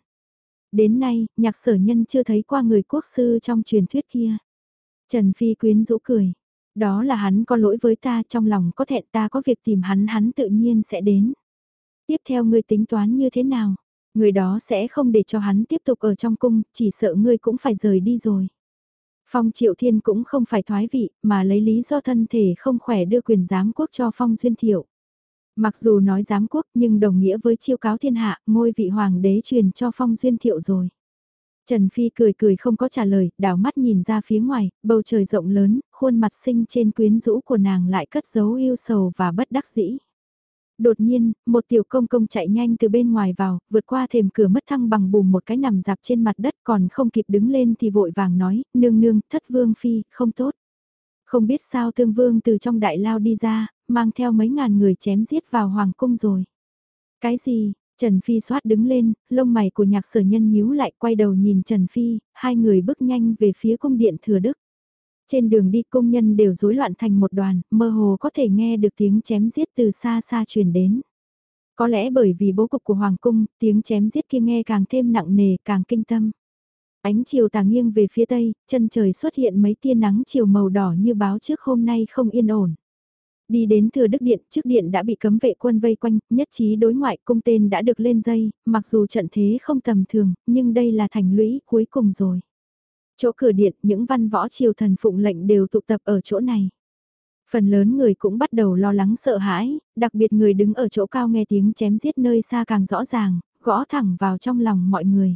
Đến nay, nhạc sở nhân chưa thấy qua người quốc sư trong truyền thuyết kia. Trần Phi quyến rũ cười. Đó là hắn có lỗi với ta trong lòng có thẹn ta có việc tìm hắn hắn tự nhiên sẽ đến. Tiếp theo ngươi tính toán như thế nào? Người đó sẽ không để cho hắn tiếp tục ở trong cung, chỉ sợ ngươi cũng phải rời đi rồi. Phong Triệu Thiên cũng không phải thoái vị, mà lấy lý do thân thể không khỏe đưa quyền giám quốc cho Phong Duyên Thiệu. Mặc dù nói giám quốc nhưng đồng nghĩa với chiêu cáo thiên hạ, ngôi vị hoàng đế truyền cho Phong Duyên Thiệu rồi. Trần Phi cười cười không có trả lời, đảo mắt nhìn ra phía ngoài, bầu trời rộng lớn, khuôn mặt xinh trên quyến rũ của nàng lại cất giấu yêu sầu và bất đắc dĩ. Đột nhiên, một tiểu công công chạy nhanh từ bên ngoài vào, vượt qua thềm cửa mất thăng bằng bùm một cái nằm dạp trên mặt đất còn không kịp đứng lên thì vội vàng nói, nương nương, thất vương phi, không tốt. Không biết sao tương vương từ trong đại lao đi ra, mang theo mấy ngàn người chém giết vào hoàng cung rồi. Cái gì, Trần Phi xoát đứng lên, lông mày của nhạc sở nhân nhíu lại quay đầu nhìn Trần Phi, hai người bước nhanh về phía cung điện thừa đức. Trên đường đi công nhân đều rối loạn thành một đoàn, mơ hồ có thể nghe được tiếng chém giết từ xa xa truyền đến. Có lẽ bởi vì bố cục của Hoàng cung, tiếng chém giết kia nghe càng thêm nặng nề, càng kinh tâm. Ánh chiều tà nghiêng về phía tây, chân trời xuất hiện mấy tia nắng chiều màu đỏ như báo trước hôm nay không yên ổn. Đi đến thừa đức điện, trước điện đã bị cấm vệ quân vây quanh, nhất trí đối ngoại cung tên đã được lên dây, mặc dù trận thế không tầm thường, nhưng đây là thành lũy cuối cùng rồi. Chỗ cửa điện, những văn võ triều thần phụng lệnh đều tụ tập ở chỗ này. Phần lớn người cũng bắt đầu lo lắng sợ hãi, đặc biệt người đứng ở chỗ cao nghe tiếng chém giết nơi xa càng rõ ràng, gõ thẳng vào trong lòng mọi người.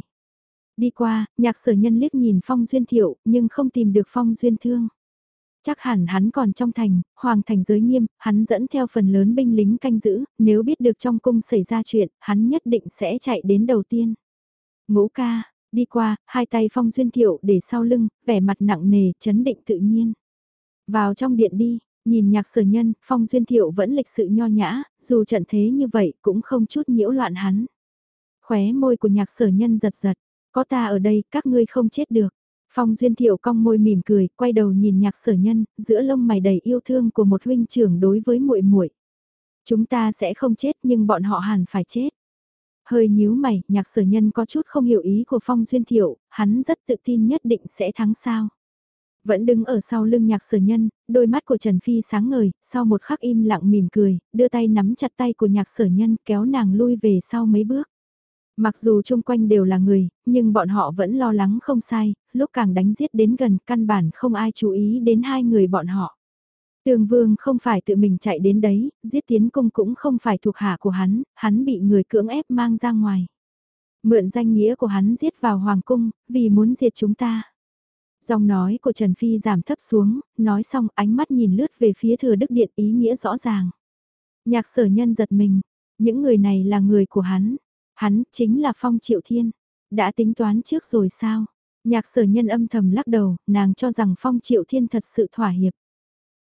Đi qua, nhạc sở nhân liếc nhìn Phong Duyên Thiệu, nhưng không tìm được Phong Duyên Thương. Chắc hẳn hắn còn trong thành, hoàng thành giới nghiêm, hắn dẫn theo phần lớn binh lính canh giữ, nếu biết được trong cung xảy ra chuyện, hắn nhất định sẽ chạy đến đầu tiên. Ngũ ca, đi qua, hai tay phong duyên thiệu để sau lưng, vẻ mặt nặng nề, chấn định tự nhiên. Vào trong điện đi, nhìn nhạc sở nhân, phong duyên thiệu vẫn lịch sự nho nhã, dù trận thế như vậy cũng không chút nhiễu loạn hắn. Khóe môi của nhạc sở nhân giật giật, có ta ở đây, các ngươi không chết được. Phong Duyên Thiệu cong môi mỉm cười, quay đầu nhìn nhạc sở nhân, giữa lông mày đầy yêu thương của một huynh trưởng đối với muội muội. Chúng ta sẽ không chết nhưng bọn họ hẳn phải chết. Hơi nhíu mày, nhạc sở nhân có chút không hiểu ý của Phong Duyên Thiệu, hắn rất tự tin nhất định sẽ thắng sao. Vẫn đứng ở sau lưng nhạc sở nhân, đôi mắt của Trần Phi sáng ngời, sau một khắc im lặng mỉm cười, đưa tay nắm chặt tay của nhạc sở nhân kéo nàng lui về sau mấy bước. Mặc dù chung quanh đều là người, nhưng bọn họ vẫn lo lắng không sai, lúc càng đánh giết đến gần căn bản không ai chú ý đến hai người bọn họ. Tương Vương không phải tự mình chạy đến đấy, giết tiến cung cũng không phải thuộc hạ của hắn, hắn bị người cưỡng ép mang ra ngoài. Mượn danh nghĩa của hắn giết vào Hoàng cung, vì muốn diệt chúng ta. Dòng nói của Trần Phi giảm thấp xuống, nói xong ánh mắt nhìn lướt về phía thừa đức điện ý nghĩa rõ ràng. Nhạc sở nhân giật mình, những người này là người của hắn, hắn chính là Phong Triệu Thiên. Đã tính toán trước rồi sao? Nhạc sở nhân âm thầm lắc đầu, nàng cho rằng Phong Triệu Thiên thật sự thỏa hiệp.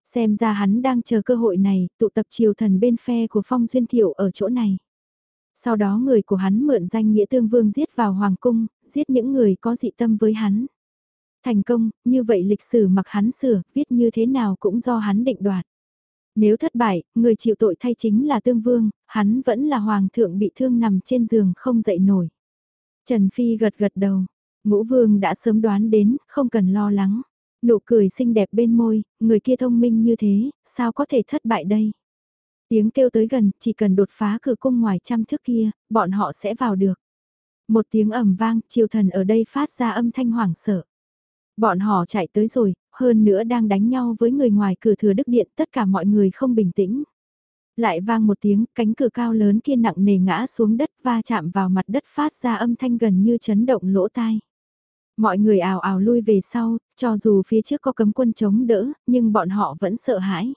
Xem ra hắn đang chờ cơ hội này, tụ tập triều thần bên phe của Phong Duyên Thiệu ở chỗ này. Sau đó người của hắn mượn danh nghĩa tương vương giết vào Hoàng Cung, giết những người có dị tâm với hắn. Thành công, như vậy lịch sử mặc hắn sửa, viết như thế nào cũng do hắn định đoạt. Nếu thất bại, người chịu tội thay chính là tương vương, hắn vẫn là hoàng thượng bị thương nằm trên giường không dậy nổi. Trần Phi gật gật đầu, ngũ vương đã sớm đoán đến, không cần lo lắng. Nụ cười xinh đẹp bên môi, người kia thông minh như thế, sao có thể thất bại đây? Tiếng kêu tới gần, chỉ cần đột phá cửa cung ngoài trăm thước kia, bọn họ sẽ vào được. Một tiếng ầm vang, triều thần ở đây phát ra âm thanh hoảng sợ. Bọn họ chạy tới rồi, hơn nữa đang đánh nhau với người ngoài cửa thừa đức điện, tất cả mọi người không bình tĩnh. Lại vang một tiếng, cánh cửa cao lớn kia nặng nề ngã xuống đất va chạm vào mặt đất phát ra âm thanh gần như chấn động lỗ tai. Mọi người ào ào lui về sau, cho dù phía trước có cấm quân chống đỡ, nhưng bọn họ vẫn sợ hãi.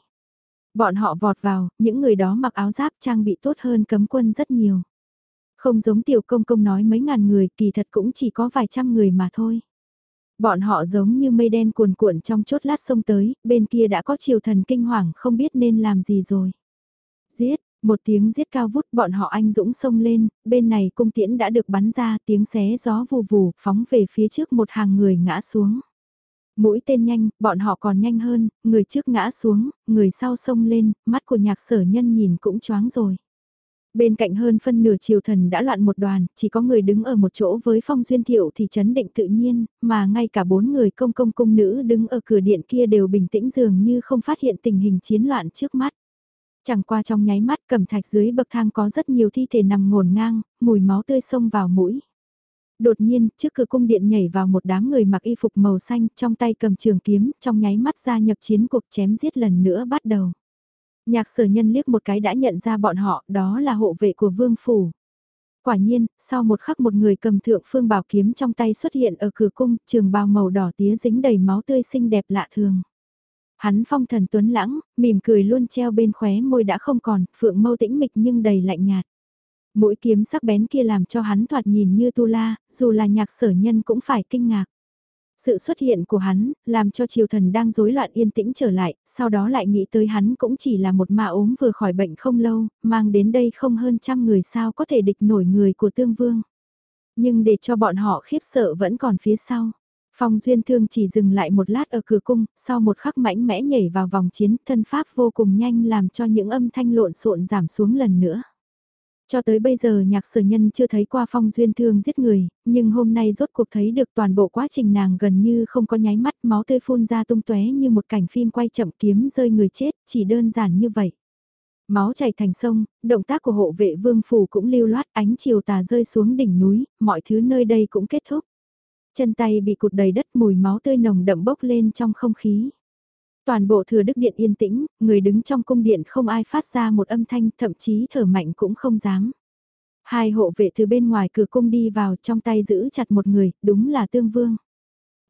Bọn họ vọt vào, những người đó mặc áo giáp trang bị tốt hơn cấm quân rất nhiều. Không giống tiểu công công nói mấy ngàn người, kỳ thật cũng chỉ có vài trăm người mà thôi. Bọn họ giống như mây đen cuồn cuộn trong chốt lát sông tới, bên kia đã có triều thần kinh hoàng không biết nên làm gì rồi. Giết, một tiếng giết cao vút bọn họ anh dũng sông lên, bên này cung tiễn đã được bắn ra tiếng xé gió vù vù phóng về phía trước một hàng người ngã xuống. Mũi tên nhanh, bọn họ còn nhanh hơn, người trước ngã xuống, người sau sông lên, mắt của nhạc sở nhân nhìn cũng choáng rồi. Bên cạnh hơn phân nửa triều thần đã loạn một đoàn, chỉ có người đứng ở một chỗ với phong duyên thiệu thì chấn định tự nhiên, mà ngay cả bốn người công công cung nữ đứng ở cửa điện kia đều bình tĩnh dường như không phát hiện tình hình chiến loạn trước mắt. Chẳng qua trong nháy mắt cầm thạch dưới bậc thang có rất nhiều thi thể nằm ngổn ngang, mùi máu tươi sông vào mũi. Đột nhiên, trước cửa cung điện nhảy vào một đám người mặc y phục màu xanh, trong tay cầm trường kiếm, trong nháy mắt ra nhập chiến cuộc chém giết lần nữa bắt đầu. Nhạc sở nhân liếc một cái đã nhận ra bọn họ, đó là hộ vệ của vương phủ. Quả nhiên, sau một khắc một người cầm thượng phương bảo kiếm trong tay xuất hiện ở cửa cung, trường bào màu đỏ tía dính đầy máu tươi xinh đẹp lạ thường. Hắn phong thần tuấn lãng, mỉm cười luôn treo bên khóe môi đã không còn, phượng mâu tĩnh mịch nhưng đầy lạnh nhạt. Mũi kiếm sắc bén kia làm cho hắn thoạt nhìn như tu la, dù là nhạc sở nhân cũng phải kinh ngạc. Sự xuất hiện của hắn, làm cho triều thần đang rối loạn yên tĩnh trở lại, sau đó lại nghĩ tới hắn cũng chỉ là một ma ốm vừa khỏi bệnh không lâu, mang đến đây không hơn trăm người sao có thể địch nổi người của tương vương. Nhưng để cho bọn họ khiếp sợ vẫn còn phía sau. Phong Duyên Thương chỉ dừng lại một lát ở cửa cung, sau một khắc mãnh mẽ nhảy vào vòng chiến, thân pháp vô cùng nhanh làm cho những âm thanh lộn xộn giảm xuống lần nữa. Cho tới bây giờ nhạc sở nhân chưa thấy qua phong duyên thương giết người, nhưng hôm nay rốt cuộc thấy được toàn bộ quá trình nàng gần như không có nháy mắt máu tươi phun ra tung tóe như một cảnh phim quay chậm kiếm rơi người chết, chỉ đơn giản như vậy. Máu chảy thành sông, động tác của hộ vệ vương phủ cũng lưu loát ánh chiều tà rơi xuống đỉnh núi, mọi thứ nơi đây cũng kết thúc. Chân tay bị cụt đầy đất mùi máu tươi nồng đậm bốc lên trong không khí. Toàn bộ thừa đức điện yên tĩnh, người đứng trong cung điện không ai phát ra một âm thanh, thậm chí thở mạnh cũng không dám. Hai hộ vệ từ bên ngoài cửa cung đi vào trong tay giữ chặt một người, đúng là tương vương.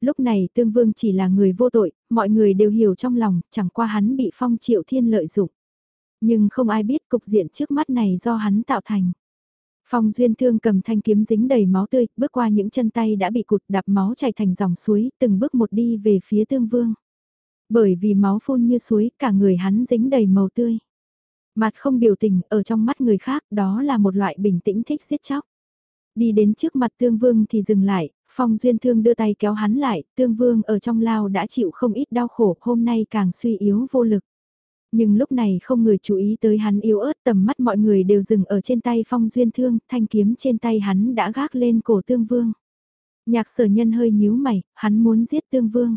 Lúc này tương vương chỉ là người vô tội, mọi người đều hiểu trong lòng, chẳng qua hắn bị phong triệu thiên lợi dụng. Nhưng không ai biết cục diện trước mắt này do hắn tạo thành. Phong Duyên Thương cầm thanh kiếm dính đầy máu tươi, bước qua những chân tay đã bị cụt đạp máu chảy thành dòng suối, từng bước một đi về phía tương vương. Bởi vì máu phun như suối, cả người hắn dính đầy màu tươi. Mặt không biểu tình, ở trong mắt người khác, đó là một loại bình tĩnh thích giết chóc. Đi đến trước mặt tương vương thì dừng lại, phong duyên thương đưa tay kéo hắn lại, tương vương ở trong lao đã chịu không ít đau khổ, hôm nay càng suy yếu vô lực. Nhưng lúc này không người chú ý tới hắn yếu ớt tầm mắt mọi người đều dừng ở trên tay phong duyên thương, thanh kiếm trên tay hắn đã gác lên cổ tương vương. Nhạc sở nhân hơi nhíu mày, hắn muốn giết tương vương.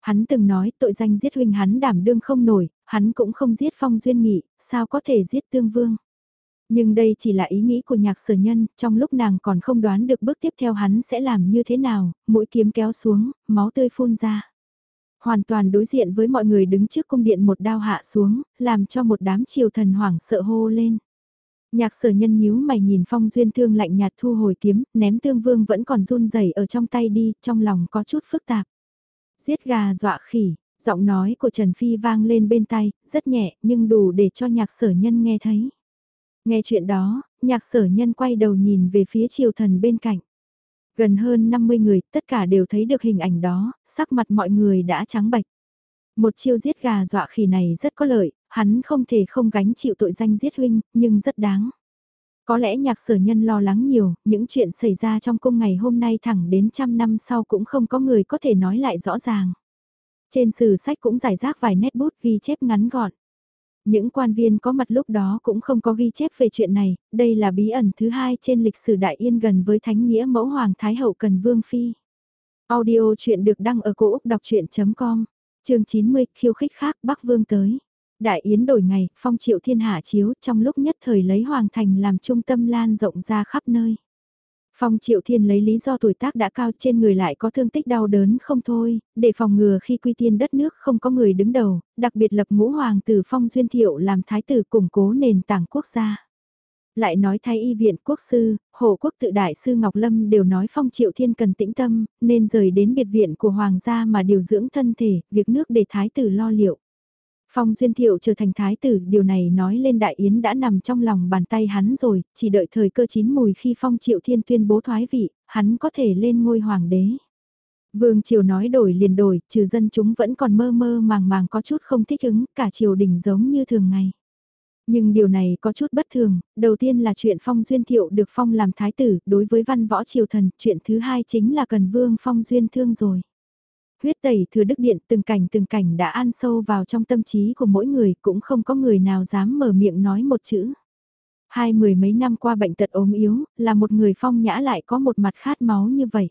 Hắn từng nói tội danh giết huynh hắn đảm đương không nổi, hắn cũng không giết phong duyên nghị, sao có thể giết tương vương. Nhưng đây chỉ là ý nghĩ của nhạc sở nhân, trong lúc nàng còn không đoán được bước tiếp theo hắn sẽ làm như thế nào, mũi kiếm kéo xuống, máu tươi phun ra. Hoàn toàn đối diện với mọi người đứng trước cung điện một đao hạ xuống, làm cho một đám triều thần hoảng sợ hô lên. Nhạc sở nhân nhíu mày nhìn phong duyên thương lạnh nhạt thu hồi kiếm, ném tương vương vẫn còn run rẩy ở trong tay đi, trong lòng có chút phức tạp. Giết gà dọa khỉ, giọng nói của Trần Phi vang lên bên tay, rất nhẹ nhưng đủ để cho nhạc sở nhân nghe thấy. Nghe chuyện đó, nhạc sở nhân quay đầu nhìn về phía triều thần bên cạnh. Gần hơn 50 người, tất cả đều thấy được hình ảnh đó, sắc mặt mọi người đã trắng bệch. Một chiêu giết gà dọa khỉ này rất có lợi, hắn không thể không gánh chịu tội danh giết huynh, nhưng rất đáng. Có lẽ nhạc sở nhân lo lắng nhiều, những chuyện xảy ra trong cung ngày hôm nay thẳng đến trăm năm sau cũng không có người có thể nói lại rõ ràng. Trên sử sách cũng giải rác vài nét bút ghi chép ngắn gọn. Những quan viên có mặt lúc đó cũng không có ghi chép về chuyện này, đây là bí ẩn thứ hai trên lịch sử Đại Yên gần với Thánh Nghĩa Mẫu Hoàng Thái Hậu Cần Vương Phi. Audio chuyện được đăng ở cổ Úc đọc chuyện.com, trường 90, khiêu khích khác Bắc Vương tới. Đại Yến đổi ngày, phong triệu thiên hạ chiếu trong lúc nhất thời lấy Hoàng Thành làm trung tâm lan rộng ra khắp nơi. Phong Triệu Thiên lấy lý do tuổi tác đã cao trên người lại có thương tích đau đớn không thôi, để phòng ngừa khi quy tiên đất nước không có người đứng đầu, đặc biệt lập ngũ hoàng tử Phong Duyên Thiệu làm thái tử củng cố nền tảng quốc gia. Lại nói thái y viện quốc sư, hộ quốc tự đại sư Ngọc Lâm đều nói Phong Triệu Thiên cần tĩnh tâm, nên rời đến biệt viện của hoàng gia mà điều dưỡng thân thể, việc nước để thái tử lo liệu. Phong Duyên Thiệu trở thành thái tử, điều này nói lên Đại Yến đã nằm trong lòng bàn tay hắn rồi, chỉ đợi thời cơ chín mùi khi Phong Triệu Thiên tuyên bố thoái vị, hắn có thể lên ngôi hoàng đế. Vương Triều nói đổi liền đổi, trừ dân chúng vẫn còn mơ mơ màng màng có chút không thích ứng, cả triều đình giống như thường ngày. Nhưng điều này có chút bất thường, đầu tiên là chuyện Phong Duyên Thiệu được Phong làm thái tử, đối với văn võ triều thần, chuyện thứ hai chính là cần Vương Phong Duyên thương rồi huyết tẩy thừa đức điện từng cảnh từng cảnh đã ăn sâu vào trong tâm trí của mỗi người cũng không có người nào dám mở miệng nói một chữ. Hai mười mấy năm qua bệnh tật ốm yếu, là một người phong nhã lại có một mặt khát máu như vậy.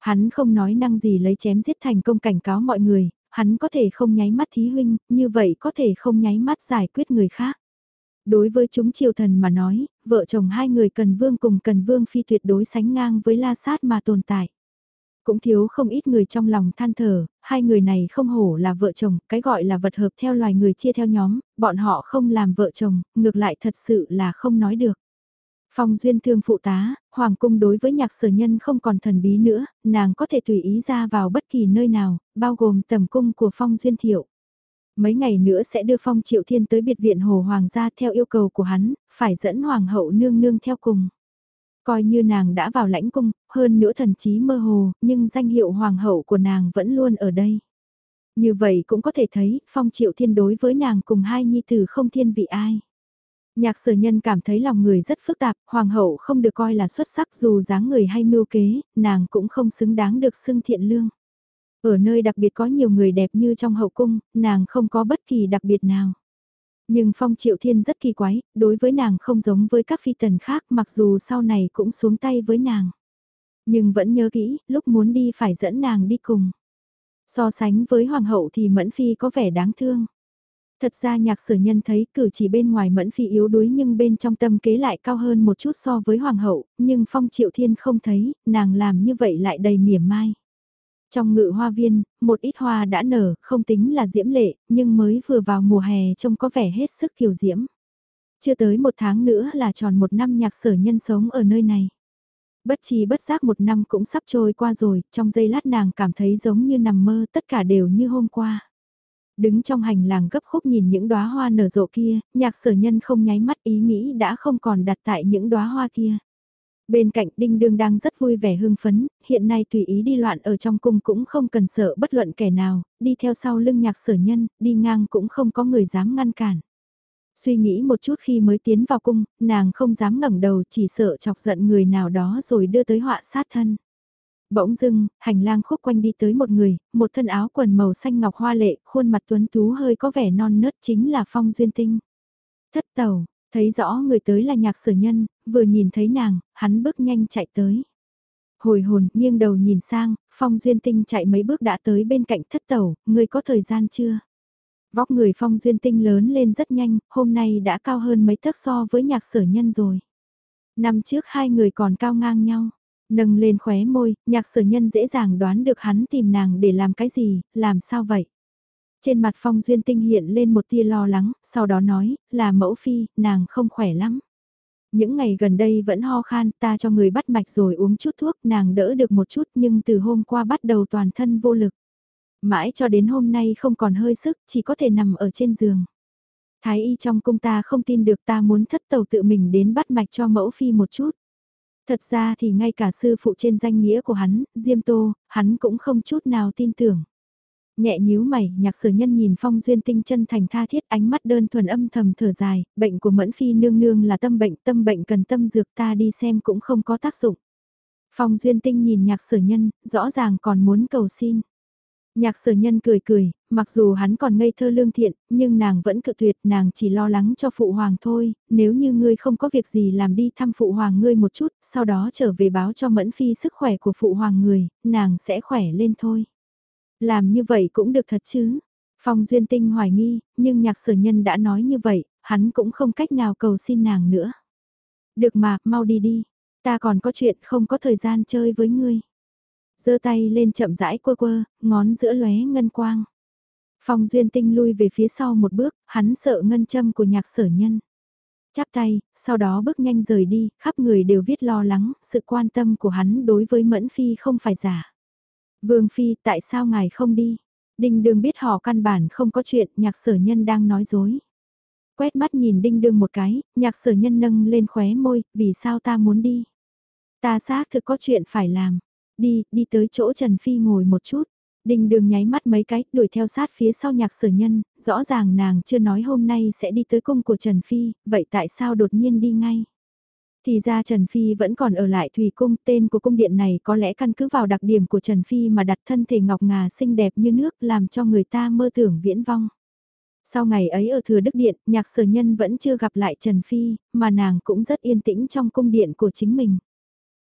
Hắn không nói năng gì lấy chém giết thành công cảnh cáo mọi người, hắn có thể không nháy mắt thí huynh, như vậy có thể không nháy mắt giải quyết người khác. Đối với chúng triều thần mà nói, vợ chồng hai người cần vương cùng cần vương phi tuyệt đối sánh ngang với la sát mà tồn tại. Cũng thiếu không ít người trong lòng than thở, hai người này không hổ là vợ chồng, cái gọi là vật hợp theo loài người chia theo nhóm, bọn họ không làm vợ chồng, ngược lại thật sự là không nói được. Phong duyên thương phụ tá, hoàng cung đối với nhạc sở nhân không còn thần bí nữa, nàng có thể tùy ý ra vào bất kỳ nơi nào, bao gồm tầm cung của phong duyên thiệu. Mấy ngày nữa sẽ đưa phong triệu thiên tới biệt viện hồ hoàng gia theo yêu cầu của hắn, phải dẫn hoàng hậu nương nương theo cùng. Coi như nàng đã vào lãnh cung, hơn nữa thần trí mơ hồ, nhưng danh hiệu hoàng hậu của nàng vẫn luôn ở đây. Như vậy cũng có thể thấy, phong triệu thiên đối với nàng cùng hai nhi tử không thiên vị ai. Nhạc sở nhân cảm thấy lòng người rất phức tạp, hoàng hậu không được coi là xuất sắc dù dáng người hay mưu kế, nàng cũng không xứng đáng được xưng thiện lương. Ở nơi đặc biệt có nhiều người đẹp như trong hậu cung, nàng không có bất kỳ đặc biệt nào. Nhưng Phong Triệu Thiên rất kỳ quái, đối với nàng không giống với các phi tần khác mặc dù sau này cũng xuống tay với nàng. Nhưng vẫn nhớ kỹ, lúc muốn đi phải dẫn nàng đi cùng. So sánh với Hoàng hậu thì Mẫn Phi có vẻ đáng thương. Thật ra nhạc sở nhân thấy cử chỉ bên ngoài Mẫn Phi yếu đuối nhưng bên trong tâm kế lại cao hơn một chút so với Hoàng hậu, nhưng Phong Triệu Thiên không thấy, nàng làm như vậy lại đầy mỉa mai. Trong ngự hoa viên, một ít hoa đã nở, không tính là diễm lệ, nhưng mới vừa vào mùa hè trông có vẻ hết sức kiều diễm. Chưa tới một tháng nữa là tròn một năm nhạc sở nhân sống ở nơi này. Bất chi bất giác một năm cũng sắp trôi qua rồi, trong giây lát nàng cảm thấy giống như nằm mơ tất cả đều như hôm qua. Đứng trong hành làng gấp khúc nhìn những đóa hoa nở rộ kia, nhạc sở nhân không nháy mắt ý nghĩ đã không còn đặt tại những đóa hoa kia. Bên cạnh Đinh Đương đang rất vui vẻ hưng phấn, hiện nay tùy ý đi loạn ở trong cung cũng không cần sợ bất luận kẻ nào, đi theo sau lưng nhạc sở nhân, đi ngang cũng không có người dám ngăn cản. Suy nghĩ một chút khi mới tiến vào cung, nàng không dám ngẩng đầu chỉ sợ chọc giận người nào đó rồi đưa tới họa sát thân. Bỗng dưng, hành lang khúc quanh đi tới một người, một thân áo quần màu xanh ngọc hoa lệ, khuôn mặt tuấn tú hơi có vẻ non nớt chính là Phong Duyên Tinh. Thất tàu, Thấy rõ người tới là nhạc sở nhân, vừa nhìn thấy nàng, hắn bước nhanh chạy tới. Hồi hồn, nghiêng đầu nhìn sang, Phong Duyên Tinh chạy mấy bước đã tới bên cạnh thất tẩu, người có thời gian chưa? Vóc người Phong Duyên Tinh lớn lên rất nhanh, hôm nay đã cao hơn mấy thước so với nhạc sở nhân rồi. Năm trước hai người còn cao ngang nhau. Nâng lên khóe môi, nhạc sở nhân dễ dàng đoán được hắn tìm nàng để làm cái gì, làm sao vậy? Trên mặt phong duyên tinh hiện lên một tia lo lắng, sau đó nói, là mẫu phi, nàng không khỏe lắm. Những ngày gần đây vẫn ho khan, ta cho người bắt mạch rồi uống chút thuốc, nàng đỡ được một chút nhưng từ hôm qua bắt đầu toàn thân vô lực. Mãi cho đến hôm nay không còn hơi sức, chỉ có thể nằm ở trên giường. Thái y trong cung ta không tin được ta muốn thất tàu tự mình đến bắt mạch cho mẫu phi một chút. Thật ra thì ngay cả sư phụ trên danh nghĩa của hắn, Diêm Tô, hắn cũng không chút nào tin tưởng. Nhẹ nhíu mày, nhạc sở nhân nhìn phong duyên tinh chân thành tha thiết ánh mắt đơn thuần âm thầm thở dài, bệnh của mẫn phi nương nương là tâm bệnh, tâm bệnh cần tâm dược ta đi xem cũng không có tác dụng. Phong duyên tinh nhìn nhạc sở nhân, rõ ràng còn muốn cầu xin. Nhạc sở nhân cười cười, mặc dù hắn còn ngây thơ lương thiện, nhưng nàng vẫn cự tuyệt, nàng chỉ lo lắng cho phụ hoàng thôi, nếu như ngươi không có việc gì làm đi thăm phụ hoàng ngươi một chút, sau đó trở về báo cho mẫn phi sức khỏe của phụ hoàng người, nàng sẽ khỏe lên thôi. Làm như vậy cũng được thật chứ. Phong Duyên Tinh hoài nghi, nhưng nhạc sở nhân đã nói như vậy, hắn cũng không cách nào cầu xin nàng nữa. Được mà, mau đi đi, ta còn có chuyện không có thời gian chơi với ngươi giơ tay lên chậm rãi quơ quơ, ngón giữa lóe ngân quang. Phong Duyên Tinh lui về phía sau một bước, hắn sợ ngân châm của nhạc sở nhân. Chắp tay, sau đó bước nhanh rời đi, khắp người đều viết lo lắng, sự quan tâm của hắn đối với Mẫn Phi không phải giả. Vương Phi, tại sao ngài không đi? Đinh Đương biết họ căn bản không có chuyện, nhạc sở nhân đang nói dối. Quét mắt nhìn Đinh Đương một cái, nhạc sở nhân nâng lên khóe môi, vì sao ta muốn đi? Ta xác thực có chuyện phải làm. Đi, đi tới chỗ Trần Phi ngồi một chút. Đinh đường nháy mắt mấy cái, đuổi theo sát phía sau nhạc sở nhân, rõ ràng nàng chưa nói hôm nay sẽ đi tới cung của Trần Phi, vậy tại sao đột nhiên đi ngay? Thì ra Trần Phi vẫn còn ở lại Thủy Cung, tên của cung điện này có lẽ căn cứ vào đặc điểm của Trần Phi mà đặt thân thể ngọc ngà xinh đẹp như nước làm cho người ta mơ tưởng viễn vong. Sau ngày ấy ở Thừa Đức Điện, nhạc sở nhân vẫn chưa gặp lại Trần Phi, mà nàng cũng rất yên tĩnh trong cung điện của chính mình.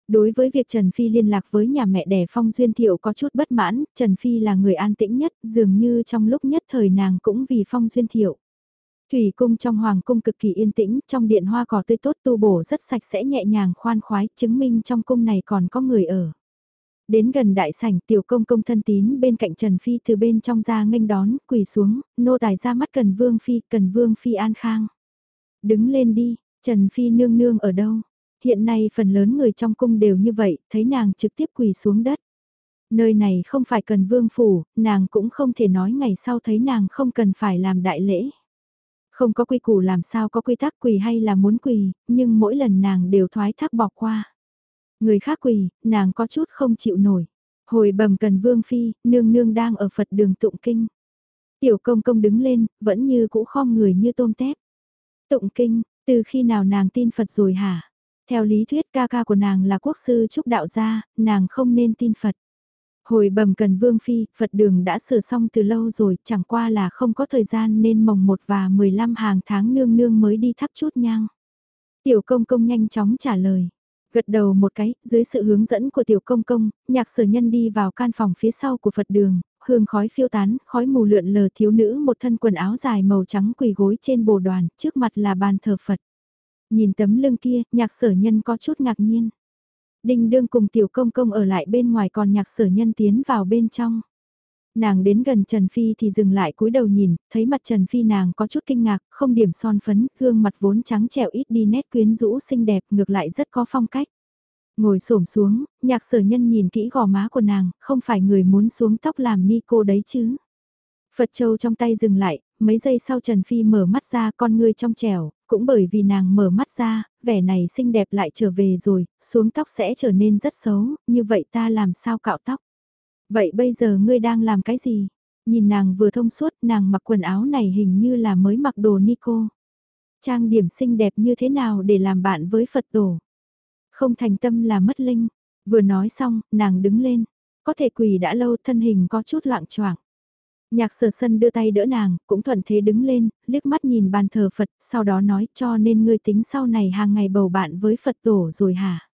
Đối với việc Trần Phi liên lạc với nhà mẹ đẻ Phong Duyên Thiệu có chút bất mãn, Trần Phi là người an tĩnh nhất, dường như trong lúc nhất thời nàng cũng vì Phong Duyên Thiệu. Thủy cung trong hoàng cung cực kỳ yên tĩnh, trong điện hoa cỏ tươi tốt tu bổ rất sạch sẽ nhẹ nhàng khoan khoái, chứng minh trong cung này còn có người ở. Đến gần đại sảnh tiểu công công thân tín bên cạnh Trần Phi từ bên trong ra nghênh đón, quỳ xuống, nô tài ra mắt cần vương phi, cần vương phi an khang. Đứng lên đi, Trần Phi nương nương ở đâu? Hiện nay phần lớn người trong cung đều như vậy, thấy nàng trực tiếp quỳ xuống đất. Nơi này không phải cần vương phủ, nàng cũng không thể nói ngày sau thấy nàng không cần phải làm đại lễ. Không có quy củ làm sao có quy tắc quỳ hay là muốn quỳ, nhưng mỗi lần nàng đều thoái thác bỏ qua. Người khác quỳ, nàng có chút không chịu nổi. Hồi bầm cần vương phi, nương nương đang ở Phật đường tụng kinh. Tiểu công công đứng lên, vẫn như cũ khom người như tôm tép. Tụng kinh, từ khi nào nàng tin Phật rồi hả? Theo lý thuyết ca ca của nàng là quốc sư trúc đạo gia, nàng không nên tin Phật. Hồi bầm cần vương phi, Phật đường đã sửa xong từ lâu rồi, chẳng qua là không có thời gian nên mồng 1 và 15 hàng tháng nương nương mới đi thắp chút nhang. Tiểu công công nhanh chóng trả lời. Gật đầu một cái, dưới sự hướng dẫn của tiểu công công, nhạc sở nhân đi vào can phòng phía sau của Phật đường, hương khói phiêu tán, khói mù lượn lờ thiếu nữ một thân quần áo dài màu trắng quỳ gối trên bồ đoàn, trước mặt là bàn thờ Phật. Nhìn tấm lưng kia, nhạc sở nhân có chút ngạc nhiên. Đinh đương cùng tiểu công công ở lại bên ngoài còn nhạc sở nhân tiến vào bên trong. Nàng đến gần Trần Phi thì dừng lại cúi đầu nhìn, thấy mặt Trần Phi nàng có chút kinh ngạc, không điểm son phấn, gương mặt vốn trắng trẻo ít đi nét quyến rũ xinh đẹp, ngược lại rất có phong cách. Ngồi xổm xuống, nhạc sở nhân nhìn kỹ gò má của nàng, không phải người muốn xuống tóc làm ni cô đấy chứ. Phật Châu trong tay dừng lại, mấy giây sau Trần Phi mở mắt ra con ngươi trong trẻo, cũng bởi vì nàng mở mắt ra, vẻ này xinh đẹp lại trở về rồi, xuống tóc sẽ trở nên rất xấu, như vậy ta làm sao cạo tóc? Vậy bây giờ ngươi đang làm cái gì? Nhìn nàng vừa thông suốt, nàng mặc quần áo này hình như là mới mặc đồ Nico. Trang điểm xinh đẹp như thế nào để làm bạn với Phật tổ? Không thành tâm là mất linh. Vừa nói xong, nàng đứng lên. Có thể quỳ đã lâu thân hình có chút loạn choạng Nhạc sở sân đưa tay đỡ nàng, cũng thuận thế đứng lên, liếc mắt nhìn bàn thờ Phật, sau đó nói cho nên ngươi tính sau này hàng ngày bầu bạn với Phật tổ rồi hả?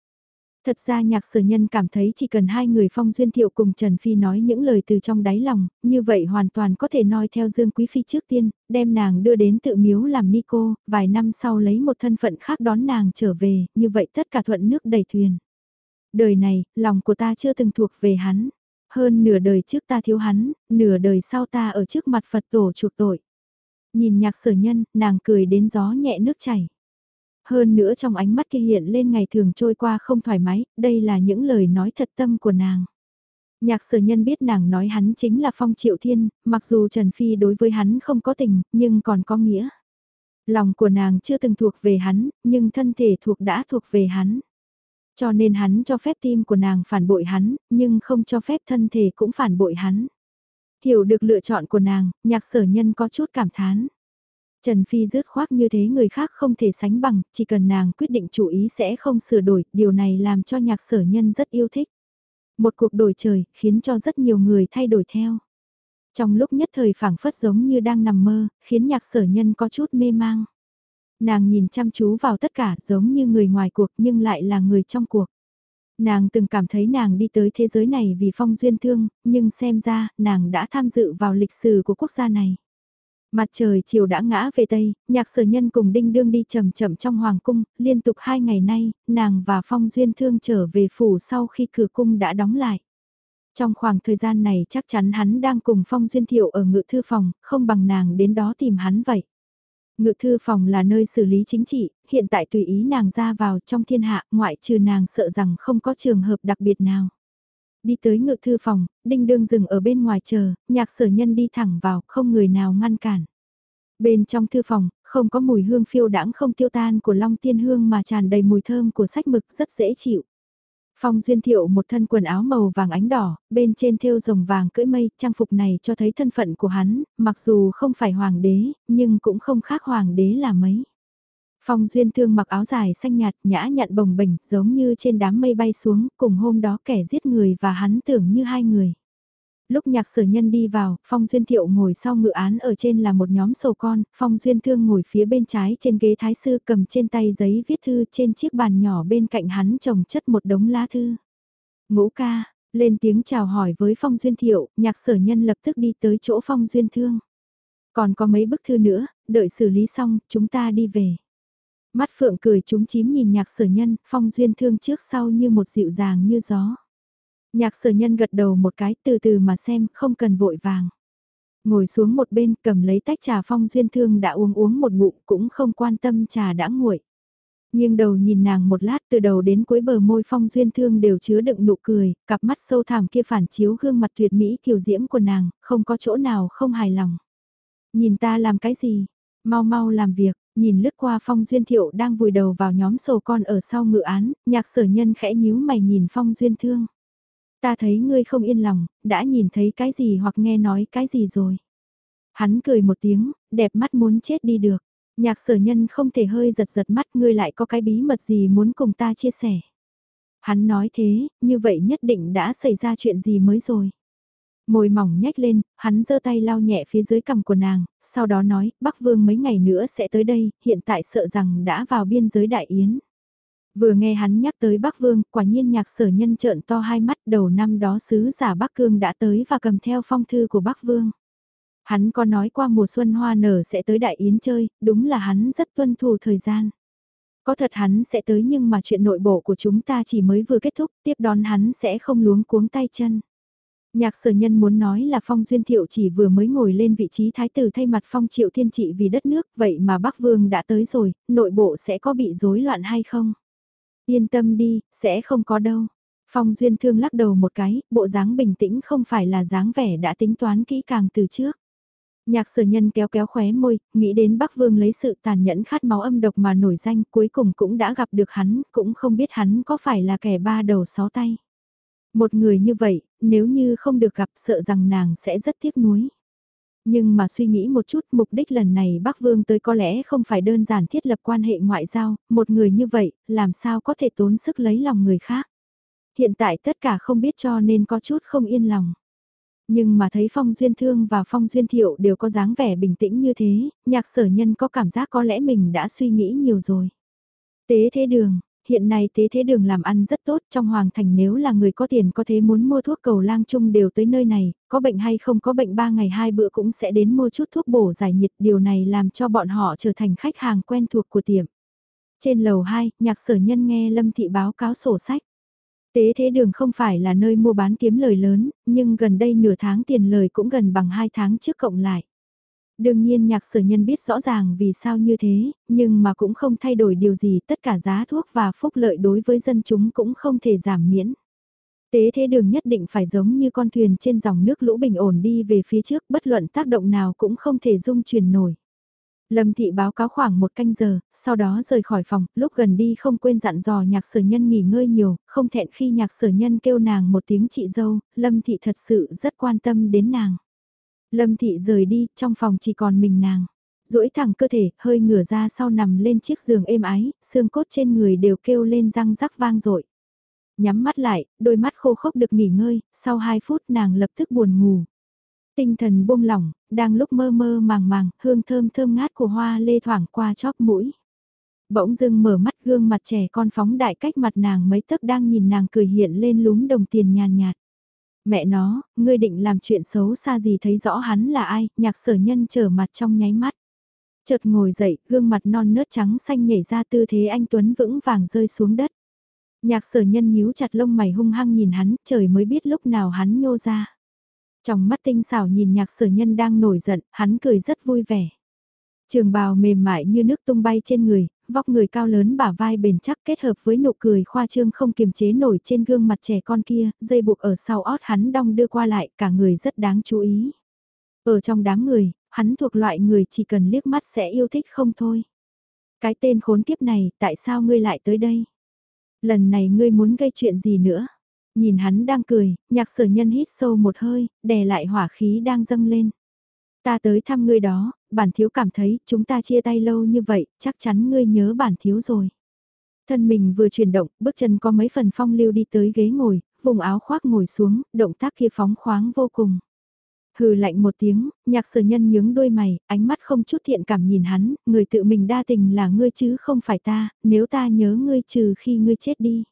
Thật ra nhạc sở nhân cảm thấy chỉ cần hai người phong duyên thiệu cùng Trần Phi nói những lời từ trong đáy lòng, như vậy hoàn toàn có thể nói theo Dương Quý Phi trước tiên, đem nàng đưa đến tự miếu làm ni cô, vài năm sau lấy một thân phận khác đón nàng trở về, như vậy tất cả thuận nước đầy thuyền. Đời này, lòng của ta chưa từng thuộc về hắn. Hơn nửa đời trước ta thiếu hắn, nửa đời sau ta ở trước mặt Phật tổ chuộc tội. Nhìn nhạc sở nhân, nàng cười đến gió nhẹ nước chảy. Hơn nữa trong ánh mắt kia hiện lên ngày thường trôi qua không thoải mái, đây là những lời nói thật tâm của nàng. Nhạc sở nhân biết nàng nói hắn chính là Phong Triệu Thiên, mặc dù Trần Phi đối với hắn không có tình, nhưng còn có nghĩa. Lòng của nàng chưa từng thuộc về hắn, nhưng thân thể thuộc đã thuộc về hắn. Cho nên hắn cho phép tim của nàng phản bội hắn, nhưng không cho phép thân thể cũng phản bội hắn. Hiểu được lựa chọn của nàng, nhạc sở nhân có chút cảm thán. Trần Phi dứt khoác như thế người khác không thể sánh bằng, chỉ cần nàng quyết định chủ ý sẽ không sửa đổi, điều này làm cho nhạc sở nhân rất yêu thích. Một cuộc đổi trời, khiến cho rất nhiều người thay đổi theo. Trong lúc nhất thời phảng phất giống như đang nằm mơ, khiến nhạc sở nhân có chút mê mang. Nàng nhìn chăm chú vào tất cả giống như người ngoài cuộc nhưng lại là người trong cuộc. Nàng từng cảm thấy nàng đi tới thế giới này vì phong duyên thương, nhưng xem ra nàng đã tham dự vào lịch sử của quốc gia này. Mặt trời chiều đã ngã về Tây, nhạc sở nhân cùng đinh đương đi chậm chậm trong hoàng cung, liên tục hai ngày nay, nàng và phong duyên thương trở về phủ sau khi cửa cung đã đóng lại. Trong khoảng thời gian này chắc chắn hắn đang cùng phong duyên thiệu ở ngự thư phòng, không bằng nàng đến đó tìm hắn vậy. Ngự thư phòng là nơi xử lý chính trị, hiện tại tùy ý nàng ra vào trong thiên hạ, ngoại trừ nàng sợ rằng không có trường hợp đặc biệt nào. Đi tới ngự thư phòng, đinh đương dừng ở bên ngoài chờ, nhạc sở nhân đi thẳng vào, không người nào ngăn cản. Bên trong thư phòng, không có mùi hương phiêu đãng không tiêu tan của long tiên hương mà tràn đầy mùi thơm của sách mực rất dễ chịu. Phong Duyên Thiệu một thân quần áo màu vàng ánh đỏ, bên trên thêu rồng vàng cưỡi mây, trang phục này cho thấy thân phận của hắn, mặc dù không phải hoàng đế, nhưng cũng không khác hoàng đế là mấy. Phong Duyên Thương mặc áo dài xanh nhạt, nhã nhặn bồng bềnh, giống như trên đám mây bay xuống, cùng hôm đó kẻ giết người và hắn tưởng như hai người. Lúc nhạc sở nhân đi vào, Phong Duyên Thiệu ngồi sau ngự án ở trên là một nhóm sổ con, Phong Duyên Thương ngồi phía bên trái trên ghế thái sư cầm trên tay giấy viết thư trên chiếc bàn nhỏ bên cạnh hắn trồng chất một đống lá thư. Ngũ ca, lên tiếng chào hỏi với Phong Duyên Thiệu, nhạc sở nhân lập tức đi tới chỗ Phong Duyên Thương. Còn có mấy bức thư nữa, đợi xử lý xong, chúng ta đi về. Mắt phượng cười chúng chím nhìn nhạc sở nhân, Phong Duyên Thương trước sau như một dịu dàng như gió. Nhạc sở nhân gật đầu một cái từ từ mà xem, không cần vội vàng. Ngồi xuống một bên cầm lấy tách trà phong duyên thương đã uống uống một ngụm cũng không quan tâm trà đã nguội. Nhưng đầu nhìn nàng một lát từ đầu đến cuối bờ môi phong duyên thương đều chứa đựng nụ cười, cặp mắt sâu thẳm kia phản chiếu gương mặt tuyệt mỹ kiều diễm của nàng, không có chỗ nào không hài lòng. Nhìn ta làm cái gì? Mau mau làm việc, nhìn lướt qua phong duyên thiệu đang vùi đầu vào nhóm sổ con ở sau ngự án, nhạc sở nhân khẽ nhíu mày nhìn phong duyên thương. Ta thấy ngươi không yên lòng, đã nhìn thấy cái gì hoặc nghe nói cái gì rồi. Hắn cười một tiếng, đẹp mắt muốn chết đi được. Nhạc sở nhân không thể hơi giật giật mắt ngươi lại có cái bí mật gì muốn cùng ta chia sẻ. Hắn nói thế, như vậy nhất định đã xảy ra chuyện gì mới rồi. Môi mỏng nhếch lên, hắn giơ tay lau nhẹ phía dưới cằm của nàng, sau đó nói, Bắc Vương mấy ngày nữa sẽ tới đây, hiện tại sợ rằng đã vào biên giới Đại Yến. Vừa nghe hắn nhắc tới Bắc Vương, quả nhiên nhạc sở nhân trợn to hai mắt đầu năm đó sứ giả Bắc Cương đã tới và cầm theo phong thư của Bắc Vương. Hắn có nói qua mùa xuân hoa nở sẽ tới Đại Yến chơi, đúng là hắn rất tuân thủ thời gian. Có thật hắn sẽ tới nhưng mà chuyện nội bộ của chúng ta chỉ mới vừa kết thúc, tiếp đón hắn sẽ không luống cuống tay chân. Nhạc sở nhân muốn nói là Phong Duyên Thiệu chỉ vừa mới ngồi lên vị trí thái tử thay mặt Phong Triệu Thiên Trị vì đất nước, vậy mà Bắc Vương đã tới rồi, nội bộ sẽ có bị rối loạn hay không? Yên tâm đi, sẽ không có đâu. Phong Duyên Thương lắc đầu một cái, bộ dáng bình tĩnh không phải là dáng vẻ đã tính toán kỹ càng từ trước. Nhạc sở nhân kéo kéo khóe môi, nghĩ đến Bắc Vương lấy sự tàn nhẫn khát máu âm độc mà nổi danh cuối cùng cũng đã gặp được hắn, cũng không biết hắn có phải là kẻ ba đầu sáu tay. Một người như vậy, nếu như không được gặp sợ rằng nàng sẽ rất tiếc nuối. Nhưng mà suy nghĩ một chút mục đích lần này Bắc Vương tới có lẽ không phải đơn giản thiết lập quan hệ ngoại giao, một người như vậy, làm sao có thể tốn sức lấy lòng người khác. Hiện tại tất cả không biết cho nên có chút không yên lòng. Nhưng mà thấy Phong Duyên Thương và Phong Duyên Thiệu đều có dáng vẻ bình tĩnh như thế, nhạc sở nhân có cảm giác có lẽ mình đã suy nghĩ nhiều rồi. Tế thế đường, Hiện nay tế thế đường làm ăn rất tốt trong hoàng thành nếu là người có tiền có thế muốn mua thuốc cầu lang chung đều tới nơi này, có bệnh hay không có bệnh ba ngày hai bữa cũng sẽ đến mua chút thuốc bổ giải nhiệt điều này làm cho bọn họ trở thành khách hàng quen thuộc của tiệm. Trên lầu 2, nhạc sở nhân nghe Lâm Thị báo cáo sổ sách. Tế thế đường không phải là nơi mua bán kiếm lời lớn, nhưng gần đây nửa tháng tiền lời cũng gần bằng hai tháng trước cộng lại. Đương nhiên nhạc sở nhân biết rõ ràng vì sao như thế, nhưng mà cũng không thay đổi điều gì tất cả giá thuốc và phúc lợi đối với dân chúng cũng không thể giảm miễn. Tế thế đường nhất định phải giống như con thuyền trên dòng nước lũ bình ổn đi về phía trước bất luận tác động nào cũng không thể dung chuyển nổi. Lâm thị báo cáo khoảng một canh giờ, sau đó rời khỏi phòng, lúc gần đi không quên dặn dò nhạc sở nhân nghỉ ngơi nhiều, không thẹn khi nhạc sở nhân kêu nàng một tiếng chị dâu, Lâm thị thật sự rất quan tâm đến nàng. Lâm thị rời đi, trong phòng chỉ còn mình nàng. duỗi thẳng cơ thể, hơi ngửa ra sau nằm lên chiếc giường êm ái, xương cốt trên người đều kêu lên răng rắc vang rội. Nhắm mắt lại, đôi mắt khô khốc được nghỉ ngơi, sau 2 phút nàng lập tức buồn ngủ. Tinh thần buông lỏng, đang lúc mơ mơ màng màng, hương thơm thơm ngát của hoa lê thoảng qua chóp mũi. Bỗng dưng mở mắt gương mặt trẻ con phóng đại cách mặt nàng mấy tấc đang nhìn nàng cười hiện lên lúm đồng tiền nhàn nhạt. Mẹ nó, ngươi định làm chuyện xấu xa gì thấy rõ hắn là ai, nhạc sở nhân trở mặt trong nháy mắt. Chợt ngồi dậy, gương mặt non nớt trắng xanh nhảy ra tư thế anh Tuấn vững vàng rơi xuống đất. Nhạc sở nhân nhíu chặt lông mày hung hăng nhìn hắn, trời mới biết lúc nào hắn nhô ra. Trong mắt tinh xảo nhìn nhạc sở nhân đang nổi giận, hắn cười rất vui vẻ. Trường bào mềm mại như nước tung bay trên người, vóc người cao lớn bả vai bền chắc kết hợp với nụ cười khoa trương không kiềm chế nổi trên gương mặt trẻ con kia, dây buộc ở sau ót hắn đong đưa qua lại, cả người rất đáng chú ý. Ở trong đám người, hắn thuộc loại người chỉ cần liếc mắt sẽ yêu thích không thôi. Cái tên khốn kiếp này, tại sao ngươi lại tới đây? Lần này ngươi muốn gây chuyện gì nữa? Nhìn hắn đang cười, nhạc sở nhân hít sâu một hơi, đè lại hỏa khí đang dâng lên. Ta tới thăm ngươi đó, bản thiếu cảm thấy chúng ta chia tay lâu như vậy, chắc chắn ngươi nhớ bản thiếu rồi. Thân mình vừa chuyển động, bước chân có mấy phần phong lưu đi tới ghế ngồi, vùng áo khoác ngồi xuống, động tác kia phóng khoáng vô cùng. Hừ lạnh một tiếng, nhạc sở nhân nhướng đôi mày, ánh mắt không chút thiện cảm nhìn hắn, người tự mình đa tình là ngươi chứ không phải ta, nếu ta nhớ ngươi trừ khi ngươi chết đi.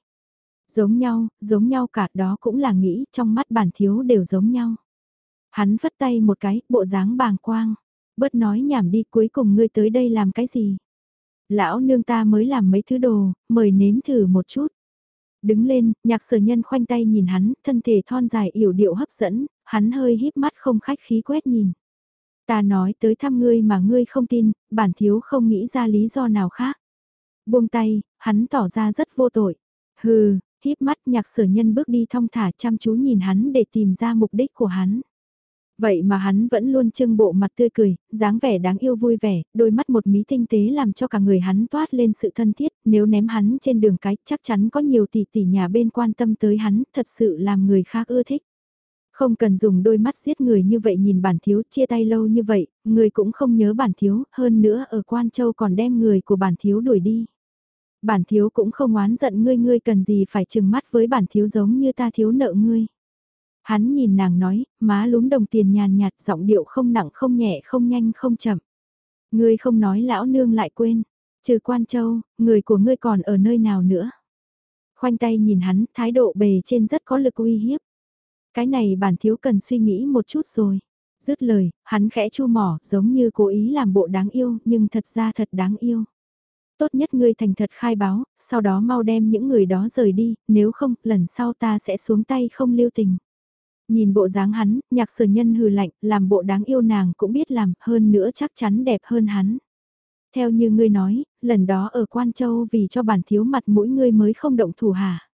Giống nhau, giống nhau cả đó cũng là nghĩ trong mắt bản thiếu đều giống nhau. Hắn vất tay một cái, bộ dáng bàng quang. Bớt nói nhảm đi cuối cùng ngươi tới đây làm cái gì? Lão nương ta mới làm mấy thứ đồ, mời nếm thử một chút. Đứng lên, nhạc sở nhân khoanh tay nhìn hắn, thân thể thon dài yểu điệu hấp dẫn, hắn hơi híp mắt không khách khí quét nhìn. Ta nói tới thăm ngươi mà ngươi không tin, bản thiếu không nghĩ ra lý do nào khác. Buông tay, hắn tỏ ra rất vô tội. Hừ, híp mắt nhạc sở nhân bước đi thong thả chăm chú nhìn hắn để tìm ra mục đích của hắn. Vậy mà hắn vẫn luôn trưng bộ mặt tươi cười, dáng vẻ đáng yêu vui vẻ, đôi mắt một mí tinh tế làm cho cả người hắn toát lên sự thân thiết, nếu ném hắn trên đường cái chắc chắn có nhiều tỷ tỷ nhà bên quan tâm tới hắn, thật sự làm người khác ưa thích. Không cần dùng đôi mắt giết người như vậy nhìn bản thiếu chia tay lâu như vậy, người cũng không nhớ bản thiếu, hơn nữa ở Quan Châu còn đem người của bản thiếu đuổi đi. Bản thiếu cũng không oán giận ngươi ngươi cần gì phải chừng mắt với bản thiếu giống như ta thiếu nợ ngươi. Hắn nhìn nàng nói, má lúm đồng tiền nhàn nhạt giọng điệu không nặng không nhẹ không nhanh không chậm. Ngươi không nói lão nương lại quên, trừ quan châu, người của ngươi còn ở nơi nào nữa. Khoanh tay nhìn hắn, thái độ bề trên rất có lực uy hiếp. Cái này bản thiếu cần suy nghĩ một chút rồi. Dứt lời, hắn khẽ chu mỏ, giống như cố ý làm bộ đáng yêu, nhưng thật ra thật đáng yêu. Tốt nhất ngươi thành thật khai báo, sau đó mau đem những người đó rời đi, nếu không, lần sau ta sẽ xuống tay không lưu tình. Nhìn bộ dáng hắn, nhạc sở nhân hừ lạnh, làm bộ đáng yêu nàng cũng biết làm, hơn nữa chắc chắn đẹp hơn hắn. Theo như ngươi nói, lần đó ở Quan Châu vì cho bản thiếu mặt mũi ngươi mới không động thủ hả?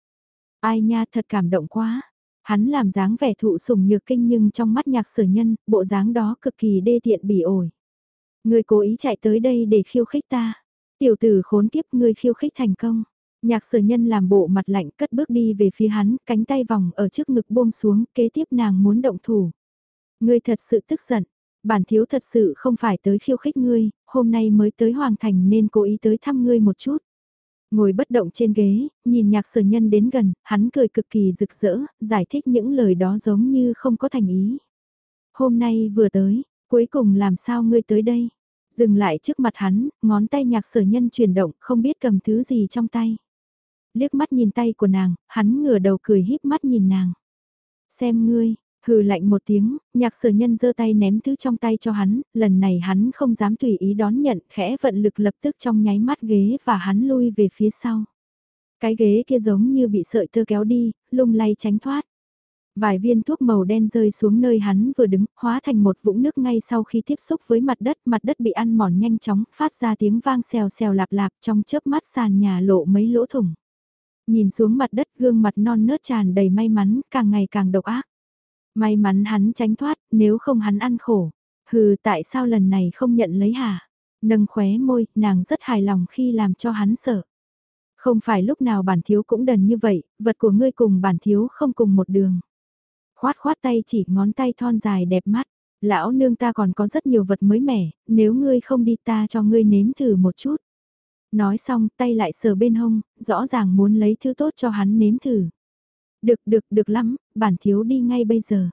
Ai nha thật cảm động quá. Hắn làm dáng vẻ thụ sủng nhược kinh nhưng trong mắt nhạc sở nhân, bộ dáng đó cực kỳ đê tiện bỉ ổi. Ngươi cố ý chạy tới đây để khiêu khích ta. Tiểu tử khốn kiếp ngươi khiêu khích thành công. Nhạc sở nhân làm bộ mặt lạnh cất bước đi về phía hắn, cánh tay vòng ở trước ngực buông xuống, kế tiếp nàng muốn động thủ. Ngươi thật sự tức giận, bản thiếu thật sự không phải tới khiêu khích ngươi, hôm nay mới tới Hoàng Thành nên cố ý tới thăm ngươi một chút. Ngồi bất động trên ghế, nhìn nhạc sở nhân đến gần, hắn cười cực kỳ rực rỡ, giải thích những lời đó giống như không có thành ý. Hôm nay vừa tới, cuối cùng làm sao ngươi tới đây? Dừng lại trước mặt hắn, ngón tay nhạc sở nhân chuyển động, không biết cầm thứ gì trong tay. Liếc mắt nhìn tay của nàng, hắn ngửa đầu cười híp mắt nhìn nàng. Xem ngươi, hừ lạnh một tiếng, nhạc sở nhân giơ tay ném thứ trong tay cho hắn, lần này hắn không dám tùy ý đón nhận, khẽ vận lực lập tức trong nháy mắt ghế và hắn lui về phía sau. Cái ghế kia giống như bị sợi tơ kéo đi, lung lay tránh thoát. Vài viên thuốc màu đen rơi xuống nơi hắn vừa đứng, hóa thành một vũng nước ngay sau khi tiếp xúc với mặt đất, mặt đất bị ăn mòn nhanh chóng, phát ra tiếng vang xèo xèo lạp lạp trong chớp mắt sàn nhà lộ mấy lỗ thủng. Nhìn xuống mặt đất gương mặt non nớt tràn đầy may mắn, càng ngày càng độc ác. May mắn hắn tránh thoát, nếu không hắn ăn khổ. Hừ tại sao lần này không nhận lấy hả? Nâng khóe môi, nàng rất hài lòng khi làm cho hắn sợ. Không phải lúc nào bản thiếu cũng đần như vậy, vật của ngươi cùng bản thiếu không cùng một đường. Khoát khoát tay chỉ ngón tay thon dài đẹp mắt. Lão nương ta còn có rất nhiều vật mới mẻ, nếu ngươi không đi ta cho ngươi nếm thử một chút. Nói xong tay lại sờ bên hông, rõ ràng muốn lấy thứ tốt cho hắn nếm thử. Được được được lắm, bản thiếu đi ngay bây giờ.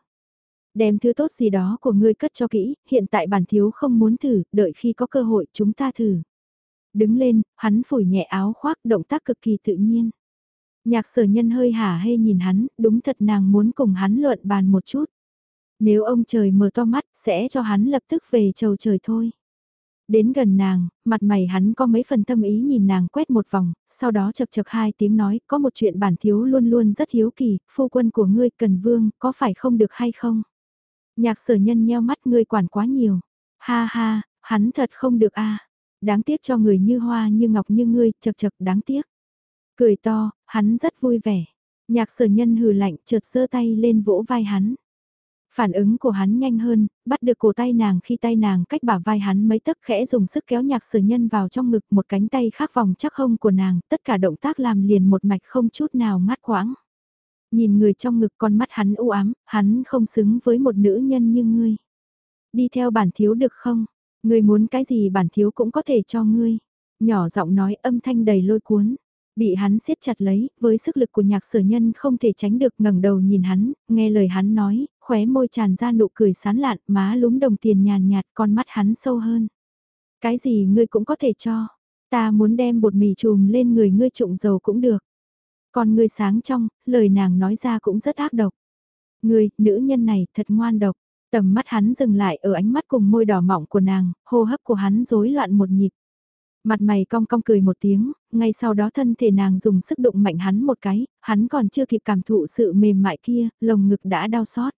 Đem thứ tốt gì đó của ngươi cất cho kỹ, hiện tại bản thiếu không muốn thử, đợi khi có cơ hội chúng ta thử. Đứng lên, hắn phủi nhẹ áo khoác động tác cực kỳ tự nhiên. Nhạc sở nhân hơi hả hê nhìn hắn, đúng thật nàng muốn cùng hắn luận bàn một chút. Nếu ông trời mở to mắt, sẽ cho hắn lập tức về chầu trời thôi. Đến gần nàng, mặt mày hắn có mấy phần tâm ý nhìn nàng quét một vòng, sau đó chật chật hai tiếng nói, có một chuyện bản thiếu luôn luôn rất hiếu kỳ, phu quân của ngươi cần vương, có phải không được hay không? Nhạc sở nhân nheo mắt ngươi quản quá nhiều. Ha ha, hắn thật không được a Đáng tiếc cho người như hoa như ngọc như ngươi, chật chật đáng tiếc. Cười to, hắn rất vui vẻ. Nhạc sở nhân hừ lạnh chợt giơ tay lên vỗ vai hắn. Phản ứng của hắn nhanh hơn, bắt được cổ tay nàng khi tay nàng cách bả vai hắn mấy tấc khẽ dùng sức kéo nhạc sở nhân vào trong ngực một cánh tay khác vòng chắc hông của nàng, tất cả động tác làm liền một mạch không chút nào ngắt quãng. Nhìn người trong ngực con mắt hắn u ám, hắn không xứng với một nữ nhân như ngươi. Đi theo bản thiếu được không? Ngươi muốn cái gì bản thiếu cũng có thể cho ngươi. Nhỏ giọng nói âm thanh đầy lôi cuốn. Bị hắn siết chặt lấy, với sức lực của nhạc sở nhân không thể tránh được ngẩng đầu nhìn hắn, nghe lời hắn nói, khóe môi tràn ra nụ cười sán lạn, má lúm đồng tiền nhàn nhạt, con mắt hắn sâu hơn. Cái gì ngươi cũng có thể cho, ta muốn đem bột mì trùm lên người ngươi trụng dầu cũng được. Còn ngươi sáng trong, lời nàng nói ra cũng rất ác độc. Ngươi, nữ nhân này, thật ngoan độc. Tầm mắt hắn dừng lại ở ánh mắt cùng môi đỏ mọng của nàng, hô hấp của hắn rối loạn một nhịp. Mặt mày cong cong cười một tiếng, ngay sau đó thân thể nàng dùng sức đụng mạnh hắn một cái, hắn còn chưa kịp cảm thụ sự mềm mại kia, lồng ngực đã đau xót.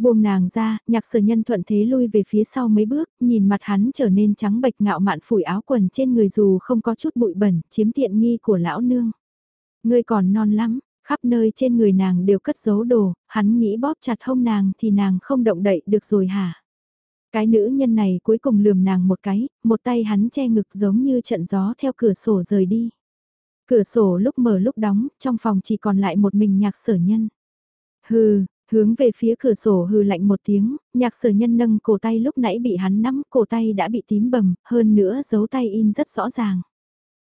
Buông nàng ra, nhạc sở nhân thuận thế lui về phía sau mấy bước, nhìn mặt hắn trở nên trắng bệch ngạo mạn phủi áo quần trên người dù không có chút bụi bẩn, chiếm tiện nghi của lão nương. Ngươi còn non lắm, khắp nơi trên người nàng đều cất giấu đồ, hắn nghĩ bóp chặt hông nàng thì nàng không động đậy được rồi hả? Cái nữ nhân này cuối cùng lườm nàng một cái, một tay hắn che ngực giống như trận gió theo cửa sổ rời đi. Cửa sổ lúc mở lúc đóng, trong phòng chỉ còn lại một mình nhạc sở nhân. Hừ, hướng về phía cửa sổ hừ lạnh một tiếng, nhạc sở nhân nâng cổ tay lúc nãy bị hắn nắm, cổ tay đã bị tím bầm, hơn nữa dấu tay in rất rõ ràng.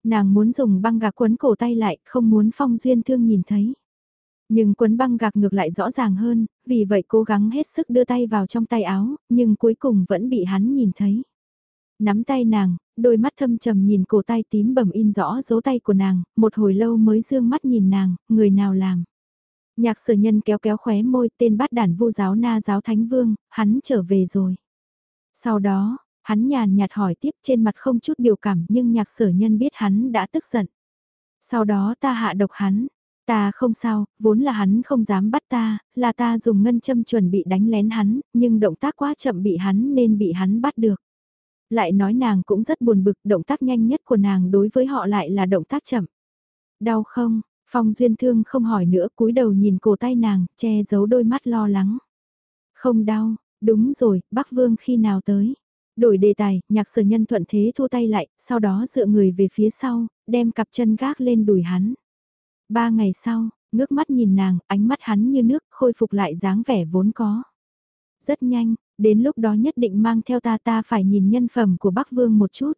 Nàng muốn dùng băng gạc quấn cổ tay lại, không muốn phong duyên thương nhìn thấy. Nhưng quấn băng gạc ngược lại rõ ràng hơn, vì vậy cố gắng hết sức đưa tay vào trong tay áo, nhưng cuối cùng vẫn bị hắn nhìn thấy. Nắm tay nàng, đôi mắt thâm trầm nhìn cổ tay tím bầm in rõ dấu tay của nàng, một hồi lâu mới dương mắt nhìn nàng, người nào làm. Nhạc sở nhân kéo kéo khóe môi tên bát đàn vu giáo na giáo thánh vương, hắn trở về rồi. Sau đó, hắn nhàn nhạt hỏi tiếp trên mặt không chút biểu cảm nhưng nhạc sở nhân biết hắn đã tức giận. Sau đó ta hạ độc hắn, Ta không sao, vốn là hắn không dám bắt ta, là ta dùng ngân châm chuẩn bị đánh lén hắn, nhưng động tác quá chậm bị hắn nên bị hắn bắt được. Lại nói nàng cũng rất buồn bực, động tác nhanh nhất của nàng đối với họ lại là động tác chậm. Đau không? Phong Duyên Thương không hỏi nữa cúi đầu nhìn cổ tay nàng, che giấu đôi mắt lo lắng. Không đau, đúng rồi, bác Vương khi nào tới? Đổi đề tài, nhạc sở nhân thuận thế thua tay lại, sau đó dựa người về phía sau, đem cặp chân gác lên đùi hắn. Ba ngày sau, ngước mắt nhìn nàng, ánh mắt hắn như nước khôi phục lại dáng vẻ vốn có. Rất nhanh, đến lúc đó nhất định mang theo ta ta phải nhìn nhân phẩm của Bắc Vương một chút.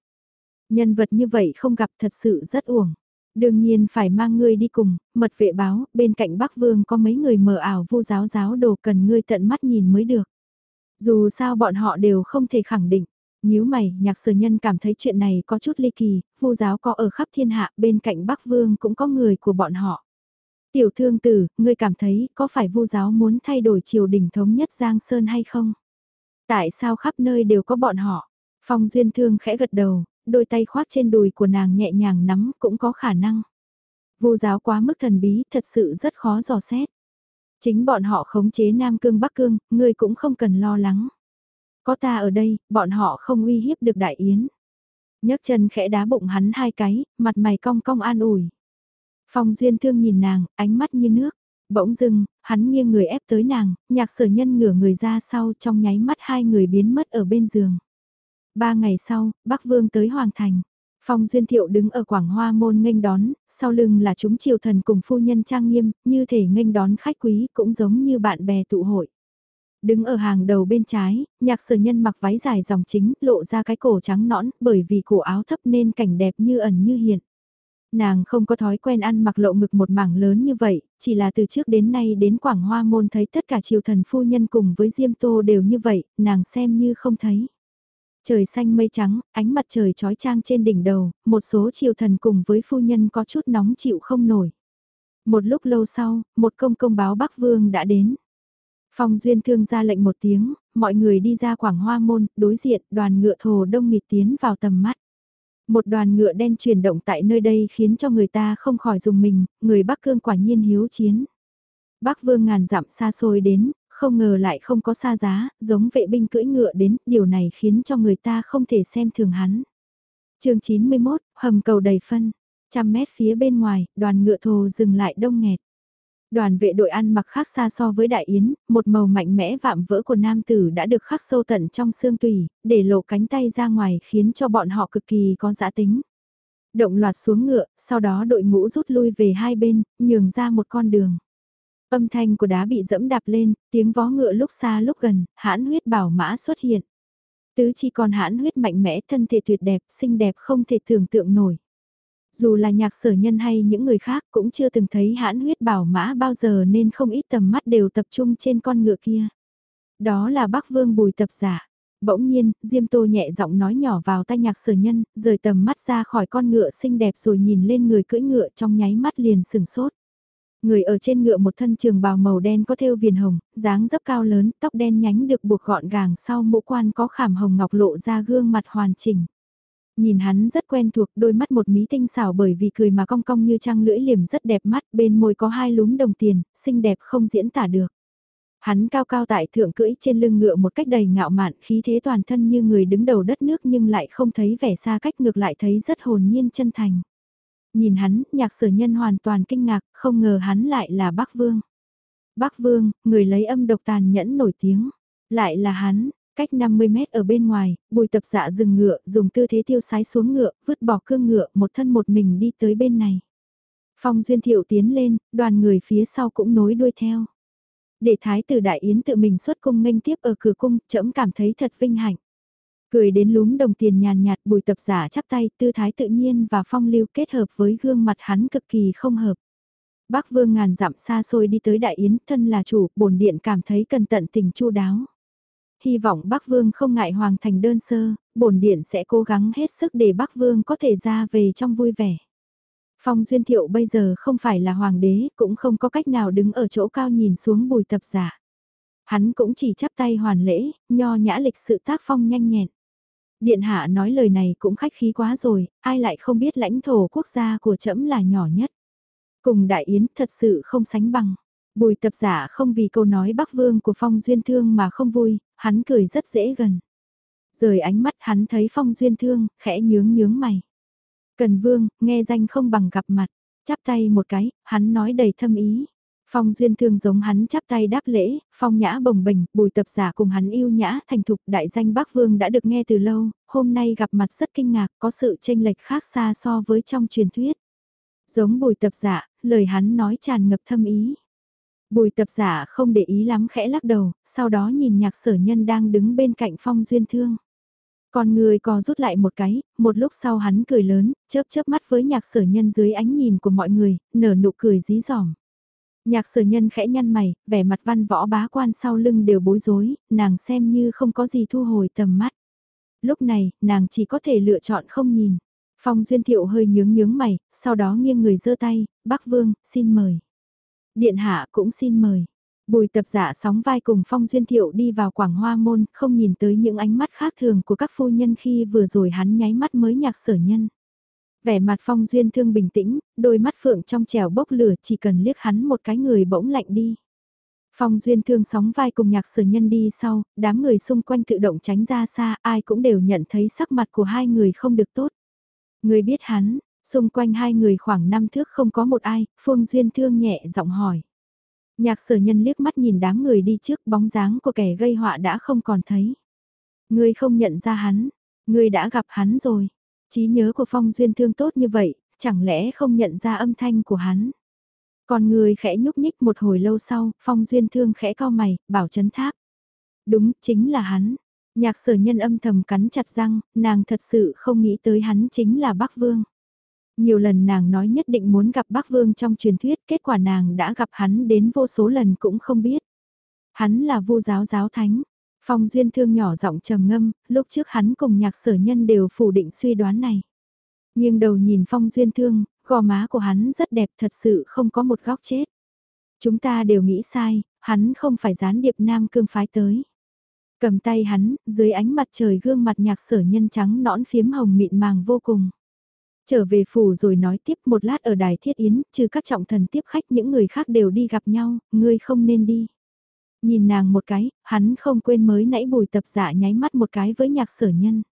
Nhân vật như vậy không gặp thật sự rất uổng. Đương nhiên phải mang ngươi đi cùng, mật vệ báo, bên cạnh Bắc Vương có mấy người mờ ảo vu giáo giáo đồ cần ngươi tận mắt nhìn mới được. Dù sao bọn họ đều không thể khẳng định, nhíu mày, nhạc sở nhân cảm thấy chuyện này có chút ly kỳ, vu giáo có ở khắp thiên hạ, bên cạnh Bắc Vương cũng có người của bọn họ. Tiểu thương tử, ngươi cảm thấy có phải vu giáo muốn thay đổi triều đình thống nhất Giang Sơn hay không? Tại sao khắp nơi đều có bọn họ? Phong Duyên Thương khẽ gật đầu, đôi tay khoác trên đùi của nàng nhẹ nhàng nắm cũng có khả năng. vô giáo quá mức thần bí, thật sự rất khó dò xét. Chính bọn họ khống chế Nam Cương Bắc Cương, ngươi cũng không cần lo lắng. Có ta ở đây, bọn họ không uy hiếp được Đại Yến. nhấc chân khẽ đá bụng hắn hai cái, mặt mày cong cong an ủi. Phong Duyên Thương nhìn nàng, ánh mắt như nước. Bỗng dưng, hắn nghiêng người ép tới nàng, nhạc sở nhân ngửa người ra sau trong nháy mắt hai người biến mất ở bên giường. Ba ngày sau, Bắc Vương tới Hoàng Thành. Phong Duyên Thiệu đứng ở quảng hoa môn nghênh đón, sau lưng là chúng triều thần cùng phu nhân trang nghiêm, như thể nghênh đón khách quý cũng giống như bạn bè tụ hội. Đứng ở hàng đầu bên trái, nhạc sở nhân mặc váy dài dòng chính, lộ ra cái cổ trắng nõn, bởi vì cổ áo thấp nên cảnh đẹp như ẩn như hiện. Nàng không có thói quen ăn mặc lộ ngực một mảng lớn như vậy, chỉ là từ trước đến nay đến Quảng Hoa Môn thấy tất cả triều thần phu nhân cùng với Diêm Tô đều như vậy, nàng xem như không thấy. Trời xanh mây trắng, ánh mặt trời trói trang trên đỉnh đầu, một số triều thần cùng với phu nhân có chút nóng chịu không nổi. Một lúc lâu sau, một công công báo Bắc Vương đã đến. Phong Duyên Thương ra lệnh một tiếng, mọi người đi ra Quảng Hoa Môn, đối diện đoàn ngựa thồ đông nghịt tiến vào tầm mắt. Một đoàn ngựa đen chuyển động tại nơi đây khiến cho người ta không khỏi dùng mình, người Bắc Cương quả nhiên hiếu chiến. Bắc Vương ngàn dặm xa xôi đến, không ngờ lại không có xa giá, giống vệ binh cưỡi ngựa đến, điều này khiến cho người ta không thể xem thường hắn. chương 91, hầm cầu đầy phân, trăm mét phía bên ngoài, đoàn ngựa thồ dừng lại đông nghẹt. Đoàn vệ đội ăn mặc khác xa so với đại yến, một màu mạnh mẽ vạm vỡ của nam tử đã được khắc sâu tận trong xương tùy, để lộ cánh tay ra ngoài khiến cho bọn họ cực kỳ có giã tính. Động loạt xuống ngựa, sau đó đội ngũ rút lui về hai bên, nhường ra một con đường. Âm thanh của đá bị dẫm đạp lên, tiếng vó ngựa lúc xa lúc gần, hãn huyết bảo mã xuất hiện. Tứ chi còn hãn huyết mạnh mẽ thân thể tuyệt đẹp, xinh đẹp không thể tưởng tượng nổi. Dù là nhạc sở nhân hay những người khác cũng chưa từng thấy hãn huyết bảo mã bao giờ nên không ít tầm mắt đều tập trung trên con ngựa kia. Đó là Bắc Vương Bùi tập giả. Bỗng nhiên, Diêm Tô nhẹ giọng nói nhỏ vào tai nhạc sở nhân, rời tầm mắt ra khỏi con ngựa xinh đẹp rồi nhìn lên người cưỡi ngựa trong nháy mắt liền sừng sốt. Người ở trên ngựa một thân trường bào màu đen có thêu viền hồng, dáng dấp cao lớn, tóc đen nhánh được buộc gọn gàng sau mũ quan có khảm hồng ngọc lộ ra gương mặt hoàn chỉnh. Nhìn hắn rất quen thuộc, đôi mắt một mí tinh xảo bởi vì cười mà cong cong như trăng lưỡi liềm rất đẹp mắt, bên môi có hai lúm đồng tiền, xinh đẹp không diễn tả được. Hắn cao cao tại thượng cưỡi trên lưng ngựa một cách đầy ngạo mạn, khí thế toàn thân như người đứng đầu đất nước nhưng lại không thấy vẻ xa cách ngược lại thấy rất hồn nhiên chân thành. Nhìn hắn, nhạc sở nhân hoàn toàn kinh ngạc, không ngờ hắn lại là Bắc Vương. Bắc Vương, người lấy âm độc tàn nhẫn nổi tiếng. Lại là hắn, Cách 50 mét ở bên ngoài, bùi tập dạ dừng ngựa, dùng tư thế tiêu sái xuống ngựa, vứt bỏ cương ngựa, một thân một mình đi tới bên này. Phong Duyên Thiệu tiến lên, đoàn người phía sau cũng nối đuôi theo. Để Thái tử Đại Yến tự mình xuất cung nghênh tiếp ở cửa cung, trẫm cảm thấy thật vinh hạnh. Cười đến lúm đồng tiền nhàn nhạt bùi tập giả chắp tay tư thái tự nhiên và phong lưu kết hợp với gương mặt hắn cực kỳ không hợp. Bắc vương ngàn dặm xa xôi đi tới Đại Yến thân là chủ, bổn điện cảm thấy cần tận tình chu đáo hy vọng Bắc Vương không ngại hoàng thành đơn sơ, bổn điện sẽ cố gắng hết sức để Bắc Vương có thể ra về trong vui vẻ. Phong Duyên Thiệu bây giờ không phải là hoàng đế, cũng không có cách nào đứng ở chỗ cao nhìn xuống bùi tập giả. Hắn cũng chỉ chắp tay hoàn lễ, nho nhã lịch sự tác phong nhanh nhẹn. Điện hạ nói lời này cũng khách khí quá rồi, ai lại không biết lãnh thổ quốc gia của trẫm là nhỏ nhất. Cùng đại yến thật sự không sánh bằng. Bùi tập giả không vì câu nói Bắc Vương của Phong Duyên Thương mà không vui, hắn cười rất dễ gần. Rời ánh mắt hắn thấy Phong Duyên Thương, khẽ nhướng nhướng mày. Cần Vương, nghe danh không bằng gặp mặt, chắp tay một cái, hắn nói đầy thâm ý. Phong Duyên Thương giống hắn chắp tay đáp lễ, Phong Nhã bồng bềnh, bùi tập giả cùng hắn yêu nhã thành thục đại danh Bắc Vương đã được nghe từ lâu, hôm nay gặp mặt rất kinh ngạc, có sự tranh lệch khác xa so với trong truyền thuyết. Giống bùi tập giả, lời hắn nói tràn ngập thâm ý. Bùi tập giả không để ý lắm khẽ lắc đầu, sau đó nhìn nhạc sở nhân đang đứng bên cạnh phong duyên thương. con người co rút lại một cái, một lúc sau hắn cười lớn, chớp chớp mắt với nhạc sở nhân dưới ánh nhìn của mọi người, nở nụ cười dí dỏm. Nhạc sở nhân khẽ nhăn mày, vẻ mặt văn võ bá quan sau lưng đều bối rối, nàng xem như không có gì thu hồi tầm mắt. Lúc này, nàng chỉ có thể lựa chọn không nhìn. Phong Duyên Thiệu hơi nhướng nhướng mày, sau đó nghiêng người giơ tay, Bắc Vương, xin mời. Điện hạ cũng xin mời. Bùi tập giả sóng vai cùng Phong Duyên Thiệu đi vào quảng hoa môn, không nhìn tới những ánh mắt khác thường của các phu nhân khi vừa rồi hắn nháy mắt mới nhạc sở nhân. Vẻ mặt phong duyên thương bình tĩnh, đôi mắt phượng trong trèo bốc lửa chỉ cần liếc hắn một cái người bỗng lạnh đi. Phong duyên thương sóng vai cùng nhạc sở nhân đi sau, đám người xung quanh tự động tránh ra xa, ai cũng đều nhận thấy sắc mặt của hai người không được tốt. Người biết hắn, xung quanh hai người khoảng năm thước không có một ai, Phương Duyên thương nhẹ giọng hỏi. Nhạc sở nhân liếc mắt nhìn đám người đi trước bóng dáng của kẻ gây họa đã không còn thấy. Người không nhận ra hắn, người đã gặp hắn rồi trí nhớ của Phong Duyên thương tốt như vậy, chẳng lẽ không nhận ra âm thanh của hắn. Còn người khẽ nhúc nhích một hồi lâu sau, Phong Duyên thương khẽ cao mày, bảo chấn tháp. Đúng, chính là hắn. Nhạc sở nhân âm thầm cắn chặt răng, nàng thật sự không nghĩ tới hắn chính là Bắc Vương. Nhiều lần nàng nói nhất định muốn gặp Bắc Vương trong truyền thuyết, kết quả nàng đã gặp hắn đến vô số lần cũng không biết. Hắn là vô giáo giáo thánh. Phong Duyên Thương nhỏ giọng trầm ngâm, lúc trước hắn cùng nhạc sở nhân đều phủ định suy đoán này. Nhưng đầu nhìn Phong Duyên Thương, gò má của hắn rất đẹp thật sự không có một góc chết. Chúng ta đều nghĩ sai, hắn không phải gián điệp nam cương phái tới. Cầm tay hắn, dưới ánh mặt trời gương mặt nhạc sở nhân trắng nõn phiếm hồng mịn màng vô cùng. Trở về phủ rồi nói tiếp một lát ở đài thiết yến, trừ các trọng thần tiếp khách những người khác đều đi gặp nhau, ngươi không nên đi. Nhìn nàng một cái, hắn không quên mới nãy bùi tập dạ nháy mắt một cái với nhạc sở nhân.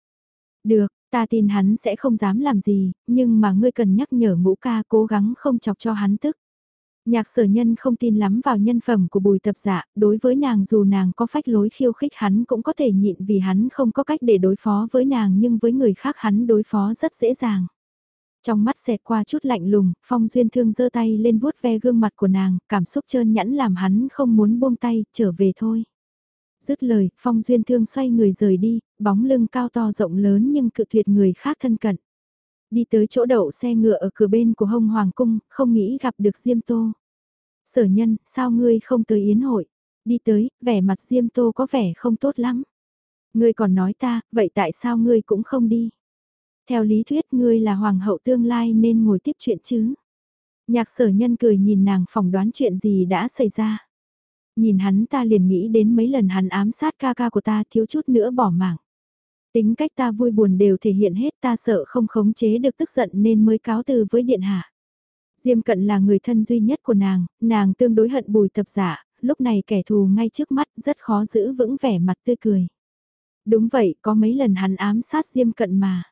Được, ta tin hắn sẽ không dám làm gì, nhưng mà ngươi cần nhắc nhở ngũ ca cố gắng không chọc cho hắn tức. Nhạc sở nhân không tin lắm vào nhân phẩm của bùi tập dạ, đối với nàng dù nàng có phách lối khiêu khích hắn cũng có thể nhịn vì hắn không có cách để đối phó với nàng nhưng với người khác hắn đối phó rất dễ dàng. Trong mắt xẹt qua chút lạnh lùng, Phong Duyên Thương giơ tay lên vuốt ve gương mặt của nàng, cảm xúc trơn nhẵn làm hắn không muốn buông tay, trở về thôi. Dứt lời, Phong Duyên Thương xoay người rời đi, bóng lưng cao to rộng lớn nhưng cự tuyệt người khác thân cận. Đi tới chỗ đậu xe ngựa ở cửa bên của Hồng Hoàng Cung, không nghĩ gặp được Diêm Tô. Sở nhân, sao ngươi không tới yến hội? Đi tới, vẻ mặt Diêm Tô có vẻ không tốt lắm. Ngươi còn nói ta, vậy tại sao ngươi cũng không đi? Theo lý thuyết ngươi là hoàng hậu tương lai nên ngồi tiếp chuyện chứ. Nhạc sở nhân cười nhìn nàng phỏng đoán chuyện gì đã xảy ra. Nhìn hắn ta liền nghĩ đến mấy lần hắn ám sát ca ca của ta thiếu chút nữa bỏ mạng. Tính cách ta vui buồn đều thể hiện hết ta sợ không khống chế được tức giận nên mới cáo từ với điện hạ. Diêm cận là người thân duy nhất của nàng, nàng tương đối hận bùi tập giả, lúc này kẻ thù ngay trước mắt rất khó giữ vững vẻ mặt tươi cười. Đúng vậy, có mấy lần hắn ám sát Diêm cận mà.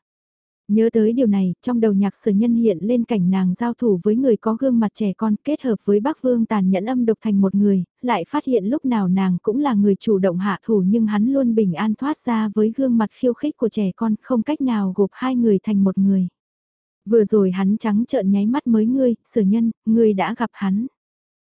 Nhớ tới điều này, trong đầu nhạc sở nhân hiện lên cảnh nàng giao thủ với người có gương mặt trẻ con kết hợp với bác vương tàn nhẫn âm độc thành một người, lại phát hiện lúc nào nàng cũng là người chủ động hạ thủ nhưng hắn luôn bình an thoát ra với gương mặt khiêu khích của trẻ con không cách nào gộp hai người thành một người. Vừa rồi hắn trắng trợn nháy mắt mới ngươi, sở nhân, ngươi đã gặp hắn.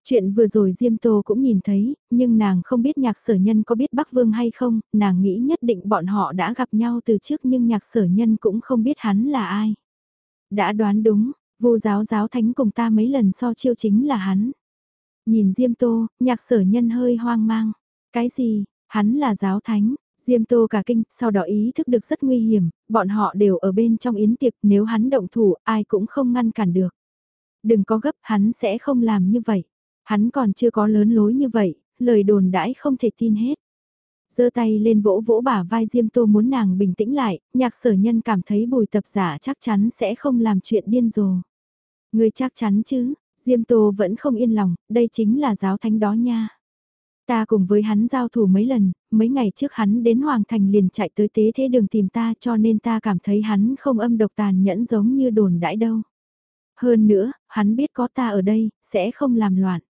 Chuyện vừa rồi Diêm Tô cũng nhìn thấy, nhưng nàng không biết nhạc sở nhân có biết Bắc Vương hay không, nàng nghĩ nhất định bọn họ đã gặp nhau từ trước nhưng nhạc sở nhân cũng không biết hắn là ai. Đã đoán đúng, vô giáo giáo thánh cùng ta mấy lần so chiêu chính là hắn. Nhìn Diêm Tô, nhạc sở nhân hơi hoang mang. Cái gì, hắn là giáo thánh, Diêm Tô cả kinh, sau đó ý thức được rất nguy hiểm, bọn họ đều ở bên trong yến tiệc, nếu hắn động thủ, ai cũng không ngăn cản được. Đừng có gấp, hắn sẽ không làm như vậy. Hắn còn chưa có lớn lối như vậy, lời đồn đãi không thể tin hết. giơ tay lên vỗ vỗ bả vai Diêm Tô muốn nàng bình tĩnh lại, nhạc sở nhân cảm thấy bùi tập giả chắc chắn sẽ không làm chuyện điên rồ. Người chắc chắn chứ, Diêm Tô vẫn không yên lòng, đây chính là giáo thánh đó nha. Ta cùng với hắn giao thủ mấy lần, mấy ngày trước hắn đến Hoàng Thành liền chạy tới tế thế đường tìm ta cho nên ta cảm thấy hắn không âm độc tàn nhẫn giống như đồn đãi đâu. Hơn nữa, hắn biết có ta ở đây, sẽ không làm loạn.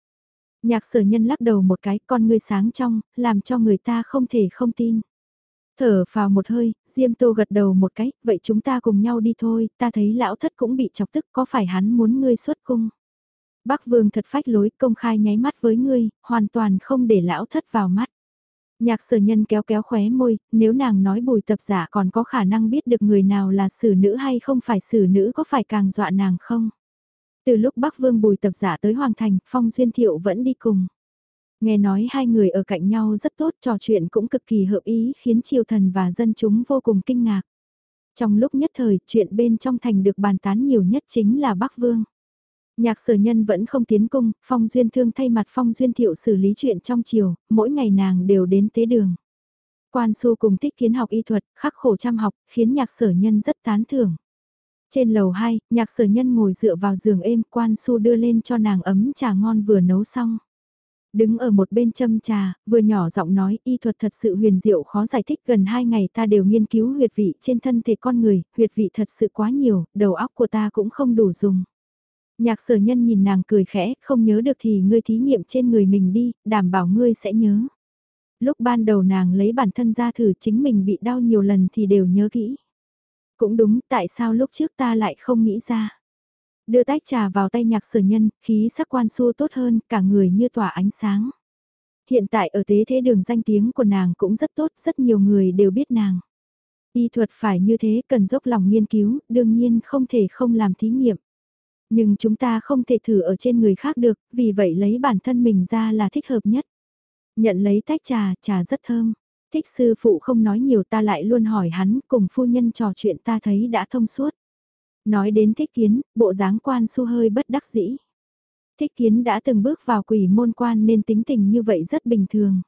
Nhạc sở nhân lắc đầu một cái con ngươi sáng trong, làm cho người ta không thể không tin. Thở vào một hơi, Diêm Tô gật đầu một cái, vậy chúng ta cùng nhau đi thôi, ta thấy lão thất cũng bị chọc tức, có phải hắn muốn ngươi xuất cung? Bắc Vương thật phách lối công khai nháy mắt với ngươi, hoàn toàn không để lão thất vào mắt. Nhạc sở nhân kéo kéo khóe môi, nếu nàng nói bùi tập giả còn có khả năng biết được người nào là xử nữ hay không phải xử nữ có phải càng dọa nàng không? Từ lúc Bắc Vương bùi tập giả tới Hoàng Thành, Phong Duyên Thiệu vẫn đi cùng. Nghe nói hai người ở cạnh nhau rất tốt trò chuyện cũng cực kỳ hợp ý khiến triều thần và dân chúng vô cùng kinh ngạc. Trong lúc nhất thời, chuyện bên trong thành được bàn tán nhiều nhất chính là Bắc Vương. Nhạc sở nhân vẫn không tiến cung, Phong Duyên Thương thay mặt Phong Duyên Thiệu xử lý chuyện trong chiều, mỗi ngày nàng đều đến tế đường. Quan su cùng thích kiến học y thuật, khắc khổ chăm học, khiến nhạc sở nhân rất tán thưởng. Trên lầu 2, nhạc sở nhân ngồi dựa vào giường êm quan su đưa lên cho nàng ấm trà ngon vừa nấu xong. Đứng ở một bên châm trà, vừa nhỏ giọng nói y thuật thật sự huyền diệu khó giải thích gần 2 ngày ta đều nghiên cứu huyệt vị trên thân thể con người, huyệt vị thật sự quá nhiều, đầu óc của ta cũng không đủ dùng. Nhạc sở nhân nhìn nàng cười khẽ, không nhớ được thì ngươi thí nghiệm trên người mình đi, đảm bảo ngươi sẽ nhớ. Lúc ban đầu nàng lấy bản thân ra thử chính mình bị đau nhiều lần thì đều nhớ kỹ. Cũng đúng, tại sao lúc trước ta lại không nghĩ ra. Đưa tách trà vào tay nhạc sở nhân, khí sắc quan su tốt hơn, cả người như tỏa ánh sáng. Hiện tại ở tế thế đường danh tiếng của nàng cũng rất tốt, rất nhiều người đều biết nàng. Y thuật phải như thế cần dốc lòng nghiên cứu, đương nhiên không thể không làm thí nghiệm. Nhưng chúng ta không thể thử ở trên người khác được, vì vậy lấy bản thân mình ra là thích hợp nhất. Nhận lấy tách trà, trà rất thơm. Thích sư phụ không nói nhiều ta lại luôn hỏi hắn, cùng phu nhân trò chuyện ta thấy đã thông suốt. Nói đến thích kiến, bộ dáng quan su hơi bất đắc dĩ. Thích kiến đã từng bước vào quỷ môn quan nên tính tình như vậy rất bình thường.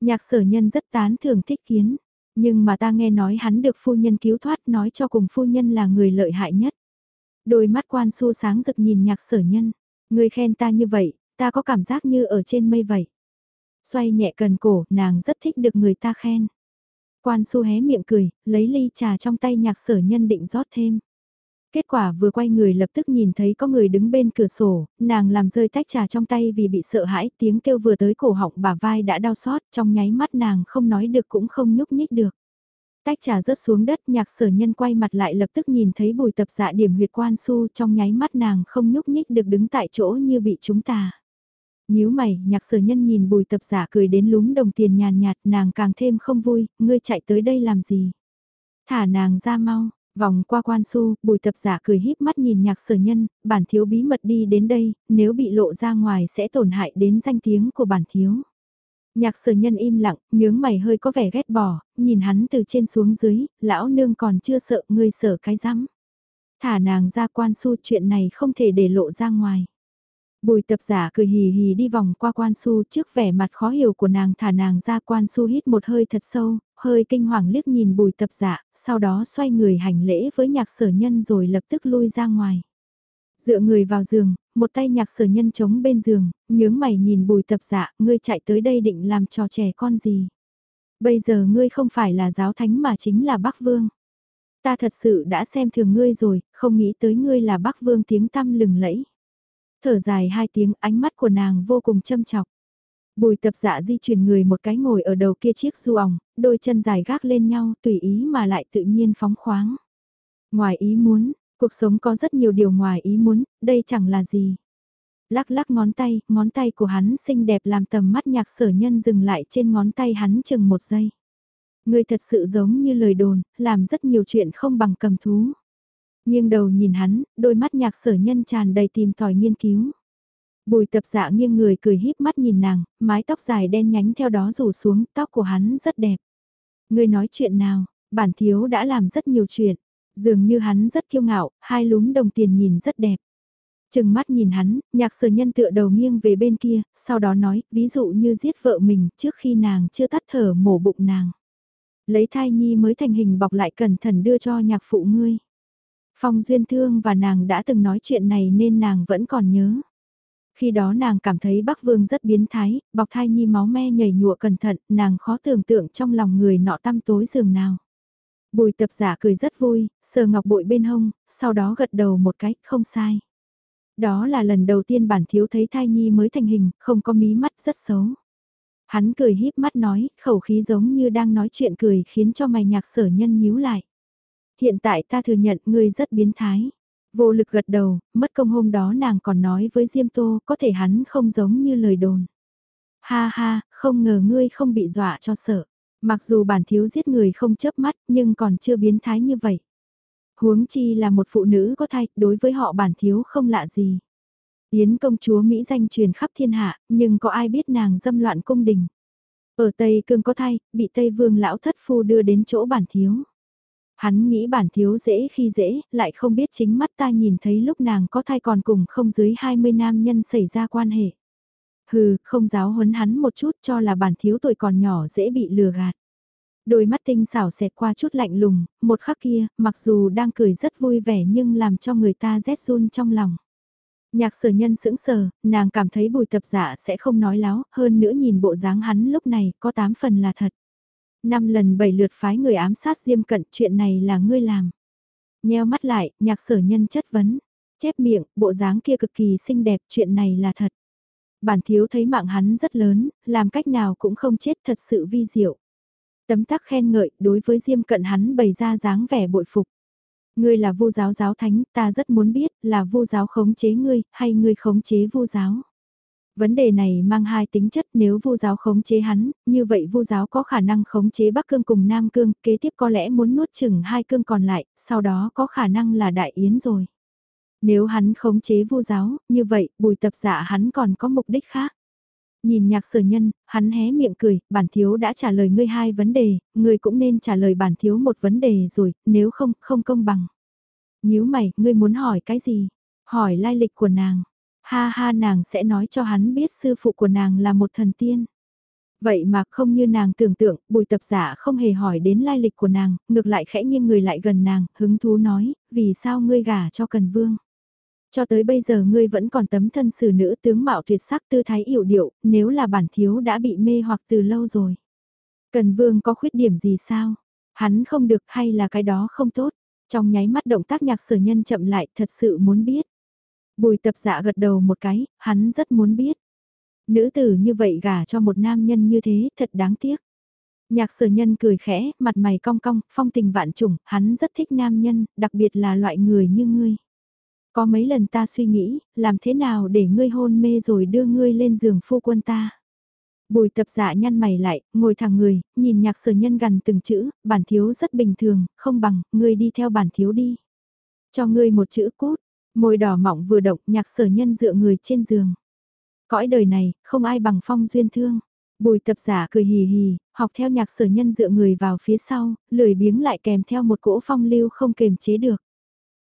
Nhạc sở nhân rất tán thường thích kiến, nhưng mà ta nghe nói hắn được phu nhân cứu thoát nói cho cùng phu nhân là người lợi hại nhất. Đôi mắt quan su sáng rực nhìn nhạc sở nhân, người khen ta như vậy, ta có cảm giác như ở trên mây vậy. Xoay nhẹ cần cổ, nàng rất thích được người ta khen. Quan su hé miệng cười, lấy ly trà trong tay nhạc sở nhân định rót thêm. Kết quả vừa quay người lập tức nhìn thấy có người đứng bên cửa sổ, nàng làm rơi tách trà trong tay vì bị sợ hãi, tiếng kêu vừa tới cổ họng bả vai đã đau xót, trong nháy mắt nàng không nói được cũng không nhúc nhích được. Tách trà rớt xuống đất nhạc sở nhân quay mặt lại lập tức nhìn thấy bùi tập dạ điểm huyệt quan su trong nháy mắt nàng không nhúc nhích được đứng tại chỗ như bị chúng ta nhíu mày, nhạc sở nhân nhìn bùi tập giả cười đến lúm đồng tiền nhàn nhạt nàng càng thêm không vui, ngươi chạy tới đây làm gì? Thả nàng ra mau, Vòng qua quan su, bùi tập giả cười híp mắt nhìn nhạc sở nhân, bản thiếu bí mật đi đến đây, nếu bị lộ ra ngoài sẽ tổn hại đến danh tiếng của bản thiếu. Nhạc sở nhân im lặng, nhướng mày hơi có vẻ ghét bỏ, nhìn hắn từ trên xuống dưới, lão nương còn chưa sợ ngươi sợ cái rắm. Thả nàng ra quan su chuyện này không thể để lộ ra ngoài. Bùi tập giả cười hì hì đi vòng qua quan su trước vẻ mặt khó hiểu của nàng thả nàng ra quan su hít một hơi thật sâu, hơi kinh hoàng liếc nhìn bùi tập giả, sau đó xoay người hành lễ với nhạc sở nhân rồi lập tức lui ra ngoài. Dựa người vào giường, một tay nhạc sở nhân chống bên giường, nhướng mày nhìn bùi tập giả, ngươi chạy tới đây định làm trò trẻ con gì. Bây giờ ngươi không phải là giáo thánh mà chính là Bắc Vương. Ta thật sự đã xem thường ngươi rồi, không nghĩ tới ngươi là Bắc Vương tiếng tăm lừng lẫy. Thở dài hai tiếng ánh mắt của nàng vô cùng châm chọc. Bùi tập dạ di chuyển người một cái ngồi ở đầu kia chiếc du ỏng, đôi chân dài gác lên nhau tùy ý mà lại tự nhiên phóng khoáng. Ngoài ý muốn, cuộc sống có rất nhiều điều ngoài ý muốn, đây chẳng là gì. Lắc lắc ngón tay, ngón tay của hắn xinh đẹp làm tầm mắt nhạc sở nhân dừng lại trên ngón tay hắn chừng một giây. Người thật sự giống như lời đồn, làm rất nhiều chuyện không bằng cầm thú. Nghiêng đầu nhìn hắn, đôi mắt nhạc sở nhân tràn đầy tìm tòi nghiên cứu. Bùi tập dạ nghiêng người cười híp mắt nhìn nàng, mái tóc dài đen nhánh theo đó rủ xuống, tóc của hắn rất đẹp. Người nói chuyện nào, bản thiếu đã làm rất nhiều chuyện, dường như hắn rất kiêu ngạo, hai lúm đồng tiền nhìn rất đẹp. trừng mắt nhìn hắn, nhạc sở nhân tựa đầu nghiêng về bên kia, sau đó nói, ví dụ như giết vợ mình trước khi nàng chưa tắt thở mổ bụng nàng. Lấy thai nhi mới thành hình bọc lại cẩn thận đưa cho nhạc phụ ngươi. Phong Duyên Thương và nàng đã từng nói chuyện này nên nàng vẫn còn nhớ. Khi đó nàng cảm thấy Bắc Vương rất biến thái, bọc thai nhi máu me nhảy nhụa cẩn thận, nàng khó tưởng tượng trong lòng người nọ tăm tối giường nào. Bùi tập giả cười rất vui, sờ ngọc bội bên hông, sau đó gật đầu một cái, không sai. Đó là lần đầu tiên bản thiếu thấy thai nhi mới thành hình, không có mí mắt rất xấu. Hắn cười híp mắt nói, khẩu khí giống như đang nói chuyện cười khiến cho mày nhạc sở nhân nhíu lại. Hiện tại ta thừa nhận ngươi rất biến thái. Vô lực gật đầu, mất công hôm đó nàng còn nói với Diêm Tô có thể hắn không giống như lời đồn. Ha ha, không ngờ ngươi không bị dọa cho sợ. Mặc dù bản thiếu giết người không chớp mắt nhưng còn chưa biến thái như vậy. Huống chi là một phụ nữ có thai, đối với họ bản thiếu không lạ gì. Yến công chúa Mỹ danh truyền khắp thiên hạ, nhưng có ai biết nàng dâm loạn cung đình. Ở Tây Cương có thai, bị Tây Vương lão thất phu đưa đến chỗ bản thiếu. Hắn nghĩ bản thiếu dễ khi dễ, lại không biết chính mắt ta nhìn thấy lúc nàng có thai còn cùng không dưới 20 nam nhân xảy ra quan hệ. Hừ, không giáo huấn hắn một chút cho là bản thiếu tuổi còn nhỏ dễ bị lừa gạt. Đôi mắt tinh xảo xẹt qua chút lạnh lùng, một khắc kia, mặc dù đang cười rất vui vẻ nhưng làm cho người ta rét run trong lòng. Nhạc sở nhân sững sờ, nàng cảm thấy bùi tập giả sẽ không nói láo, hơn nữa nhìn bộ dáng hắn lúc này có tám phần là thật. Năm lần bảy lượt phái người ám sát diêm cận chuyện này là ngươi làm. Nheo mắt lại, nhạc sở nhân chất vấn. Chép miệng, bộ dáng kia cực kỳ xinh đẹp, chuyện này là thật. Bản thiếu thấy mạng hắn rất lớn, làm cách nào cũng không chết thật sự vi diệu. Tấm tắc khen ngợi, đối với Diêm Cận hắn bày ra dáng vẻ bội phục. Ngươi là vu giáo giáo thánh, ta rất muốn biết, là vu giáo khống chế ngươi, hay ngươi khống chế vu giáo. Vấn đề này mang hai tính chất nếu vu giáo khống chế hắn, như vậy vu giáo có khả năng khống chế Bắc Cương cùng Nam Cương, kế tiếp có lẽ muốn nuốt chừng hai cương còn lại, sau đó có khả năng là Đại Yến rồi. Nếu hắn khống chế vu giáo, như vậy bùi tập giả hắn còn có mục đích khác. Nhìn nhạc sở nhân, hắn hé miệng cười, bản thiếu đã trả lời ngươi hai vấn đề, ngươi cũng nên trả lời bản thiếu một vấn đề rồi, nếu không, không công bằng. nhíu mày, ngươi muốn hỏi cái gì? Hỏi lai lịch của nàng. Ha ha nàng sẽ nói cho hắn biết sư phụ của nàng là một thần tiên. Vậy mà không như nàng tưởng tượng, bùi tập giả không hề hỏi đến lai lịch của nàng, ngược lại khẽ nghiêng người lại gần nàng, hứng thú nói, vì sao ngươi gả cho cần vương. Cho tới bây giờ ngươi vẫn còn tấm thân xử nữ tướng mạo tuyệt sắc tư thái yểu điệu, nếu là bản thiếu đã bị mê hoặc từ lâu rồi. Cần vương có khuyết điểm gì sao? Hắn không được hay là cái đó không tốt? Trong nháy mắt động tác nhạc sở nhân chậm lại thật sự muốn biết. Bùi tập dạ gật đầu một cái, hắn rất muốn biết. Nữ tử như vậy gả cho một nam nhân như thế thật đáng tiếc. Nhạc sở nhân cười khẽ, mặt mày cong cong, phong tình vạn trùng, hắn rất thích nam nhân, đặc biệt là loại người như ngươi. Có mấy lần ta suy nghĩ, làm thế nào để ngươi hôn mê rồi đưa ngươi lên giường phu quân ta. Bùi tập dạ nhăn mày lại, ngồi thẳng người, nhìn nhạc sở nhân gần từng chữ, bản thiếu rất bình thường, không bằng, ngươi đi theo bản thiếu đi. Cho ngươi một chữ cút, môi đỏ mọng vừa động nhạc sở nhân dựa người trên giường. Cõi đời này, không ai bằng phong duyên thương. Bùi tập giả cười hì hì, học theo nhạc sở nhân dựa người vào phía sau, lười biếng lại kèm theo một cỗ phong lưu không kềm chế được.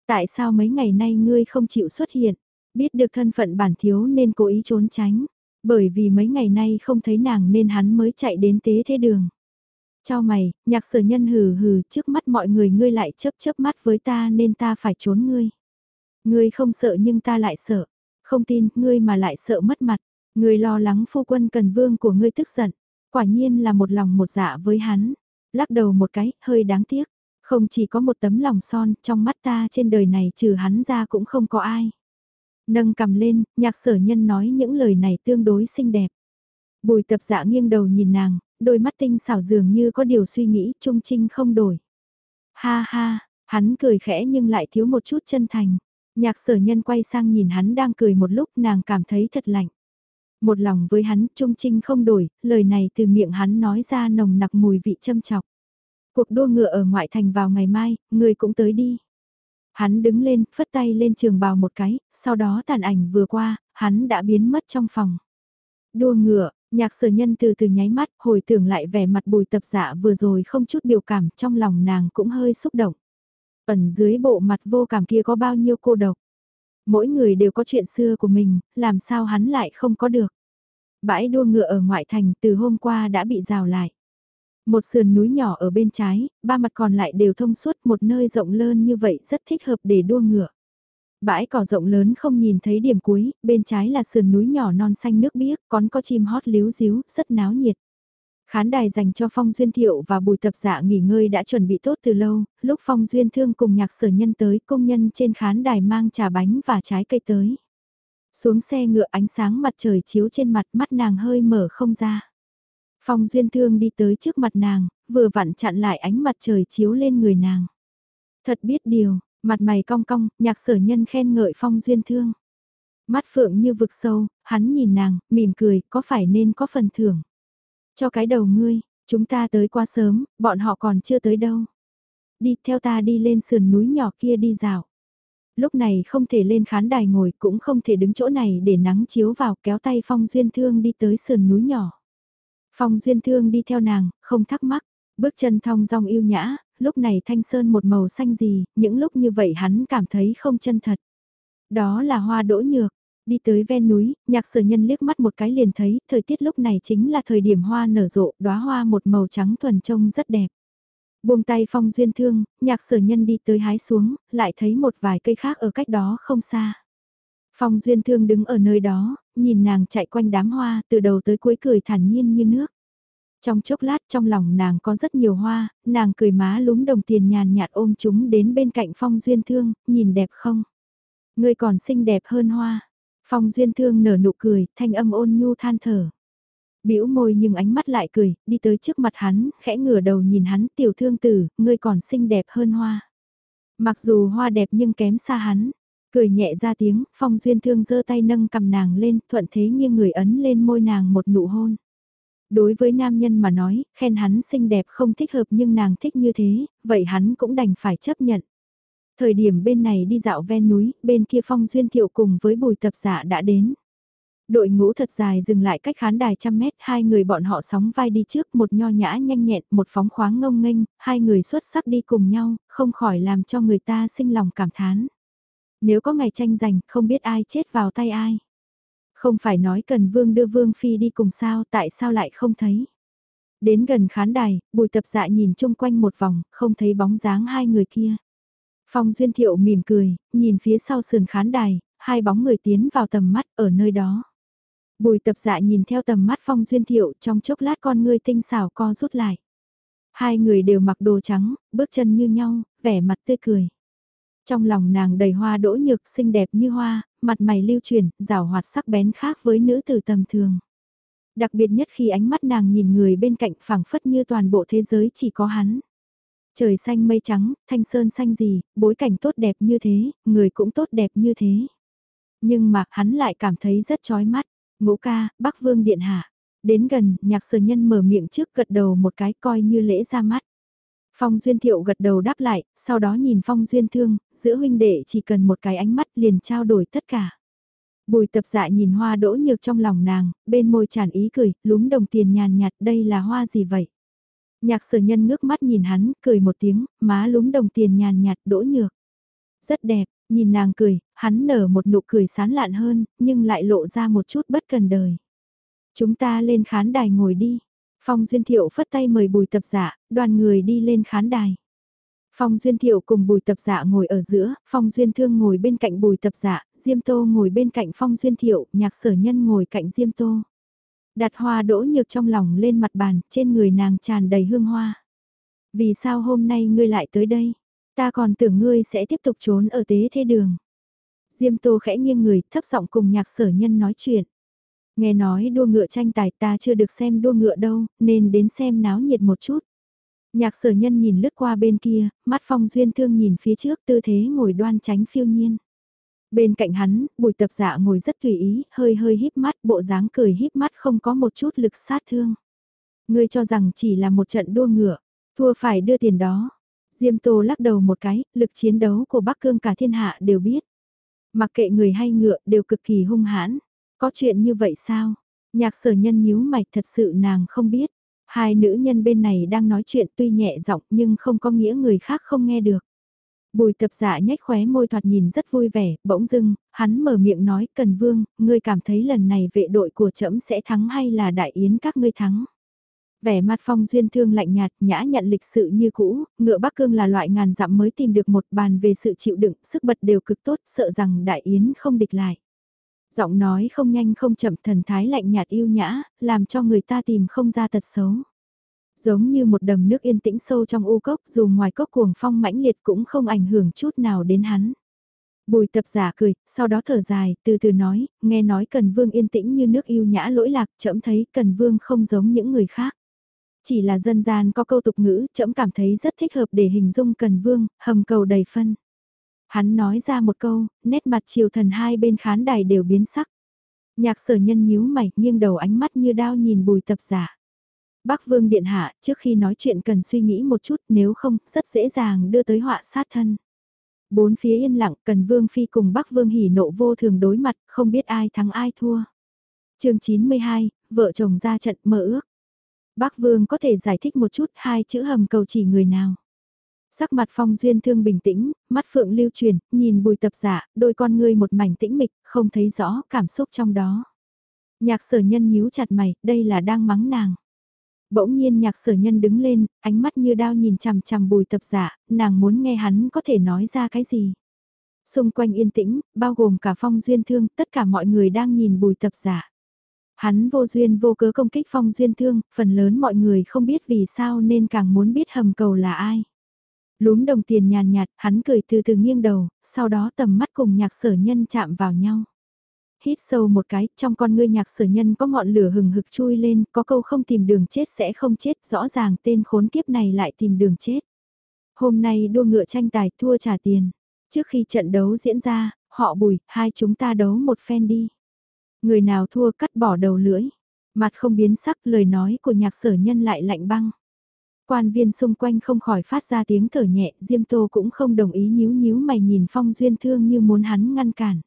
Tại sao mấy ngày nay ngươi không chịu xuất hiện? Biết được thân phận bản thiếu nên cố ý trốn tránh. Bởi vì mấy ngày nay không thấy nàng nên hắn mới chạy đến tế thế đường. Cho mày, nhạc sở nhân hừ hừ trước mắt mọi người ngươi lại chớp chớp mắt với ta nên ta phải trốn ngươi. Ngươi không sợ nhưng ta lại sợ. Không tin, ngươi mà lại sợ mất mặt. Ngươi lo lắng phu quân cần vương của ngươi tức giận. Quả nhiên là một lòng một dạ với hắn. Lắc đầu một cái, hơi đáng tiếc. Không chỉ có một tấm lòng son, trong mắt ta trên đời này trừ hắn ra cũng không có ai. Nâng cầm lên, nhạc sở nhân nói những lời này tương đối xinh đẹp. Bùi tập dạ nghiêng đầu nhìn nàng, đôi mắt tinh xảo dường như có điều suy nghĩ trung trinh không đổi. Ha ha, hắn cười khẽ nhưng lại thiếu một chút chân thành. Nhạc sở nhân quay sang nhìn hắn đang cười một lúc nàng cảm thấy thật lạnh. Một lòng với hắn trung trinh không đổi, lời này từ miệng hắn nói ra nồng nặc mùi vị châm chọc. Cuộc đua ngựa ở ngoại thành vào ngày mai, người cũng tới đi. Hắn đứng lên, phất tay lên trường bào một cái, sau đó tàn ảnh vừa qua, hắn đã biến mất trong phòng. Đua ngựa, nhạc sở nhân từ từ nháy mắt, hồi tưởng lại vẻ mặt bùi tập dạ vừa rồi không chút biểu cảm, trong lòng nàng cũng hơi xúc động. Ẩn dưới bộ mặt vô cảm kia có bao nhiêu cô độc. Mỗi người đều có chuyện xưa của mình, làm sao hắn lại không có được. Bãi đua ngựa ở ngoại thành từ hôm qua đã bị rào lại. Một sườn núi nhỏ ở bên trái, ba mặt còn lại đều thông suốt một nơi rộng lớn như vậy rất thích hợp để đua ngựa. Bãi cỏ rộng lớn không nhìn thấy điểm cuối, bên trái là sườn núi nhỏ non xanh nước biếc, còn có chim hót líu díu, rất náo nhiệt. Khán đài dành cho Phong Duyên Thiệu và Bùi Tập Dạ nghỉ ngơi đã chuẩn bị tốt từ lâu, lúc Phong Duyên Thương cùng nhạc sở nhân tới công nhân trên khán đài mang trà bánh và trái cây tới. Xuống xe ngựa ánh sáng mặt trời chiếu trên mặt mắt nàng hơi mở không ra. Phong Duyên Thương đi tới trước mặt nàng, vừa vặn chặn lại ánh mặt trời chiếu lên người nàng. Thật biết điều, mặt mày cong cong, nhạc sở nhân khen ngợi Phong Duyên Thương. Mắt phượng như vực sâu, hắn nhìn nàng, mỉm cười, có phải nên có phần thưởng. Cho cái đầu ngươi, chúng ta tới quá sớm, bọn họ còn chưa tới đâu. Đi theo ta đi lên sườn núi nhỏ kia đi dạo. Lúc này không thể lên khán đài ngồi cũng không thể đứng chỗ này để nắng chiếu vào kéo tay Phong Duyên Thương đi tới sườn núi nhỏ. Phong Duyên Thương đi theo nàng, không thắc mắc, bước chân thong dong yêu nhã, lúc này thanh sơn một màu xanh gì, những lúc như vậy hắn cảm thấy không chân thật. Đó là hoa đỗ nhược, Đi tới ven núi, nhạc sở nhân liếc mắt một cái liền thấy, thời tiết lúc này chính là thời điểm hoa nở rộ, đóa hoa một màu trắng thuần trông rất đẹp. Buông tay phong duyên thương, nhạc sở nhân đi tới hái xuống, lại thấy một vài cây khác ở cách đó không xa. Phong duyên thương đứng ở nơi đó, nhìn nàng chạy quanh đám hoa, từ đầu tới cuối cười thản nhiên như nước. Trong chốc lát trong lòng nàng có rất nhiều hoa, nàng cười má lúm đồng tiền nhàn nhạt ôm chúng đến bên cạnh phong duyên thương, nhìn đẹp không? Người còn xinh đẹp hơn hoa. Phong duyên thương nở nụ cười, thanh âm ôn nhu than thở. bĩu môi nhưng ánh mắt lại cười, đi tới trước mặt hắn, khẽ ngửa đầu nhìn hắn, tiểu thương tử, ngươi còn xinh đẹp hơn hoa. Mặc dù hoa đẹp nhưng kém xa hắn, cười nhẹ ra tiếng, phong duyên thương giơ tay nâng cầm nàng lên, thuận thế nghiêng người ấn lên môi nàng một nụ hôn. Đối với nam nhân mà nói, khen hắn xinh đẹp không thích hợp nhưng nàng thích như thế, vậy hắn cũng đành phải chấp nhận. Thời điểm bên này đi dạo ven núi, bên kia phong duyên thiệu cùng với bùi tập giả đã đến. Đội ngũ thật dài dừng lại cách khán đài trăm mét, hai người bọn họ sóng vai đi trước, một nho nhã nhanh nhẹn, một phóng khoáng ngông nghênh, hai người xuất sắc đi cùng nhau, không khỏi làm cho người ta sinh lòng cảm thán. Nếu có ngày tranh giành, không biết ai chết vào tay ai. Không phải nói cần vương đưa vương phi đi cùng sao, tại sao lại không thấy. Đến gần khán đài, bùi tập dạ nhìn chung quanh một vòng, không thấy bóng dáng hai người kia. Phong Duyên Thiệu mỉm cười, nhìn phía sau sườn khán đài, hai bóng người tiến vào tầm mắt ở nơi đó. Bùi tập dạ nhìn theo tầm mắt Phong Duyên Thiệu trong chốc lát con ngươi tinh xảo co rút lại. Hai người đều mặc đồ trắng, bước chân như nhau, vẻ mặt tươi cười. Trong lòng nàng đầy hoa đỗ nhược xinh đẹp như hoa, mặt mày lưu chuyển, rào hoạt sắc bén khác với nữ tử tầm thường. Đặc biệt nhất khi ánh mắt nàng nhìn người bên cạnh phảng phất như toàn bộ thế giới chỉ có hắn. Trời xanh mây trắng, thanh sơn xanh gì, bối cảnh tốt đẹp như thế, người cũng tốt đẹp như thế. Nhưng mà hắn lại cảm thấy rất chói mắt. Ngũ ca, Bắc Vương Điện Hạ. Đến gần, nhạc sở nhân mở miệng trước gật đầu một cái coi như lễ ra mắt. Phong Duyên Thiệu gật đầu đáp lại, sau đó nhìn Phong Duyên Thương, giữa huynh đệ chỉ cần một cái ánh mắt liền trao đổi tất cả. Bùi tập dạ nhìn hoa đỗ nhược trong lòng nàng, bên môi tràn ý cười, lúm đồng tiền nhàn nhạt đây là hoa gì vậy? Nhạc sở nhân ngước mắt nhìn hắn, cười một tiếng, má lúm đồng tiền nhàn nhạt đỗ nhược. Rất đẹp, nhìn nàng cười, hắn nở một nụ cười sán lạn hơn, nhưng lại lộ ra một chút bất cần đời. Chúng ta lên khán đài ngồi đi. Phong Duyên Thiệu phất tay mời bùi tập giả, đoàn người đi lên khán đài. Phong Duyên Thiệu cùng Bùi Tập giả ngồi ở giữa, Phong Duyên Thương ngồi bên cạnh Bùi Tập giả Diêm Tô ngồi bên cạnh Phong Duyên Thiệu, Nhạc Sở Nhân ngồi cạnh Diêm Tô. Đặt hoa đỗ nhược trong lòng lên mặt bàn, trên người nàng tràn đầy hương hoa. Vì sao hôm nay ngươi lại tới đây? Ta còn tưởng ngươi sẽ tiếp tục trốn ở tế thế đường. Diêm Tô khẽ nghiêng người, thấp giọng cùng Nhạc Sở Nhân nói chuyện. Nghe nói đua ngựa tranh tài ta chưa được xem đua ngựa đâu, nên đến xem náo nhiệt một chút. Nhạc sở nhân nhìn lướt qua bên kia, mắt phong duyên thương nhìn phía trước tư thế ngồi đoan tránh phiêu nhiên. Bên cạnh hắn, bùi tập dạ ngồi rất tùy ý, hơi hơi híp mắt, bộ dáng cười híp mắt không có một chút lực sát thương. Ngươi cho rằng chỉ là một trận đua ngựa, thua phải đưa tiền đó. Diêm Tô lắc đầu một cái, lực chiến đấu của Bắc Cương cả thiên hạ đều biết. Mặc kệ người hay ngựa đều cực kỳ hung hãn. Có chuyện như vậy sao? Nhạc sở nhân nhíu mạch thật sự nàng không biết. Hai nữ nhân bên này đang nói chuyện tuy nhẹ giọng nhưng không có nghĩa người khác không nghe được. Bùi tập dạ nhếch khóe môi thoạt nhìn rất vui vẻ, bỗng dưng, hắn mở miệng nói, Cần Vương, ngươi cảm thấy lần này vệ đội của trẫm sẽ thắng hay là đại yến các ngươi thắng? Vẻ mặt phong duyên thương lạnh nhạt, nhã nhận lịch sự như cũ, ngựa Bắc Cương là loại ngàn dặm mới tìm được một bàn về sự chịu đựng, sức bật đều cực tốt, sợ rằng đại yến không địch lại. Giọng nói không nhanh không chậm thần thái lạnh nhạt yêu nhã, làm cho người ta tìm không ra tật xấu. Giống như một đầm nước yên tĩnh sâu trong u cốc dù ngoài cốc cuồng phong mãnh liệt cũng không ảnh hưởng chút nào đến hắn. Bùi tập giả cười, sau đó thở dài, từ từ nói, nghe nói Cần Vương yên tĩnh như nước yêu nhã lỗi lạc, chậm thấy Cần Vương không giống những người khác. Chỉ là dân gian có câu tục ngữ, chậm cảm thấy rất thích hợp để hình dung Cần Vương, hầm cầu đầy phân. Hắn nói ra một câu, nét mặt triều thần hai bên khán đài đều biến sắc. Nhạc sở nhân nhíu mày, nghiêng đầu ánh mắt như đao nhìn bùi tập giả. Bắc Vương Điện Hạ, trước khi nói chuyện cần suy nghĩ một chút, nếu không, rất dễ dàng đưa tới họa sát thân. Bốn phía yên lặng, cần Vương Phi cùng Bắc Vương hỉ nộ vô thường đối mặt, không biết ai thắng ai thua. chương 92, vợ chồng ra trận mơ ước. Bắc Vương có thể giải thích một chút hai chữ hầm cầu chỉ người nào. Sắc mặt phong duyên thương bình tĩnh, mắt phượng lưu truyền, nhìn bùi tập giả, đôi con ngươi một mảnh tĩnh mịch, không thấy rõ cảm xúc trong đó. Nhạc sở nhân nhíu chặt mày, đây là đang mắng nàng. Bỗng nhiên nhạc sở nhân đứng lên, ánh mắt như đao nhìn chằm chằm bùi tập giả, nàng muốn nghe hắn có thể nói ra cái gì. Xung quanh yên tĩnh, bao gồm cả phong duyên thương, tất cả mọi người đang nhìn bùi tập giả. Hắn vô duyên vô cớ công kích phong duyên thương, phần lớn mọi người không biết vì sao nên càng muốn biết hầm cầu là ai. Lúm đồng tiền nhàn nhạt, hắn cười từ từ nghiêng đầu, sau đó tầm mắt cùng nhạc sở nhân chạm vào nhau. Hít sâu một cái, trong con ngươi nhạc sở nhân có ngọn lửa hừng hực chui lên, có câu không tìm đường chết sẽ không chết, rõ ràng tên khốn kiếp này lại tìm đường chết. Hôm nay đua ngựa tranh tài thua trả tiền. Trước khi trận đấu diễn ra, họ bùi, hai chúng ta đấu một phen đi. Người nào thua cắt bỏ đầu lưỡi. Mặt không biến sắc lời nói của nhạc sở nhân lại lạnh băng. Quan viên xung quanh không khỏi phát ra tiếng thở nhẹ, Diêm Tô cũng không đồng ý nhíu nhíu mày nhìn Phong Duyên Thương như muốn hắn ngăn cản.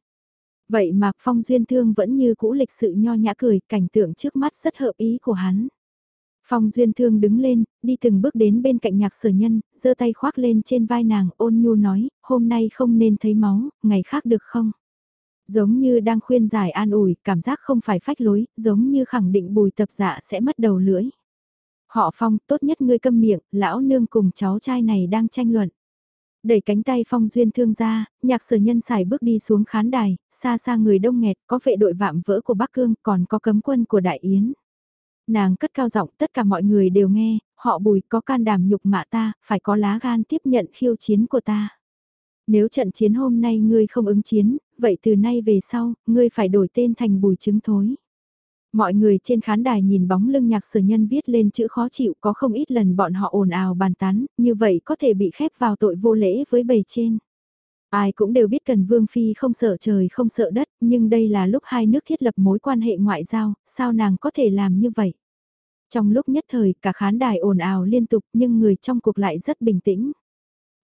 Vậy mà Phong Duyên Thương vẫn như cũ lịch sự nho nhã cười, cảnh tượng trước mắt rất hợp ý của hắn. Phong Duyên Thương đứng lên, đi từng bước đến bên cạnh nhạc sở nhân, giơ tay khoác lên trên vai nàng ôn nhu nói, hôm nay không nên thấy máu, ngày khác được không? Giống như đang khuyên giải an ủi, cảm giác không phải phách lối, giống như khẳng định bùi tập dạ sẽ mất đầu lưỡi. Họ Phong, tốt nhất ngươi câm miệng, lão nương cùng cháu trai này đang tranh luận. Đẩy cánh tay Phong Duyên thương ra, nhạc sở nhân xài bước đi xuống khán đài, xa xa người đông nghẹt, có vệ đội vạm vỡ của Bắc Cương, còn có cấm quân của Đại Yến. Nàng cất cao giọng tất cả mọi người đều nghe, họ bùi có can đảm nhục mạ ta, phải có lá gan tiếp nhận khiêu chiến của ta. Nếu trận chiến hôm nay ngươi không ứng chiến, vậy từ nay về sau, ngươi phải đổi tên thành bùi trứng thối. Mọi người trên khán đài nhìn bóng lưng nhạc sở nhân viết lên chữ khó chịu có không ít lần bọn họ ồn ào bàn tán, như vậy có thể bị khép vào tội vô lễ với bầy trên. Ai cũng đều biết Cần Vương Phi không sợ trời không sợ đất, nhưng đây là lúc hai nước thiết lập mối quan hệ ngoại giao, sao nàng có thể làm như vậy? Trong lúc nhất thời cả khán đài ồn ào liên tục nhưng người trong cuộc lại rất bình tĩnh.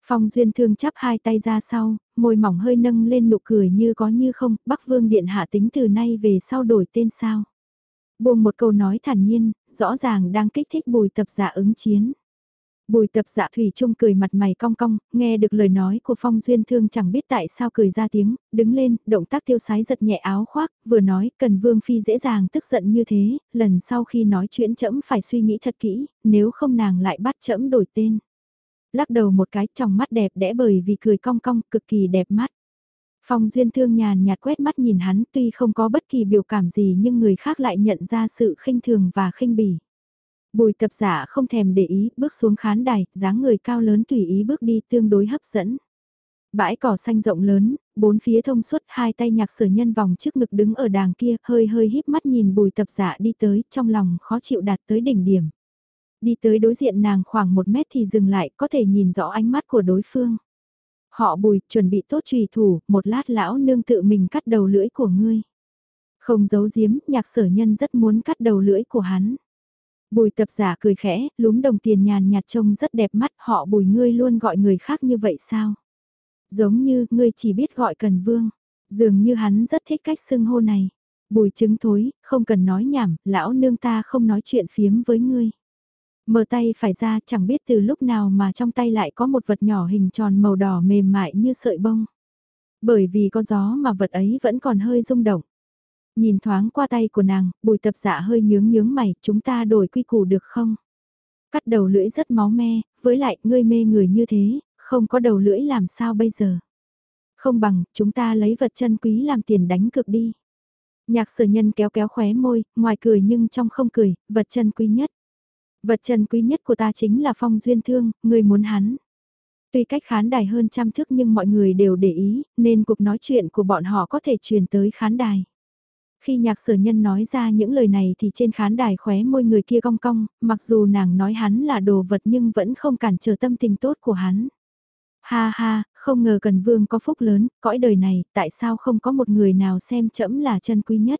Phong Duyên Thương chắp hai tay ra sau, môi mỏng hơi nâng lên nụ cười như có như không, Bắc Vương Điện hạ tính từ nay về sau đổi tên sao. Buông một câu nói thản nhiên, rõ ràng đang kích thích bùi tập giả ứng chiến. Bùi tập dạ thủy chung cười mặt mày cong cong, nghe được lời nói của phong duyên thương chẳng biết tại sao cười ra tiếng, đứng lên, động tác tiêu sái giật nhẹ áo khoác, vừa nói cần vương phi dễ dàng tức giận như thế, lần sau khi nói chuyện chẫm phải suy nghĩ thật kỹ, nếu không nàng lại bắt chẫm đổi tên. Lắc đầu một cái trong mắt đẹp đẽ bởi vì cười cong cong cực kỳ đẹp mắt. Phong duyên thương nhàn nhạt quét mắt nhìn hắn tuy không có bất kỳ biểu cảm gì nhưng người khác lại nhận ra sự khinh thường và khinh bỉ. Bùi tập giả không thèm để ý, bước xuống khán đài, dáng người cao lớn tùy ý bước đi tương đối hấp dẫn. Bãi cỏ xanh rộng lớn, bốn phía thông suốt hai tay nhạc sở nhân vòng trước ngực đứng ở đàng kia, hơi hơi híp mắt nhìn bùi tập giả đi tới, trong lòng khó chịu đạt tới đỉnh điểm. Đi tới đối diện nàng khoảng một mét thì dừng lại, có thể nhìn rõ ánh mắt của đối phương. Họ bùi, chuẩn bị tốt trùy thủ, một lát lão nương tự mình cắt đầu lưỡi của ngươi. Không giấu giếm, nhạc sở nhân rất muốn cắt đầu lưỡi của hắn. Bùi tập giả cười khẽ, lúm đồng tiền nhàn nhạt trông rất đẹp mắt họ bùi ngươi luôn gọi người khác như vậy sao? Giống như ngươi chỉ biết gọi cần vương, dường như hắn rất thích cách xưng hô này. Bùi chứng thối, không cần nói nhảm, lão nương ta không nói chuyện phiếm với ngươi. Mở tay phải ra chẳng biết từ lúc nào mà trong tay lại có một vật nhỏ hình tròn màu đỏ mềm mại như sợi bông. Bởi vì có gió mà vật ấy vẫn còn hơi rung động. Nhìn thoáng qua tay của nàng, bùi tập dạ hơi nhướng nhướng mày, chúng ta đổi quy củ được không? Cắt đầu lưỡi rất máu me, với lại ngươi mê người như thế, không có đầu lưỡi làm sao bây giờ? Không bằng, chúng ta lấy vật chân quý làm tiền đánh cược đi. Nhạc sở nhân kéo kéo khóe môi, ngoài cười nhưng trong không cười, vật chân quý nhất. Vật chân quý nhất của ta chính là phong duyên thương, người muốn hắn. Tuy cách khán đài hơn trăm thước nhưng mọi người đều để ý, nên cuộc nói chuyện của bọn họ có thể truyền tới khán đài. Khi nhạc sở nhân nói ra những lời này thì trên khán đài khóe môi người kia cong cong, mặc dù nàng nói hắn là đồ vật nhưng vẫn không cản trở tâm tình tốt của hắn. Ha ha, không ngờ Cần Vương có phúc lớn, cõi đời này, tại sao không có một người nào xem trẫm là chân quý nhất.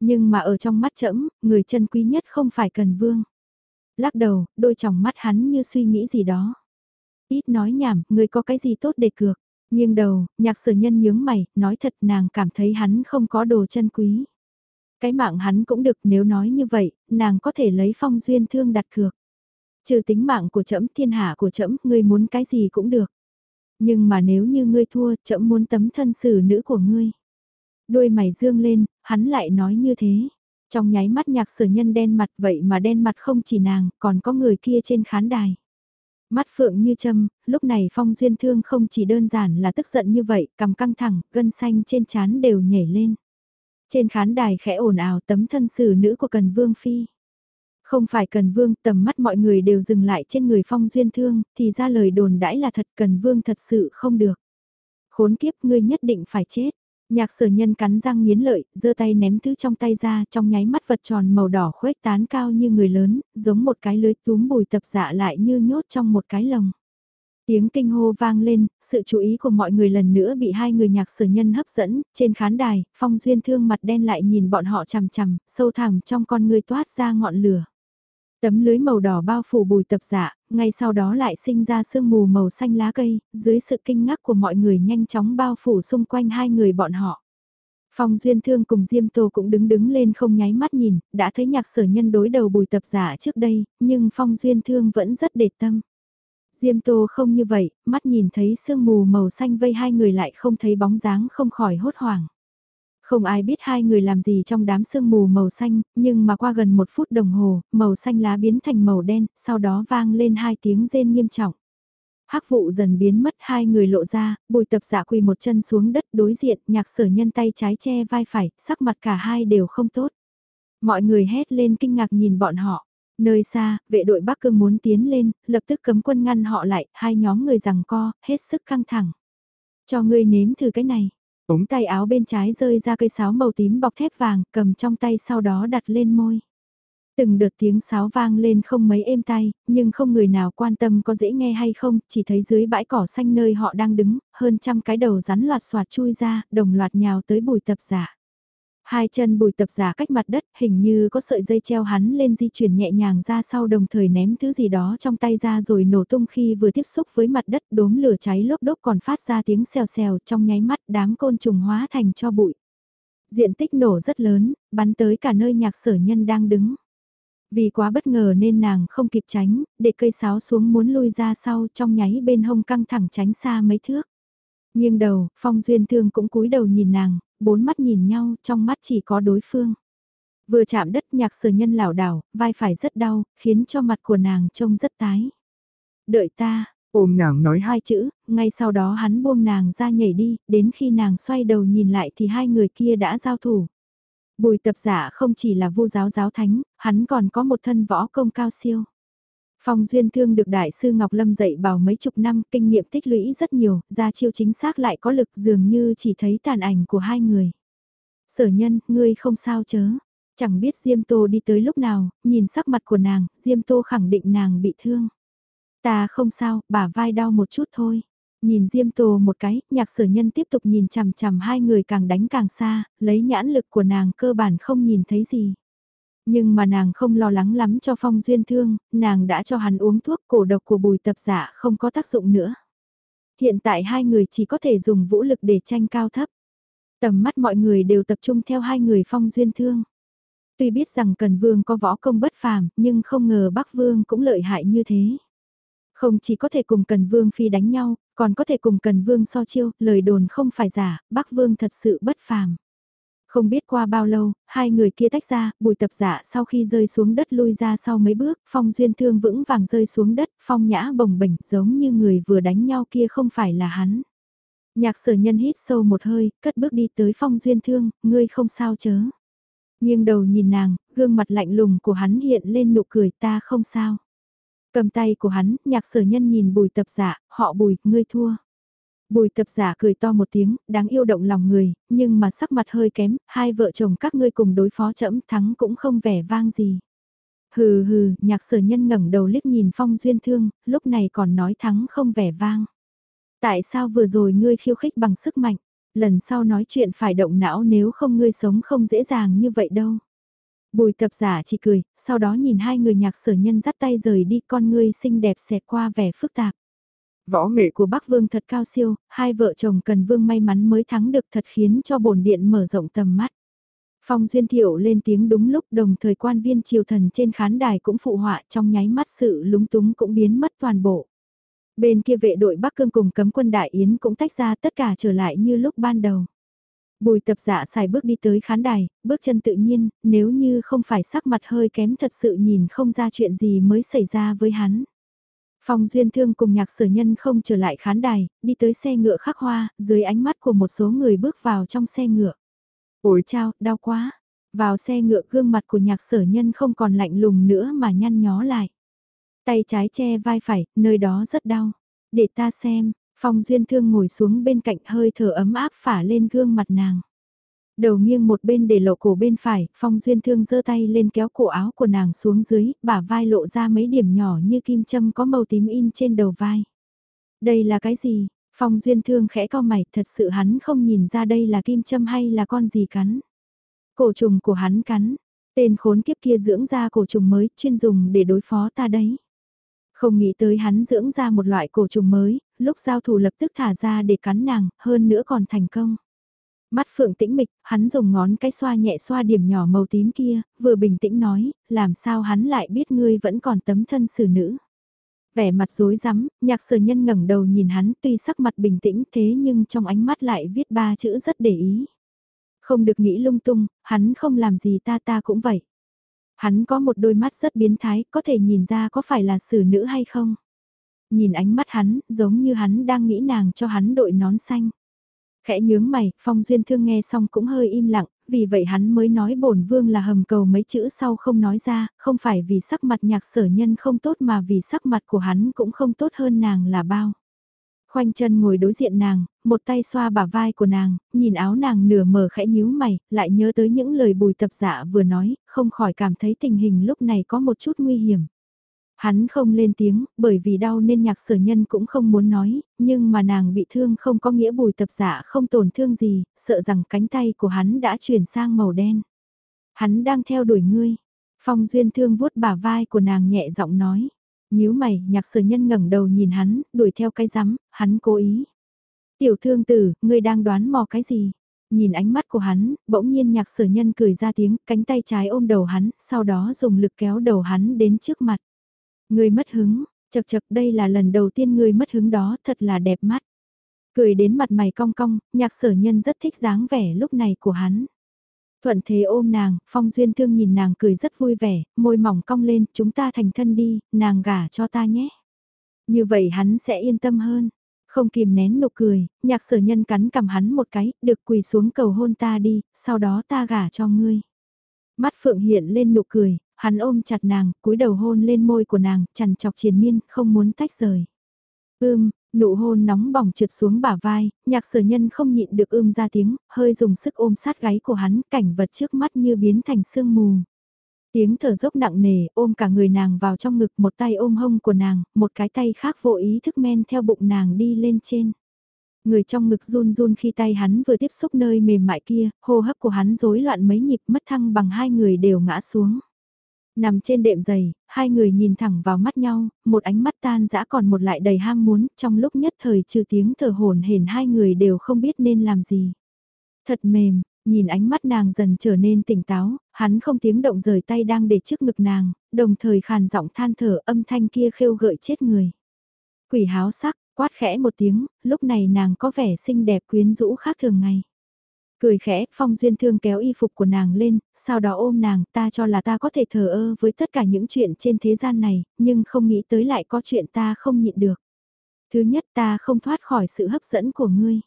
Nhưng mà ở trong mắt trẫm, người chân quý nhất không phải Cần Vương. Lắc đầu, đôi tròng mắt hắn như suy nghĩ gì đó. Ít nói nhảm, người có cái gì tốt để cược. Nhưng đầu, nhạc sở nhân nhướng mày, nói thật nàng cảm thấy hắn không có đồ chân quý. Cái mạng hắn cũng được nếu nói như vậy, nàng có thể lấy phong duyên thương đặt cược. Trừ tính mạng của trẫm thiên hạ của trẫm ngươi muốn cái gì cũng được. Nhưng mà nếu như ngươi thua, trẫm muốn tấm thân xử nữ của ngươi. Đôi mày dương lên, hắn lại nói như thế. Trong nháy mắt nhạc sở nhân đen mặt vậy mà đen mặt không chỉ nàng, còn có người kia trên khán đài. Mắt phượng như châm, lúc này phong duyên thương không chỉ đơn giản là tức giận như vậy, cầm căng thẳng, gân xanh trên chán đều nhảy lên. Trên khán đài khẽ ồn ào tấm thân xử nữ của Cần Vương Phi. Không phải Cần Vương, tầm mắt mọi người đều dừng lại trên người phong duyên thương, thì ra lời đồn đãi là thật Cần Vương thật sự không được. Khốn kiếp ngươi nhất định phải chết. Nhạc sở nhân cắn răng nghiến lợi, giơ tay ném thứ trong tay ra, trong nháy mắt vật tròn màu đỏ khuếch tán cao như người lớn, giống một cái lưới túm bùi tập dạ lại như nhốt trong một cái lồng. Tiếng kinh hô vang lên, sự chú ý của mọi người lần nữa bị hai người nhạc sở nhân hấp dẫn, trên khán đài, phong duyên thương mặt đen lại nhìn bọn họ chằm chằm, sâu thẳm trong con người toát ra ngọn lửa. Tấm lưới màu đỏ bao phủ bùi tập dạ, ngay sau đó lại sinh ra sương mù màu xanh lá cây, dưới sự kinh ngắc của mọi người nhanh chóng bao phủ xung quanh hai người bọn họ. Phong Duyên Thương cùng Diêm Tô cũng đứng đứng lên không nháy mắt nhìn, đã thấy nhạc sở nhân đối đầu bùi tập giả trước đây, nhưng Phong Duyên Thương vẫn rất để tâm. Diêm Tô không như vậy, mắt nhìn thấy sương mù màu xanh vây hai người lại không thấy bóng dáng không khỏi hốt hoảng. Không ai biết hai người làm gì trong đám sương mù màu xanh, nhưng mà qua gần một phút đồng hồ, màu xanh lá biến thành màu đen, sau đó vang lên hai tiếng rên nghiêm trọng. hắc vụ dần biến mất hai người lộ ra, bùi tập giả quỳ một chân xuống đất đối diện, nhạc sở nhân tay trái che vai phải, sắc mặt cả hai đều không tốt. Mọi người hét lên kinh ngạc nhìn bọn họ. Nơi xa, vệ đội Bắc Cương muốn tiến lên, lập tức cấm quân ngăn họ lại, hai nhóm người rằng co, hết sức căng thẳng. Cho ngươi nếm thử cái này. Ống tay áo bên trái rơi ra cây sáo màu tím bọc thép vàng, cầm trong tay sau đó đặt lên môi. Từng đợt tiếng sáo vang lên không mấy êm tay, nhưng không người nào quan tâm có dễ nghe hay không, chỉ thấy dưới bãi cỏ xanh nơi họ đang đứng, hơn trăm cái đầu rắn loạt xoạt chui ra, đồng loạt nhào tới bùi tập giả. Hai chân bùi tập giả cách mặt đất, hình như có sợi dây treo hắn lên di chuyển nhẹ nhàng ra sau đồng thời ném thứ gì đó trong tay ra rồi nổ tung khi vừa tiếp xúc với mặt đất đốm lửa cháy lốp đốt còn phát ra tiếng xèo xèo trong nháy mắt đám côn trùng hóa thành cho bụi. Diện tích nổ rất lớn, bắn tới cả nơi nhạc sở nhân đang đứng. Vì quá bất ngờ nên nàng không kịp tránh, để cây sáo xuống muốn lui ra sau trong nháy bên hông căng thẳng tránh xa mấy thước. Nghiêng đầu, Phong Duyên Thương cũng cúi đầu nhìn nàng, bốn mắt nhìn nhau, trong mắt chỉ có đối phương. Vừa chạm đất nhạc sở nhân lảo đảo, vai phải rất đau, khiến cho mặt của nàng trông rất tái. Đợi ta, ôm nàng nói hai chữ, ngay sau đó hắn buông nàng ra nhảy đi, đến khi nàng xoay đầu nhìn lại thì hai người kia đã giao thủ. Bùi tập giả không chỉ là vu giáo giáo thánh, hắn còn có một thân võ công cao siêu. Phong Duyên Thương được Đại sư Ngọc Lâm dạy bảo mấy chục năm, kinh nghiệm tích lũy rất nhiều, ra chiêu chính xác lại có lực dường như chỉ thấy tàn ảnh của hai người. Sở nhân, ngươi không sao chớ. Chẳng biết Diêm Tô đi tới lúc nào, nhìn sắc mặt của nàng, Diêm Tô khẳng định nàng bị thương. Ta không sao, bả vai đau một chút thôi. Nhìn Diêm Tô một cái, nhạc sở nhân tiếp tục nhìn chằm chằm hai người càng đánh càng xa, lấy nhãn lực của nàng cơ bản không nhìn thấy gì. Nhưng mà nàng không lo lắng lắm cho phong duyên thương, nàng đã cho hắn uống thuốc cổ độc của bùi tập giả không có tác dụng nữa. Hiện tại hai người chỉ có thể dùng vũ lực để tranh cao thấp. Tầm mắt mọi người đều tập trung theo hai người phong duyên thương. Tuy biết rằng Cần Vương có võ công bất phàm, nhưng không ngờ Bắc Vương cũng lợi hại như thế. Không chỉ có thể cùng Cần Vương phi đánh nhau, còn có thể cùng Cần Vương so chiêu, lời đồn không phải giả, Bắc Vương thật sự bất phàm. Không biết qua bao lâu, hai người kia tách ra, bùi tập giả sau khi rơi xuống đất lui ra sau mấy bước, phong duyên thương vững vàng rơi xuống đất, phong nhã bồng bềnh giống như người vừa đánh nhau kia không phải là hắn. Nhạc sở nhân hít sâu một hơi, cất bước đi tới phong duyên thương, ngươi không sao chớ. Nhưng đầu nhìn nàng, gương mặt lạnh lùng của hắn hiện lên nụ cười ta không sao. Cầm tay của hắn, nhạc sở nhân nhìn bùi tập giả, họ bùi, ngươi thua. Bùi tập giả cười to một tiếng, đáng yêu động lòng người, nhưng mà sắc mặt hơi kém, hai vợ chồng các ngươi cùng đối phó chẫm thắng cũng không vẻ vang gì. Hừ hừ, nhạc sở nhân ngẩng đầu liếc nhìn phong duyên thương, lúc này còn nói thắng không vẻ vang. Tại sao vừa rồi ngươi khiêu khích bằng sức mạnh, lần sau nói chuyện phải động não nếu không ngươi sống không dễ dàng như vậy đâu. Bùi tập giả chỉ cười, sau đó nhìn hai người nhạc sở nhân dắt tay rời đi con ngươi xinh đẹp xẹt qua vẻ phức tạp. Võ nghệ của Bắc Vương thật cao siêu, hai vợ chồng cần Vương may mắn mới thắng được thật khiến cho bổn điện mở rộng tầm mắt. Phong Duyên Thiệu lên tiếng đúng lúc đồng thời quan viên triều thần trên khán đài cũng phụ họa trong nháy mắt sự lúng túng cũng biến mất toàn bộ. Bên kia vệ đội Bắc Cương cùng cấm quân Đại Yến cũng tách ra tất cả trở lại như lúc ban đầu. Bùi tập dạ xài bước đi tới khán đài, bước chân tự nhiên, nếu như không phải sắc mặt hơi kém thật sự nhìn không ra chuyện gì mới xảy ra với hắn. Phong Duyên Thương cùng nhạc sở nhân không trở lại khán đài, đi tới xe ngựa khắc hoa, dưới ánh mắt của một số người bước vào trong xe ngựa. Ôi chao, đau quá. Vào xe ngựa gương mặt của nhạc sở nhân không còn lạnh lùng nữa mà nhăn nhó lại. Tay trái che vai phải, nơi đó rất đau. Để ta xem, Phong Duyên Thương ngồi xuống bên cạnh hơi thở ấm áp phả lên gương mặt nàng. Đầu nghiêng một bên để lộ cổ bên phải, Phong Duyên Thương giơ tay lên kéo cổ áo của nàng xuống dưới, bả vai lộ ra mấy điểm nhỏ như kim châm có màu tím in trên đầu vai. Đây là cái gì? Phong Duyên Thương khẽ co mày, thật sự hắn không nhìn ra đây là kim châm hay là con gì cắn. Cổ trùng của hắn cắn, tên khốn kiếp kia dưỡng ra cổ trùng mới, chuyên dùng để đối phó ta đấy. Không nghĩ tới hắn dưỡng ra một loại cổ trùng mới, lúc giao thủ lập tức thả ra để cắn nàng, hơn nữa còn thành công. Mắt phượng tĩnh mịch, hắn dùng ngón cái xoa nhẹ xoa điểm nhỏ màu tím kia, vừa bình tĩnh nói, làm sao hắn lại biết ngươi vẫn còn tấm thân xử nữ. Vẻ mặt rối rắm, nhạc sở nhân ngẩng đầu nhìn hắn tuy sắc mặt bình tĩnh thế nhưng trong ánh mắt lại viết ba chữ rất để ý. Không được nghĩ lung tung, hắn không làm gì ta ta cũng vậy. Hắn có một đôi mắt rất biến thái, có thể nhìn ra có phải là xử nữ hay không. Nhìn ánh mắt hắn, giống như hắn đang nghĩ nàng cho hắn đội nón xanh. Khẽ nhướng mày, Phong Duyên Thương nghe xong cũng hơi im lặng, vì vậy hắn mới nói bổn vương là hầm cầu mấy chữ sau không nói ra, không phải vì sắc mặt nhạc sở nhân không tốt mà vì sắc mặt của hắn cũng không tốt hơn nàng là bao. Khoanh chân ngồi đối diện nàng, một tay xoa bả vai của nàng, nhìn áo nàng nửa mở khẽ nhíu mày, lại nhớ tới những lời bùi tập dạ vừa nói, không khỏi cảm thấy tình hình lúc này có một chút nguy hiểm. Hắn không lên tiếng, bởi vì đau nên nhạc sở nhân cũng không muốn nói, nhưng mà nàng bị thương không có nghĩa bùi tập giả không tổn thương gì, sợ rằng cánh tay của hắn đã chuyển sang màu đen. Hắn đang theo đuổi ngươi. Phong duyên thương vuốt bả vai của nàng nhẹ giọng nói. nhíu mày, nhạc sở nhân ngẩng đầu nhìn hắn, đuổi theo cái rắm, hắn cố ý. Tiểu thương tử, ngươi đang đoán mò cái gì? Nhìn ánh mắt của hắn, bỗng nhiên nhạc sở nhân cười ra tiếng, cánh tay trái ôm đầu hắn, sau đó dùng lực kéo đầu hắn đến trước mặt. Người mất hứng, chật chật đây là lần đầu tiên người mất hứng đó thật là đẹp mắt. Cười đến mặt mày cong cong, nhạc sở nhân rất thích dáng vẻ lúc này của hắn. Thuận thế ôm nàng, phong duyên thương nhìn nàng cười rất vui vẻ, môi mỏng cong lên, chúng ta thành thân đi, nàng gả cho ta nhé. Như vậy hắn sẽ yên tâm hơn. Không kìm nén nụ cười, nhạc sở nhân cắn cầm hắn một cái, được quỳ xuống cầu hôn ta đi, sau đó ta gả cho ngươi. Mắt phượng hiện lên nụ cười, Hắn ôm chặt nàng, cúi đầu hôn lên môi của nàng, chằn chọc triền miên, không muốn tách rời. Ưm, nụ hôn nóng bỏng trượt xuống bả vai, nhạc sở nhân không nhịn được ưm ra tiếng, hơi dùng sức ôm sát gáy của hắn, cảnh vật trước mắt như biến thành sương mù. Tiếng thở dốc nặng nề, ôm cả người nàng vào trong ngực, một tay ôm hông của nàng, một cái tay khác vô ý thức men theo bụng nàng đi lên trên. Người trong ngực run run khi tay hắn vừa tiếp xúc nơi mềm mại kia, hô hấp của hắn rối loạn mấy nhịp mất thăng bằng hai người đều ngã xuống. Nằm trên đệm giày, hai người nhìn thẳng vào mắt nhau, một ánh mắt tan dã còn một lại đầy ham muốn, trong lúc nhất thời trừ tiếng thở hồn hển hai người đều không biết nên làm gì. Thật mềm, nhìn ánh mắt nàng dần trở nên tỉnh táo, hắn không tiếng động rời tay đang để trước ngực nàng, đồng thời khàn giọng than thở âm thanh kia khêu gợi chết người. Quỷ háo sắc, quát khẽ một tiếng, lúc này nàng có vẻ xinh đẹp quyến rũ khác thường ngày. Cười khẽ, Phong Duyên Thương kéo y phục của nàng lên, sau đó ôm nàng, ta cho là ta có thể thờ ơ với tất cả những chuyện trên thế gian này, nhưng không nghĩ tới lại có chuyện ta không nhịn được. Thứ nhất ta không thoát khỏi sự hấp dẫn của ngươi.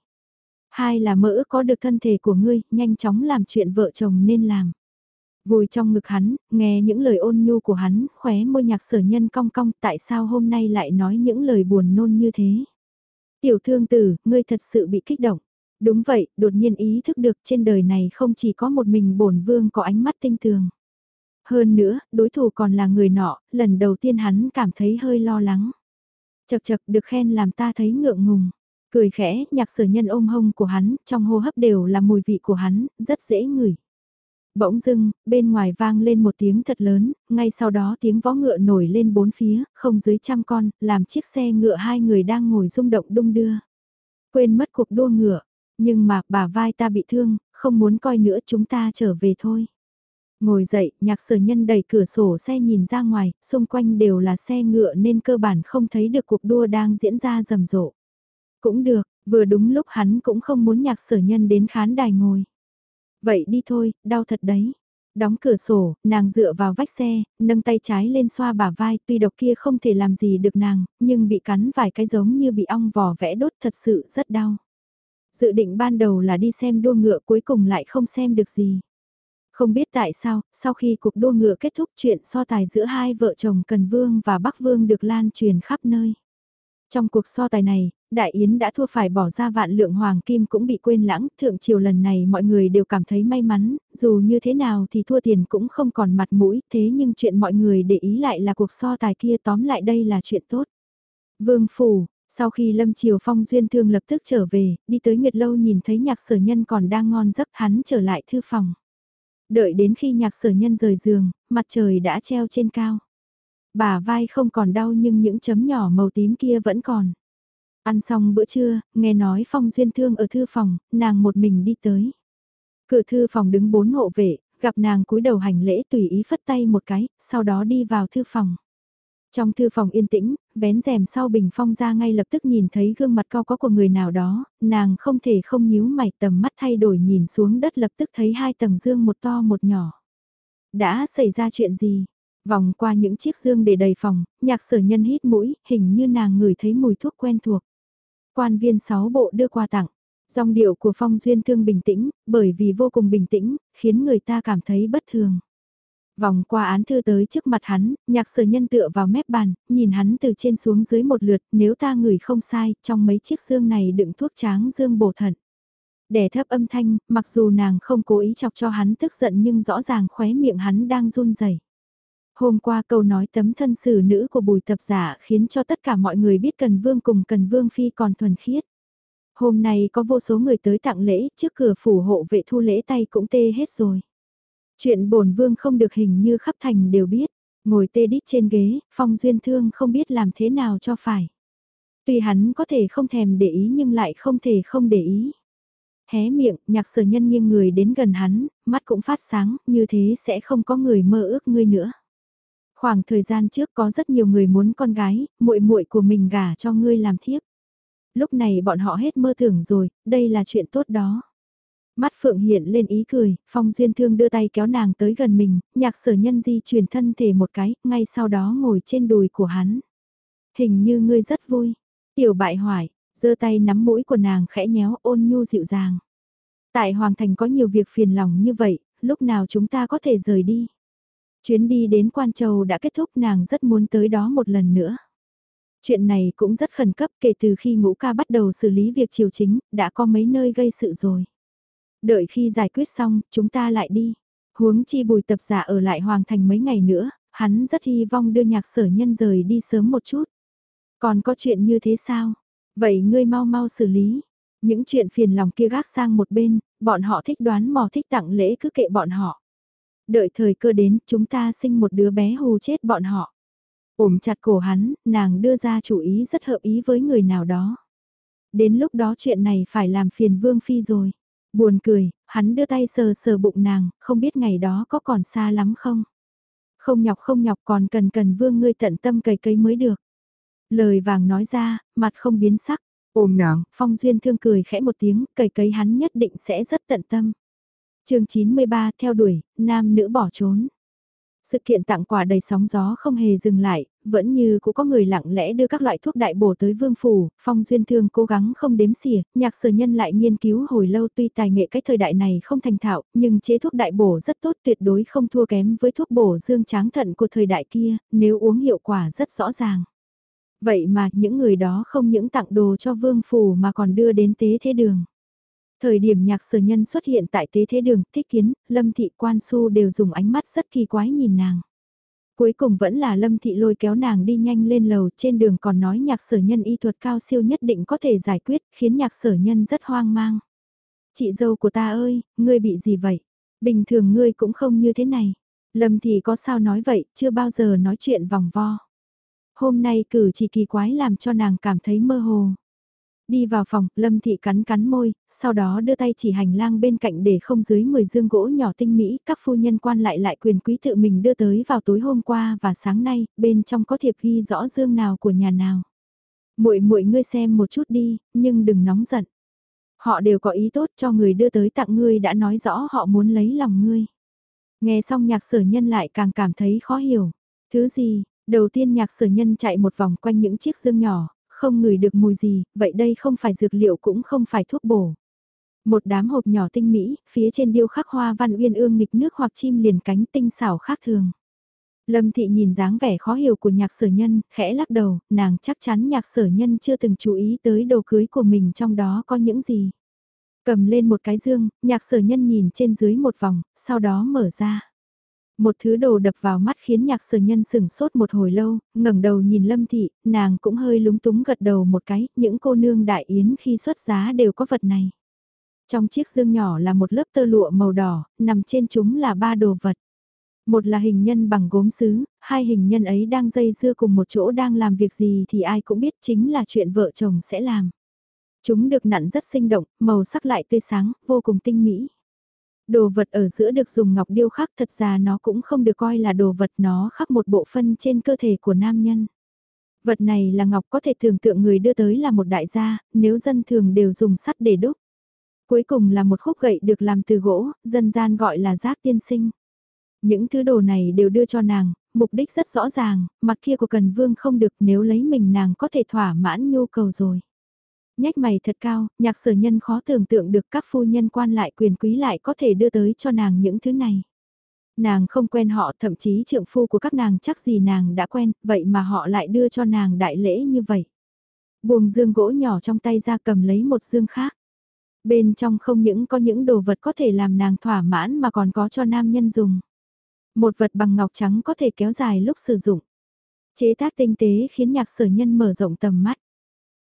Hai là mỡ có được thân thể của ngươi, nhanh chóng làm chuyện vợ chồng nên làm. Vùi trong ngực hắn, nghe những lời ôn nhu của hắn, khóe môi nhạc sở nhân cong cong, tại sao hôm nay lại nói những lời buồn nôn như thế. Tiểu thương tử, ngươi thật sự bị kích động. Đúng vậy, đột nhiên ý thức được trên đời này không chỉ có một mình bổn vương có ánh mắt tinh tường. Hơn nữa, đối thủ còn là người nọ, lần đầu tiên hắn cảm thấy hơi lo lắng. Chật chật được khen làm ta thấy ngượng ngùng. Cười khẽ, nhạc sở nhân ôm hông của hắn, trong hô hấp đều là mùi vị của hắn, rất dễ ngửi. Bỗng dưng, bên ngoài vang lên một tiếng thật lớn, ngay sau đó tiếng vó ngựa nổi lên bốn phía, không dưới trăm con, làm chiếc xe ngựa hai người đang ngồi rung động đung đưa. Quên mất cuộc đua ngựa, nhưng mà bà vai ta bị thương, không muốn coi nữa chúng ta trở về thôi. Ngồi dậy, nhạc sở nhân đẩy cửa sổ xe nhìn ra ngoài, xung quanh đều là xe ngựa nên cơ bản không thấy được cuộc đua đang diễn ra rầm rộ. Cũng được, vừa đúng lúc hắn cũng không muốn nhạc sở nhân đến khán đài ngồi. Vậy đi thôi, đau thật đấy. Đóng cửa sổ, nàng dựa vào vách xe, nâng tay trái lên xoa bả vai, tuy độc kia không thể làm gì được nàng, nhưng bị cắn vài cái giống như bị ong vò vẽ đốt thật sự rất đau. Dự định ban đầu là đi xem đua ngựa cuối cùng lại không xem được gì. Không biết tại sao, sau khi cuộc đua ngựa kết thúc chuyện so tài giữa hai vợ chồng Cần Vương và Bắc Vương được lan truyền khắp nơi. Trong cuộc so tài này, Đại Yến đã thua phải bỏ ra vạn lượng hoàng kim cũng bị quên lãng, thượng triều lần này mọi người đều cảm thấy may mắn, dù như thế nào thì thua tiền cũng không còn mặt mũi, thế nhưng chuyện mọi người để ý lại là cuộc so tài kia tóm lại đây là chuyện tốt. Vương Phủ, sau khi Lâm Triều Phong duyên thương lập tức trở về, đi tới Nguyệt Lâu nhìn thấy nhạc sở nhân còn đang ngon giấc hắn trở lại thư phòng. Đợi đến khi nhạc sở nhân rời giường, mặt trời đã treo trên cao. Bà vai không còn đau nhưng những chấm nhỏ màu tím kia vẫn còn. Ăn xong bữa trưa, nghe nói Phong Duyên Thương ở thư phòng, nàng một mình đi tới. Cửa thư phòng đứng bốn hộ vệ, gặp nàng cúi đầu hành lễ tùy ý phất tay một cái, sau đó đi vào thư phòng. Trong thư phòng yên tĩnh, vén rèm sau bình phong ra ngay lập tức nhìn thấy gương mặt cao có của người nào đó, nàng không thể không nhíu mày tầm mắt thay đổi nhìn xuống đất lập tức thấy hai tầng dương một to một nhỏ. Đã xảy ra chuyện gì? Vòng qua những chiếc dương để đầy phòng, nhạc sở nhân hít mũi, hình như nàng ngửi thấy mùi thuốc quen thuộc. Quan viên sáu bộ đưa quà tặng. Dòng điệu của Phong Duyên Thương bình tĩnh, bởi vì vô cùng bình tĩnh, khiến người ta cảm thấy bất thường. Vòng qua án thư tới trước mặt hắn, nhạc sở nhân tựa vào mép bàn, nhìn hắn từ trên xuống dưới một lượt, nếu ta ngửi không sai, trong mấy chiếc xương này đựng thuốc tráng dương bổ thận. để thấp âm thanh, mặc dù nàng không cố ý chọc cho hắn tức giận nhưng rõ ràng khóe miệng hắn đang run rẩy. Hôm qua câu nói tấm thân xử nữ của bùi tập giả khiến cho tất cả mọi người biết Cần Vương cùng Cần Vương Phi còn thuần khiết. Hôm nay có vô số người tới tặng lễ, trước cửa phủ hộ vệ thu lễ tay cũng tê hết rồi. Chuyện bổn vương không được hình như khắp thành đều biết, ngồi tê đít trên ghế, phong duyên thương không biết làm thế nào cho phải. Tuy hắn có thể không thèm để ý nhưng lại không thể không để ý. Hé miệng, nhạc sở nhân nghiêng người đến gần hắn, mắt cũng phát sáng, như thế sẽ không có người mơ ước ngươi nữa. Khoảng thời gian trước có rất nhiều người muốn con gái, muội muội của mình gả cho ngươi làm thiếp. Lúc này bọn họ hết mơ tưởng rồi, đây là chuyện tốt đó. Mắt Phượng hiện lên ý cười, Phong Duyên Thương đưa tay kéo nàng tới gần mình, nhạc sở nhân di chuyển thân thể một cái, ngay sau đó ngồi trên đùi của hắn. Hình như ngươi rất vui. Tiểu bại hoài, giơ tay nắm mũi của nàng khẽ nhéo ôn nhu dịu dàng. Tại Hoàng Thành có nhiều việc phiền lòng như vậy, lúc nào chúng ta có thể rời đi. Chuyến đi đến Quan Châu đã kết thúc nàng rất muốn tới đó một lần nữa. Chuyện này cũng rất khẩn cấp kể từ khi ngũ ca bắt đầu xử lý việc triều chính, đã có mấy nơi gây sự rồi. Đợi khi giải quyết xong, chúng ta lại đi. Huống chi bùi tập giả ở lại Hoàng Thành mấy ngày nữa, hắn rất hy vọng đưa nhạc sở nhân rời đi sớm một chút. Còn có chuyện như thế sao? Vậy ngươi mau mau xử lý. Những chuyện phiền lòng kia gác sang một bên, bọn họ thích đoán mò thích tặng lễ cứ kệ bọn họ. Đợi thời cơ đến, chúng ta sinh một đứa bé hù chết bọn họ. Ổm chặt cổ hắn, nàng đưa ra chủ ý rất hợp ý với người nào đó. Đến lúc đó chuyện này phải làm phiền Vương Phi rồi. Buồn cười, hắn đưa tay sờ sờ bụng nàng, không biết ngày đó có còn xa lắm không? Không nhọc không nhọc còn cần cần vương ngươi tận tâm cày cấy mới được. Lời vàng nói ra, mặt không biến sắc, ôm nàng, phong duyên thương cười khẽ một tiếng, cày cấy hắn nhất định sẽ rất tận tâm. chương 93 theo đuổi, nam nữ bỏ trốn. Sự kiện tặng quà đầy sóng gió không hề dừng lại, vẫn như cũng có người lặng lẽ đưa các loại thuốc đại bổ tới vương phủ, phong duyên thương cố gắng không đếm xỉa, nhạc sở nhân lại nghiên cứu hồi lâu tuy tài nghệ cái thời đại này không thành thạo, nhưng chế thuốc đại bổ rất tốt tuyệt đối không thua kém với thuốc bổ dương tráng thận của thời đại kia, nếu uống hiệu quả rất rõ ràng. Vậy mà những người đó không những tặng đồ cho vương phủ mà còn đưa đến tế thế đường. Thời điểm nhạc sở nhân xuất hiện tại tế thế đường, thích kiến, lâm thị quan su đều dùng ánh mắt rất kỳ quái nhìn nàng. Cuối cùng vẫn là lâm thị lôi kéo nàng đi nhanh lên lầu, trên đường còn nói nhạc sở nhân y thuật cao siêu nhất định có thể giải quyết, khiến nhạc sở nhân rất hoang mang. Chị dâu của ta ơi, ngươi bị gì vậy? Bình thường ngươi cũng không như thế này. Lâm thị có sao nói vậy, chưa bao giờ nói chuyện vòng vo. Hôm nay cử chỉ kỳ quái làm cho nàng cảm thấy mơ hồ. Đi vào phòng, Lâm Thị cắn cắn môi, sau đó đưa tay chỉ hành lang bên cạnh để không dưới 10 dương gỗ nhỏ tinh mỹ, các phu nhân quan lại lại quyền quý tự mình đưa tới vào tối hôm qua và sáng nay, bên trong có thiệp ghi rõ dương nào của nhà nào. Muội muội ngươi xem một chút đi, nhưng đừng nóng giận. Họ đều có ý tốt cho người đưa tới tặng ngươi đã nói rõ họ muốn lấy lòng ngươi. Nghe xong nhạc sở nhân lại càng cảm thấy khó hiểu. Thứ gì, đầu tiên nhạc sở nhân chạy một vòng quanh những chiếc dương nhỏ, không ngửi được mùi gì, vậy đây không phải dược liệu cũng không phải thuốc bổ. Một đám hộp nhỏ tinh mỹ, phía trên điêu khắc hoa văn uyên ương nghịch nước hoặc chim liền cánh tinh xảo khác thường. Lâm Thị nhìn dáng vẻ khó hiểu của nhạc sở nhân, khẽ lắc đầu, nàng chắc chắn nhạc sở nhân chưa từng chú ý tới đồ cưới của mình trong đó có những gì. Cầm lên một cái dương, nhạc sở nhân nhìn trên dưới một vòng, sau đó mở ra. Một thứ đồ đập vào mắt khiến nhạc sở nhân sừng sốt một hồi lâu, ngẩng đầu nhìn Lâm Thị, nàng cũng hơi lúng túng gật đầu một cái, những cô nương đại yến khi xuất giá đều có vật này. Trong chiếc dương nhỏ là một lớp tơ lụa màu đỏ, nằm trên chúng là ba đồ vật. Một là hình nhân bằng gốm sứ, hai hình nhân ấy đang dây dưa cùng một chỗ đang làm việc gì thì ai cũng biết chính là chuyện vợ chồng sẽ làm. Chúng được nặn rất sinh động, màu sắc lại tươi sáng, vô cùng tinh mỹ. Đồ vật ở giữa được dùng ngọc điêu khắc thật ra nó cũng không được coi là đồ vật nó khắc một bộ phân trên cơ thể của nam nhân. Vật này là ngọc có thể tưởng tượng người đưa tới là một đại gia, nếu dân thường đều dùng sắt để đúc. Cuối cùng là một khúc gậy được làm từ gỗ, dân gian gọi là giác tiên sinh. Những thứ đồ này đều đưa cho nàng, mục đích rất rõ ràng, mặt kia của Cần Vương không được nếu lấy mình nàng có thể thỏa mãn nhu cầu rồi. Nhách mày thật cao, nhạc sở nhân khó tưởng tượng được các phu nhân quan lại quyền quý lại có thể đưa tới cho nàng những thứ này. Nàng không quen họ thậm chí trượng phu của các nàng chắc gì nàng đã quen, vậy mà họ lại đưa cho nàng đại lễ như vậy. Buông dương gỗ nhỏ trong tay ra cầm lấy một dương khác. Bên trong không những có những đồ vật có thể làm nàng thỏa mãn mà còn có cho nam nhân dùng. Một vật bằng ngọc trắng có thể kéo dài lúc sử dụng. Chế tác tinh tế khiến nhạc sở nhân mở rộng tầm mắt.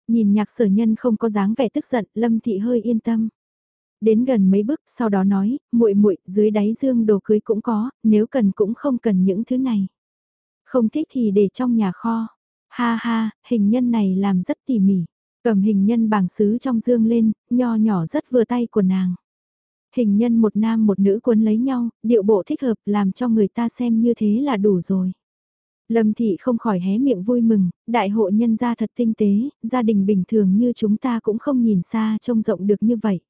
Nhìn nhạc sở nhân không có dáng vẻ tức giận, Lâm Thị hơi yên tâm. Đến gần mấy bước, sau đó nói, muội muội dưới đáy dương đồ cưới cũng có, nếu cần cũng không cần những thứ này. Không thích thì để trong nhà kho. Ha ha, hình nhân này làm rất tỉ mỉ. Cầm hình nhân bảng sứ trong dương lên, nho nhỏ rất vừa tay của nàng. Hình nhân một nam một nữ cuốn lấy nhau, điệu bộ thích hợp làm cho người ta xem như thế là đủ rồi. Lâm Thị không khỏi hé miệng vui mừng, đại hộ nhân gia thật tinh tế, gia đình bình thường như chúng ta cũng không nhìn xa trông rộng được như vậy.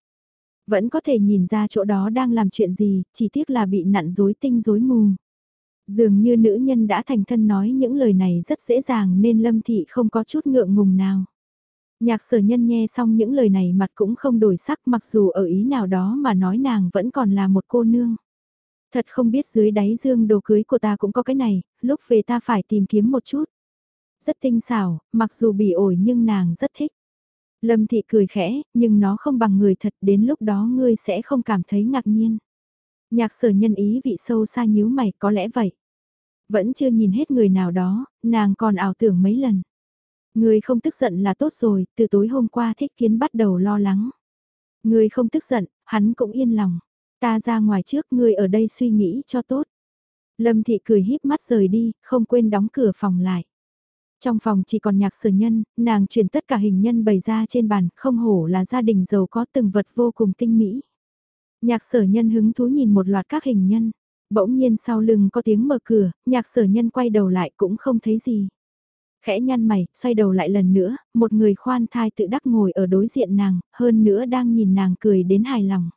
Vẫn có thể nhìn ra chỗ đó đang làm chuyện gì, chỉ tiếc là bị nặn dối tinh dối mù. Dường như nữ nhân đã thành thân nói những lời này rất dễ dàng nên Lâm Thị không có chút ngượng ngùng nào. Nhạc sở nhân nghe xong những lời này mặt cũng không đổi sắc mặc dù ở ý nào đó mà nói nàng vẫn còn là một cô nương. Thật không biết dưới đáy dương đồ cưới của ta cũng có cái này, lúc về ta phải tìm kiếm một chút. Rất tinh xảo, mặc dù bị ổi nhưng nàng rất thích. Lâm thị cười khẽ, nhưng nó không bằng người thật đến lúc đó ngươi sẽ không cảm thấy ngạc nhiên. Nhạc sở nhân ý vị sâu xa nhíu mày có lẽ vậy. Vẫn chưa nhìn hết người nào đó, nàng còn ảo tưởng mấy lần. Ngươi không tức giận là tốt rồi, từ tối hôm qua thích kiến bắt đầu lo lắng. Ngươi không tức giận, hắn cũng yên lòng. Ta ra ngoài trước ngươi ở đây suy nghĩ cho tốt. Lâm Thị cười híp mắt rời đi, không quên đóng cửa phòng lại. Trong phòng chỉ còn nhạc sở nhân, nàng chuyển tất cả hình nhân bày ra trên bàn, không hổ là gia đình giàu có từng vật vô cùng tinh mỹ. Nhạc sở nhân hứng thú nhìn một loạt các hình nhân. Bỗng nhiên sau lưng có tiếng mở cửa, nhạc sở nhân quay đầu lại cũng không thấy gì. Khẽ nhăn mày, xoay đầu lại lần nữa, một người khoan thai tự đắc ngồi ở đối diện nàng, hơn nữa đang nhìn nàng cười đến hài lòng.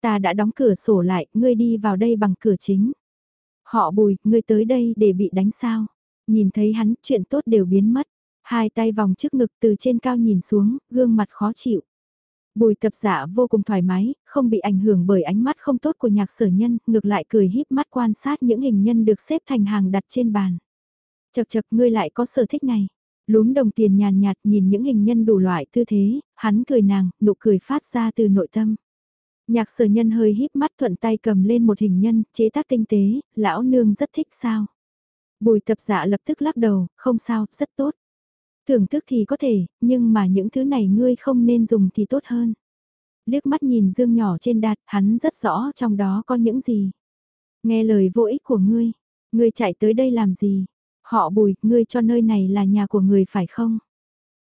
Ta đã đóng cửa sổ lại, ngươi đi vào đây bằng cửa chính. Họ bùi, ngươi tới đây để bị đánh sao. Nhìn thấy hắn, chuyện tốt đều biến mất. Hai tay vòng trước ngực từ trên cao nhìn xuống, gương mặt khó chịu. Bùi tập giả vô cùng thoải mái, không bị ảnh hưởng bởi ánh mắt không tốt của nhạc sở nhân, ngược lại cười híp mắt quan sát những hình nhân được xếp thành hàng đặt trên bàn. Chật chật ngươi lại có sở thích này. Lúm đồng tiền nhàn nhạt nhìn những hình nhân đủ loại tư thế, hắn cười nàng, nụ cười phát ra từ nội tâm. Nhạc sở nhân hơi híp mắt thuận tay cầm lên một hình nhân, chế tác tinh tế, lão nương rất thích sao. Bùi tập dạ lập tức lắc đầu, không sao, rất tốt. Thưởng thức thì có thể, nhưng mà những thứ này ngươi không nên dùng thì tốt hơn. Liếc mắt nhìn dương nhỏ trên đạt, hắn rất rõ trong đó có những gì. Nghe lời vô ích của ngươi, ngươi chạy tới đây làm gì? Họ bùi, ngươi cho nơi này là nhà của người phải không?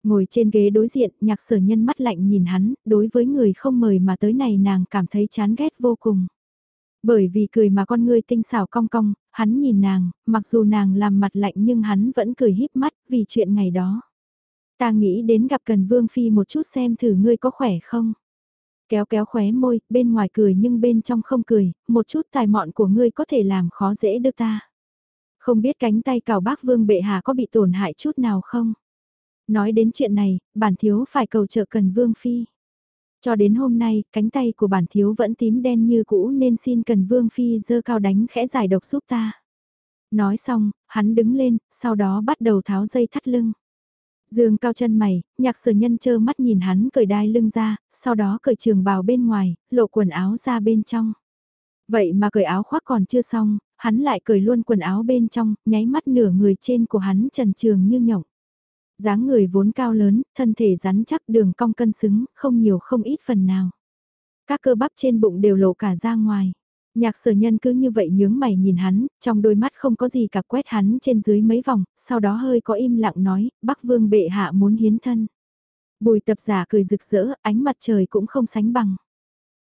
Ngồi trên ghế đối diện, nhạc sở nhân mắt lạnh nhìn hắn, đối với người không mời mà tới này nàng cảm thấy chán ghét vô cùng. Bởi vì cười mà con ngươi tinh xảo cong cong, hắn nhìn nàng, mặc dù nàng làm mặt lạnh nhưng hắn vẫn cười híp mắt vì chuyện ngày đó. Ta nghĩ đến gặp Cần Vương Phi một chút xem thử ngươi có khỏe không. Kéo kéo khóe môi, bên ngoài cười nhưng bên trong không cười, một chút tài mọn của ngươi có thể làm khó dễ được ta. Không biết cánh tay cào bác Vương Bệ Hạ có bị tổn hại chút nào không? Nói đến chuyện này, bản thiếu phải cầu trợ Cần Vương Phi. Cho đến hôm nay, cánh tay của bản thiếu vẫn tím đen như cũ nên xin Cần Vương Phi dơ cao đánh khẽ giải độc giúp ta. Nói xong, hắn đứng lên, sau đó bắt đầu tháo dây thắt lưng. Dương cao chân mày, nhạc sở nhân chơ mắt nhìn hắn cởi đai lưng ra, sau đó cởi trường bào bên ngoài, lộ quần áo ra bên trong. Vậy mà cởi áo khoác còn chưa xong, hắn lại cởi luôn quần áo bên trong, nháy mắt nửa người trên của hắn trần trường như nhộng dáng người vốn cao lớn, thân thể rắn chắc đường cong cân xứng, không nhiều không ít phần nào. Các cơ bắp trên bụng đều lộ cả ra ngoài. Nhạc sở nhân cứ như vậy nhướng mày nhìn hắn, trong đôi mắt không có gì cả quét hắn trên dưới mấy vòng, sau đó hơi có im lặng nói, Bắc Vương bệ hạ muốn hiến thân. Bùi tập giả cười rực rỡ, ánh mặt trời cũng không sánh bằng.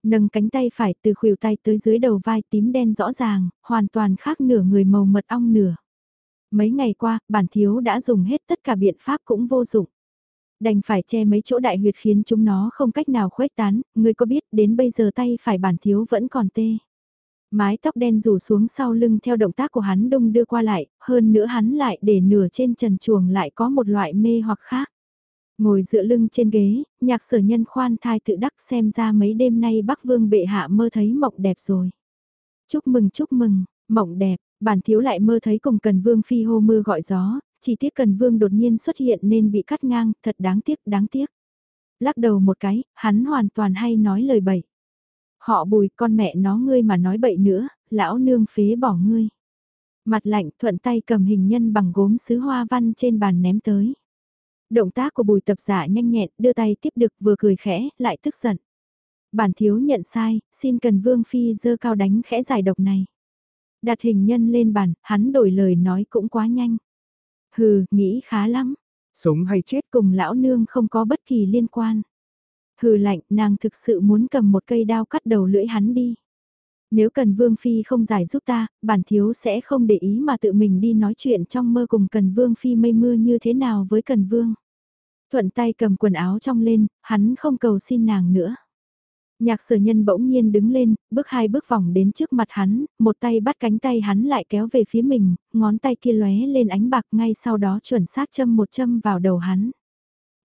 Nâng cánh tay phải từ khuỷu tay tới dưới đầu vai tím đen rõ ràng, hoàn toàn khác nửa người màu mật ong nửa. Mấy ngày qua, bản thiếu đã dùng hết tất cả biện pháp cũng vô dụng. Đành phải che mấy chỗ đại huyệt khiến chúng nó không cách nào khuếch tán, người có biết đến bây giờ tay phải bản thiếu vẫn còn tê. Mái tóc đen rủ xuống sau lưng theo động tác của hắn đông đưa qua lại, hơn nữa hắn lại để nửa trên trần chuồng lại có một loại mê hoặc khác. Ngồi dựa lưng trên ghế, nhạc sở nhân khoan thai tự đắc xem ra mấy đêm nay Bắc Vương bệ hạ mơ thấy mộng đẹp rồi. Chúc mừng chúc mừng, mộng đẹp, bản thiếu lại mơ thấy cùng cần Vương phi hô mưa gọi gió, chỉ tiếc cần Vương đột nhiên xuất hiện nên bị cắt ngang, thật đáng tiếc, đáng tiếc. Lắc đầu một cái, hắn hoàn toàn hay nói lời bậy. Họ bùi con mẹ nó ngươi mà nói bậy nữa, lão nương phế bỏ ngươi. Mặt lạnh thuận tay cầm hình nhân bằng gốm sứ hoa văn trên bàn ném tới. Động tác của bùi tập giả nhanh nhẹn đưa tay tiếp được vừa cười khẽ, lại tức giận. Bản thiếu nhận sai, xin cần vương phi dơ cao đánh khẽ giải độc này. Đặt hình nhân lên bàn, hắn đổi lời nói cũng quá nhanh. Hừ, nghĩ khá lắm. Sống hay chết cùng lão nương không có bất kỳ liên quan. Hừ lạnh, nàng thực sự muốn cầm một cây đao cắt đầu lưỡi hắn đi. Nếu cần Vương Phi không giải giúp ta, bản thiếu sẽ không để ý mà tự mình đi nói chuyện trong mơ cùng Cần Vương Phi mây mưa như thế nào với Cần Vương. Thuận tay cầm quần áo trong lên, hắn không cầu xin nàng nữa. Nhạc sở nhân bỗng nhiên đứng lên, bước hai bước vòng đến trước mặt hắn, một tay bắt cánh tay hắn lại kéo về phía mình, ngón tay kia lóe lên ánh bạc ngay sau đó chuẩn xác châm một châm vào đầu hắn.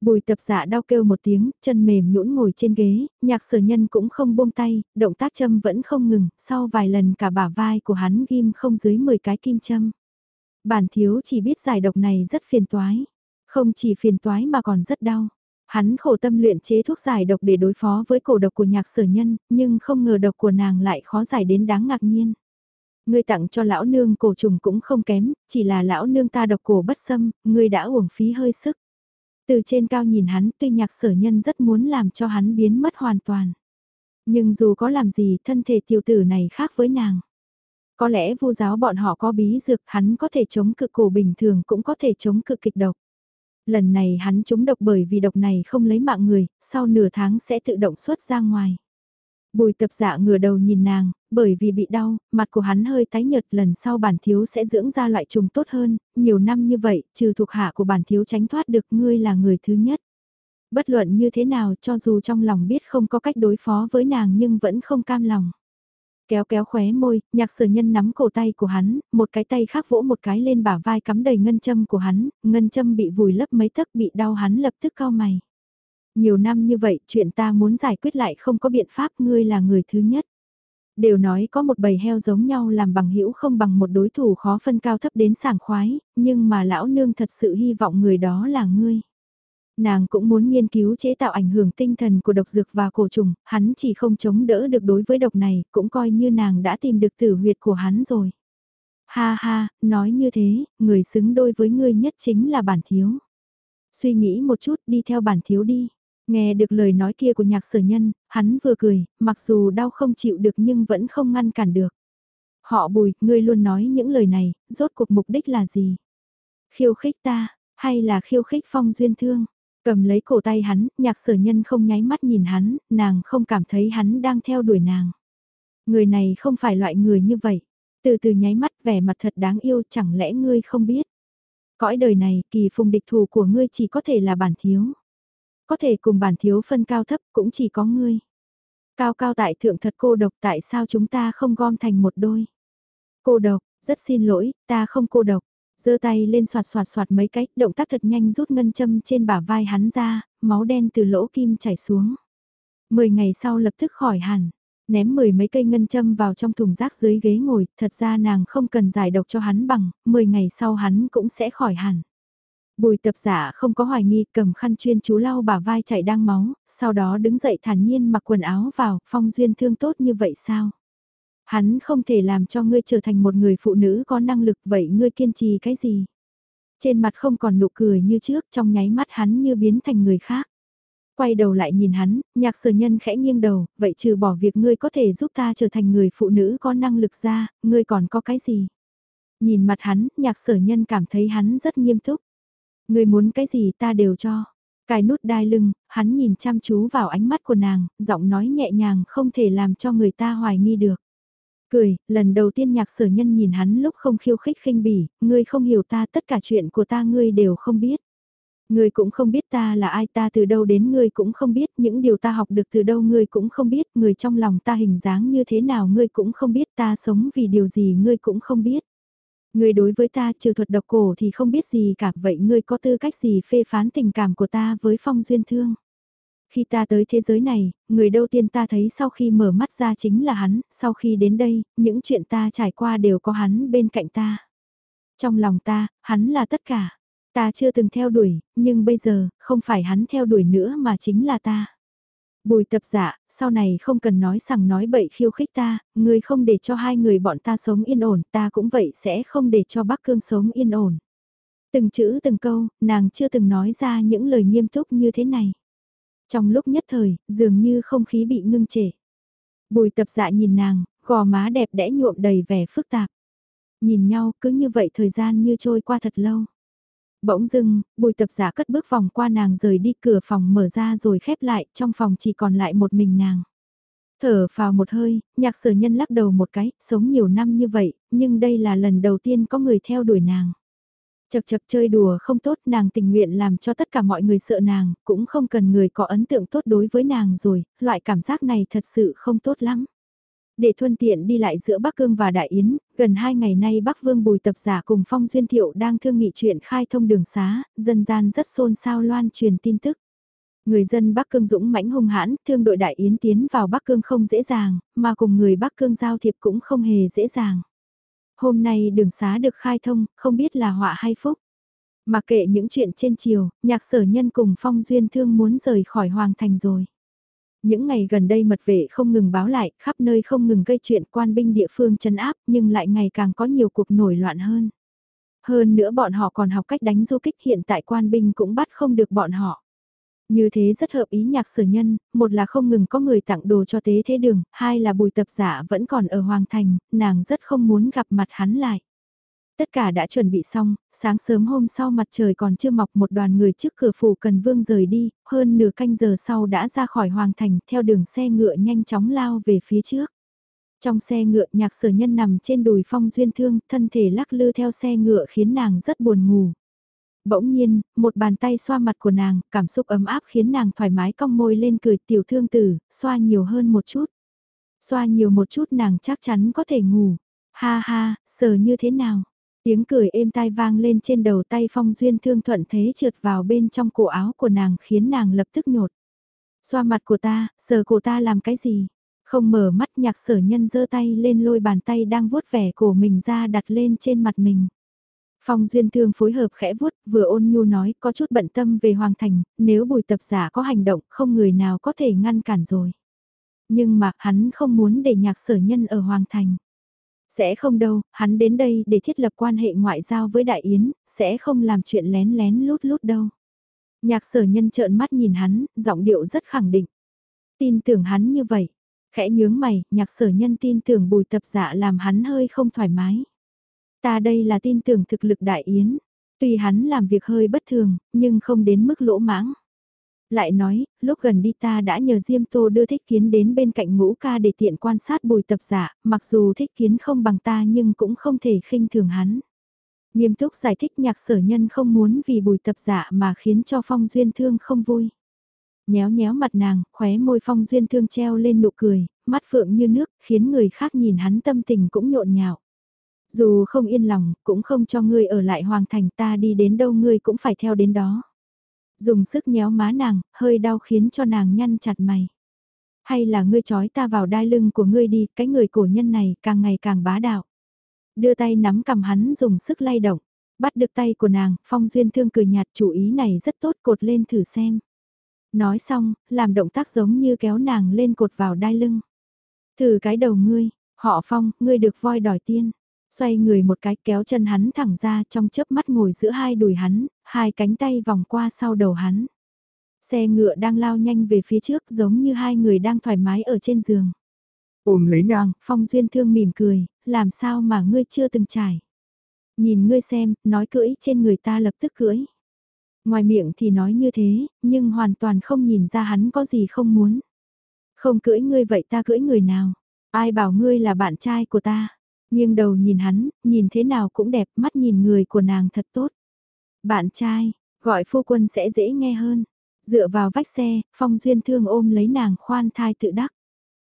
Bùi tập giả đau kêu một tiếng, chân mềm nhũn ngồi trên ghế, nhạc sở nhân cũng không buông tay, động tác châm vẫn không ngừng, sau vài lần cả bả vai của hắn ghim không dưới 10 cái kim châm. Bản thiếu chỉ biết giải độc này rất phiền toái, không chỉ phiền toái mà còn rất đau. Hắn khổ tâm luyện chế thuốc giải độc để đối phó với cổ độc của nhạc sở nhân, nhưng không ngờ độc của nàng lại khó giải đến đáng ngạc nhiên. Ngươi tặng cho lão nương cổ trùng cũng không kém, chỉ là lão nương ta độc cổ bất xâm, ngươi đã uổng phí hơi sức. Từ trên cao nhìn hắn tuy nhạc sở nhân rất muốn làm cho hắn biến mất hoàn toàn. Nhưng dù có làm gì thân thể tiểu tử này khác với nàng. Có lẽ vô giáo bọn họ có bí dược hắn có thể chống cự cổ bình thường cũng có thể chống cự kịch độc. Lần này hắn trúng độc bởi vì độc này không lấy mạng người, sau nửa tháng sẽ tự động xuất ra ngoài. Bùi tập dạ ngửa đầu nhìn nàng, bởi vì bị đau, mặt của hắn hơi tái nhợt lần sau bản thiếu sẽ dưỡng ra loại trùng tốt hơn, nhiều năm như vậy, trừ thuộc hạ của bản thiếu tránh thoát được ngươi là người thứ nhất. Bất luận như thế nào cho dù trong lòng biết không có cách đối phó với nàng nhưng vẫn không cam lòng. Kéo kéo khóe môi, nhạc sở nhân nắm cổ tay của hắn, một cái tay khác vỗ một cái lên bả vai cắm đầy ngân châm của hắn, ngân châm bị vùi lấp mấy tấc bị đau hắn lập tức cao mày. Nhiều năm như vậy, chuyện ta muốn giải quyết lại không có biện pháp, ngươi là người thứ nhất. Đều nói có một bầy heo giống nhau làm bằng hữu không bằng một đối thủ khó phân cao thấp đến sảng khoái, nhưng mà lão nương thật sự hy vọng người đó là ngươi. Nàng cũng muốn nghiên cứu chế tạo ảnh hưởng tinh thần của độc dược và cổ trùng, hắn chỉ không chống đỡ được đối với độc này, cũng coi như nàng đã tìm được tử huyệt của hắn rồi. Ha ha, nói như thế, người xứng đôi với ngươi nhất chính là bản thiếu. Suy nghĩ một chút đi theo bản thiếu đi. Nghe được lời nói kia của nhạc sở nhân, hắn vừa cười, mặc dù đau không chịu được nhưng vẫn không ngăn cản được. Họ bùi, ngươi luôn nói những lời này, rốt cuộc mục đích là gì? Khiêu khích ta, hay là khiêu khích phong duyên thương? Cầm lấy cổ tay hắn, nhạc sở nhân không nháy mắt nhìn hắn, nàng không cảm thấy hắn đang theo đuổi nàng. Người này không phải loại người như vậy. Từ từ nháy mắt vẻ mặt thật đáng yêu chẳng lẽ ngươi không biết. Cõi đời này kỳ phùng địch thù của ngươi chỉ có thể là bản thiếu. Có thể cùng bản thiếu phân cao thấp cũng chỉ có ngươi. Cao cao tại thượng thật cô độc tại sao chúng ta không gom thành một đôi. Cô độc, rất xin lỗi, ta không cô độc giơ tay lên soạt soạt soạt mấy cách, động tác thật nhanh rút ngân châm trên bả vai hắn ra, máu đen từ lỗ kim chảy xuống. Mười ngày sau lập tức khỏi hẳn, ném mười mấy cây ngân châm vào trong thùng rác dưới ghế ngồi, thật ra nàng không cần giải độc cho hắn bằng, mười ngày sau hắn cũng sẽ khỏi hẳn. Bùi tập giả không có hoài nghi cầm khăn chuyên chú lau bả vai chảy đang máu, sau đó đứng dậy thản nhiên mặc quần áo vào, phong duyên thương tốt như vậy sao? Hắn không thể làm cho ngươi trở thành một người phụ nữ có năng lực vậy ngươi kiên trì cái gì? Trên mặt không còn nụ cười như trước trong nháy mắt hắn như biến thành người khác. Quay đầu lại nhìn hắn, nhạc sở nhân khẽ nghiêng đầu, vậy trừ bỏ việc ngươi có thể giúp ta trở thành người phụ nữ có năng lực ra, ngươi còn có cái gì? Nhìn mặt hắn, nhạc sở nhân cảm thấy hắn rất nghiêm túc. Ngươi muốn cái gì ta đều cho. Cài nút đai lưng, hắn nhìn chăm chú vào ánh mắt của nàng, giọng nói nhẹ nhàng không thể làm cho người ta hoài nghi được. Cười, lần đầu tiên nhạc sở nhân nhìn hắn lúc không khiêu khích khinh bỉ, ngươi không hiểu ta tất cả chuyện của ta ngươi đều không biết. Ngươi cũng không biết ta là ai ta từ đâu đến ngươi cũng không biết những điều ta học được từ đâu ngươi cũng không biết người trong lòng ta hình dáng như thế nào ngươi cũng không biết ta sống vì điều gì ngươi cũng không biết. Ngươi đối với ta trừ thuật độc cổ thì không biết gì cả vậy ngươi có tư cách gì phê phán tình cảm của ta với phong duyên thương. Khi ta tới thế giới này, người đầu tiên ta thấy sau khi mở mắt ra chính là hắn, sau khi đến đây, những chuyện ta trải qua đều có hắn bên cạnh ta. Trong lòng ta, hắn là tất cả. Ta chưa từng theo đuổi, nhưng bây giờ, không phải hắn theo đuổi nữa mà chính là ta. Bùi tập giả, sau này không cần nói sằng nói bậy khiêu khích ta, người không để cho hai người bọn ta sống yên ổn, ta cũng vậy sẽ không để cho bác cương sống yên ổn. Từng chữ từng câu, nàng chưa từng nói ra những lời nghiêm túc như thế này. Trong lúc nhất thời, dường như không khí bị ngưng trệ. Bùi tập dạ nhìn nàng, gò má đẹp đẽ nhuộm đầy vẻ phức tạp. Nhìn nhau cứ như vậy thời gian như trôi qua thật lâu. Bỗng dưng, bùi tập giả cất bước vòng qua nàng rời đi cửa phòng mở ra rồi khép lại, trong phòng chỉ còn lại một mình nàng. Thở vào một hơi, nhạc sở nhân lắc đầu một cái, sống nhiều năm như vậy, nhưng đây là lần đầu tiên có người theo đuổi nàng. Chật chật chơi đùa không tốt nàng tình nguyện làm cho tất cả mọi người sợ nàng, cũng không cần người có ấn tượng tốt đối với nàng rồi, loại cảm giác này thật sự không tốt lắm. Để thuận tiện đi lại giữa Bắc Cương và Đại Yến, gần hai ngày nay Bắc Vương Bùi Tập Giả cùng Phong Duyên Thiệu đang thương nghị chuyện khai thông đường xá, dân gian rất xôn xao loan truyền tin tức. Người dân Bắc Cương dũng mãnh hung hãn, thương đội Đại Yến tiến vào Bắc Cương không dễ dàng, mà cùng người Bắc Cương giao thiệp cũng không hề dễ dàng. Hôm nay đường xá được khai thông, không biết là họa hay phúc. Mà kệ những chuyện trên chiều, nhạc sở nhân cùng phong duyên thương muốn rời khỏi hoàng thành rồi. Những ngày gần đây mật vệ không ngừng báo lại, khắp nơi không ngừng gây chuyện quan binh địa phương chấn áp, nhưng lại ngày càng có nhiều cuộc nổi loạn hơn. Hơn nữa bọn họ còn học cách đánh du kích hiện tại quan binh cũng bắt không được bọn họ. Như thế rất hợp ý nhạc sở nhân, một là không ngừng có người tặng đồ cho tế thế đường, hai là bùi tập giả vẫn còn ở Hoàng Thành, nàng rất không muốn gặp mặt hắn lại. Tất cả đã chuẩn bị xong, sáng sớm hôm sau mặt trời còn chưa mọc một đoàn người trước cửa phủ cần vương rời đi, hơn nửa canh giờ sau đã ra khỏi Hoàng Thành theo đường xe ngựa nhanh chóng lao về phía trước. Trong xe ngựa nhạc sở nhân nằm trên đùi phong duyên thương, thân thể lắc lư theo xe ngựa khiến nàng rất buồn ngủ. Bỗng nhiên, một bàn tay xoa mặt của nàng, cảm xúc ấm áp khiến nàng thoải mái cong môi lên cười tiểu thương tử, xoa nhiều hơn một chút. Xoa nhiều một chút nàng chắc chắn có thể ngủ. Ha ha, sờ như thế nào? Tiếng cười êm tai vang lên trên đầu tay phong duyên thương thuận thế trượt vào bên trong cổ áo của nàng khiến nàng lập tức nhột. Xoa mặt của ta, sờ cổ ta làm cái gì? Không mở mắt nhạc sở nhân giơ tay lên lôi bàn tay đang vuốt vẻ cổ mình ra đặt lên trên mặt mình. Phong Duyên Thương phối hợp khẽ vuốt, vừa ôn nhu nói có chút bận tâm về Hoàng Thành, nếu bùi tập giả có hành động không người nào có thể ngăn cản rồi. Nhưng mà hắn không muốn để nhạc sở nhân ở Hoàng Thành. Sẽ không đâu, hắn đến đây để thiết lập quan hệ ngoại giao với Đại Yến, sẽ không làm chuyện lén lén lút lút đâu. Nhạc sở nhân trợn mắt nhìn hắn, giọng điệu rất khẳng định. Tin tưởng hắn như vậy. Khẽ nhướng mày, nhạc sở nhân tin tưởng bùi tập giả làm hắn hơi không thoải mái. Ta đây là tin tưởng thực lực đại yến. Tuy hắn làm việc hơi bất thường, nhưng không đến mức lỗ mãng. Lại nói, lúc gần đi ta đã nhờ Diêm Tô đưa thích kiến đến bên cạnh ngũ ca để tiện quan sát bùi tập giả, mặc dù thích kiến không bằng ta nhưng cũng không thể khinh thường hắn. Nghiêm túc giải thích nhạc sở nhân không muốn vì bùi tập giả mà khiến cho phong duyên thương không vui. Nhéo nhéo mặt nàng, khóe môi phong duyên thương treo lên nụ cười, mắt phượng như nước, khiến người khác nhìn hắn tâm tình cũng nhộn nhạo. Dù không yên lòng, cũng không cho ngươi ở lại hoàng thành ta đi đến đâu ngươi cũng phải theo đến đó. Dùng sức nhéo má nàng, hơi đau khiến cho nàng nhăn chặt mày. Hay là ngươi trói ta vào đai lưng của ngươi đi, cái người cổ nhân này càng ngày càng bá đạo. Đưa tay nắm cầm hắn dùng sức lay động. Bắt được tay của nàng, Phong Duyên Thương cười nhạt chủ ý này rất tốt cột lên thử xem. Nói xong, làm động tác giống như kéo nàng lên cột vào đai lưng. Thử cái đầu ngươi, họ Phong, ngươi được voi đòi tiên. Xoay người một cái kéo chân hắn thẳng ra trong chớp mắt ngồi giữa hai đùi hắn, hai cánh tay vòng qua sau đầu hắn. Xe ngựa đang lao nhanh về phía trước giống như hai người đang thoải mái ở trên giường. Ôm lấy nàng, Phong Duyên Thương mỉm cười, làm sao mà ngươi chưa từng trải. Nhìn ngươi xem, nói cưỡi trên người ta lập tức cưỡi. Ngoài miệng thì nói như thế, nhưng hoàn toàn không nhìn ra hắn có gì không muốn. Không cưỡi ngươi vậy ta cưỡi người nào? Ai bảo ngươi là bạn trai của ta? Nghiêng đầu nhìn hắn, nhìn thế nào cũng đẹp, mắt nhìn người của nàng thật tốt. Bạn trai, gọi phu quân sẽ dễ nghe hơn. Dựa vào vách xe, Phong Duyên Thương ôm lấy nàng khoan thai tự đắc.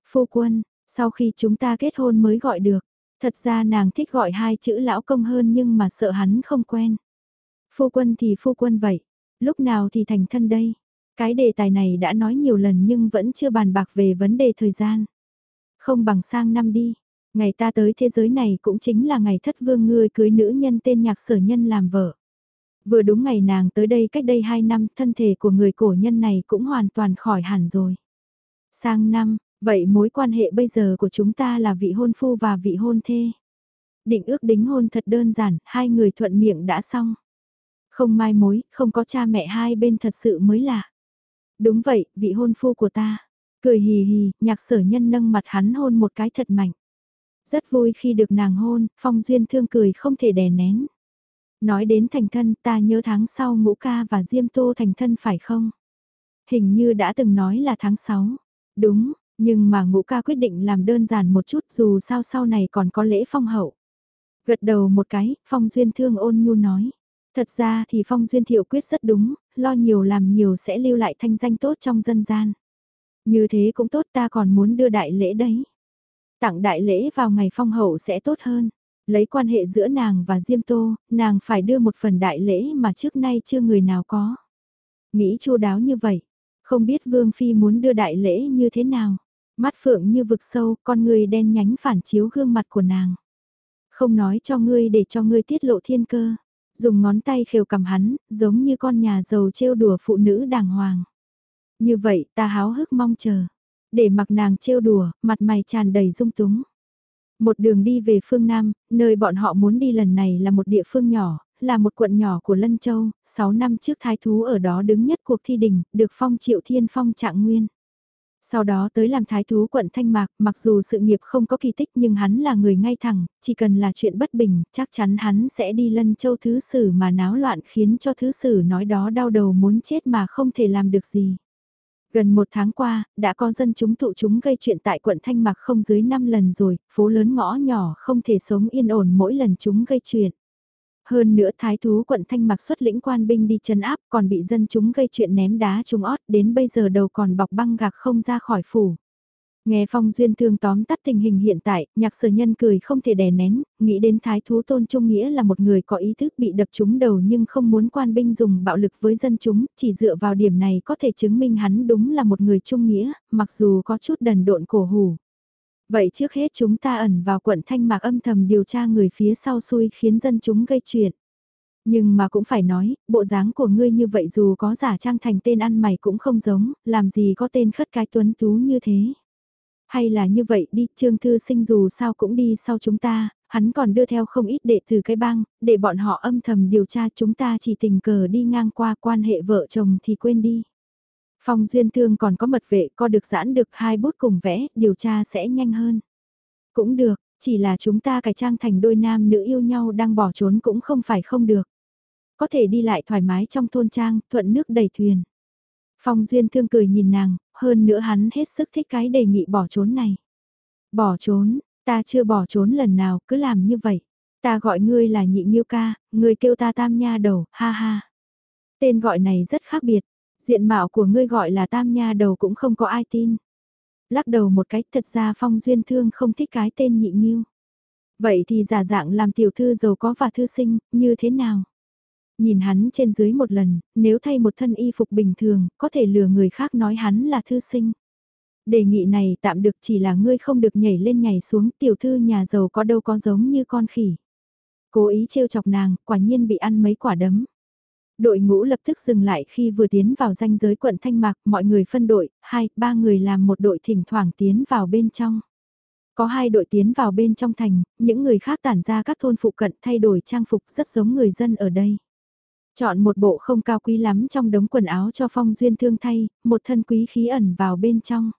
Phu quân, sau khi chúng ta kết hôn mới gọi được. Thật ra nàng thích gọi hai chữ lão công hơn nhưng mà sợ hắn không quen. Phu quân thì phu quân vậy, lúc nào thì thành thân đây? Cái đề tài này đã nói nhiều lần nhưng vẫn chưa bàn bạc về vấn đề thời gian. Không bằng sang năm đi, ngày ta tới thế giới này cũng chính là ngày thất vương ngươi cưới nữ nhân tên nhạc sở nhân làm vợ. Vừa đúng ngày nàng tới đây cách đây 2 năm, thân thể của người cổ nhân này cũng hoàn toàn khỏi hẳn rồi. Sang năm, vậy mối quan hệ bây giờ của chúng ta là vị hôn phu và vị hôn thê. Định ước đính hôn thật đơn giản, hai người thuận miệng đã xong. Không mai mối, không có cha mẹ hai bên thật sự mới lạ. Đúng vậy, vị hôn phu của ta. Cười hì hì, nhạc sở nhân nâng mặt hắn hôn một cái thật mạnh. Rất vui khi được nàng hôn, phong duyên thương cười không thể đè nén. Nói đến thành thân ta nhớ tháng sau ngũ ca và Diêm Tô thành thân phải không? Hình như đã từng nói là tháng 6. Đúng, nhưng mà ngũ ca quyết định làm đơn giản một chút dù sao sau này còn có lễ phong hậu. Gật đầu một cái, phong duyên thương ôn nhu nói. Thật ra thì phong duyên thiệu quyết rất đúng, lo nhiều làm nhiều sẽ lưu lại thanh danh tốt trong dân gian. Như thế cũng tốt ta còn muốn đưa đại lễ đấy. Tặng đại lễ vào ngày phong hậu sẽ tốt hơn. Lấy quan hệ giữa nàng và Diêm Tô, nàng phải đưa một phần đại lễ mà trước nay chưa người nào có. Nghĩ chu đáo như vậy, không biết Vương Phi muốn đưa đại lễ như thế nào. Mắt phượng như vực sâu, con người đen nhánh phản chiếu gương mặt của nàng. Không nói cho ngươi để cho ngươi tiết lộ thiên cơ. Dùng ngón tay khều cầm hắn, giống như con nhà giàu trêu đùa phụ nữ đàng hoàng. Như vậy ta háo hức mong chờ. Để mặc nàng trêu đùa, mặt mày tràn đầy dung túng. Một đường đi về phương Nam, nơi bọn họ muốn đi lần này là một địa phương nhỏ, là một quận nhỏ của Lân Châu, 6 năm trước thái thú ở đó đứng nhất cuộc thi đình, được phong triệu thiên phong trạng nguyên. Sau đó tới làm thái thú quận Thanh Mạc, mặc dù sự nghiệp không có kỳ tích nhưng hắn là người ngay thẳng, chỉ cần là chuyện bất bình, chắc chắn hắn sẽ đi lân châu thứ sử mà náo loạn khiến cho thứ sử nói đó đau đầu muốn chết mà không thể làm được gì. Gần một tháng qua, đã có dân chúng tụ chúng gây chuyện tại quận Thanh Mạc không dưới 5 lần rồi, phố lớn ngõ nhỏ không thể sống yên ổn mỗi lần chúng gây chuyện. Hơn nữa thái thú quận Thanh Mạc xuất lĩnh quan binh đi chân áp còn bị dân chúng gây chuyện ném đá trúng ót đến bây giờ đầu còn bọc băng gạc không ra khỏi phủ. Nghe Phong Duyên Thương tóm tắt tình hình hiện tại, nhạc sở nhân cười không thể đè nén, nghĩ đến thái thú tôn trung nghĩa là một người có ý thức bị đập trúng đầu nhưng không muốn quan binh dùng bạo lực với dân chúng, chỉ dựa vào điểm này có thể chứng minh hắn đúng là một người trung nghĩa, mặc dù có chút đần độn cổ hủ. Vậy trước hết chúng ta ẩn vào quận Thanh Mạc âm thầm điều tra người phía sau xui khiến dân chúng gây chuyện. Nhưng mà cũng phải nói, bộ dáng của ngươi như vậy dù có giả trang thành tên ăn mày cũng không giống, làm gì có tên khất cái tuấn tú như thế. Hay là như vậy đi, Trương Thư Sinh dù sao cũng đi sau chúng ta, hắn còn đưa theo không ít đệ từ cái bang, để bọn họ âm thầm điều tra chúng ta chỉ tình cờ đi ngang qua quan hệ vợ chồng thì quên đi. Phong duyên thương còn có mật vệ co được giãn được hai bút cùng vẽ, điều tra sẽ nhanh hơn. Cũng được, chỉ là chúng ta cải trang thành đôi nam nữ yêu nhau đang bỏ trốn cũng không phải không được. Có thể đi lại thoải mái trong thôn trang, thuận nước đầy thuyền. Phong Duyên Thương cười nhìn nàng, hơn nữa hắn hết sức thích cái đề nghị bỏ trốn này. Bỏ trốn, ta chưa bỏ trốn lần nào, cứ làm như vậy. Ta gọi ngươi là nhị nghiêu ca, ngươi kêu ta tam nha đầu, ha ha. Tên gọi này rất khác biệt, diện mạo của ngươi gọi là tam nha đầu cũng không có ai tin. Lắc đầu một cách thật ra Phong Duyên Thương không thích cái tên nhị nghiêu. Vậy thì giả dạng làm tiểu thư giàu có và thư sinh, như thế nào? Nhìn hắn trên dưới một lần, nếu thay một thân y phục bình thường, có thể lừa người khác nói hắn là thư sinh. Đề nghị này tạm được chỉ là ngươi không được nhảy lên nhảy xuống tiểu thư nhà giàu có đâu có giống như con khỉ. Cố ý trêu chọc nàng, quả nhiên bị ăn mấy quả đấm. Đội ngũ lập tức dừng lại khi vừa tiến vào danh giới quận Thanh Mạc, mọi người phân đội, hai, ba người làm một đội thỉnh thoảng tiến vào bên trong. Có hai đội tiến vào bên trong thành, những người khác tản ra các thôn phụ cận thay đổi trang phục rất giống người dân ở đây. Chọn một bộ không cao quý lắm trong đống quần áo cho phong duyên thương thay, một thân quý khí ẩn vào bên trong.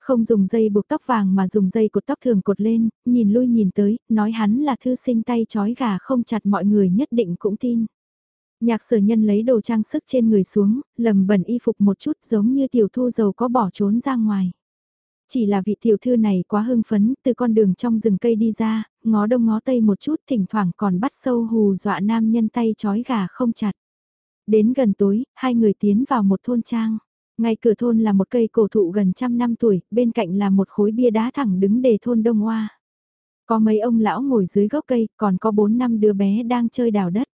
Không dùng dây buộc tóc vàng mà dùng dây cột tóc thường cột lên, nhìn lui nhìn tới, nói hắn là thư sinh tay chói gà không chặt mọi người nhất định cũng tin. Nhạc sở nhân lấy đồ trang sức trên người xuống, lầm bẩn y phục một chút giống như tiểu thu dầu có bỏ trốn ra ngoài. Chỉ là vị tiểu thư này quá hưng phấn, từ con đường trong rừng cây đi ra, ngó đông ngó tây một chút thỉnh thoảng còn bắt sâu hù dọa nam nhân tay chói gà không chặt. Đến gần tối, hai người tiến vào một thôn trang. Ngay cửa thôn là một cây cổ thụ gần trăm năm tuổi, bên cạnh là một khối bia đá thẳng đứng đề thôn Đông Hoa. Có mấy ông lão ngồi dưới gốc cây, còn có bốn năm đứa bé đang chơi đào đất.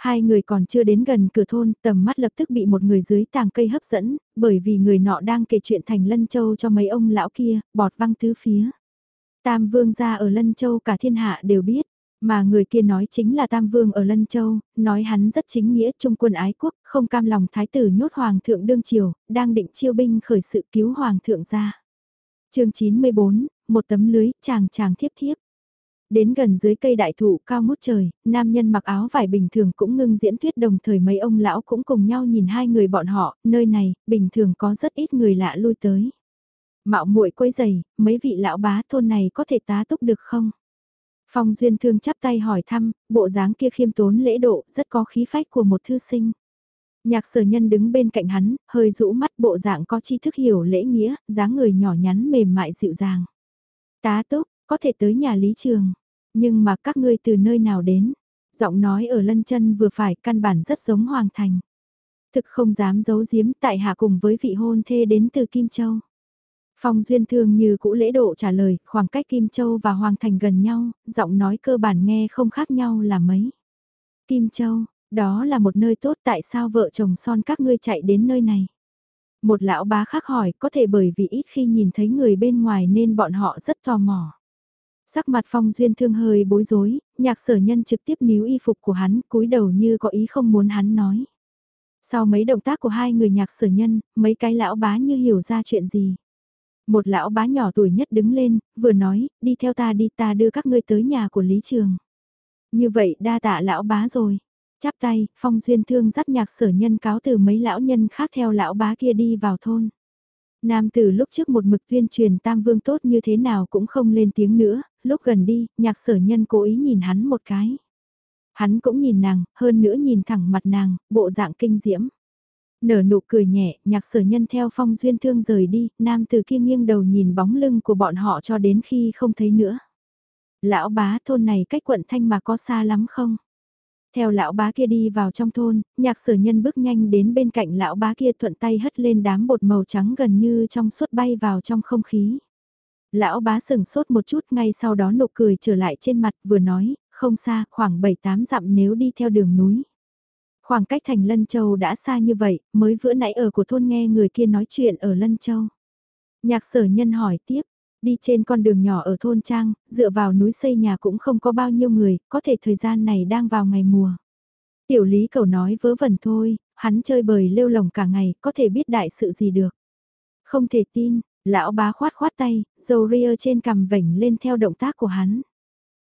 Hai người còn chưa đến gần cửa thôn, tầm mắt lập tức bị một người dưới tàng cây hấp dẫn, bởi vì người nọ đang kể chuyện thành Lân Châu cho mấy ông lão kia, bọt văng tứ phía. Tam vương gia ở Lân Châu cả thiên hạ đều biết, mà người kia nói chính là Tam Vương ở Lân Châu, nói hắn rất chính nghĩa trung quân ái quốc, không cam lòng thái tử nhốt Hoàng thượng đương triều, đang định chiêu binh khởi sự cứu Hoàng thượng ra. chương 94, một tấm lưới, chàng chàng thiếp thiếp. Đến gần dưới cây đại thụ cao mút trời, nam nhân mặc áo vải bình thường cũng ngưng diễn thuyết đồng thời mấy ông lão cũng cùng nhau nhìn hai người bọn họ, nơi này, bình thường có rất ít người lạ lui tới. Mạo muội quấy giày, mấy vị lão bá thôn này có thể tá túc được không? Phong Duyên Thương chắp tay hỏi thăm, bộ dáng kia khiêm tốn lễ độ, rất có khí phách của một thư sinh. Nhạc sở nhân đứng bên cạnh hắn, hơi rũ mắt bộ dạng có tri thức hiểu lễ nghĩa, dáng người nhỏ nhắn mềm mại dịu dàng. Tá túc, có thể tới nhà lý trường, nhưng mà các ngươi từ nơi nào đến? Giọng nói ở lân chân vừa phải căn bản rất giống Hoàng Thành. Thực không dám giấu giếm tại hạ cùng với vị hôn thê đến từ Kim Châu. Phong Duyên thường như cũ lễ độ trả lời, khoảng cách Kim Châu và Hoàng Thành gần nhau, giọng nói cơ bản nghe không khác nhau là mấy. Kim Châu, đó là một nơi tốt tại sao vợ chồng son các ngươi chạy đến nơi này? Một lão bá khác hỏi có thể bởi vì ít khi nhìn thấy người bên ngoài nên bọn họ rất tò mò. Sắc mặt Phong Duyên Thương hơi bối rối, nhạc sở nhân trực tiếp níu y phục của hắn cúi đầu như có ý không muốn hắn nói. Sau mấy động tác của hai người nhạc sở nhân, mấy cái lão bá như hiểu ra chuyện gì. Một lão bá nhỏ tuổi nhất đứng lên, vừa nói, đi theo ta đi ta đưa các ngươi tới nhà của Lý Trường. Như vậy đa tạ lão bá rồi. Chắp tay, Phong Duyên Thương dắt nhạc sở nhân cáo từ mấy lão nhân khác theo lão bá kia đi vào thôn. Nam tử lúc trước một mực tuyên truyền tam vương tốt như thế nào cũng không lên tiếng nữa, lúc gần đi, nhạc sở nhân cố ý nhìn hắn một cái. Hắn cũng nhìn nàng, hơn nữa nhìn thẳng mặt nàng, bộ dạng kinh diễm. Nở nụ cười nhẹ, nhạc sở nhân theo phong duyên thương rời đi, nam từ kia nghiêng đầu nhìn bóng lưng của bọn họ cho đến khi không thấy nữa. Lão bá thôn này cách quận thanh mà có xa lắm không? Theo lão bá kia đi vào trong thôn, nhạc sở nhân bước nhanh đến bên cạnh lão bá kia thuận tay hất lên đám bột màu trắng gần như trong suốt bay vào trong không khí. Lão bá sừng sốt một chút ngay sau đó nụ cười trở lại trên mặt vừa nói, không xa, khoảng 7-8 dặm nếu đi theo đường núi. Khoảng cách thành Lân Châu đã xa như vậy, mới vừa nãy ở của thôn nghe người kia nói chuyện ở Lân Châu. Nhạc sở nhân hỏi tiếp, đi trên con đường nhỏ ở thôn Trang, dựa vào núi xây nhà cũng không có bao nhiêu người, có thể thời gian này đang vào ngày mùa. Tiểu lý cầu nói vớ vẩn thôi, hắn chơi bời lêu lồng cả ngày, có thể biết đại sự gì được. Không thể tin, lão bá khoát khoát tay, dầu ria trên cằm vảnh lên theo động tác của hắn.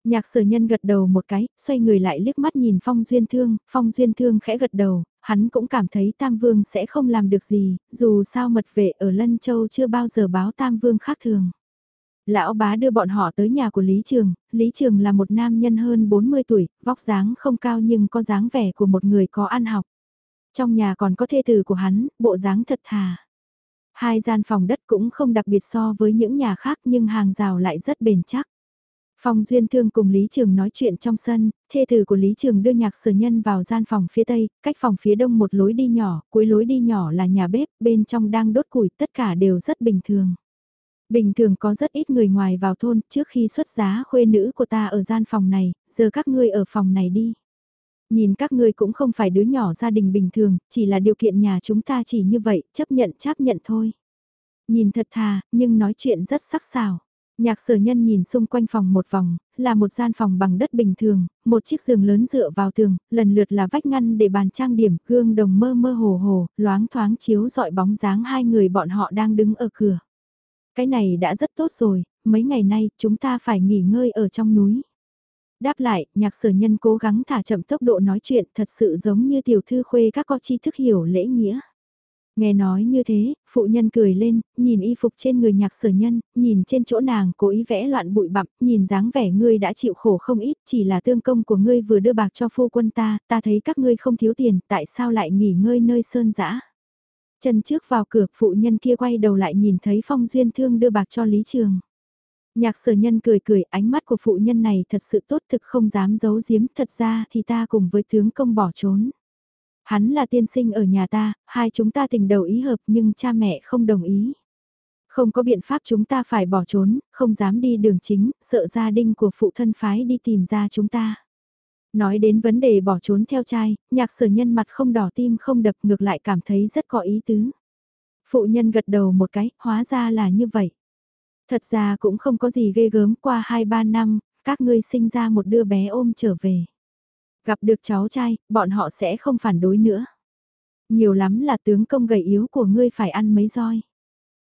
Nhạc sở nhân gật đầu một cái, xoay người lại liếc mắt nhìn Phong Duyên Thương, Phong Duyên Thương khẽ gật đầu, hắn cũng cảm thấy Tam Vương sẽ không làm được gì, dù sao mật vệ ở Lân Châu chưa bao giờ báo Tam Vương khác thường. Lão bá đưa bọn họ tới nhà của Lý Trường, Lý Trường là một nam nhân hơn 40 tuổi, vóc dáng không cao nhưng có dáng vẻ của một người có ăn học. Trong nhà còn có thê tử của hắn, bộ dáng thật thà. Hai gian phòng đất cũng không đặc biệt so với những nhà khác nhưng hàng rào lại rất bền chắc. Phong Duyên Thương cùng Lý Trường nói chuyện trong sân, thê tử của Lý Trường đưa nhạc sở nhân vào gian phòng phía tây, cách phòng phía đông một lối đi nhỏ, cuối lối đi nhỏ là nhà bếp, bên trong đang đốt củi, tất cả đều rất bình thường. Bình thường có rất ít người ngoài vào thôn, trước khi xuất giá khuê nữ của ta ở gian phòng này, giờ các ngươi ở phòng này đi. Nhìn các ngươi cũng không phải đứa nhỏ gia đình bình thường, chỉ là điều kiện nhà chúng ta chỉ như vậy, chấp nhận chấp nhận thôi. Nhìn thật thà, nhưng nói chuyện rất sắc sảo. Nhạc sở nhân nhìn xung quanh phòng một vòng, là một gian phòng bằng đất bình thường, một chiếc giường lớn dựa vào tường, lần lượt là vách ngăn để bàn trang điểm, gương đồng mơ mơ hồ hồ, loáng thoáng chiếu dọi bóng dáng hai người bọn họ đang đứng ở cửa. Cái này đã rất tốt rồi, mấy ngày nay chúng ta phải nghỉ ngơi ở trong núi. Đáp lại, nhạc sở nhân cố gắng thả chậm tốc độ nói chuyện thật sự giống như tiểu thư khuê các có tri thức hiểu lễ nghĩa. Nghe nói như thế, phụ nhân cười lên, nhìn y phục trên người nhạc sở nhân, nhìn trên chỗ nàng cố ý vẽ loạn bụi bặm, nhìn dáng vẻ ngươi đã chịu khổ không ít, chỉ là tương công của ngươi vừa đưa bạc cho phu quân ta, ta thấy các ngươi không thiếu tiền, tại sao lại nghỉ ngơi nơi sơn dã Chân trước vào cửa, phụ nhân kia quay đầu lại nhìn thấy phong duyên thương đưa bạc cho Lý Trường. Nhạc sở nhân cười cười, ánh mắt của phụ nhân này thật sự tốt thực không dám giấu giếm, thật ra thì ta cùng với tướng công bỏ trốn. Hắn là tiên sinh ở nhà ta, hai chúng ta tình đầu ý hợp nhưng cha mẹ không đồng ý. Không có biện pháp chúng ta phải bỏ trốn, không dám đi đường chính, sợ gia đình của phụ thân phái đi tìm ra chúng ta. Nói đến vấn đề bỏ trốn theo trai, nhạc sở nhân mặt không đỏ tim không đập ngược lại cảm thấy rất có ý tứ. Phụ nhân gật đầu một cái, hóa ra là như vậy. Thật ra cũng không có gì ghê gớm qua 2-3 năm, các ngươi sinh ra một đứa bé ôm trở về. Gặp được cháu trai, bọn họ sẽ không phản đối nữa. Nhiều lắm là tướng công gầy yếu của ngươi phải ăn mấy roi.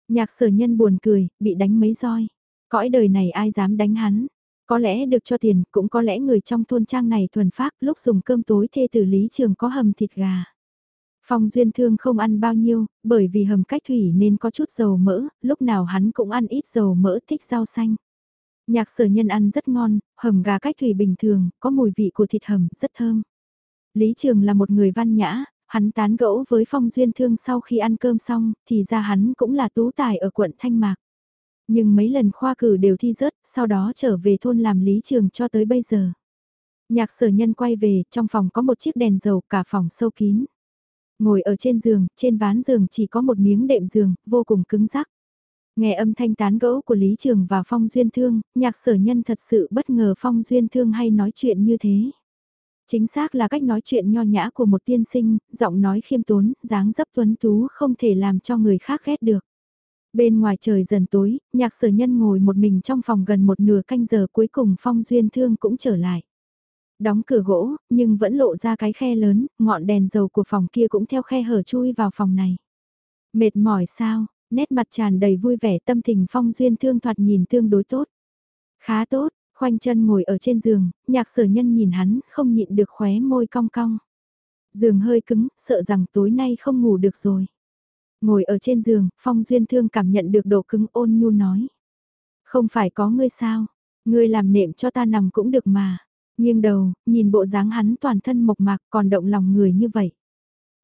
Nhạc sở nhân buồn cười, bị đánh mấy roi. Cõi đời này ai dám đánh hắn. Có lẽ được cho tiền, cũng có lẽ người trong thôn trang này thuần phác lúc dùng cơm tối thê tử lý trường có hầm thịt gà. Phong Duyên Thương không ăn bao nhiêu, bởi vì hầm cách thủy nên có chút dầu mỡ, lúc nào hắn cũng ăn ít dầu mỡ thích rau xanh. Nhạc sở nhân ăn rất ngon, hầm gà cách thủy bình thường, có mùi vị của thịt hầm, rất thơm. Lý Trường là một người văn nhã, hắn tán gẫu với Phong Duyên Thương sau khi ăn cơm xong, thì ra hắn cũng là tú tài ở quận Thanh Mạc. Nhưng mấy lần khoa cử đều thi rớt, sau đó trở về thôn làm Lý Trường cho tới bây giờ. Nhạc sở nhân quay về, trong phòng có một chiếc đèn dầu, cả phòng sâu kín. Ngồi ở trên giường, trên ván giường chỉ có một miếng đệm giường, vô cùng cứng rắc. Nghe âm thanh tán gẫu của Lý Trường và Phong Duyên Thương, nhạc sở nhân thật sự bất ngờ Phong Duyên Thương hay nói chuyện như thế. Chính xác là cách nói chuyện nho nhã của một tiên sinh, giọng nói khiêm tốn, dáng dấp tuấn tú không thể làm cho người khác ghét được. Bên ngoài trời dần tối, nhạc sở nhân ngồi một mình trong phòng gần một nửa canh giờ cuối cùng Phong Duyên Thương cũng trở lại. Đóng cửa gỗ, nhưng vẫn lộ ra cái khe lớn, ngọn đèn dầu của phòng kia cũng theo khe hở chui vào phòng này. Mệt mỏi sao, nét mặt tràn đầy vui vẻ tâm tình phong duyên thương thoạt nhìn tương đối tốt. Khá tốt, khoanh chân ngồi ở trên giường, nhạc sở nhân nhìn hắn, không nhịn được khóe môi cong cong. Giường hơi cứng, sợ rằng tối nay không ngủ được rồi. Ngồi ở trên giường, phong duyên thương cảm nhận được độ cứng ôn nhu nói. Không phải có ngươi sao, ngươi làm nệm cho ta nằm cũng được mà. Nghiêng đầu, nhìn bộ dáng hắn toàn thân mộc mạc còn động lòng người như vậy.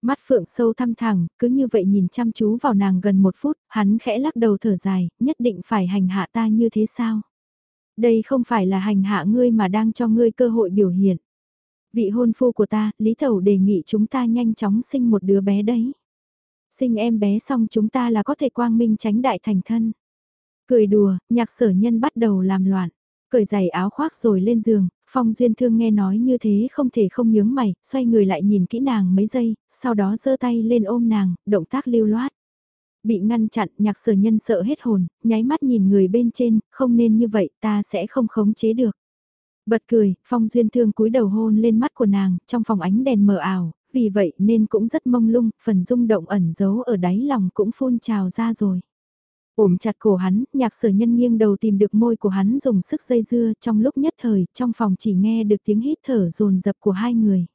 Mắt phượng sâu thăm thẳng, cứ như vậy nhìn chăm chú vào nàng gần một phút, hắn khẽ lắc đầu thở dài, nhất định phải hành hạ ta như thế sao? Đây không phải là hành hạ ngươi mà đang cho ngươi cơ hội biểu hiện. Vị hôn phu của ta, Lý Thầu đề nghị chúng ta nhanh chóng sinh một đứa bé đấy. Sinh em bé xong chúng ta là có thể quang minh tránh đại thành thân. Cười đùa, nhạc sở nhân bắt đầu làm loạn. Cởi giày áo khoác rồi lên giường, Phong Duyên Thương nghe nói như thế không thể không nhướng mày, xoay người lại nhìn kỹ nàng mấy giây, sau đó giơ tay lên ôm nàng, động tác lưu loát. Bị ngăn chặn, nhạc sở nhân sợ hết hồn, nháy mắt nhìn người bên trên, không nên như vậy, ta sẽ không khống chế được. Bật cười, Phong Duyên Thương cúi đầu hôn lên mắt của nàng, trong phòng ánh đèn mờ ảo, vì vậy nên cũng rất mông lung, phần rung động ẩn giấu ở đáy lòng cũng phun trào ra rồi. Ôm chặt cổ hắn, nhạc sở nhân nghiêng đầu tìm được môi của hắn dùng sức dây dưa trong lúc nhất thời, trong phòng chỉ nghe được tiếng hít thở rồn rập của hai người.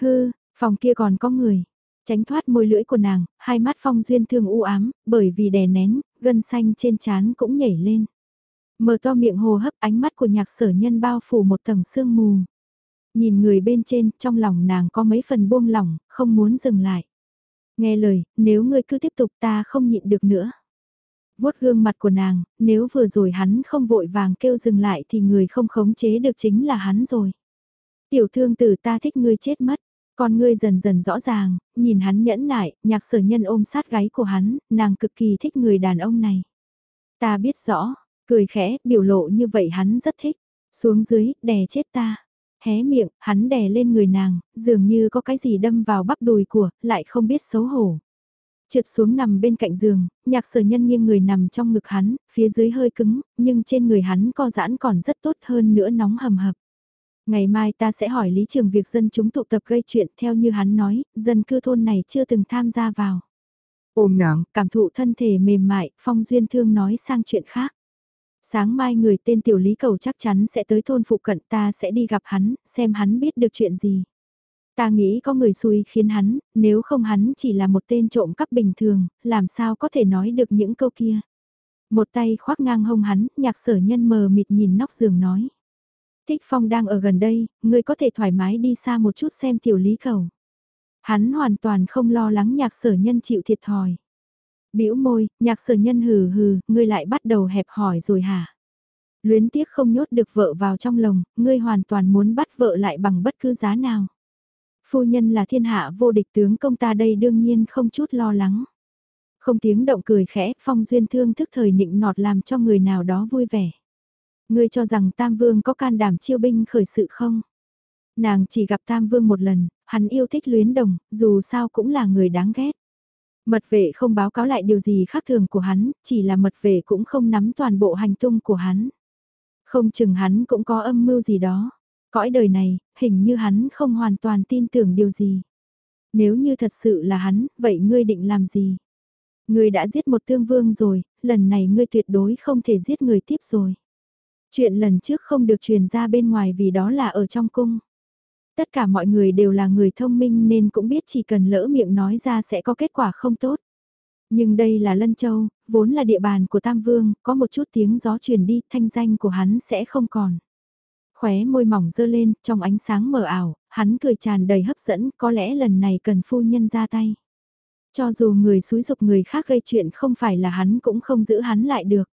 Hư, phòng kia còn có người. Tránh thoát môi lưỡi của nàng, hai mắt phong duyên thương u ám, bởi vì đè nén, gân xanh trên trán cũng nhảy lên. Mở to miệng hồ hấp ánh mắt của nhạc sở nhân bao phủ một tầng sương mù. Nhìn người bên trên, trong lòng nàng có mấy phần buông lỏng, không muốn dừng lại. Nghe lời, nếu ngươi cứ tiếp tục ta không nhịn được nữa. vuốt gương mặt của nàng, nếu vừa rồi hắn không vội vàng kêu dừng lại thì người không khống chế được chính là hắn rồi. Tiểu thương tử ta thích ngươi chết mất. Con ngươi dần dần rõ ràng, nhìn hắn nhẫn nại, nhạc sở nhân ôm sát gáy của hắn, nàng cực kỳ thích người đàn ông này. Ta biết rõ, cười khẽ, biểu lộ như vậy hắn rất thích. Xuống dưới, đè chết ta. Hé miệng, hắn đè lên người nàng, dường như có cái gì đâm vào bắp đùi của, lại không biết xấu hổ. Trượt xuống nằm bên cạnh giường, nhạc sở nhân nghiêng người nằm trong ngực hắn, phía dưới hơi cứng, nhưng trên người hắn co giãn còn rất tốt hơn nữa nóng hầm hập. Ngày mai ta sẽ hỏi lý trường việc dân chúng tụ tập gây chuyện theo như hắn nói, dân cư thôn này chưa từng tham gia vào. Ôm nàng, cảm thụ thân thể mềm mại, Phong Duyên Thương nói sang chuyện khác. Sáng mai người tên Tiểu Lý Cầu chắc chắn sẽ tới thôn phụ cận ta sẽ đi gặp hắn, xem hắn biết được chuyện gì. Ta nghĩ có người xui khiến hắn, nếu không hắn chỉ là một tên trộm cắp bình thường, làm sao có thể nói được những câu kia. Một tay khoác ngang hông hắn, nhạc sở nhân mờ mịt nhìn nóc giường nói. Thích Phong đang ở gần đây, ngươi có thể thoải mái đi xa một chút xem tiểu lý cầu. Hắn hoàn toàn không lo lắng nhạc sở nhân chịu thiệt thòi bĩu môi, nhạc sở nhân hừ hừ, ngươi lại bắt đầu hẹp hỏi rồi hả? Luyến tiếc không nhốt được vợ vào trong lồng, ngươi hoàn toàn muốn bắt vợ lại bằng bất cứ giá nào. Phu nhân là thiên hạ vô địch tướng công ta đây đương nhiên không chút lo lắng. Không tiếng động cười khẽ, phong duyên thương thức thời nịnh nọt làm cho người nào đó vui vẻ. Ngươi cho rằng Tam Vương có can đảm chiêu binh khởi sự không? Nàng chỉ gặp Tam Vương một lần, hắn yêu thích luyến đồng, dù sao cũng là người đáng ghét. Mật vệ không báo cáo lại điều gì khác thường của hắn, chỉ là mật vệ cũng không nắm toàn bộ hành tung của hắn. Không chừng hắn cũng có âm mưu gì đó. Cõi đời này, hình như hắn không hoàn toàn tin tưởng điều gì. Nếu như thật sự là hắn, vậy ngươi định làm gì? Ngươi đã giết một tương vương rồi, lần này ngươi tuyệt đối không thể giết người tiếp rồi. Chuyện lần trước không được truyền ra bên ngoài vì đó là ở trong cung. Tất cả mọi người đều là người thông minh nên cũng biết chỉ cần lỡ miệng nói ra sẽ có kết quả không tốt. Nhưng đây là Lân Châu, vốn là địa bàn của Tam Vương, có một chút tiếng gió truyền đi, thanh danh của hắn sẽ không còn. Khóe môi mỏng dơ lên, trong ánh sáng mờ ảo, hắn cười tràn đầy hấp dẫn, có lẽ lần này cần phu nhân ra tay. Cho dù người xúi dục người khác gây chuyện không phải là hắn cũng không giữ hắn lại được.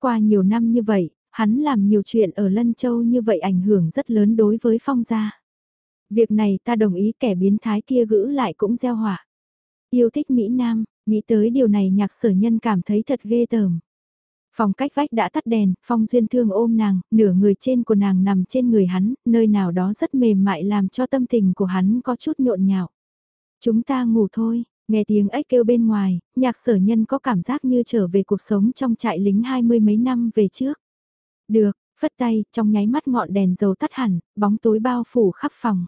Qua nhiều năm như vậy, hắn làm nhiều chuyện ở Lân Châu như vậy ảnh hưởng rất lớn đối với phong gia. Việc này ta đồng ý kẻ biến thái kia gữ lại cũng gieo họa. Yêu thích Mỹ Nam, nghĩ tới điều này nhạc sở nhân cảm thấy thật ghê tởm. Phòng cách vách đã tắt đèn, phong duyên thương ôm nàng, nửa người trên của nàng nằm trên người hắn, nơi nào đó rất mềm mại làm cho tâm tình của hắn có chút nhộn nhạo. Chúng ta ngủ thôi, nghe tiếng ếch kêu bên ngoài, nhạc sở nhân có cảm giác như trở về cuộc sống trong trại lính hai mươi mấy năm về trước. Được, phất tay, trong nháy mắt ngọn đèn dầu tắt hẳn, bóng tối bao phủ khắp phòng.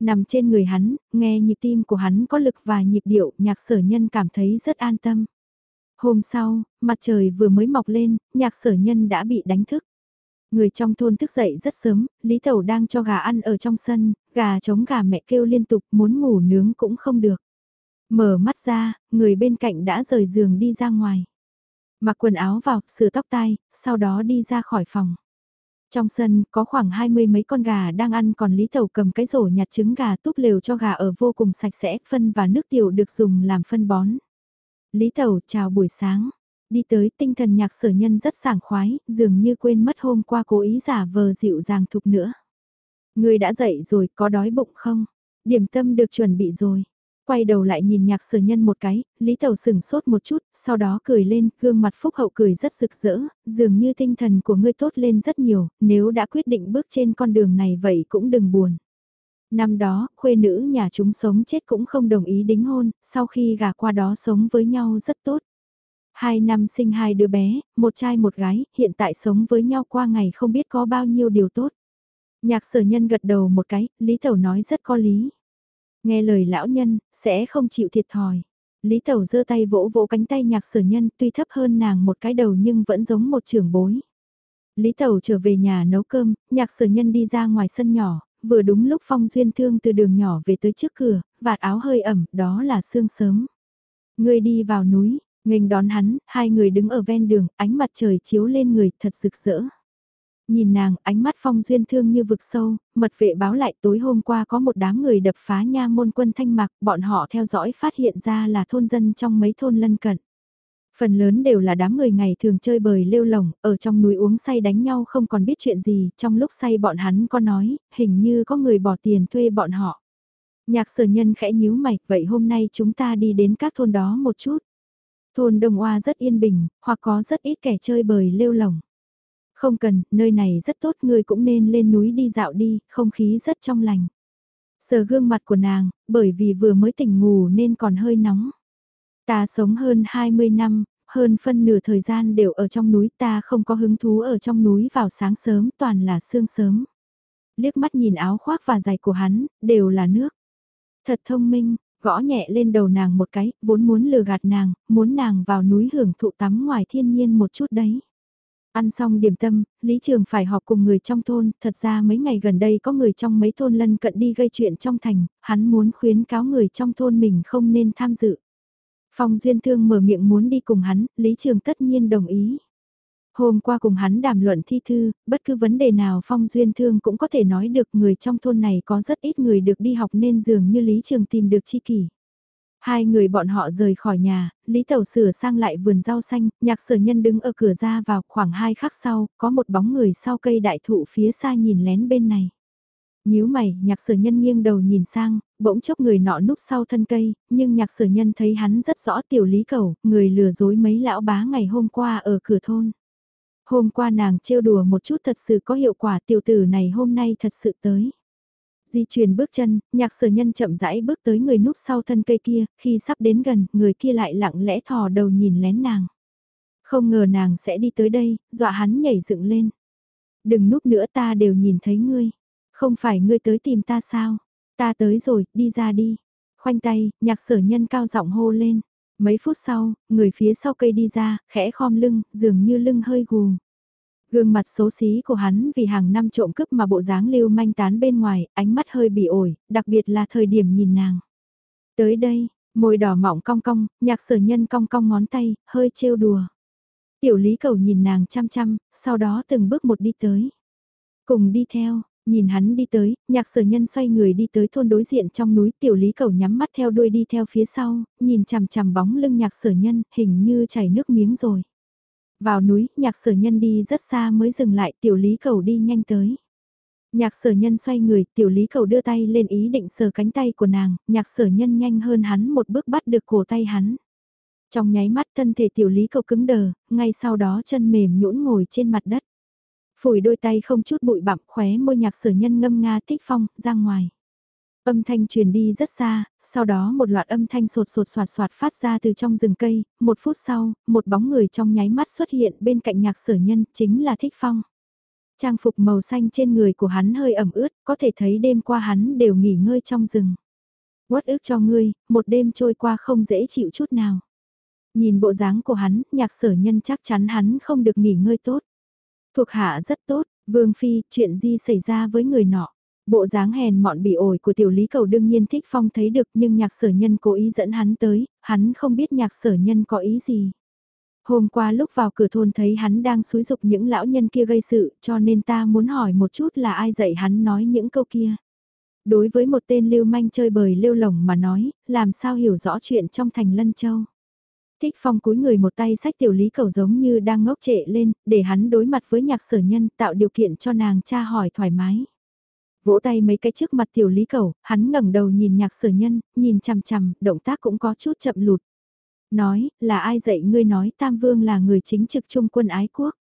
Nằm trên người hắn, nghe nhịp tim của hắn có lực và nhịp điệu, nhạc sở nhân cảm thấy rất an tâm. Hôm sau, mặt trời vừa mới mọc lên, nhạc sở nhân đã bị đánh thức. Người trong thôn thức dậy rất sớm, Lý Thầu đang cho gà ăn ở trong sân, gà chống gà mẹ kêu liên tục muốn ngủ nướng cũng không được. Mở mắt ra, người bên cạnh đã rời giường đi ra ngoài. Mặc quần áo vào, sửa tóc tai, sau đó đi ra khỏi phòng. Trong sân, có khoảng hai mươi mấy con gà đang ăn còn Lý Tẩu cầm cái rổ nhặt trứng gà túp lều cho gà ở vô cùng sạch sẽ, phân và nước tiểu được dùng làm phân bón. Lý Tẩu chào buổi sáng. Đi tới tinh thần nhạc sở nhân rất sảng khoái, dường như quên mất hôm qua cố ý giả vờ dịu dàng thục nữa. Người đã dậy rồi, có đói bụng không? Điểm tâm được chuẩn bị rồi quay đầu lại nhìn nhạc sở nhân một cái, Lý Tẩu sừng sốt một chút, sau đó cười lên, gương mặt phúc hậu cười rất rực rỡ, dường như tinh thần của ngươi tốt lên rất nhiều, nếu đã quyết định bước trên con đường này vậy cũng đừng buồn. Năm đó, khuê nữ nhà chúng sống chết cũng không đồng ý đính hôn, sau khi gả qua đó sống với nhau rất tốt. Hai năm sinh hai đứa bé, một trai một gái, hiện tại sống với nhau qua ngày không biết có bao nhiêu điều tốt. Nhạc sở nhân gật đầu một cái, Lý Tẩu nói rất có lý. Nghe lời lão nhân, sẽ không chịu thiệt thòi. Lý Tẩu giơ tay vỗ vỗ cánh tay nhạc sở nhân tuy thấp hơn nàng một cái đầu nhưng vẫn giống một trưởng bối. Lý Tẩu trở về nhà nấu cơm, nhạc sở nhân đi ra ngoài sân nhỏ, vừa đúng lúc phong duyên thương từ đường nhỏ về tới trước cửa, vạt áo hơi ẩm, đó là sương sớm. Người đi vào núi, nghênh đón hắn, hai người đứng ở ven đường, ánh mặt trời chiếu lên người thật rực rỡ. Nhìn nàng, ánh mắt phong duyên thương như vực sâu, mật vệ báo lại tối hôm qua có một đám người đập phá nha môn quân thanh mặc, bọn họ theo dõi phát hiện ra là thôn dân trong mấy thôn lân cận. Phần lớn đều là đám người ngày thường chơi bời lêu lồng, ở trong núi uống say đánh nhau không còn biết chuyện gì, trong lúc say bọn hắn có nói, hình như có người bỏ tiền thuê bọn họ. Nhạc sở nhân khẽ nhíu mày, vậy hôm nay chúng ta đi đến các thôn đó một chút. Thôn Đông Oa rất yên bình, hoặc có rất ít kẻ chơi bời lêu lồng. Không cần, nơi này rất tốt, ngươi cũng nên lên núi đi dạo đi, không khí rất trong lành. Sờ gương mặt của nàng, bởi vì vừa mới tỉnh ngủ nên còn hơi nóng. Ta sống hơn 20 năm, hơn phân nửa thời gian đều ở trong núi ta không có hứng thú ở trong núi vào sáng sớm toàn là sương sớm. Liếc mắt nhìn áo khoác và giày của hắn, đều là nước. Thật thông minh, gõ nhẹ lên đầu nàng một cái, vốn muốn lừa gạt nàng, muốn nàng vào núi hưởng thụ tắm ngoài thiên nhiên một chút đấy. Ăn xong điểm tâm, Lý Trường phải họp cùng người trong thôn, thật ra mấy ngày gần đây có người trong mấy thôn lân cận đi gây chuyện trong thành, hắn muốn khuyến cáo người trong thôn mình không nên tham dự. Phong Duyên Thương mở miệng muốn đi cùng hắn, Lý Trường tất nhiên đồng ý. Hôm qua cùng hắn đàm luận thi thư, bất cứ vấn đề nào Phong Duyên Thương cũng có thể nói được người trong thôn này có rất ít người được đi học nên dường như Lý Trường tìm được chi kỷ. Hai người bọn họ rời khỏi nhà, Lý Tẩu sửa sang lại vườn rau xanh, nhạc sở nhân đứng ở cửa ra vào khoảng hai khắc sau, có một bóng người sau cây đại thụ phía xa nhìn lén bên này. nhíu mày, nhạc sở nhân nghiêng đầu nhìn sang, bỗng chốc người nọ núp sau thân cây, nhưng nhạc sở nhân thấy hắn rất rõ tiểu lý cầu, người lừa dối mấy lão bá ngày hôm qua ở cửa thôn. Hôm qua nàng trêu đùa một chút thật sự có hiệu quả tiểu tử này hôm nay thật sự tới. Di chuyển bước chân, nhạc sở nhân chậm rãi bước tới người núp sau thân cây kia, khi sắp đến gần, người kia lại lặng lẽ thò đầu nhìn lén nàng. Không ngờ nàng sẽ đi tới đây, dọa hắn nhảy dựng lên. Đừng núp nữa ta đều nhìn thấy ngươi. Không phải ngươi tới tìm ta sao? Ta tới rồi, đi ra đi. Khoanh tay, nhạc sở nhân cao giọng hô lên. Mấy phút sau, người phía sau cây đi ra, khẽ khom lưng, dường như lưng hơi gù. Gương mặt xấu xí của hắn vì hàng năm trộm cướp mà bộ dáng lưu manh tán bên ngoài, ánh mắt hơi bị ổi, đặc biệt là thời điểm nhìn nàng. Tới đây, môi đỏ mỏng cong cong, nhạc sở nhân cong cong ngón tay, hơi trêu đùa. Tiểu lý cầu nhìn nàng chăm chăm, sau đó từng bước một đi tới. Cùng đi theo, nhìn hắn đi tới, nhạc sở nhân xoay người đi tới thôn đối diện trong núi tiểu lý cầu nhắm mắt theo đuôi đi theo phía sau, nhìn chằm chằm bóng lưng nhạc sở nhân, hình như chảy nước miếng rồi. Vào núi, nhạc sở nhân đi rất xa mới dừng lại, tiểu lý cầu đi nhanh tới. Nhạc sở nhân xoay người, tiểu lý cầu đưa tay lên ý định sờ cánh tay của nàng, nhạc sở nhân nhanh hơn hắn một bước bắt được cổ tay hắn. Trong nháy mắt thân thể tiểu lý cầu cứng đờ, ngay sau đó chân mềm nhũn ngồi trên mặt đất. Phủi đôi tay không chút bụi bặm khóe môi nhạc sở nhân ngâm nga thích phong, ra ngoài. Âm thanh truyền đi rất xa, sau đó một loạt âm thanh sột sột soạt soạt phát ra từ trong rừng cây, một phút sau, một bóng người trong nháy mắt xuất hiện bên cạnh nhạc sở nhân, chính là Thích Phong. Trang phục màu xanh trên người của hắn hơi ẩm ướt, có thể thấy đêm qua hắn đều nghỉ ngơi trong rừng. Quất ước cho ngươi, một đêm trôi qua không dễ chịu chút nào. Nhìn bộ dáng của hắn, nhạc sở nhân chắc chắn hắn không được nghỉ ngơi tốt. Thuộc hạ rất tốt, Vương Phi, chuyện gì xảy ra với người nọ? Bộ dáng hèn mọn bị ổi của tiểu lý cầu đương nhiên thích phong thấy được nhưng nhạc sở nhân cố ý dẫn hắn tới, hắn không biết nhạc sở nhân có ý gì. Hôm qua lúc vào cửa thôn thấy hắn đang xúi dục những lão nhân kia gây sự cho nên ta muốn hỏi một chút là ai dạy hắn nói những câu kia. Đối với một tên lưu manh chơi bời lưu lồng mà nói, làm sao hiểu rõ chuyện trong thành lân châu. Thích phong cúi người một tay sách tiểu lý cầu giống như đang ngốc trệ lên, để hắn đối mặt với nhạc sở nhân tạo điều kiện cho nàng tra hỏi thoải mái. Vỗ tay mấy cái trước mặt tiểu lý cầu, hắn ngẩng đầu nhìn nhạc sở nhân, nhìn chằm chằm, động tác cũng có chút chậm lụt. Nói, là ai dạy ngươi nói Tam Vương là người chính trực trung quân ái quốc.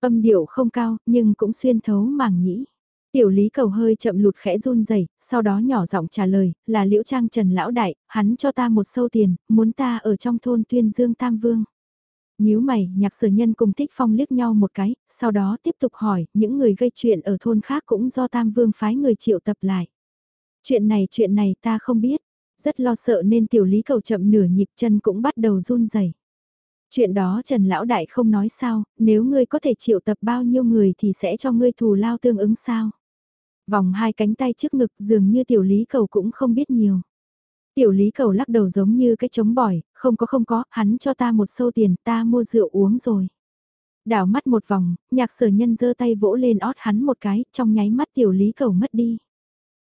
Âm điệu không cao, nhưng cũng xuyên thấu màng nhĩ. Tiểu lý cầu hơi chậm lụt khẽ run rẩy sau đó nhỏ giọng trả lời, là liễu trang trần lão đại, hắn cho ta một sâu tiền, muốn ta ở trong thôn tuyên dương Tam Vương nhíu mày, nhạc sở nhân cùng thích phong liếc nhau một cái, sau đó tiếp tục hỏi, những người gây chuyện ở thôn khác cũng do Tam Vương phái người triệu tập lại. Chuyện này chuyện này ta không biết, rất lo sợ nên tiểu lý cầu chậm nửa nhịp chân cũng bắt đầu run rẩy. Chuyện đó Trần Lão Đại không nói sao, nếu ngươi có thể triệu tập bao nhiêu người thì sẽ cho ngươi thù lao tương ứng sao. Vòng hai cánh tay trước ngực dường như tiểu lý cầu cũng không biết nhiều. Tiểu lý cầu lắc đầu giống như cái trống bỏi, không có không có, hắn cho ta một sâu tiền ta mua rượu uống rồi. Đảo mắt một vòng, nhạc sở nhân giơ tay vỗ lên ót hắn một cái, trong nháy mắt tiểu lý cầu mất đi.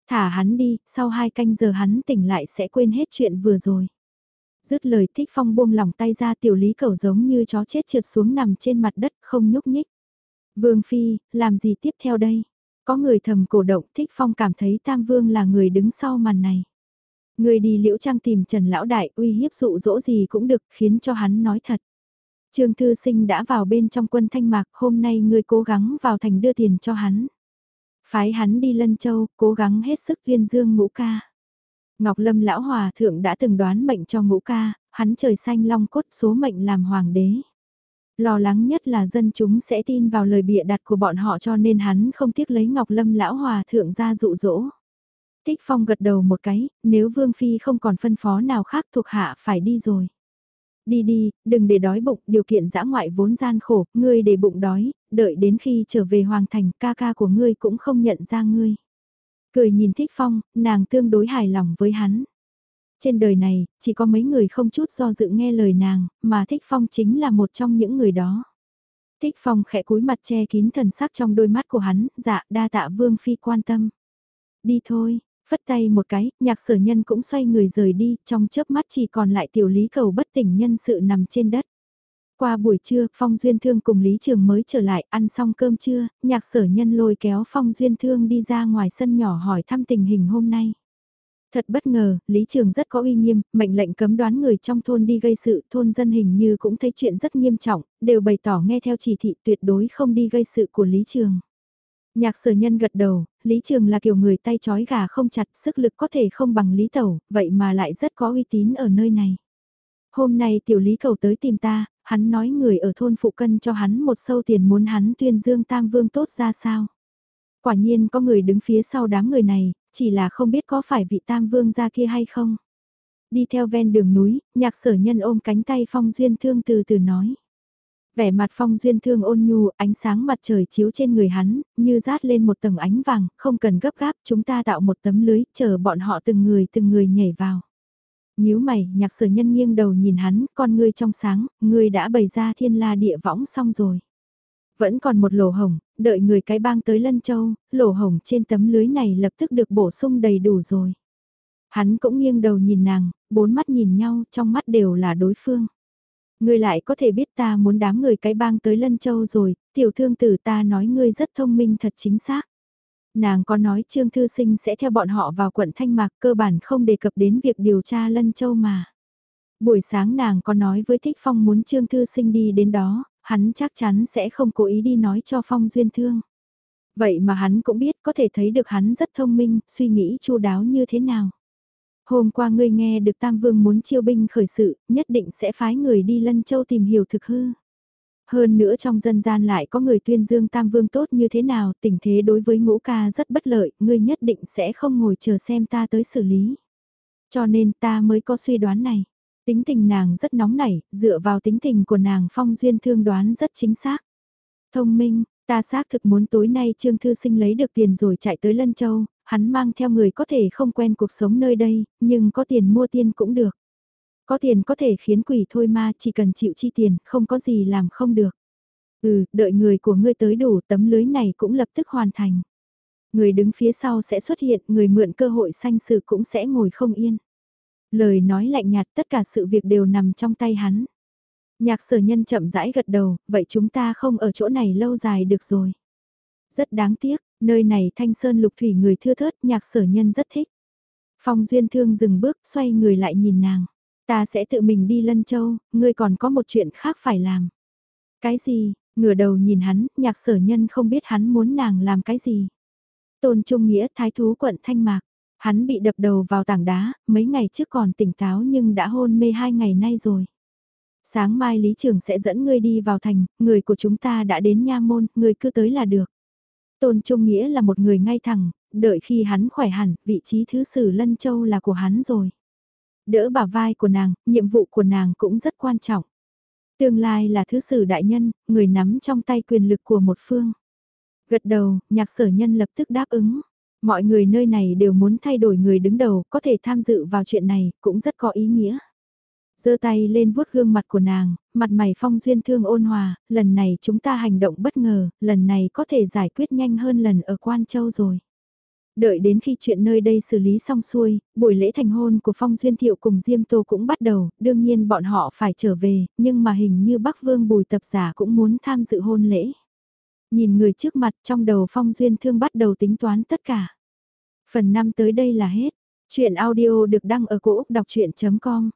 Thả hắn đi, sau hai canh giờ hắn tỉnh lại sẽ quên hết chuyện vừa rồi. Dứt lời thích phong buông lỏng tay ra tiểu lý cầu giống như chó chết trượt xuống nằm trên mặt đất không nhúc nhích. Vương Phi, làm gì tiếp theo đây? Có người thầm cổ động thích phong cảm thấy Tam Vương là người đứng sau màn này. Người đi liễu trang tìm Trần Lão Đại uy hiếp dụ dỗ gì cũng được khiến cho hắn nói thật. Trương Thư Sinh đã vào bên trong quân thanh mạc hôm nay người cố gắng vào thành đưa tiền cho hắn. Phái hắn đi Lân Châu, cố gắng hết sức viên dương ngũ ca. Ngọc Lâm Lão Hòa Thượng đã từng đoán mệnh cho ngũ ca, hắn trời xanh long cốt số mệnh làm hoàng đế. Lo lắng nhất là dân chúng sẽ tin vào lời bịa đặt của bọn họ cho nên hắn không tiếc lấy Ngọc Lâm Lão Hòa Thượng ra dụ dỗ. Tích Phong gật đầu một cái, nếu Vương Phi không còn phân phó nào khác thuộc hạ phải đi rồi. Đi đi, đừng để đói bụng, điều kiện dã ngoại vốn gian khổ, ngươi để bụng đói, đợi đến khi trở về Hoàng Thành, ca ca của ngươi cũng không nhận ra ngươi. Cười nhìn Thích Phong, nàng tương đối hài lòng với hắn. Trên đời này, chỉ có mấy người không chút do dự nghe lời nàng, mà Thích Phong chính là một trong những người đó. Thích Phong khẽ cúi mặt che kín thần sắc trong đôi mắt của hắn, dạ đa tạ Vương Phi quan tâm. Đi thôi, phất tay một cái, nhạc sở nhân cũng xoay người rời đi, trong chớp mắt chỉ còn lại tiểu lý cầu bất tỉnh nhân sự nằm trên đất. Qua buổi trưa, Phong Duyên Thương cùng Lý Trường mới trở lại, ăn xong cơm trưa, nhạc sở nhân lôi kéo Phong Duyên Thương đi ra ngoài sân nhỏ hỏi thăm tình hình hôm nay. Thật bất ngờ, Lý Trường rất có uy nghiêm, mệnh lệnh cấm đoán người trong thôn đi gây sự, thôn dân hình như cũng thấy chuyện rất nghiêm trọng, đều bày tỏ nghe theo chỉ thị tuyệt đối không đi gây sự của Lý Trường. Nhạc sở nhân gật đầu, Lý Trường là kiểu người tay chói gà không chặt, sức lực có thể không bằng Lý Tẩu, vậy mà lại rất có uy tín ở nơi này. Hôm nay tiểu Lý cầu tới tìm ta, hắn nói người ở thôn phụ cân cho hắn một sâu tiền muốn hắn tuyên dương tam vương tốt ra sao. Quả nhiên có người đứng phía sau đám người này, chỉ là không biết có phải vị tam vương ra kia hay không. Đi theo ven đường núi, nhạc sở nhân ôm cánh tay phong duyên thương từ từ nói. Vẻ mặt phong duyên thương ôn nhu, ánh sáng mặt trời chiếu trên người hắn, như rát lên một tầng ánh vàng, không cần gấp gáp, chúng ta tạo một tấm lưới, chờ bọn họ từng người từng người nhảy vào. nhíu mày, nhạc sở nhân nghiêng đầu nhìn hắn, con ngươi trong sáng, ngươi đã bày ra thiên la địa võng xong rồi. Vẫn còn một lỗ hồng, đợi người cái bang tới Lân Châu, lỗ hồng trên tấm lưới này lập tức được bổ sung đầy đủ rồi. Hắn cũng nghiêng đầu nhìn nàng, bốn mắt nhìn nhau, trong mắt đều là đối phương. Ngươi lại có thể biết ta muốn đám người cái bang tới Lân Châu rồi, tiểu thương tử ta nói ngươi rất thông minh thật chính xác. Nàng có nói Trương Thư Sinh sẽ theo bọn họ vào quận Thanh Mạc cơ bản không đề cập đến việc điều tra Lân Châu mà. Buổi sáng nàng có nói với Thích Phong muốn Trương Thư Sinh đi đến đó, hắn chắc chắn sẽ không cố ý đi nói cho Phong Duyên Thương. Vậy mà hắn cũng biết có thể thấy được hắn rất thông minh, suy nghĩ chu đáo như thế nào. Hôm qua ngươi nghe được Tam Vương muốn chiêu binh khởi sự, nhất định sẽ phái người đi Lân Châu tìm hiểu thực hư. Hơn nữa trong dân gian lại có người tuyên dương Tam Vương tốt như thế nào, tình thế đối với ngũ ca rất bất lợi, ngươi nhất định sẽ không ngồi chờ xem ta tới xử lý. Cho nên ta mới có suy đoán này. Tính tình nàng rất nóng nảy, dựa vào tính tình của nàng phong duyên thương đoán rất chính xác. Thông minh, ta xác thực muốn tối nay Trương Thư Sinh lấy được tiền rồi chạy tới Lân Châu, hắn mang theo người có thể không quen cuộc sống nơi đây, nhưng có tiền mua tiên cũng được. Có tiền có thể khiến quỷ thôi ma chỉ cần chịu chi tiền, không có gì làm không được. Ừ, đợi người của ngươi tới đủ tấm lưới này cũng lập tức hoàn thành. Người đứng phía sau sẽ xuất hiện, người mượn cơ hội sanh sự cũng sẽ ngồi không yên. Lời nói lạnh nhạt tất cả sự việc đều nằm trong tay hắn. Nhạc sở nhân chậm rãi gật đầu, vậy chúng ta không ở chỗ này lâu dài được rồi. Rất đáng tiếc, nơi này thanh sơn lục thủy người thưa thớt nhạc sở nhân rất thích. Phong duyên thương dừng bước xoay người lại nhìn nàng. Ta sẽ tự mình đi lân châu, ngươi còn có một chuyện khác phải làm. Cái gì, ngửa đầu nhìn hắn, nhạc sở nhân không biết hắn muốn nàng làm cái gì. Tôn Trung Nghĩa thái thú quận Thanh Mạc. Hắn bị đập đầu vào tảng đá, mấy ngày trước còn tỉnh táo nhưng đã hôn mê hai ngày nay rồi. Sáng mai Lý Trường sẽ dẫn ngươi đi vào thành, người của chúng ta đã đến nha môn, người cứ tới là được. Tôn Trung Nghĩa là một người ngay thẳng, đợi khi hắn khỏe hẳn, vị trí thứ sử Lân Châu là của hắn rồi. Đỡ bả vai của nàng, nhiệm vụ của nàng cũng rất quan trọng. Tương lai là thứ sử đại nhân, người nắm trong tay quyền lực của một phương. Gật đầu, nhạc sở nhân lập tức đáp ứng. Mọi người nơi này đều muốn thay đổi người đứng đầu, có thể tham dự vào chuyện này, cũng rất có ý nghĩa. giơ tay lên vuốt gương mặt của nàng, mặt mày phong duyên thương ôn hòa, lần này chúng ta hành động bất ngờ, lần này có thể giải quyết nhanh hơn lần ở Quan Châu rồi. Đợi đến khi chuyện nơi đây xử lý xong xuôi, buổi lễ thành hôn của Phong Duyên Thiệu cùng Diêm Tô cũng bắt đầu, đương nhiên bọn họ phải trở về, nhưng mà hình như Bắc Vương Bùi tập giả cũng muốn tham dự hôn lễ. Nhìn người trước mặt trong đầu Phong Duyên Thương bắt đầu tính toán tất cả. Phần 5 tới đây là hết. Chuyện audio được đăng ở cổ Úc đọc chuyện.com